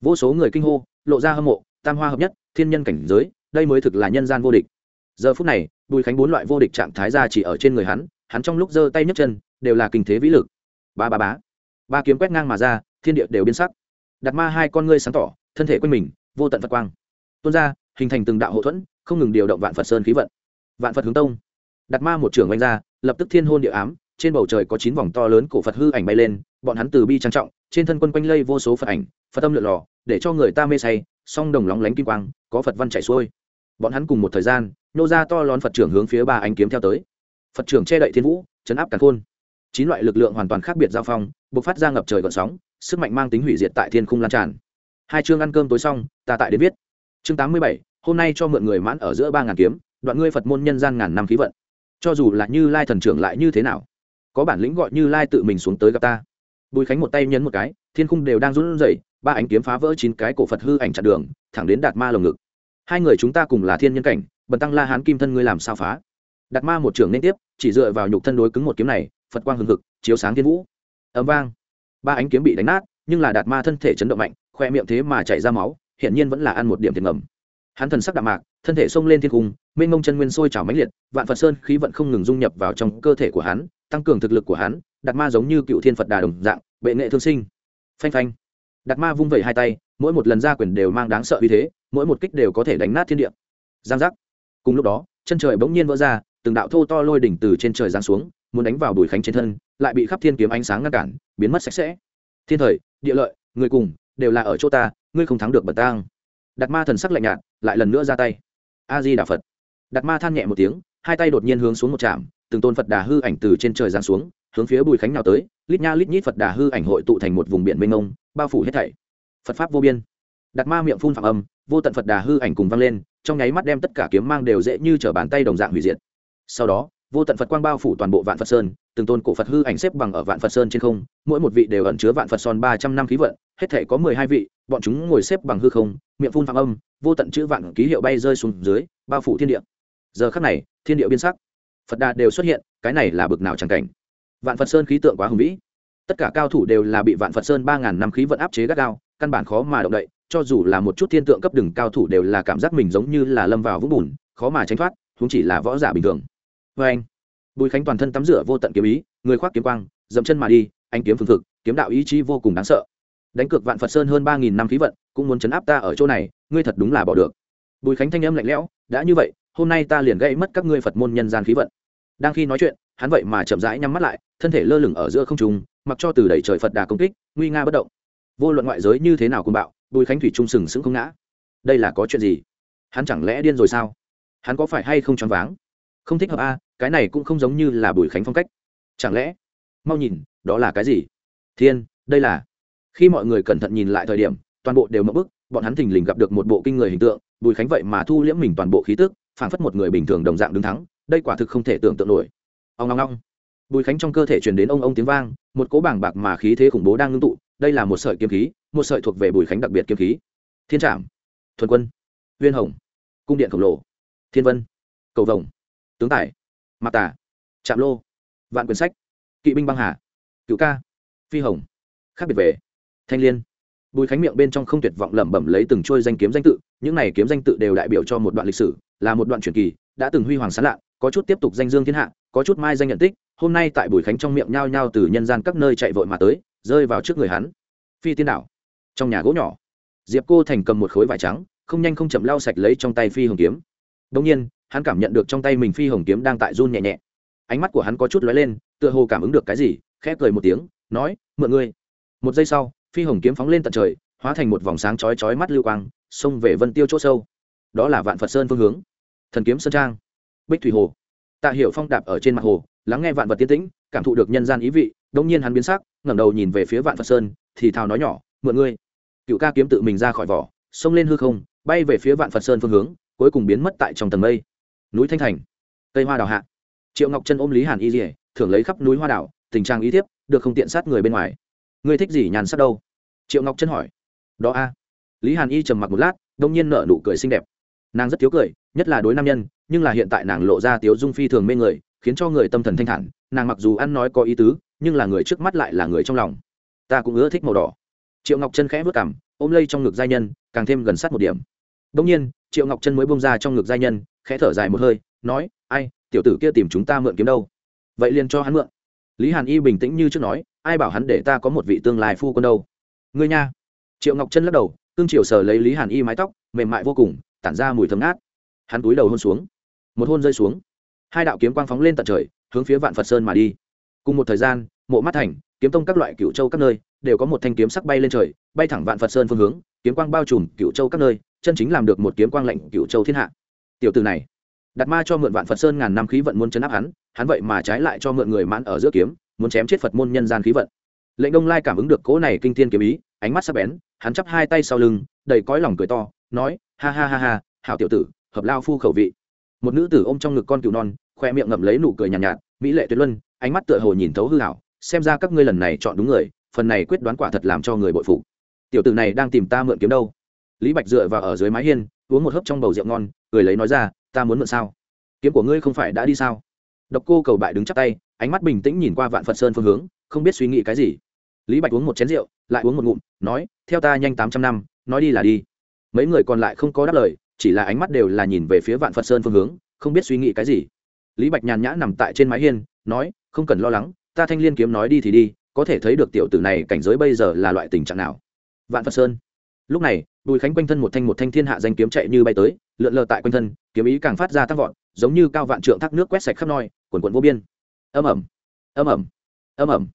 Vô số người kinh hô, lộ ra hâm mộ, tam hoa hợp nhất, thiên nhân cảnh giới, đây mới thực là nhân gian vô địch. Giờ phút này, bùi khánh bốn loại vô địch trạng thái ra chỉ ở trên người hắn hắn trong lúc giơ tay nhấc chân, đều là kinh thế vĩ lực. Ba ba bá ba kiếm quét ngang mà ra, thiên địa đều biến sắc. Đặt ma hai con ngươi sáng tỏ, thân thể quanh mình, vô tận phật quang. Tuôn ra, hình thành từng đạo hậu thuẫn, không ngừng điều động vạn phật sơn khí vận. Vạn phật hướng tông. Đặt ma một trưởng oanh ra, lập tức thiên hôn địa ám trên bầu trời có chín vòng to lớn cổ phật hư ảnh bay lên, bọn hắn từ bi trang trọng, trên thân quân quanh lây vô số phật ảnh, phật âm lượn lò để cho người ta mê say, song đồng lóng lánh kim quang, có phật văn chảy xuôi. Bọn hắn cùng một thời gian, nô ra to lón phật trưởng hướng phía ba ánh kiếm theo tới. Phật trưởng che đậy thiên vũ, chấn áp càn khôn. Chín loại lực lượng hoàn toàn khác biệt giao phong buộc phát ra ngập trời gọn sóng, sức mạnh mang tính hủy diệt tại thiên khung lan tràn. Hai chương ăn cơm tối xong, ta tại đến viết. Chương tám mươi bảy, hôm nay cho mượn người mãn ở giữa ba ngàn kiếm, đoạn ngươi phật môn nhân gian ngàn năm khí vận. Cho dù là như lai thần trưởng lại như thế nào? Có bản lĩnh gọi như lai tự mình xuống tới gặp ta. Bùi khánh một tay nhấn một cái, thiên khung đều đang run rẩy, ba ánh kiếm phá vỡ chín cái cổ phật hư ảnh chặn đường, thẳng đến đạt ma lồng ngực. Hai người chúng ta cùng là thiên nhân cảnh, bần tăng la hán kim thân ngươi làm sao phá? Đạt ma một trưởng liên tiếp, chỉ dựa vào nhục thân đối cứng một kiếm này, phật quang hừng hực, chiếu sáng thiên vũ. Ấm vang. Ba ánh kiếm bị đánh nát, nhưng là đạt ma thân thể chấn động mạnh, khoe miệng thế mà chảy ra máu hiện nhiên vẫn là ăn một điểm tiền ngầm. Hắn thần sắc đạm mạc, thân thể xông lên thiên cung mênh mông chân nguyên sôi trào mãnh liệt, vạn phật sơn khí vận không ngừng dung nhập vào trong cơ thể của hắn tăng cường thực lực của hắn, đạt ma giống như cựu thiên phật đà đồng dạng, bệ nghệ thương sinh. Phanh phanh. Đạt ma vung vẩy hai tay, mỗi một lần ra quyền đều mang đáng sợ uy thế, mỗi một kích đều có thể đánh nát thiên địa. Giang giác. Cùng lúc đó, chân trời bỗng nhiên vỡ ra, từng đạo thô to lôi đỉnh từ trên trời giáng xuống, muốn đánh vào bùi khánh trên thân, lại bị khắp thiên kiếm ánh sáng ngăn cản, biến mất sạch sẽ. Thiên thời, địa lợi, người cùng, đều là ở chỗ ta, ngươi không thắng được bật tang. Đạt ma thần sắc lạnh nhạt, lại lần nữa ra tay. A di đà phật. Đạt ma than nhẹ một tiếng, hai tay đột nhiên hướng xuống một trạm từng tôn phật đà hư ảnh từ trên trời giáng xuống, hướng phía bùi khánh nào tới, lít nha lít nhít phật đà hư ảnh hội tụ thành một vùng biển mênh mông, bao phủ hết thảy. Phật pháp vô biên. Đặt ma miệng phun phạm âm, vô tận phật đà hư ảnh cùng vang lên, trong nháy mắt đem tất cả kiếm mang đều dễ như t bàn tay đồng dạng hủy diệt. Sau đó, vô tận phật quang bao phủ toàn bộ vạn phật sơn, từng tôn cổ phật hư ảnh xếp bằng ở vạn phật sơn trên không, mỗi một vị đều ẩn chứa vạn phật son ba trăm năm khí vận, hết thể có mười hai vị, bọn chúng ngồi xếp bằng hư không, miệng phun phạm âm, vô tận chữ vạn ký hiệu bay rơi xuống dưới, bao phủ thiên địa. Giờ khắc này, thiên địa biên sắc phật đà đều xuất hiện, cái này là bực nào chẳng cảnh. Vạn phật sơn khí tượng quá hùng vĩ. Tất cả cao thủ đều là bị vạn phật sơn ba ngàn năm khí vận áp chế gắt gao, căn bản khó mà động đậy, cho dù là một chút thiên tượng cấp đừng cao thủ đều là cảm giác mình giống như là lâm vào vũng bùn, khó mà tránh thoát chúng chỉ là võ giả bình thường. Vê anh, bùi khánh toàn thân tắm rửa vô tận kiếm ý, người khoác kiếm quang, dậm chân mà đi anh kiếm phương thực kiếm đạo ý chí vô cùng đáng sợ. Đánh cược vạn phật sơn hơn ba nghìn năm khí vận, cũng muốn chấn áp ta ở chỗ này, ngươi thật đúng là bỏ được. Bùi khánh thanh âm lạnh lẽo, đã như vậy, hôm nay ta liền gây mất các ngươi phật môn nhân gian khí vận đang khi nói chuyện, hắn vậy mà chậm rãi nhắm mắt lại, thân thể lơ lửng ở giữa không trung, mặc cho từ đẩy trời phật đà công kích, nguy nga bất động. Vô luận ngoại giới như thế nào cùng bạo, bùi khánh thủy trung sừng sững không ngã. Đây là có chuyện gì? Hắn chẳng lẽ điên rồi sao? Hắn có phải hay không choáng váng? Không thích hợp a, cái này cũng không giống như là bùi khánh phong cách. Chẳng lẽ? Mau nhìn, đó là cái gì? Thiên, đây là. Khi mọi người cẩn thận nhìn lại thời điểm, toàn bộ đều mất bức, bọn hắn thình lình gặp được một bộ kinh người hình tượng, bùi khánh vậy mà thu liễm mình toàn bộ khí tức, phảng phất một người bình thường đồng dạng đứng thắng đây quả thực không thể tưởng tượng nổi. Ông ngong ngong bùi khánh trong cơ thể chuyển đến ông ông tiếng vang, một cỗ bảng bạc mà khí thế khủng bố đang ngưng tụ, đây là một sợi kiếm khí, một sợi thuộc về bùi khánh đặc biệt kiếm khí. Thiên trạm thuần quân, viên hồng, cung điện khổng lồ, thiên vân, cầu vồng, tướng tài, mạc tả trạm lô, vạn quyển sách, kỵ binh băng hà cựu ca, phi hồng, khác biệt về. Thanh liên. Bùi khánh miệng bên trong không tuyệt vọng lẩm bẩm lấy từng trôi danh kiếm danh tự, những này kiếm danh tự đều đại biểu cho một đoạn lịch sử, là một đoạn truyền kỳ, đã từng huy hoàng sán lạ có chút tiếp tục danh dương thiên hạ, có chút mai danh nhận tích, hôm nay tại bùi khánh trong miệng nhao nhao từ nhân gian các nơi chạy vội mà tới, rơi vào trước người hắn. Phi tiên đảo, trong nhà gỗ nhỏ, diệp cô thành cầm một khối vải trắng, không nhanh không chậm lau sạch lấy trong tay phi hồng kiếm. Đông nhiên, hắn cảm nhận được trong tay mình phi hồng kiếm đang tại run nhẹ nhẹ. Ánh mắt của hắn có chút lóe lên, tựa hồ cảm ứng được cái gì, khẽ cười một tiếng, nói, mượn ngươi. Một giây sau, phi hồng kiếm phóng lên tận trời, hóa thành một vòng sáng chói chói mắt lưu quang, xông về vân tiêu chỗ sâu. Đó là vạn phật sơn phương hướng. Thần kiếm sơn trang bích thủy hồ. Tạ Hiểu phong đạp ở trên mặt hồ lắng nghe vạn vật tiên tĩnh cảm thụ được nhân gian ý vị đông nhiên hắn biến sắc ngẩng đầu nhìn về phía vạn phật sơn thì thào nói nhỏ mượn ngươi. Cựu ca kiếm tự mình ra khỏi vỏ xông lên hư không bay về phía vạn phật sơn phương hướng cuối cùng biến mất tại trong tầng mây. Núi thanh thành cây hoa đào hạ. Triệu ngọc chân ôm lý hàn y dỉa thường lấy khắp núi hoa đảo, tình trạng ý tiếp được không tiện sát người bên ngoài. Ngươi thích gì nhàn sát đâu? Triệu ngọc chân hỏi. Đó a. Lý hàn y trầm mặc một lát đông nhiên nở nụ cười xinh đẹp nàng rất thiếu cười, nhất là đối nam nhân, nhưng là hiện tại nàng lộ ra tiếu dung phi thường mê người, khiến cho người tâm thần thanh thản, nàng mặc dù ăn nói có ý tứ, nhưng là người trước mắt lại là người trong lòng. Ta cũng ưa thích màu đỏ. Triệu ngọc chân khẽ vất cảm, ôm lây trong ngực giai nhân, càng thêm gần sát một điểm. Đông nhiên, triệu ngọc chân mới bông ra trong ngực giai nhân, khẽ thở dài một hơi, nói, ai, tiểu tử kia tìm chúng ta mượn kiếm đâu? Vậy liền cho hắn mượn. Lý hàn y bình tĩnh như trước nói, ai bảo hắn để ta có một vị tương lai phu quân đâu? Ngươi nha. Triệu ngọc chân lắc đầu tương triều sờ lấy lý hàn y mái tóc, mềm mại vô cùng tản ra mùi thấm ngát. Hắn túi đầu hôn xuống. Một hôn rơi xuống. Hai đạo kiếm quang phóng lên tận trời, hướng phía vạn phật sơn mà đi. Cùng một thời gian, mộ mắt thành, kiếm tông các loại cựu châu các nơi đều có một thanh kiếm sắc bay lên trời, bay thẳng vạn phật sơn phương hướng, kiếm quang bao trùm cựu châu các nơi, chân chính làm được một kiếm quang lệnh cựu châu thiên hạ. Tiểu từ này, đặt ma cho mượn vạn phật sơn ngàn năm khí vận muốn chấn áp hắn hắn vậy mà trái lại cho mượn người mãn ở giữa kiếm, muốn chém chết phật môn nhân gian khí vận. Lệnh đông lai cảm ứng được cỗ này kinh thiên kiếm ý, ánh mắt sắc bén, hắn chắp hai tay sau lưng, đầy cõi lòng cười to nói ha ha ha ha hảo tiểu tử hợp lao phu khẩu vị. Một nữ tử ôm trong ngực con cừu non khoe miệng ngậm lấy nụ cười nhàn nhạt, nhạt mỹ lệ tuyệt luân ánh mắt tựa hồ nhìn thấu hư hảo xem ra các ngươi lần này chọn đúng người phần này quyết đoán quả thật làm cho người bội phụ tiểu tử này đang tìm ta mượn kiếm đâu? Lý bạch dựa vào ở dưới mái hiên uống một hớp trong bầu rượu ngon cười lấy nói ra ta muốn mượn sao? Kiếm của ngươi không phải đã đi sao? Độc cô cầu bại đứng chắp tay ánh mắt bình tĩnh nhìn qua vạn phật sơn phương hướng không biết suy nghĩ cái gì. Lý bạch uống một chén rượu lại uống một ngụm nói theo ta nhanh tám trăm năm nói đi là đi mấy người còn lại không có đáp lời, chỉ là ánh mắt đều là nhìn về phía vạn phật sơn phương hướng, không biết suy nghĩ cái gì. Lý bạch nhàn nhã nằm tại trên mái hiên, nói, không cần lo lắng, ta thanh liên kiếm nói đi thì đi, có thể thấy được tiểu tử này cảnh giới bây giờ là loại tình trạng nào. Vạn phật sơn. Lúc này, bùi khánh quanh thân một thanh một thanh thiên hạ danh kiếm chạy như bay tới, lượn lờ tại quanh thân, kiếm ý càng phát ra tăng vọt, giống như cao vạn trượng thác nước quét sạch khắp noi, quần quần vô biên. Âm ẩm âm ẩm âm ẩm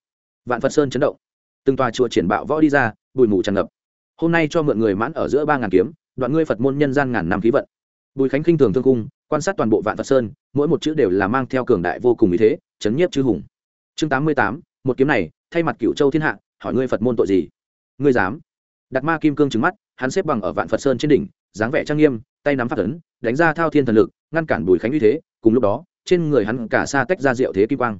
vạn phật sơn chấn động. Từng tòa chùa triển bạo võ đi ra, bụi mù tràn ngập hôm nay cho mượn người mãn ở giữa ba ngàn kiếm, đoạn ngươi phật môn nhân gian ngàn năm khí vận. Bùi khánh khinh thường thương cung quan sát toàn bộ vạn phật sơn, mỗi một chữ đều là mang theo cường đại vô cùng ý thế, chấn nhiếp chư hùng. Chương tám mươi tám, một kiếm này, thay mặt cựu châu thiên hạ, hỏi ngươi phật môn tội gì? Ngươi dám? Đặt ma kim cương trứng mắt, hắn xếp bằng ở vạn phật sơn trên đỉnh, dáng vẻ trang nghiêm, tay nắm phát ấn, đánh ra thao thiên thần lực, ngăn cản bùi khánh uy thế, cùng lúc đó, trên người hắn cả xa tách ra diệu thế kim quang.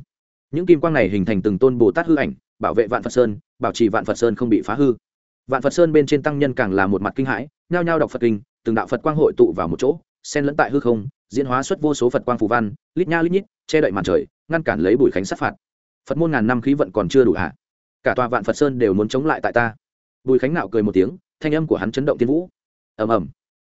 Những kim quang này hình thành từng tôn bồ tát hư ảnh, bảo vệ vạn phật sơn, bảo trì vạn phật sơn không bị phá hư vạn phật sơn bên trên tăng nhân càng là một mặt kinh hãi, nhao nhao đọc phật kinh, từng đạo phật quang hội tụ vào một chỗ, xen lẫn tại hư không, diễn hóa xuất vô số phật quang phù văn, lít nha lít nhít, che đậy màn trời, ngăn cản lấy bùi khánh sát phạt. Phật môn ngàn năm khí vận còn chưa đủ hạ cả tòa vạn phật sơn đều muốn chống lại tại ta. Bùi khánh nạo cười một tiếng, thanh âm của hắn chấn động tiên vũ. Ầm ầm.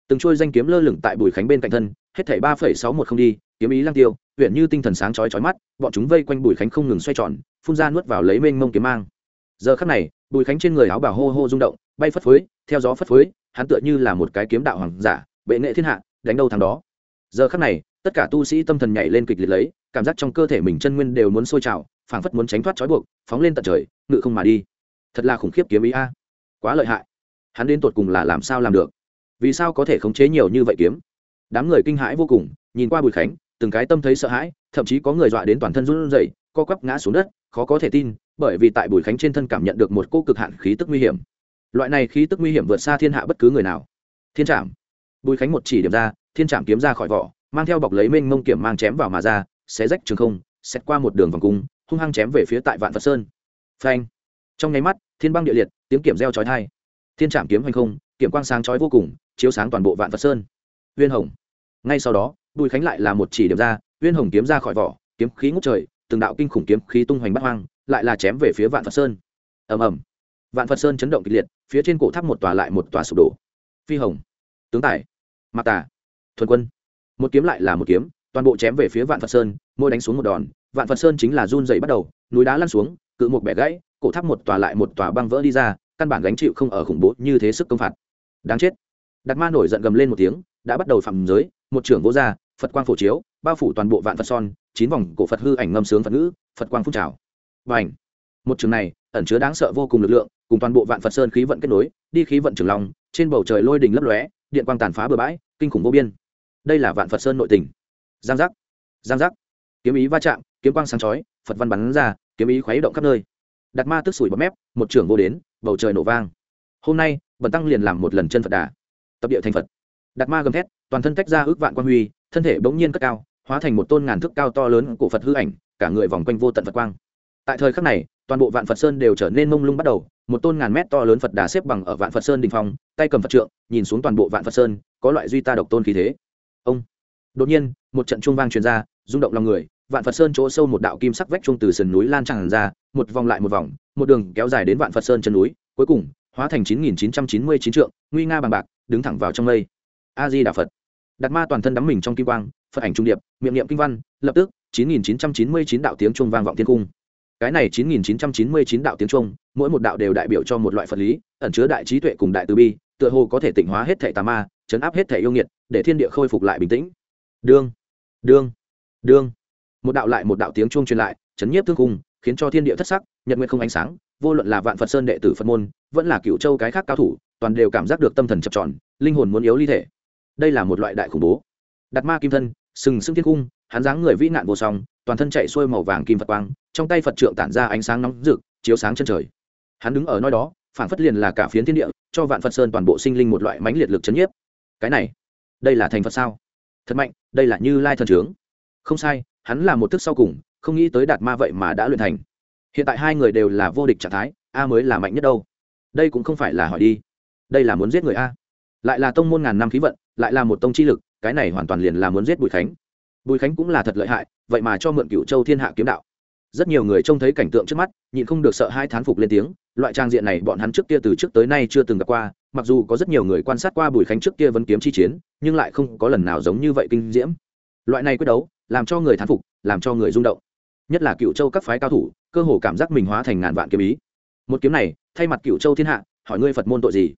Từng trôi danh kiếm lơ lửng tại bùi khánh bên cạnh thân, hết thảy ba phẩy sáu một không đi, kiếm ý lang tiêu huyện như tinh thần sáng chói chói mắt, bọn chúng vây quanh bùi khánh không ngừng xoay tròn, phun ra nuốt vào lấy mênh mông kiếm mang. Giờ khắc này bùi khánh trên người áo bào hô hô rung động, bay phất phới, theo gió phất phới, hắn tựa như là một cái kiếm đạo hoàng giả, bệ nghệ thiên hạ, đánh đâu thằng đó. Giờ khắc này, tất cả tu sĩ tâm thần nhảy lên kịch liệt lấy, cảm giác trong cơ thể mình chân nguyên đều muốn sôi trào, phảng phất muốn tránh thoát trói buộc, phóng lên tận trời, ngự không mà đi. Thật là khủng khiếp kiếm ý a. Quá lợi hại. Hắn đến tột cùng là làm sao làm được? Vì sao có thể khống chế nhiều như vậy kiếm? Đám người kinh hãi vô cùng, nhìn qua bùi khánh, từng cái tâm thấy sợ hãi, thậm chí có người dọa đến toàn thân run rẩy co quắp ngã xuống đất, khó có thể tin, bởi vì tại bùi khánh trên thân cảm nhận được một cô cực hạn khí tức nguy hiểm. Loại này khí tức nguy hiểm vượt xa thiên hạ bất cứ người nào. Thiên trảm. Bùi khánh một chỉ điểm ra, thiên trảm kiếm ra khỏi vỏ, mang theo bọc lấy mênh mông kiểm mang chém vào mà ra, xé rách trường không xét qua một đường vòng cung, hung hăng chém về phía tại vạn phật sơn. Phanh. Trong nháy mắt, thiên băng địa liệt, tiếng kiểm reo chói thai thiên trảm kiếm hành không kiểm quang sáng chói vô cùng, chiếu sáng toàn bộ vạn phật sơn. Uyên hồng. Ngay sau đó, bùi khánh lại là một chỉ điểm ra uyên hồng kiếm ra khỏi vỏ, kiếm khí ngút trời từng đạo kinh khủng kiếm khí tung hoành bắt hoang, lại là chém về phía vạn phật sơn. Ầm ầm. Vạn phật sơn chấn động kịch liệt, phía trên cổ tháp một tòa lại một tòa sụp đổ. Phi hồng. Tướng tài. Mạc tà. Thuần quân. Một kiếm lại là một kiếm, toàn bộ chém về phía vạn phật sơn môi đánh xuống một đòn, vạn phật sơn chính là run dày bắt đầu, núi đá lăn xuống, cự một bẻ gãy, cổ tháp một tòa lại một tòa băng vỡ đi ra, căn bản gánh chịu không ở khủng bố như thế sức công phạt. Đáng chết. Đạt ma nổi giận gầm lên một tiếng, đã bắt đầu phạm giới, một trưởng vô gia, phật quang phổ chiếu, bao phủ toàn bộ vạn phật son chín vòng cổ phật hư ảnh ngâm sướng phật ngữ, phật quang phun trào. Và ảnh một trường này, ẩn chứa đáng sợ vô cùng lực lượng, cùng toàn bộ vạn phật sơn khí vận kết nối, đi khí vận trường lòng trên bầu trời lôi đỉnh lấp lóe, điện quang tàn phá bừa bãi, kinh khủng vô biên. Đây là vạn phật sơn nội tình. Giang giác! Giang giác! Kiếm ý va chạm, kiếm quang sáng chói, phật văn bắn ra, kiếm ý khuấy động khắp nơi. Đặt ma tức sủi bọt mép, một trưởng vô đến, bầu trời nổ vang. Hôm nay, bần tăng liền làm một lần chân phật đà. Tập địa thành phật. Đặt ma gầm thét, toàn thân tách ra ước vạn quan huy, thân thể bỗng nhiên cất cao hóa thành một tôn ngàn thước cao to lớn của phật hư ảnh, cả người vòng quanh vô tận phật quang. Tại thời khắc này, toàn bộ vạn phật sơn đều trở nên mông lung bắt đầu, một tôn ngàn mét to lớn phật đà xếp bằng ở vạn phật sơn đình phong, tay cầm phật trượng, nhìn xuống toàn bộ vạn phật sơn, có loại duy ta độc tôn khí thế. Ông. Đột nhiên, một trận chuông vang truyền ra, rung động lòng người, vạn phật sơn chỗ sâu một đạo kim sắc vách chuông từ sườn núi lan tràn ra, một vòng lại một vòng, một đường kéo dài đến vạn phật sơn chân núi, cuối cùng, hóa thành chín nghìn chín trăm chín mươi chín trượng, nguy nga bằng bạc, đứng thẳng vào trong mây. A di đà phật đặt ma toàn thân đắm mình trong kim quang, phật ảnh trung điệp, miệng niệm kinh văn, lập tức, chín nghìn chín trăm chín mươi chín đạo tiếng trung vang vọng thiên cung. Cái này chín nghìn chín trăm chín mươi chín đạo tiếng trung mỗi một đạo đều đại biểu cho một loại phật lý, ẩn chứa đại trí tuệ cùng đại từ bi, tựa hồ có thể tịnh hóa hết thể tà ma, chấn áp hết thể yêu nghiệt, để thiên địa khôi phục lại bình tĩnh. Đương đương đương. Một đạo lại một đạo tiếng chuông truyền lại, chấn nhiếp thương cung khiến cho thiên địa thất sắc, nhật nguyện không ánh sáng, vô luận là vạn phật sơn đệ tử phật môn, vẫn là cựu châu cái khác cao thủ, toàn đều cảm giác được tâm thần chập tròn, linh hồn muốn yếu ly thể đây là một loại đại khủng bố. Đặt ma kim thân, sừng sững thiên cung hắn dáng người vĩ nạn vô song, toàn thân chạy xuôi màu vàng kim phật quang, trong tay phật trượng tản ra ánh sáng nóng rực, chiếu sáng chân trời. Hắn đứng ở nơi đó phản phất liền là cả phiến thiên địa, cho vạn phật sơn toàn bộ sinh linh một loại mãnh liệt lực chấn nhiếp. Cái này, đây là thành phật sao? Thật mạnh, đây là như lai thần trướng. Không sai, hắn là một thức sau cùng, không nghĩ tới đạt ma vậy mà đã luyện thành. Hiện tại hai người đều là vô địch trạng thái, a mới là mạnh nhất đâu. Đây cũng không phải là hỏi đi. Đây là muốn giết người a lại là tông môn ngàn năm khí vận, lại là một tông chi lực, cái này hoàn toàn liền là muốn giết bùi khánh. Bùi khánh cũng là thật lợi hại, vậy mà cho mượn cựu châu thiên hạ kiếm đạo. Rất nhiều người trông thấy cảnh tượng trước mắt, nhịn không được sợ hai thán phục lên tiếng, loại trang diện này bọn hắn trước kia từ trước tới nay chưa từng gặp qua, mặc dù có rất nhiều người quan sát qua bùi khánh trước kia vẫn kiếm chi chiến, nhưng lại không có lần nào giống như vậy kinh diễm. Loại này quyết đấu, làm cho người thán phục, làm cho người rung động. Nhất là cựu châu các phái cao thủ, cơ hồ cảm giác mình hóa thành ngàn vạn kiếm ý. Một kiếm này, thay mặt cựu châu thiên hạ, hỏi ngươi phật môn tội gì?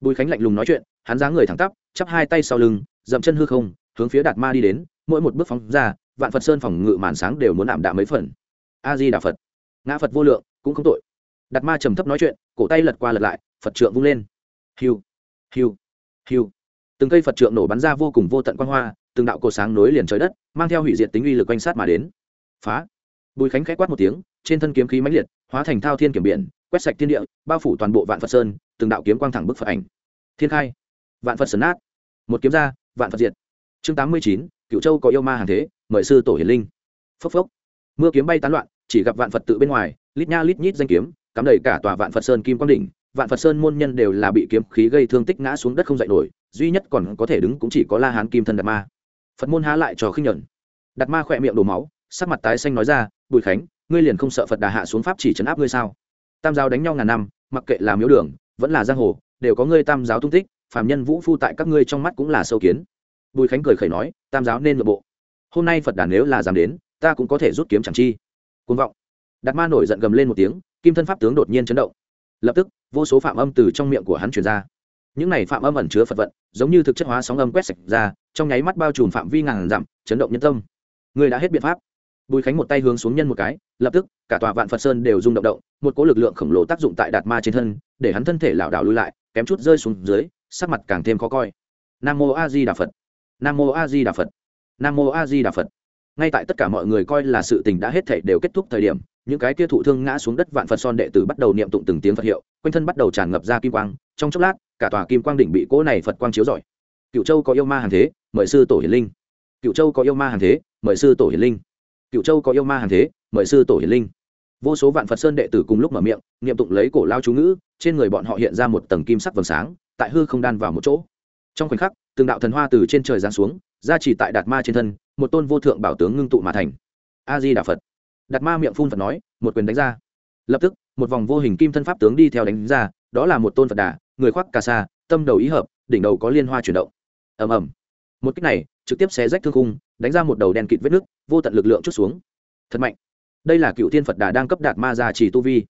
Bùi khánh lạnh lùng nói chuyện, hắn dáng người thẳng tắp, chắp hai tay sau lưng, dậm chân hư không, hướng phía đạt ma đi đến, mỗi một bước phóng ra, vạn phật sơn phòng ngự màn sáng đều muốn ảm đạm mấy phần. A di đà phật. Ngã phật vô lượng, cũng không tội. Đạt ma trầm thấp nói chuyện, cổ tay lật qua lật lại, phật trượng vung lên. Hiu hiu hiu. Từng cây phật trượng nổ bắn ra vô cùng vô tận quan hoa, từng đạo cổ sáng nối liền trời đất, mang theo hủy diệt tính uy lực quanh sát mà đến. Phá. Bùi khánh khẽ quát một tiếng, trên thân kiếm khí mãnh liệt, hóa thành thao thiên kiểm biển quét sạch thiên địa, bao phủ toàn bộ vạn phật sơn, từng đạo kiếm quang thẳng bức phật ảnh. Thiên khai, vạn phật sơn át một kiếm ra, vạn phật diệt. Chương tám mươi chín cựu châu có yêu ma hàng thế, mời sư tổ hiền linh. Phốc phốc. Mưa kiếm bay tán loạn, chỉ gặp vạn phật tự bên ngoài, lít nha lít nhít danh kiếm, cắm đầy cả tòa vạn phật sơn kim quang đỉnh. Vạn phật sơn môn nhân đều là bị kiếm khí gây thương tích ngã xuống đất không dậy nổi, duy nhất còn có thể đứng cũng chỉ có la hán kim thân đạt ma. Phật môn há lại trò khinh nhuận đạt ma khỏe miệng đổ máu, sắc mặt tái xanh nói ra, bùi khánh, ngươi liền không sợ phật đà hạ xuống pháp chỉ trấn áp ngươi sao? Tam giáo đánh nhau ngàn năm, mặc kệ là miếu đường, vẫn là giang hồ, đều có ngươi tam giáo tung tích, phàm nhân vũ phu tại các ngươi trong mắt cũng là sâu kiến. Bùi khánh cười khẩy nói, tam giáo nên nội bộ. Hôm nay phật đàn nếu là dám đến, ta cũng có thể rút kiếm chẳng chi. Côn vọng. Đạt ma nổi giận gầm lên một tiếng, kim thân pháp tướng đột nhiên chấn động. Lập tức, vô số phạm âm từ trong miệng của hắn truyền ra. Những này phạm âm ẩn chứa phật vận, giống như thực chất hóa sóng âm quét sạch ra, trong nháy mắt bao trùm phạm vi ngàn dặm, chấn động nhân tâm. Người đã hết biện pháp bùi khánh một tay hướng xuống nhân một cái, lập tức, cả tòa vạn phật sơn đều rung động động, một cỗ lực lượng khổng lồ tác dụng tại đạt ma trên thân, để hắn thân thể lảo đảo lui lại, kém chút rơi xuống dưới, sắc mặt càng thêm khó coi. Nam mô a di đà phật. Nam mô a di đà phật. Nam mô a di đà phật. Ngay tại tất cả mọi người coi là sự tình đã hết thảy đều kết thúc thời điểm, những cái kia thụ thương ngã xuống đất vạn phật son đệ tử bắt đầu niệm tụng từng tiếng phật hiệu, quanh thân bắt đầu tràn ngập ra kim quang, trong chốc lát, cả tòa kim quang đỉnh bị cỗ này phật quang chiếu rọi. Cựu châu có yêu ma hàng thế, mời sư tổ hiền linh. Cựu châu có yêu ma hàng thế, mời sư tổ hiền linh cựu châu có yêu ma hàng thế, mời sư tổ hiền linh. Vô số vạn phật sơn đệ tử cùng lúc mở miệng, niệm tụng lấy cổ lao chú ngữ, trên người bọn họ hiện ra một tầng kim sắc vầng sáng, tại hư không đan vào một chỗ. Trong khoảnh khắc, từng đạo thần hoa từ trên trời giáng xuống ra chỉ tại đạt ma trên thân, một tôn vô thượng bảo tướng ngưng tụ mà thành. A di đà phật. Đạt ma miệng phun phật nói, một quyền đánh ra. Lập tức, một vòng vô hình kim thân pháp tướng đi theo đánh ra, đó là một tôn phật đà, người khoác cà sa, tâm đầu ý hợp, đỉnh đầu có liên hoa chuyển động. Ầm ầm một cách này trực tiếp xé rách thương khung, đánh ra một đầu đen kịt vết nước, vô tận lực lượng chút xuống. Thật mạnh. Đây là cựu thiên phật đà đang cấp đạt ma gia trì tu vi.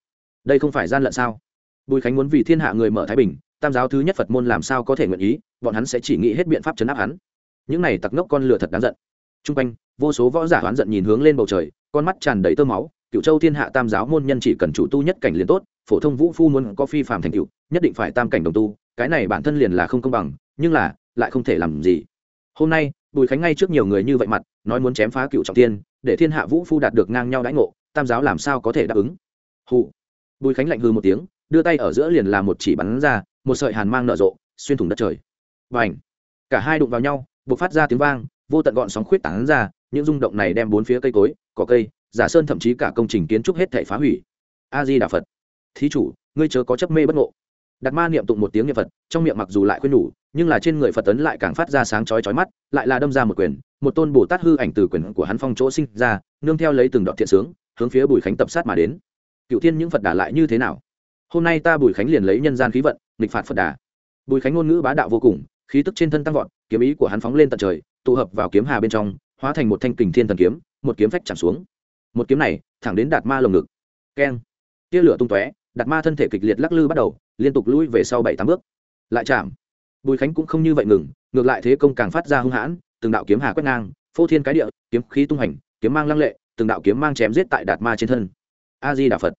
Đây không phải gian lận sao? Bùi khánh muốn vì thiên hạ người mở thái bình, tam giáo thứ nhất phật môn làm sao có thể nguyện ý, bọn hắn sẽ chỉ nghĩ hết biện pháp chấn áp hắn. Những này tặc ngốc con lửa thật đáng giận. T r u n g quanh, vô số võ giả oán giận nhìn hướng lên bầu trời, con mắt tràn đầy tơ máu, cựu châu thiên hạ tam giáo môn nhân chỉ cần chủ tu nhất cảnh liền tốt, phổ thông vũ phu muốn có phi phạm thành cựu nhất định phải tam cảnh đồng tu, cái này bản thân liền là không công bằng, nhưng là, lại không thể làm gì hôm nay, bùi khánh ngay trước nhiều người như vậy mặt, nói muốn chém phá cựu trọng tiên để thiên hạ vũ phu đạt được ngang nhau đãi ngộ, tam giáo làm sao có thể đáp ứng? Hụ bùi khánh lạnh hư một tiếng, đưa tay ở giữa liền là một chỉ bắn ra, một sợi hàn mang nở rộ, xuyên thủng đất trời. Và ảnh cả hai đụng vào nhau b ộ c phát ra tiếng vang, vô tận gọn sóng khuyết tảng ra, những rung động này đem bốn phía cây cối, cỏ cây, giả sơn thậm chí cả công trình kiến trúc hết thể phá hủy. A di đà phật. Thí chủ, ngươi chớ có chấp mê bất ngộ. Đặt ma niệm tụng một tiếng niệm phật, trong miệng mặc dù lại khuyên nhủ nhưng là trên người phật tấn lại càng phát ra sáng chói chói mắt, lại là đâm ra một quyền, một tôn bồ tát hư ảnh từ quyền của hắn phong chỗ sinh ra, nương theo lấy từng đoạn thiện sướng, hướng phía bùi khánh tập sát mà đến. Cựu thiên những phật đà lại như thế nào? Hôm nay ta bùi khánh liền lấy nhân gian khí vận, nghịch phạt phật đà. Bùi khánh ngôn ngữ bá đạo vô cùng, khí tức trên thân tăng vọt, kiếm ý của hắn phóng lên tận trời, tụ hợp vào kiếm hà bên trong, hóa thành một thanh kình thiên thần kiếm, một kiếm phách chạm xuống. Một kiếm này, thẳng đến đạt ma lồng ngực. Keng. Tia lửa tung tóe, đạt ma thân thể kịch liệt lắc lư bắt đầu, liên tục lui về sau bảy tám bước. Lại chạm bùi khánh cũng không như vậy ngừng, ngược lại thế công càng phát ra hung hãn, từng đạo kiếm hà quét ngang, phô thiên cái địa, kiếm khí tung hành kiếm mang lăng lệ, từng đạo kiếm mang chém giết tại đạt ma trên thân. A di đà phật.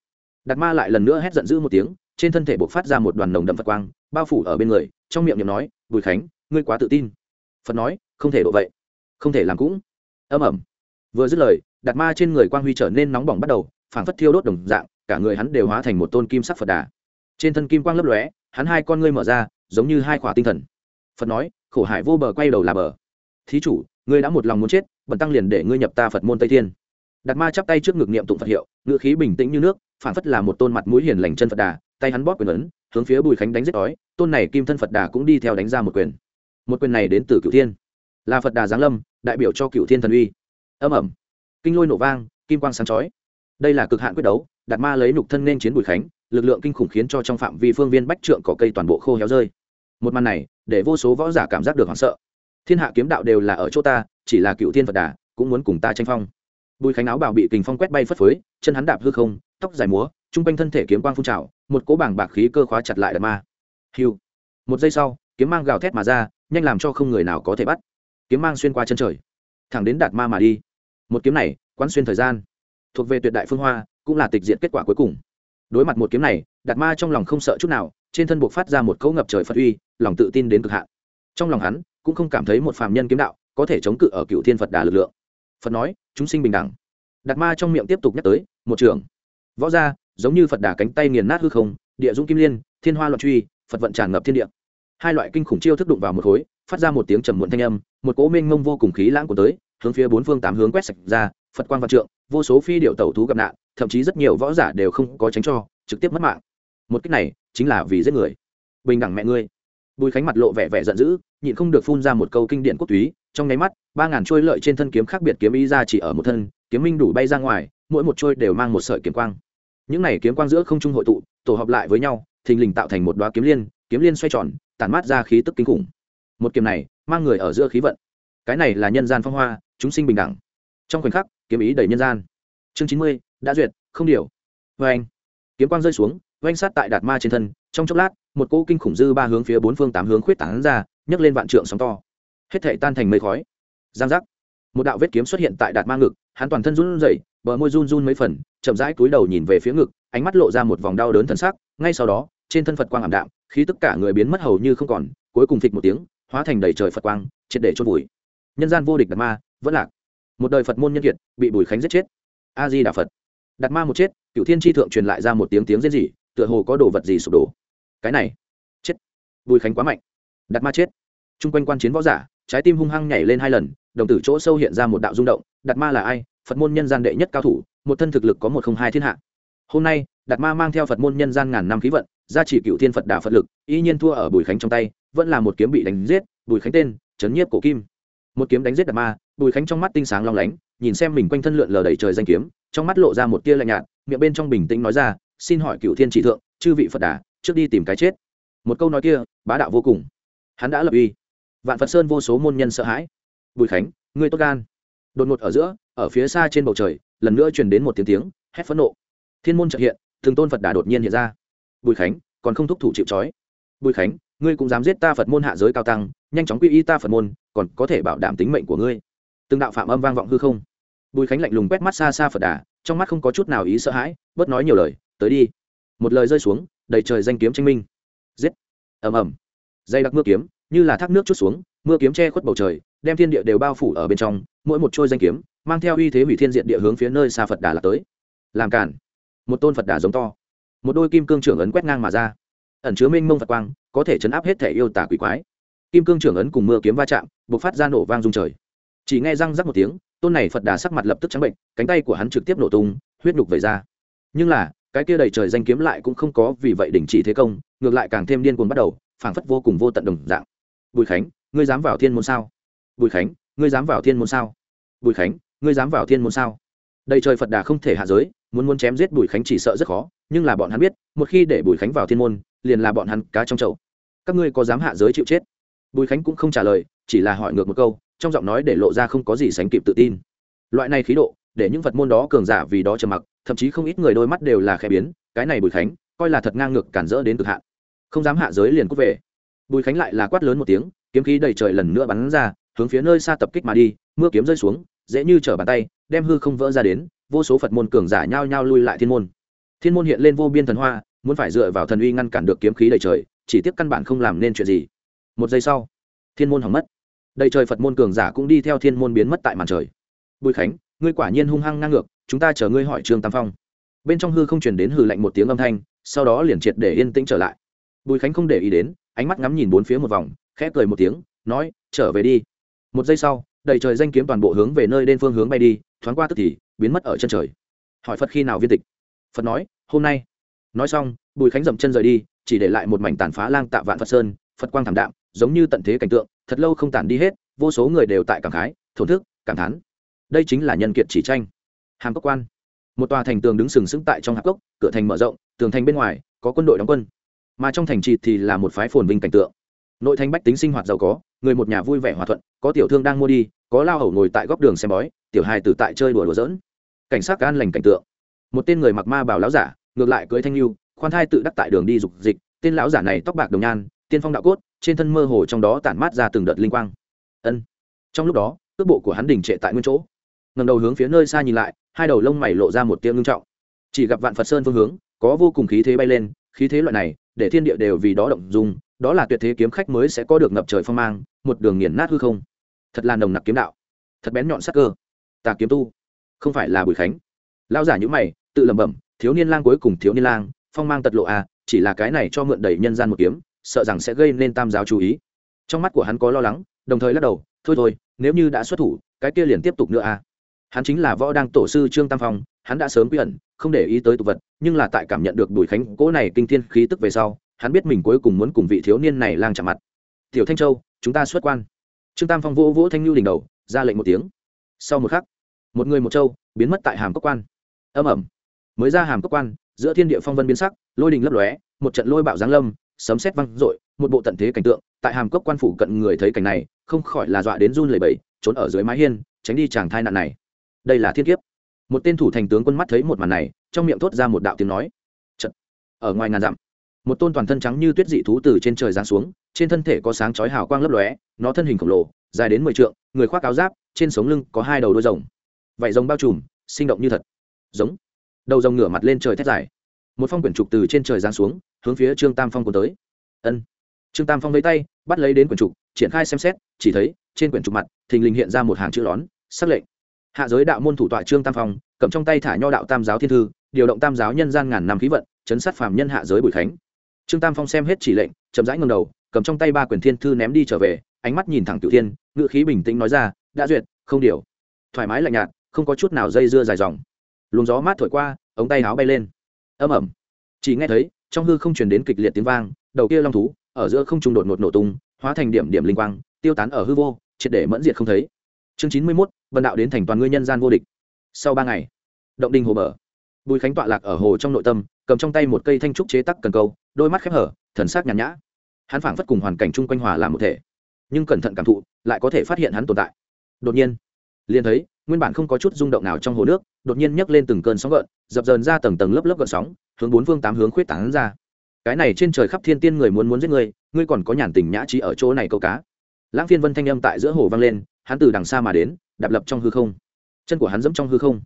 Đạt ma lại lần nữa hét giận dữ một tiếng, trên thân thể bộc phát ra một đoàn nồng đậm phật quang, bao phủ ở bên người, trong miệng niệm nói, bùi khánh, ngươi quá tự tin. Phật nói, không thể độ vậy, không thể làm cũng. Âm ẩm vừa dứt lời, đạt ma trên người quang huy trở nên nóng bỏng bắt đầu, phảng phất thiêu đốt đồng dạng, cả người hắn đều hóa thành một tôn kim sắc phật đà. Trên thân kim quang lấp lóe, hắn hai con ngươi mở ra giống như hai khỏa tinh thần. Phật nói, khổ hải vô bờ quay đầu là bờ. Thí chủ, ngươi đã một lòng muốn chết, bần tăng liền để ngươi nhập ta phật môn tây thiên. Đạt ma chắp tay trước ngực niệm tụng phật hiệu, ngựa khí bình tĩnh như nước, phản phất là một tôn mặt mũi hiền lành chân phật đà, tay hắn bóp quyền ấn, hướng phía bùi khánh đánh giết đói, tôn này kim thân phật đà cũng đi theo đánh ra một quyền. Một quyền này đến từ cựu thiên. Là phật đà giáng lâm, đại biểu cho cựu thiên thần uy. Âm ẩm kinh lôi nổ vang, kim quang sáng chói. Đây là cực hạn quyết đấu, đạt ma lấy nục thân nên chiến bùi khánh, lực lượng kinh khủng khiến cho trong phạm vi phương viên bách trượng cỏ cây toàn bộ khô héo rơi một màn này để vô số võ giả cảm giác được hoảng sợ. Thiên hạ kiếm đạo đều là ở chỗ ta, chỉ là cựu thiên phật đà, cũng muốn cùng ta tranh phong. Bùi khánh áo bảo bị kình phong quét bay phất phới, chân hắn đạp hư không, tóc dài múa t r u n g quanh thân thể kiếm quang phun trào, một cỗ bảng bạc khí cơ khóa chặt lại đạt ma. Hiu. Một giây sau, kiếm mang gào thét mà ra, nhanh làm cho không người nào có thể bắt. Kiếm mang xuyên qua chân trời, thẳng đến đạt ma mà đi. Một kiếm này, quán xuyên thời gian, thuộc về tuyệt đại phương hoa, cũng là tịch diện kết quả cuối cùng. Đối mặt một kiếm này, đạt ma trong lòng không sợ chút nào, trên thân buộc phát ra một cỗ ngập trời phật uy lòng tự tin đến cực hạn. Trong lòng hắn, cũng không cảm thấy một phàm nhân kiếm đạo có thể chống cự ở cựu thiên phật đà lực lượng. Phật nói, chúng sinh bình đẳng. Đạt ma trong miệng tiếp tục nhắc tới, một trường. Võ gia, giống như phật đà cánh tay nghiền nát hư không, địa dũng kim liên, thiên hoa loạn truy, phật vận tràn ngập thiên địa. Hai loại kinh khủng chiêu thức đụng vào một khối, phát ra một tiếng trầm muộn thanh âm, một cỗ mênh mông vô cùng khí lãng của tới, hướng phía bốn phương tám hướng quét sạch ra, phật quang văn trượng, vô số phi điệu tẩu thú gặp nạn, thậm chí rất nhiều võ giả đều không có tránh cho, trực tiếp mất mạng. Một cách này, chính là vì giết người. Bình đẳng mẹ ngươi bùi khánh mặt lộ vẻ vẻ giận dữ, nhịn không được phun ra một câu kinh điển quốc túy. Trong nháy mắt, ba ngàn trôi lợi trên thân kiếm khác biệt kiếm ý ra chỉ ở một thân, kiếm minh đủ bay ra ngoài, mỗi một trôi đều mang một sợi kiếm quang. Những này kiếm quang giữa không trung hội tụ, tổ hợp lại với nhau, thình lình tạo thành một đoá kiếm liên kiếm liên xoay tròn, tản mát ra khí tức kinh khủng. Một kiếm này, mang người ở giữa khí vận. Cái này là nhân gian phong hoa, chúng sinh bình đẳng. Trong khoảnh khắc, kiếm ý đầy nhân gian. Chương chín mươi, đã duyệt, không điều. Vê anh. Kiếm quang rơi xuống oanh sát tại đạt ma trên thân, trong chốc lát một cỗ kinh khủng dư ba hướng phía bốn phương tám hướng khuyết tán ra, nhấc lên vạn trượng sóng to. Hết thể tan thành mây khói. Giang giác. Một đạo vết kiếm xuất hiện tại đạt ma ngực, hắn toàn thân run rẩy, bờ môi run run mấy phần, chậm rãi cúi đầu nhìn về phía ngực, ánh mắt lộ ra một vòng đau đớn thần sắc, ngay sau đó, trên thân phật quang ảm đạm, khí tất cả người biến mất hầu như không còn, cuối cùng phịch một tiếng, hóa thành đầy trời phật quang, triệt để chôn vùi. Nhân gian vô địch đạt ma, vẫn lạc. Một đời phật môn nhân kiệt, bị bùi khánh giết chết. A di đà phật. Đạt ma một chết cựu thiên tri thượng truyền lại ra một tiếng tiếng rên rỉ, tựa hồ có đồ vật gì sụp đổ cái này, chết, bùi khánh quá mạnh, đặt ma chết. T r u n g quanh quan chiến võ giả, trái tim hung hăng nhảy lên hai lần, đồng tử chỗ sâu hiện ra một đạo rung động, đặt ma là ai? Phật môn nhân gian đệ nhất cao thủ, một thân thực lực có một không hai thiên hạ. Hôm nay đạt ma mang theo phật môn nhân gian ngàn năm khí vận, gia chỉ cựu thiên phật đà phật lực, y nhiên thua ở bùi khánh trong tay, vẫn là một kiếm bị đánh giết, bùi khánh tên, trấn nhiếp cổ kim. Một kiếm đánh giết đạt ma, bùi khánh trong mắt tinh sáng long lánh, nhìn xem mình quanh thân lượn lờ đầy trời danh kiếm, trong mắt lộ ra một tia lạnh nhạt, miệng bên trong bình tĩnh nói ra, xin hỏi cựu thiên chỉ thượng, chư vị phật đà trước đi tìm cái chết. Một câu nói kia, bá đạo vô cùng. Hắn đã lập uy. Vạn phật sơn vô số môn nhân sợ hãi. Bùi khánh, ngươi tốt gan. Đột ngột ở giữa, ở phía xa trên bầu trời, lần nữa truyền đến một tiếng tiếng, hét phẫn nộ. Thiên môn trợ hiện, thường tôn phật đà đột nhiên hiện ra. Bùi khánh, còn không thúc thủ chịu trói. Bùi khánh, ngươi cũng dám giết ta phật môn hạ giới cao tăng, nhanh chóng quy y ta phật môn, còn có thể bảo đảm tính mệnh của ngươi. Từng đạo phạm âm vang vọng hư không. Bùi khánh lạnh lùng quét mắt xa xa phật đà, trong mắt không có chút nào ý sợ hãi, bớt nói nhiều lời, tới đi một lời rơi xuống, đầy trời danh kiếm tranh minh. Giết. Ầm ầm. Dây đặc mưa kiếm, như là thác nước chút xuống, mưa kiếm che khuất bầu trời, đem thiên địa đều bao phủ ở bên trong, mỗi một trôi danh kiếm, mang theo uy thế hủy thiên diện địa hướng phía nơi xa phật đà là tới. Làm cản một tôn phật đà giống to. Một đôi kim cương trưởng ấn quét ngang mà ra. Ẩn chứa minh mông phật quang, có thể chấn áp hết thể yêu tả quỷ quái. Kim cương trưởng ấn cùng mưa kiếm va chạm b ộ c phát ra nổ vang dung trời. Chỉ nghe răng rắc một tiếng, tôn này phật đà sắc mặt lập tức trắng bệnh, cánh tay của hắn trực tiếp nổ tung, huyết nhục về ra. Nhưng là cái kia đầy trời danh kiếm lại cũng không có vì vậy đình chỉ thế công, ngược lại càng thêm điên cuồng bắt đầu, phảng phất vô cùng vô tận đồng dạng. Bùi khánh, ngươi dám vào thiên môn sao? Bùi khánh, ngươi dám vào thiên môn sao? Bùi khánh, ngươi dám vào thiên môn sao? Đầy trời phật đà không thể hạ giới, muốn muốn chém giết bùi khánh chỉ sợ rất khó, nhưng là bọn hắn biết, một khi để bùi khánh vào thiên môn, liền là bọn hắn cá trong chậu. Các ngươi có dám hạ giới chịu chết? Bùi khánh cũng không trả lời, chỉ là hỏi ngược một câu, trong giọng nói để lộ ra không có gì sánh kịp tự tin. Loại này khí độ để những vật môn đó cường giả vì đó trầm mặc, thậm chí không ít người đôi mắt đều là khẽ biến, cái này bùi khánh, coi là thật ngang ngược cản rỡ đến cực hạn. Không dám hạ giới liền cút về. Bùi khánh lại là quát lớn một tiếng, kiếm khí đầy trời lần nữa bắn ra, hướng phía nơi xa tập kích mà đi, mưa kiếm rơi xuống, dễ như trở bàn tay, đem hư không vỡ ra đến, vô số phật môn cường giả nhao nhao lui lại thiên môn. Thiên môn hiện lên vô biên thần hoa, muốn phải dựa vào thần uy ngăn cản được kiếm khí đầy trời, chỉ tiếp căn bản không làm nên chuyện gì. Một giây sau, thiên môn hỏng mất. Đầy trời phật môn cường giả cũng đi theo thiên môn biến mất tại màn trời. Bùi khánh ngươi quả nhiên hung hăng ngang ngược, chúng ta chờ ngươi hỏi trương tam phong. Bên trong hư không chuyển đến hư lạnh một tiếng âm thanh, sau đó liền triệt để yên tĩnh trở lại. Bùi khánh không để ý đến, ánh mắt ngắm nhìn bốn phía một vòng, khẽ cười một tiếng, nói, trở về đi. Một giây sau, đầy trời danh kiếm toàn bộ hướng về nơi đen phương hướng bay đi, thoáng qua tức thì, biến mất ở chân trời. Hỏi phật khi nào viên tịch? Phật nói, hôm nay. Nói xong, bùi khánh dậm chân rời đi, chỉ để lại một mảnh tàn phá lang tạ vạn phật sơn, phật quang thảm đạm, giống như tận thế cảnh tượng, thật lâu không tàn đi hết, vô số người đều tại cảm khái, thổn thức, cảm thán đây chính là nhân kiệt chỉ tranh. Hàm cốc quan. Một tòa thành tường đứng sừng sững tại trong hạp cốc, cửa thành mở rộng, tường thành bên ngoài, có quân đội đóng quân. Mà trong thành trì thì là một phái phồn vinh cảnh tượng. Nội thành bách tính sinh hoạt giàu có, người một nhà vui vẻ hòa thuận, có tiểu thương đang mua đi, có lao hầu ngồi tại góc đường xem bói, tiểu hài tử tại chơi đùa đùa dỡn cảnh sát an lành cảnh tượng. Một tên người mặc ma bảo lão giả, ngược lại cưới thanh lưu, khoan thai tự đắc tại đường đi dục dịch, tên lão giả này tóc bạc đồng nhan, tiên phong đạo cốt, trên thân mơ hồ trong đó tản mát ra từng đợt linh quang. Ân. Trong lúc đó, cước bộ của hắn đình trệ tại nguyên chỗ ngầm đầu hướng phía nơi xa nhìn lại, hai đầu lông mày lộ ra một tia ngưng trọng. Chỉ gặp vạn phật sơn phương hướng, có vô cùng khí thế bay lên, khí thế loại này, để thiên địa đều vì đó động dùng đó là tuyệt thế kiếm khách mới sẽ có được ngập trời phong mang, một đường nghiền nát hư không. Thật là nồng nặc kiếm đạo. Thật bén nhọn sắc cơ. Tà kiếm tu. Không phải là bùi khánh. Lao giả nhữ mày, tự lẩm bẩm, thiếu niên lang cuối cùng thiếu niên lang, phong mang tật lộ à chỉ là cái này cho mượn đẩy nhân gian một kiếm, sợ rằng sẽ gây nên tam giáo chú ý. Trong mắt của hắn có lo lắng, đồng thời lắc đầu, thôi thôi, nếu như đã xuất thủ, cái kia liền tiếp tục nữa à hắn chính là võ đang tổ sư trương tam phong, hắn đã sớm quy ẩn, không để ý tới tục vật, nhưng là tại cảm nhận được bùi khánh cỗ này kinh thiên khí tức về sau, hắn biết mình cuối cùng muốn cùng vị thiếu niên này lang chạm mặt. Tiểu thanh châu, chúng ta xuất quan. Trương tam phong vỗ vỗ thanh lưu đỉnh đầu, ra lệnh một tiếng. Sau một khắc, một người một châu biến mất tại hàm cốc quan. Âm ẩm mới ra hàm cốc quan, giữa thiên địa phong vân biến sắc, lôi đình lấp lóe, một trận lôi bạo giáng lâm, sấm sét văng rội một bộ tận thế cảnh tượng, tại hàm cốc quan phủ cận người thấy cảnh này, không khỏi là dọa đến run lẩy bẩy, trốn ở dưới mái hiên, tránh đi chàng thai nạn này đây là thiên kiếp. Một tên thủ thành tướng quân mắt thấy một màn này, trong miệng thốt ra một đạo tiếng nói. Chật. ở ngoài ngàn dặm, một tôn toàn thân trắng như tuyết dị thú từ trên trời giáng xuống, trên thân thể có sáng chói hào quang lấp lóe, nó thân hình khổng lồ, dài đến mười trượng, người khoác áo giáp, trên sống lưng có hai đầu đôi rồng. Vảy rồng bao trùm, sinh động như thật. Giống. Đầu rồng ngửa mặt lên trời thét dài. Một phong quyển trục từ trên trời giáng xuống, hướng phía trương tam phong cuốn tới. Ân. Trương tam phong lấy tay, bắt lấy đến quyển trục, triển khai xem xét, chỉ thấy, trên quyển trục mặt, thình lình hiện ra một hàng chữ đón sắc lệnh hạ giới đạo môn thủ tọa trương tam phong, cầm trong tay thả nho đạo tam giáo thiên thư, điều động tam giáo nhân gian ngàn năm khí vận, chấn sát phàm nhân hạ giới bùi khánh. Trương tam phong xem hết chỉ lệnh, chậm rãi ngầm đầu, cầm trong tay ba quyển thiên thư ném đi trở về, ánh mắt nhìn thẳng cửu thiên ngự khí bình tĩnh nói ra, đã duyệt, không điều. Thoải mái lạnh nhạt, không có chút nào dây dưa dài dòng. Luồng gió mát thổi qua, ống tay áo bay lên. Âm ẩm chỉ nghe thấy, trong hư không truyền đến kịch liệt tiếng vang, đầu kia long thú, ở giữa không trung đột ngột nổ tung, hóa thành điểm điểm linh quang, tiêu tán ở hư vô, triệt để mẫn diệt không thấy. Chương chín mươi mốt vận đạo đến thành toàn ngươi nhân gian vô địch. Sau ba ngày, động đình hồ bờ. Bùi khánh tọa lạc ở hồ trong nội tâm, cầm trong tay một cây thanh trúc chế tắc cần câu, đôi mắt khép hở, thần sắc nhàn nhã. Hắn phảng phất cùng hoàn cảnh chung quanh hòa làm một thể. Nhưng cẩn thận cảm thụ, lại có thể phát hiện hắn tồn tại. Đột nhiên, liền thấy, nguyên bản không có chút rung động nào trong hồ nước, đột nhiên nhấc lên từng cơn sóng gợn, dập dờn ra tầng tầng lớp lớp gợn sóng, hướng bốn phương tám hướng khuyết tảng ra. Cái này trên trời khắp thiên tiên người muốn muốn giết ngươi ngươi còn có nhàn tình nhã trí ở chỗ này câu cá. Lãng phiên vân thanh âm tại giữa hồ vang lên, hắn từ đằng xa mà đến đạp lập trong hư không. Chân của hắn dẫm trong hư không.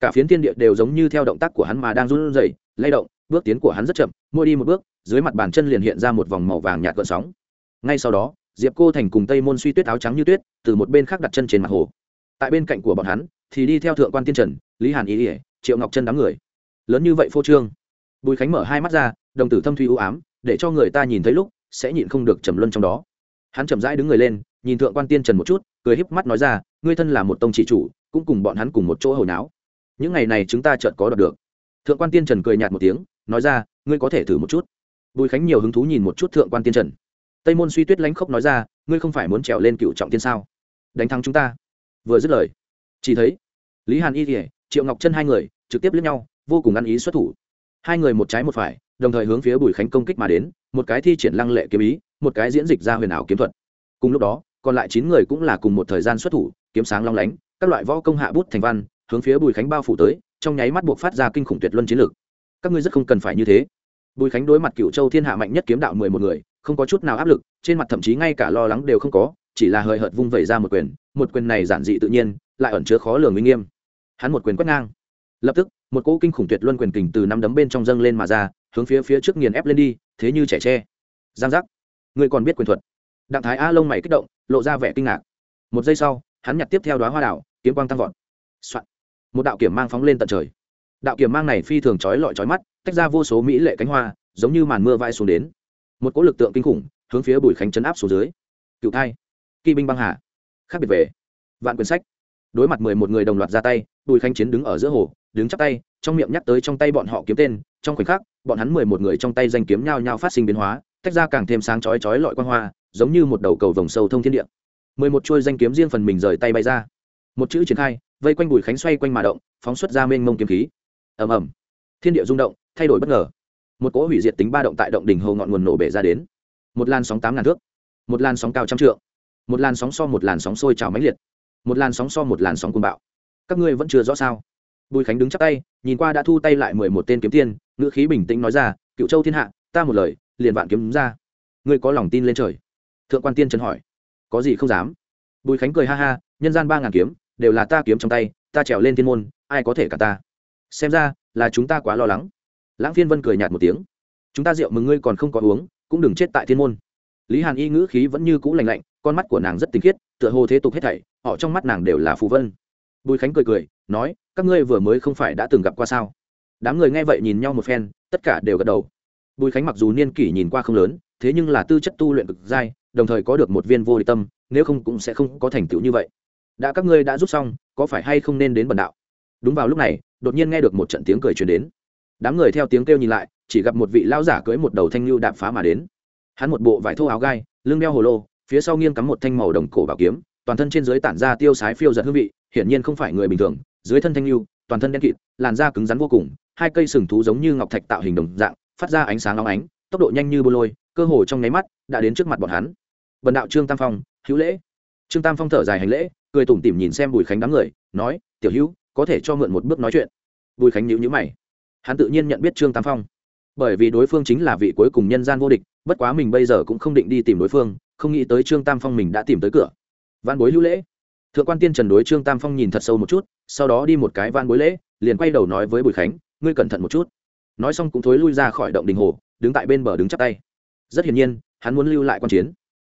Cả phiến thiên địa đều giống như theo động tác của hắn mà đang run rẩy, lay động, bước tiến của hắn rất chậm môi đi một bước, dưới mặt bàn chân liền hiện ra một vòng màu vàng nhạt gợn sóng. Ngay sau đó, diệp cô thành cùng tây môn suy tuyết áo trắng như tuyết, từ một bên khác đặt chân trên mặt hồ. Tại bên cạnh của bọn hắn, thì đi theo thượng quan tiên trần, lý hàn ý ỉa triệu ngọc chân đám người. Lớn như vậy phô trương. Bùi khánh mở hai mắt ra, đồng tử thâm thuy ưu ám, để cho người ta nhìn thấy lúc sẽ nhịn không được trầm luân trong đó hắn chậm rãi đứng người lên, nhìn thượng quan tiên trần một chút, cười híp mắt nói ra, ngươi thân là một tông trị chủ, cũng cùng bọn hắn cùng một chỗ hồi náo. Những ngày này chúng ta chợt có đọc được. Thượng quan tiên trần cười nhạt một tiếng, nói ra, ngươi có thể thử một chút. Bùi khánh nhiều hứng thú nhìn một chút thượng quan tiên trần. Tây môn suy tuyết lánh khóc nói ra, ngươi không phải muốn trèo lên cựu trọng tiên sao? Đánh thắng chúng ta. Vừa dứt lời, chỉ thấy lý hàn y kỉa triệu ngọc chân hai người trực tiếp lướt nhau, vô cùng ăn ý xuất thủ. Hai người một trái một phải, đồng thời hướng phía bùi khánh công kích mà đến, một cái thi triển lăng lệ kiếm ý một cái diễn dịch ra huyền ảo kiếm thuật. Cùng lúc đó, còn lại chín người cũng là cùng một thời gian xuất thủ, kiếm sáng long lánh, các loại võ công hạ bút thành văn, hướng phía bùi khánh bao phủ tới, trong nháy mắt buộc phát ra kinh khủng tuyệt luân chiến lược các ngươi rất không cần phải như thế. Bùi khánh đối mặt cựu châu thiên hạ mạnh nhất kiếm đạo mười một người, không có chút nào áp lực, trên mặt thậm chí ngay cả lo lắng đều không có, chỉ là hời hợt vung vẩy ra một quyền một quyền này giản dị tự nhiên, lại ẩn chứa khó lường uy nghiêm. Hắn một quyền quét ngang. Lập tức, một cỗ kinh khủng tuyệt luân quyền kình từ năm đấm bên trong dâng lên mà ra, hướng phía phía trước nghiền ép lên đi, thế như trẻ tre. Giang giác ngươi còn biết quyền thuật. Đặng thái a lông mày kích động, lộ ra vẻ kinh ngạc. Một giây sau, hắn nhặt tiếp theo đoá hoa đảo kiếm quang tăng vọt. Soạn. một đạo kiểm mang phóng lên tận trời. Đạo kiểm mang này phi thường trói lọi trói mắt, tách ra vô số mỹ lệ cánh hoa, giống như màn mưa vai xuống đến. Một cỗ lực tượng kinh khủng, hướng phía bùi khánh chấn áp xuống dưới. Cựu thai. Kỵ binh băng hà. Khác biệt về. Vạn quyển sách. Đối mặt mười một người đồng loạt ra tay, bùi khánh chiến đứng ở giữa hồ, đứng chắp tay, trong miệng nhắc tới trong tay bọn họ kiếm tên, trong khoảnh khắc, bọn hắn mười một người trong tay danh kiếm nhao nhao phát sinh biến hóa tách ra càng thêm sáng chói chói lọi quang hoa, giống như một đầu cầu vồng sâu thông thiên địa. Mười một chuôi danh kiếm riêng phần mình rời tay bay ra. Một chữ triển khai, vây quanh bùi khánh xoay quanh mà động, phóng xuất ra mênh mông kiếm khí. Ầm ầm. Thiên địa rung động, thay đổi bất ngờ. Một cỗ hủy diệt tính ba động tại động đỉnh hồ ngọn nguồn nổ bể ra đến. Một làn sóng tám ngàn thước. Một làn sóng cao trăm trượng. Một làn sóng so một làn sóng sôi trào mãnh liệt. Một làn sóng so một làn sóng cuồng bạo. Các ngươi vẫn chưa rõ sao? Bùi khánh đứng chắc tay, nhìn qua đã thu tay lại mười một tên kiếm tiên, ngữ khí bình tĩnh nói ra, cựu châu thiên hạ, ta một lời liền vạn kiếm ra. Ngươi có lòng tin lên trời? Thượng quan tiên trần hỏi. Có gì không dám. Bùi khánh cười ha ha, nhân gian ba ngàn kiếm, đều là ta kiếm trong tay, ta trèo lên thiên môn, ai có thể cả ta? Xem ra, là chúng ta quá lo lắng. Lãng phiên vân cười nhạt một tiếng. Chúng ta rượu mừng ngươi còn không có uống, cũng đừng chết tại thiên môn. Lý hàn y ngữ khí vẫn như cũ lành lạnh, con mắt của nàng rất tinh khiết, tựa hồ thế tục hết thảy, họ trong mắt nàng đều là phù vân. Bùi khánh cười cười, nói, các ngươi vừa mới không phải đã từng gặp qua sao? Đám người nghe vậy nhìn nhau một phen, tất cả đều gật đầu bùi khánh mặc dù niên kỷ nhìn qua không lớn, thế nhưng là tư chất tu luyện cực dai, đồng thời có được một viên vô địch tâm, nếu không cũng sẽ không có thành tựu như vậy. Đã các ngươi đã rút xong, có phải hay không nên đến bần đạo? Đúng vào lúc này, đột nhiên nghe được một trận tiếng cười truyền đến. Đám người theo tiếng kêu nhìn lại, chỉ gặp một vị lão giả cưỡi một đầu thanh lưu đạp phá mà đến. Hắn một bộ vải thô áo gai, lưng đeo hồ lô, phía sau nghiêng cắm một thanh màu đồng cổ bảo kiếm, toàn thân trên dưới tản ra tiêu sái phiêu giật hương vị, hiển nhiên không phải người bình thường, dưới thân thanh lưu, toàn thân đen kịt, làn da cứng rắn vô cùng, hai cây sừng thú giống như ngọc thạch tạo hình đồng dạng phát ra ánh sáng óng ánh, tốc độ nhanh như bô lôi, cơ hồ trong nháy mắt đã đến trước mặt bọn hắn. Bần đạo trương tam phong, hữu lễ. Trương tam phong thở dài hành lễ, cười tủm tỉm nhìn xem bùi khánh đám người, nói, tiểu hữu, có thể cho mượn một bước nói chuyện. Bùi khánh nhíu nhíu mày. Hắn tự nhiên nhận biết trương tam phong. Bởi vì đối phương chính là vị cuối cùng nhân gian vô địch, bất quá mình bây giờ cũng không định đi tìm đối phương, không nghĩ tới trương tam phong mình đã tìm tới cửa. Văn bối hữu lễ. Thượng quan tiên trần đối trương tam phong nhìn thật sâu một chút, sau đó đi một cái van bối lễ, liền quay đầu nói với bùi khánh, ngươi cẩn thận một chút nói xong cũng thối lui ra khỏi động đình hồ, đứng tại bên bờ đứng chắp tay. Rất hiển nhiên, hắn muốn lưu lại q u a n chiến.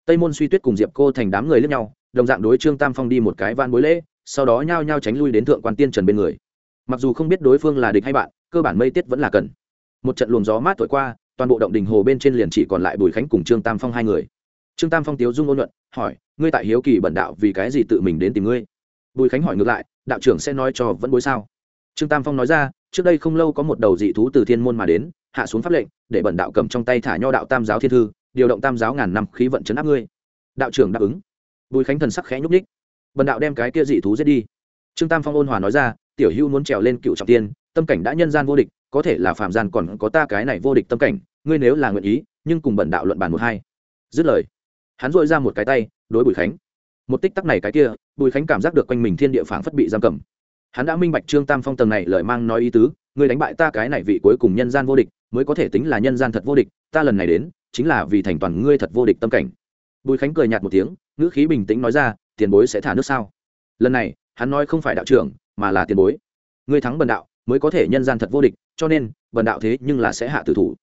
Tây môn suy tuyết cùng diệp cô thành đám người lướt nhau, đồng dạng đối trương tam phong đi một cái van bối lễ, sau đó nhao nhao tránh lui đến thượng quan tiên trần bên người. Mặc dù không biết đối phương là địch hay bạn, cơ bản mây tiết vẫn là cần. Một trận luồng gió mát thổi qua, toàn bộ động đình hồ bên trên liền chỉ còn lại bùi khánh cùng trương tam phong hai người. Trương tam phong tiếu dung ôn luận, hỏi, ngươi tại hiếu kỳ bẩn đạo vì cái gì tự mình đến tìm ngươi? Bùi khánh hỏi ngược lại, đạo trưởng sẽ nói cho vẫn bối sao? Trương tam phong nói ra trước đây không lâu có một đầu dị thú từ thiên môn mà đến, hạ xuống pháp lệnh, để bẩn đạo cầm trong tay thả nho đạo tam giáo thiên thư, điều động tam giáo ngàn năm khí vận chấn áp ngươi. Đạo trưởng đáp ứng. Bùi khánh thần sắc khẽ nhúc ních bần đạo đem cái kia dị thú giết đi. Trương tam phong ôn hòa nói ra, tiểu hưu muốn trèo lên cựu trọng tiên, tâm cảnh đã nhân gian vô địch, có thể là phạm gian còn có ta cái này vô địch tâm cảnh, ngươi nếu là nguyện ý, nhưng cùng bần đạo luận bàn một hai. Dứt lời, hắn dội ra một cái tay, đối bùi khánh. Một tích tắc này cái kia, bùi khánh cảm giác được quanh mình thiên địa phảng phất bị giam cầm hắn đã minh bạch trương tam phong tầng này lời mang nói ý tứ, người đánh bại ta cái này vị cuối cùng nhân gian vô địch, mới có thể tính là nhân gian thật vô địch, ta lần này đến, chính là vì thành toàn ngươi thật vô địch tâm cảnh. Bùi khánh cười nhạt một tiếng, ngữ khí bình tĩnh nói ra, tiền bối sẽ thả nước sao? Lần này, hắn nói không phải đạo trưởng, mà là tiền bối. Ngươi thắng bần đạo, mới có thể nhân gian thật vô địch, cho nên, bần đạo thế nhưng là sẽ hạ tử thủ.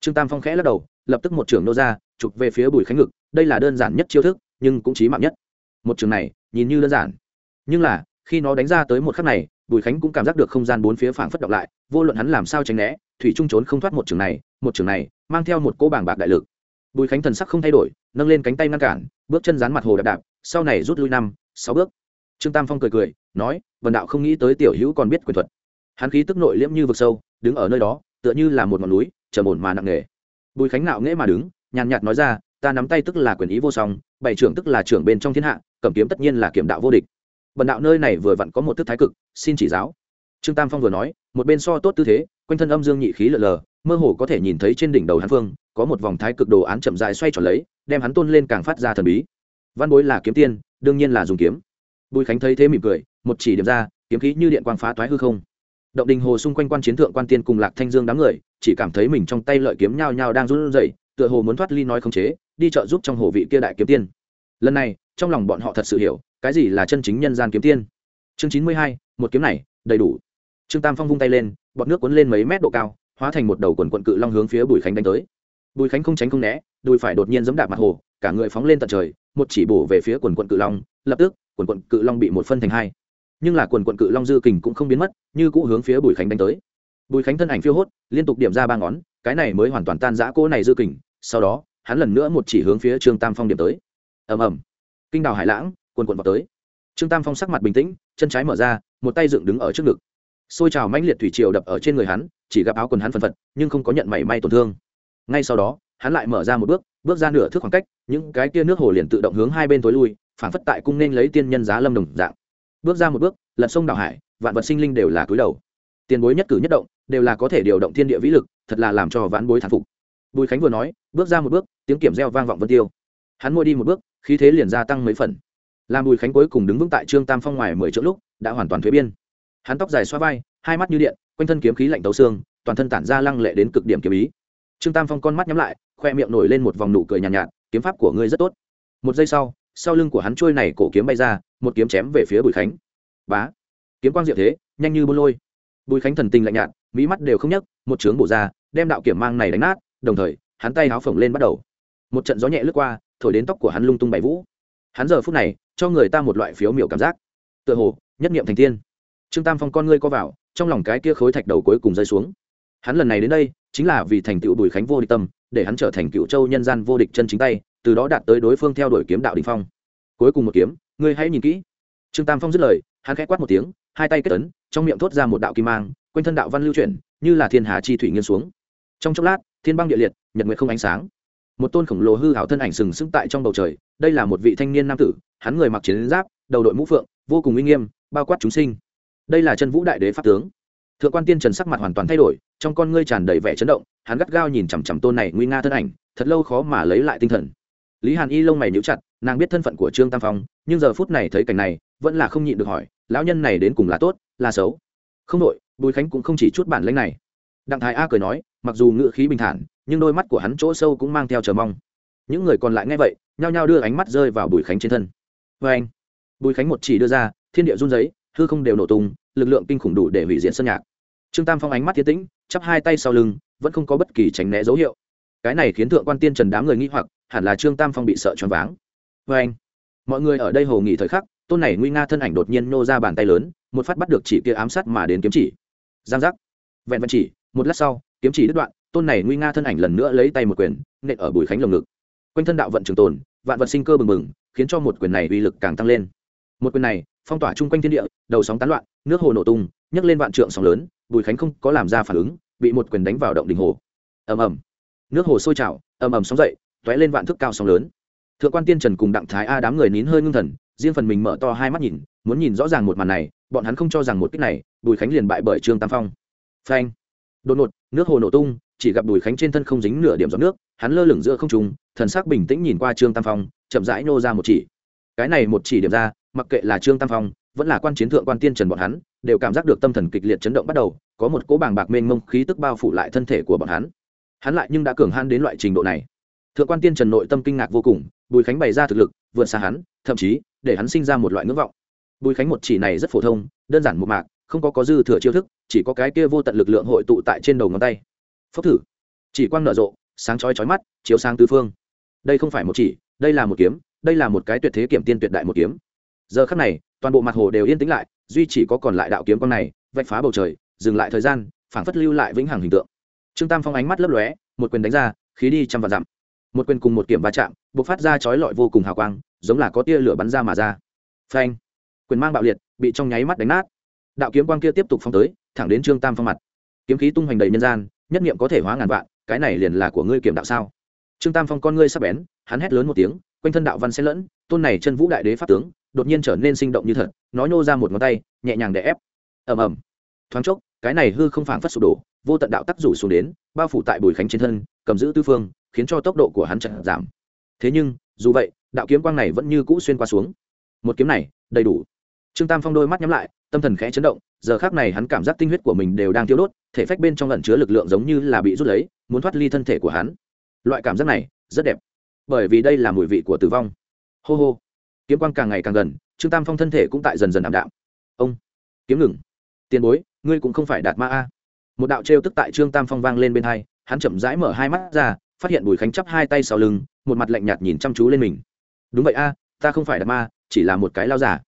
Trương tam phong khẽ lắc đầu, lập tức một trưởng nô ra, chụp về phía bùi khánh ngực, đây là đơn giản nhất chiêu thức, nhưng cũng chí mạng nhất. Một trường này, nhìn như đơn giản. Nhưng là khi nó đánh ra tới một khắc này, bùi khánh cũng cảm giác được không gian bốn phía phảng phất động lại, vô luận hắn làm sao tránh né, thủy trung trốn không thoát một trường này, một trường này, mang theo một cô bảng bạc đại lực. Bùi khánh thần sắc không thay đổi, nâng lên cánh tay ngăn cản, bước chân dán mặt hồ đạp đạp, sau này rút lui năm, sáu bước. Trương tam phong cười cười, nói vần đạo không nghĩ tới tiểu hữu còn biết quyền thuật. Hắn khí tức nội liễm như vực sâu, đứng ở nơi đó, tựa như là một ngọn núi, trầm ổn mà nặng nề. Bùi khánh nạo nghễ mà đứng, nhàn nhạt nói ra, ta nắm tay tức là quyền ý vô song, bảy trưởng tức là trưởng bên trong thiên hạ cầm kiếm tất nhiên là kiểm đạo vô địch bần đạo nơi này vừa vặn có một thức thái cực, xin chỉ giáo. Trương tam phong vừa nói, một bên so tốt tư thế, quanh thân âm dương nhị khí lờ lờ, mơ hồ có thể nhìn thấy trên đỉnh đầu hắn phương, có một vòng thái cực đồ án chậm dài xoay tròn lấy, đem hắn tôn lên càng phát ra thần bí. Văn bối là kiếm tiên, đương nhiên là dùng kiếm. Bùi khánh thấy thế mỉm cười, một chỉ điểm ra, kiếm khí như điện quang phá toái hư không. Động đình hồ xung quanh quan chiến thượng quan tiên cùng lạc thanh dương đám người, chỉ cảm thấy mình trong tay lợi kiếm nhao nhao đang run rẩy, tựa hồ muốn thoát ly nói khống chế, đi trợ giúp trong hồ vị kia đại kiếm tiên. Lần này, trong lòng bọn họ thật sự hiểu cái gì là chân chính nhân gian kiếm tiên? Chương chín mươi hai, một kiếm này, đầy đủ. Trương tam phong vung tay lên, bọt nước cuốn lên mấy mét độ cao, hóa thành một đầu quần quận cự long hướng phía bùi khánh đánh tới. Bùi khánh không tránh không né, đùi phải đột nhiên giẫm đạp mặt hồ, cả người phóng lên tận trời, một chỉ bổ về phía quần quận cự long, lập tức, quần quận cự long bị một phân thành hai. Nhưng là quần quận cự long dư kình cũng không biến mất, như cũ hướng phía bùi khánh đánh tới. Bùi khánh thân ảnh phiêu hốt, liên tục điểm ra ba ngón, cái này mới hoàn toàn tan giã cỗ này dư kình, sau đó, hắn lần nữa một chỉ hướng phía trương tam phong điểm tới. Ầm ầm. Kinh đào hải lãng quần quần vào tới. Trương tam phong sắc mặt bình tĩnh, chân trái mở ra, một tay dựng đứng ở trước ngực. Xôi trào mãnh liệt thủy triều đập ở trên người hắn, chỉ gặp áo quần hắn phần phật, nhưng không có nhận mảy may tổn thương. Ngay sau đó, hắn lại mở ra một bước bước ra nửa thước khoảng cách, những cái kia nước hồ liền tự động hướng hai bên tối lui phản phất tại cung nên lấy tiên nhân giá lâm đồng dạng. Bước ra một bước, lật sông đảo hải, vạn vật sinh linh đều là cúi đầu. Tiền bối nhất cử nhất động, đều là có thể điều động thiên địa vĩ lực, thật là làm cho vãn bối thán phục. Bùi khánh vừa nói, bước ra một bước, tiếng kiểm reo vang vọng vân tiêu. Hắn môi đi một bước, khí thế liền gia tăng mấy phần làm bùi khánh cuối cùng đứng vững tại trương tam phong ngoài mười chỗ lúc đã hoàn toàn thuế biên. Hắn tóc dài xoa vai hai mắt như điện quanh thân kiếm khí lạnh tấu xương toàn thân tản ra lăng lệ đến cực điểm kiếm ý. Trương tam phong con mắt nhắm lại khoe miệng nổi lên một vòng nụ cười nhàn nhạt, nhạt kiếm pháp của ngươi rất tốt. Một giây sau sau lưng của hắn trôi này cổ kiếm bay ra một kiếm chém về phía bùi khánh. Bá! Kiếm quang diệu thế nhanh như bôn lôi. Bùi khánh thần tình lạnh nhạt mỹ mắt đều không nhấc một trướng bổ ra đem đạo kiểm mang này đánh nát đồng thời hắn tay háo phồng lên bắt đầu. Một trận gió nhẹ lướt qua thổi đến tóc của hắn lung tung bảy vũ. Hắn giờ phút này cho người ta một loại phiếu miểu cảm giác. Tựa hồ, nhất niệm thành tiên. Trương tam phong con ngươi co vào, trong lòng cái kia khối thạch đầu cuối cùng rơi xuống. Hắn lần này đến đây, chính là vì thành tựu bùi khánh vô địch tâm, để hắn trở thành cựu châu nhân gian vô địch chân chính tay, từ đó đạt tới đối phương theo đuổi kiếm đạo đình phong. Cuối cùng một kiếm, ngươi hãy nhìn kỹ. Trương tam phong dứt lời, hắn khẽ quát một tiếng, hai tay kết ấn, trong miệng thốt ra một đạo kim mang, quanh thân đạo văn lưu chuyển, như là thiên hà chi thủy nghiêng xuống. Trong chốc lát, thiên băng địa liệt, nhật nguyệt không ánh sáng một tôn khổng lồ hư hảo thân ảnh sừng sững tại trong bầu trời, đây là một vị thanh niên nam tử, hắn người mặc chiến giáp, đầu đội mũ phượng, vô cùng uy nghiêm, bao quát chúng sinh. Đây là chân vũ đại đế pháp tướng. Thượng quan tiên trần sắc mặt hoàn toàn thay đổi, trong con ngươi tràn đầy vẻ chấn động, hắn gắt gao nhìn chằm chằm tôn này nguy nga thân ảnh, thật lâu khó mà lấy lại tinh thần. Lý hàn y lông mày níu chặt, nàng biết thân phận của trương tam phong, nhưng giờ phút này thấy cảnh này, vẫn là không nhịn được hỏi, lão nhân này đến cùng là tốt, là xấu? Không đội, bùi khánh cũng không chỉ chút bản lãnh này. Đặng thái a cười nói mặc dù ngựa khí bình thản, nhưng đôi mắt của hắn chỗ sâu cũng mang theo chờ mong. Những người còn lại nghe vậy, nhao nhao đưa ánh mắt rơi vào bùi khánh trên thân. Vê anh. Bùi khánh một chỉ đưa ra, thiên địa run giấy hư không đều nổ tung, lực lượng kinh khủng đủ để hủy diện sân nhạc. Trương tam phong ánh mắt thiên tĩnh, chắp hai tay sau lưng, vẫn không có bất kỳ tránh né dấu hiệu. Cái này khiến thượng quan tiên trần đám người nghĩ hoặc, hẳn là trương tam phong bị sợ choáng váng. Vê anh. Mọi người ở đây hồ nghỉ thời khắc, tôn này nguy nga thân ảnh đột nhiên nô ra bàn tay lớn, một phát bắt được chỉ kia ám sát mà đến kiếm chỉ. Giang giác. Vẹn vẹn chỉ, một lát sau kiếm chỉ đứt đoạn, tôn này nguy nga thân ảnh lần nữa lấy tay một quyền, nện ở bùi khánh lồng ngực. Quanh thân đạo vận trường tồn, vạn vật sinh cơ bừng bừng, khiến cho một quyền này uy lực càng tăng lên. Một quyền này, phong tỏa chung quanh thiên địa, đầu sóng tán loạn, nước hồ nổ tung, nhấc lên vạn trượng sóng lớn, bùi khánh không có làm ra phản ứng, bị một quyền đánh vào động đình hồ. Ầm ầm. Nước hồ sôi trào, ầm ầm sóng dậy t lên vạn thước cao sóng lớn. Thượng quan tiên trần cùng đặng thái a đám người nín hơi ngưng thần, riêng phần mình mở to hai mắt nhìn, muốn nhìn rõ ràng một màn này, bọn hắn không cho rằng một cách này, bùi khánh liền bại bởi trương tam phong. Phanh đột ngột, nước hồ nổ tung, chỉ gặp bùi khánh trên thân không dính nửa điểm giọt nước, hắn lơ lửng giữa không trung, thần sắc bình tĩnh nhìn qua trương tam phong, chậm rãi nô ra một chỉ. Cái này một chỉ điểm ra, mặc kệ là trương tam phong, vẫn là quan chiến thượng quan tiên trần bọn hắn, đều cảm giác được tâm thần kịch liệt chấn động bắt đầu, có một cỗ bàng bạc mênh mông khí tức bao phủ lại thân thể của bọn hắn. Hắn lại nhưng đã cường han đến loại trình độ này. Thượng quan tiên trần nội tâm kinh ngạc vô cùng, bùi khánh bày ra thực lực, vượt xa hắn, thậm chí, để hắn sinh ra một loại ngưỡng vọng. Bùi khánh một chỉ này rất phổ thông, đơn giản một mạc, không có có dư thừa chiêu thức chỉ có cái kia vô tận lực lượng hội tụ tại trên đầu ngón tay. Phốc thử. Chỉ quang nở rộ, sáng chói chói mắt, chiếu sáng tứ phương. Đây không phải một chỉ, đây là một kiếm, đây là một cái tuyệt thế kiểm tiên tuyệt đại một kiếm. Giờ khắc này, toàn bộ mặt hồ đều yên tĩnh lại, duy chỉ có còn lại đạo kiếm con này, vạch phá bầu trời, dừng lại thời gian, phảng phất lưu lại vĩnh hằng hình tượng. Trương tam phong ánh mắt lấp lóe, một quyền đánh ra, khí đi trăm vạn dặm. Một quyền cùng một kiểm va chạm b ộ c phát ra chói lọi vô cùng hào quang, giống là có tia lửa bắn ra mà ra. Phanh. Quyền mang bạo liệt, bị trong nháy mắt đánh nát. Đạo kiếm quang kia tiếp tục phong tới thẳng đến trương tam phong mặt. Kiếm khí tung hoành đầy nhân gian, nhất nghiệm có thể hóa ngàn vạn, cái này liền là của ngươi kiểm đạo sao? Trương tam phong con ngươi sắp bén, hắn hét lớn một tiếng, quanh thân đạo văn xen lẫn, tôn này chân vũ đại đế pháp tướng, đột nhiên trở nên sinh động như thật nói nhô ra một ngón tay, nhẹ nhàng để ép. Ầm ầm. Thoáng chốc, cái này hư không phảng phất sụp đổ, vô tận đạo tắc rủ xuống đến, bao phủ tại bùi khánh trên thân, cầm giữ tư phương, khiến cho tốc độ của hắn chậm giảm. Thế nhưng, dù vậy, đạo kiếm quang này vẫn như cũ xuyên qua xuống. Một kiếm này, đầy đủ trương tam phong đôi mắt nhắm lại, tâm thần khẽ chấn động, giờ khác này hắn cảm giác tinh huyết của mình đều đang tiêu đốt, thể phách bên trong lẩn chứa lực lượng giống như là bị rút lấy, muốn thoát ly thân thể của hắn. Loại cảm giác này, rất đẹp. Bởi vì đây là mùi vị của tử vong. Hô hô. Kiếm quang càng ngày càng gần, trương tam phong thân thể cũng tại dần dần ảm đạm. Ông. Kiếm ngừng. Tiền bối, ngươi cũng không phải đạt ma a. Một đạo trêu tức tại trương tam phong vang lên bên hai, hắn chậm rãi mở hai mắt ra, phát hiện bùi khánh chắp hai tay sau lưng, một mặt lạnh nhạt nhìn chăm chú lên mình. Đúng vậy a, ta không phải đạt ma, chỉ là một cái lao giả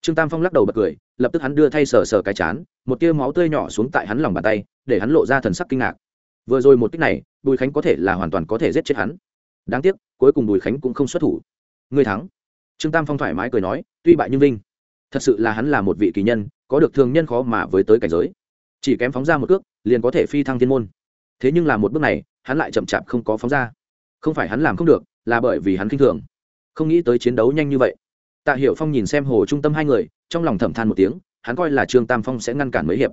trương tam phong lắc đầu bật cười, lập tức hắn đưa thay sờ sờ cái chán, một tia máu tươi nhỏ xuống tại hắn lòng bàn tay, để hắn lộ ra thần sắc kinh ngạc. Vừa rồi một cách này, bùi khánh có thể là hoàn toàn có thể giết chết hắn. Đáng tiếc, cuối cùng bùi khánh cũng không xuất thủ. Người thắng. Trương tam phong thoải mái cười nói, tuy bại nhưng vinh. Thật sự là hắn là một vị kỳ nhân, có được thường nhân khó mà với tới cảnh giới. Chỉ kém phóng ra một cước, liền có thể phi thăng thiên môn. Thế nhưng là một bước này, hắn lại chậm chạp không có phóng ra. Không phải hắn làm không được, là bởi vì hắn k i n h thường. Không nghĩ tới chiến đấu nhanh như vậy tạ hiểu phong nhìn xem hồ trung tâm hai người, trong lòng thầm than một tiếng, hắn coi là trương tam phong sẽ ngăn cản mấy hiệp.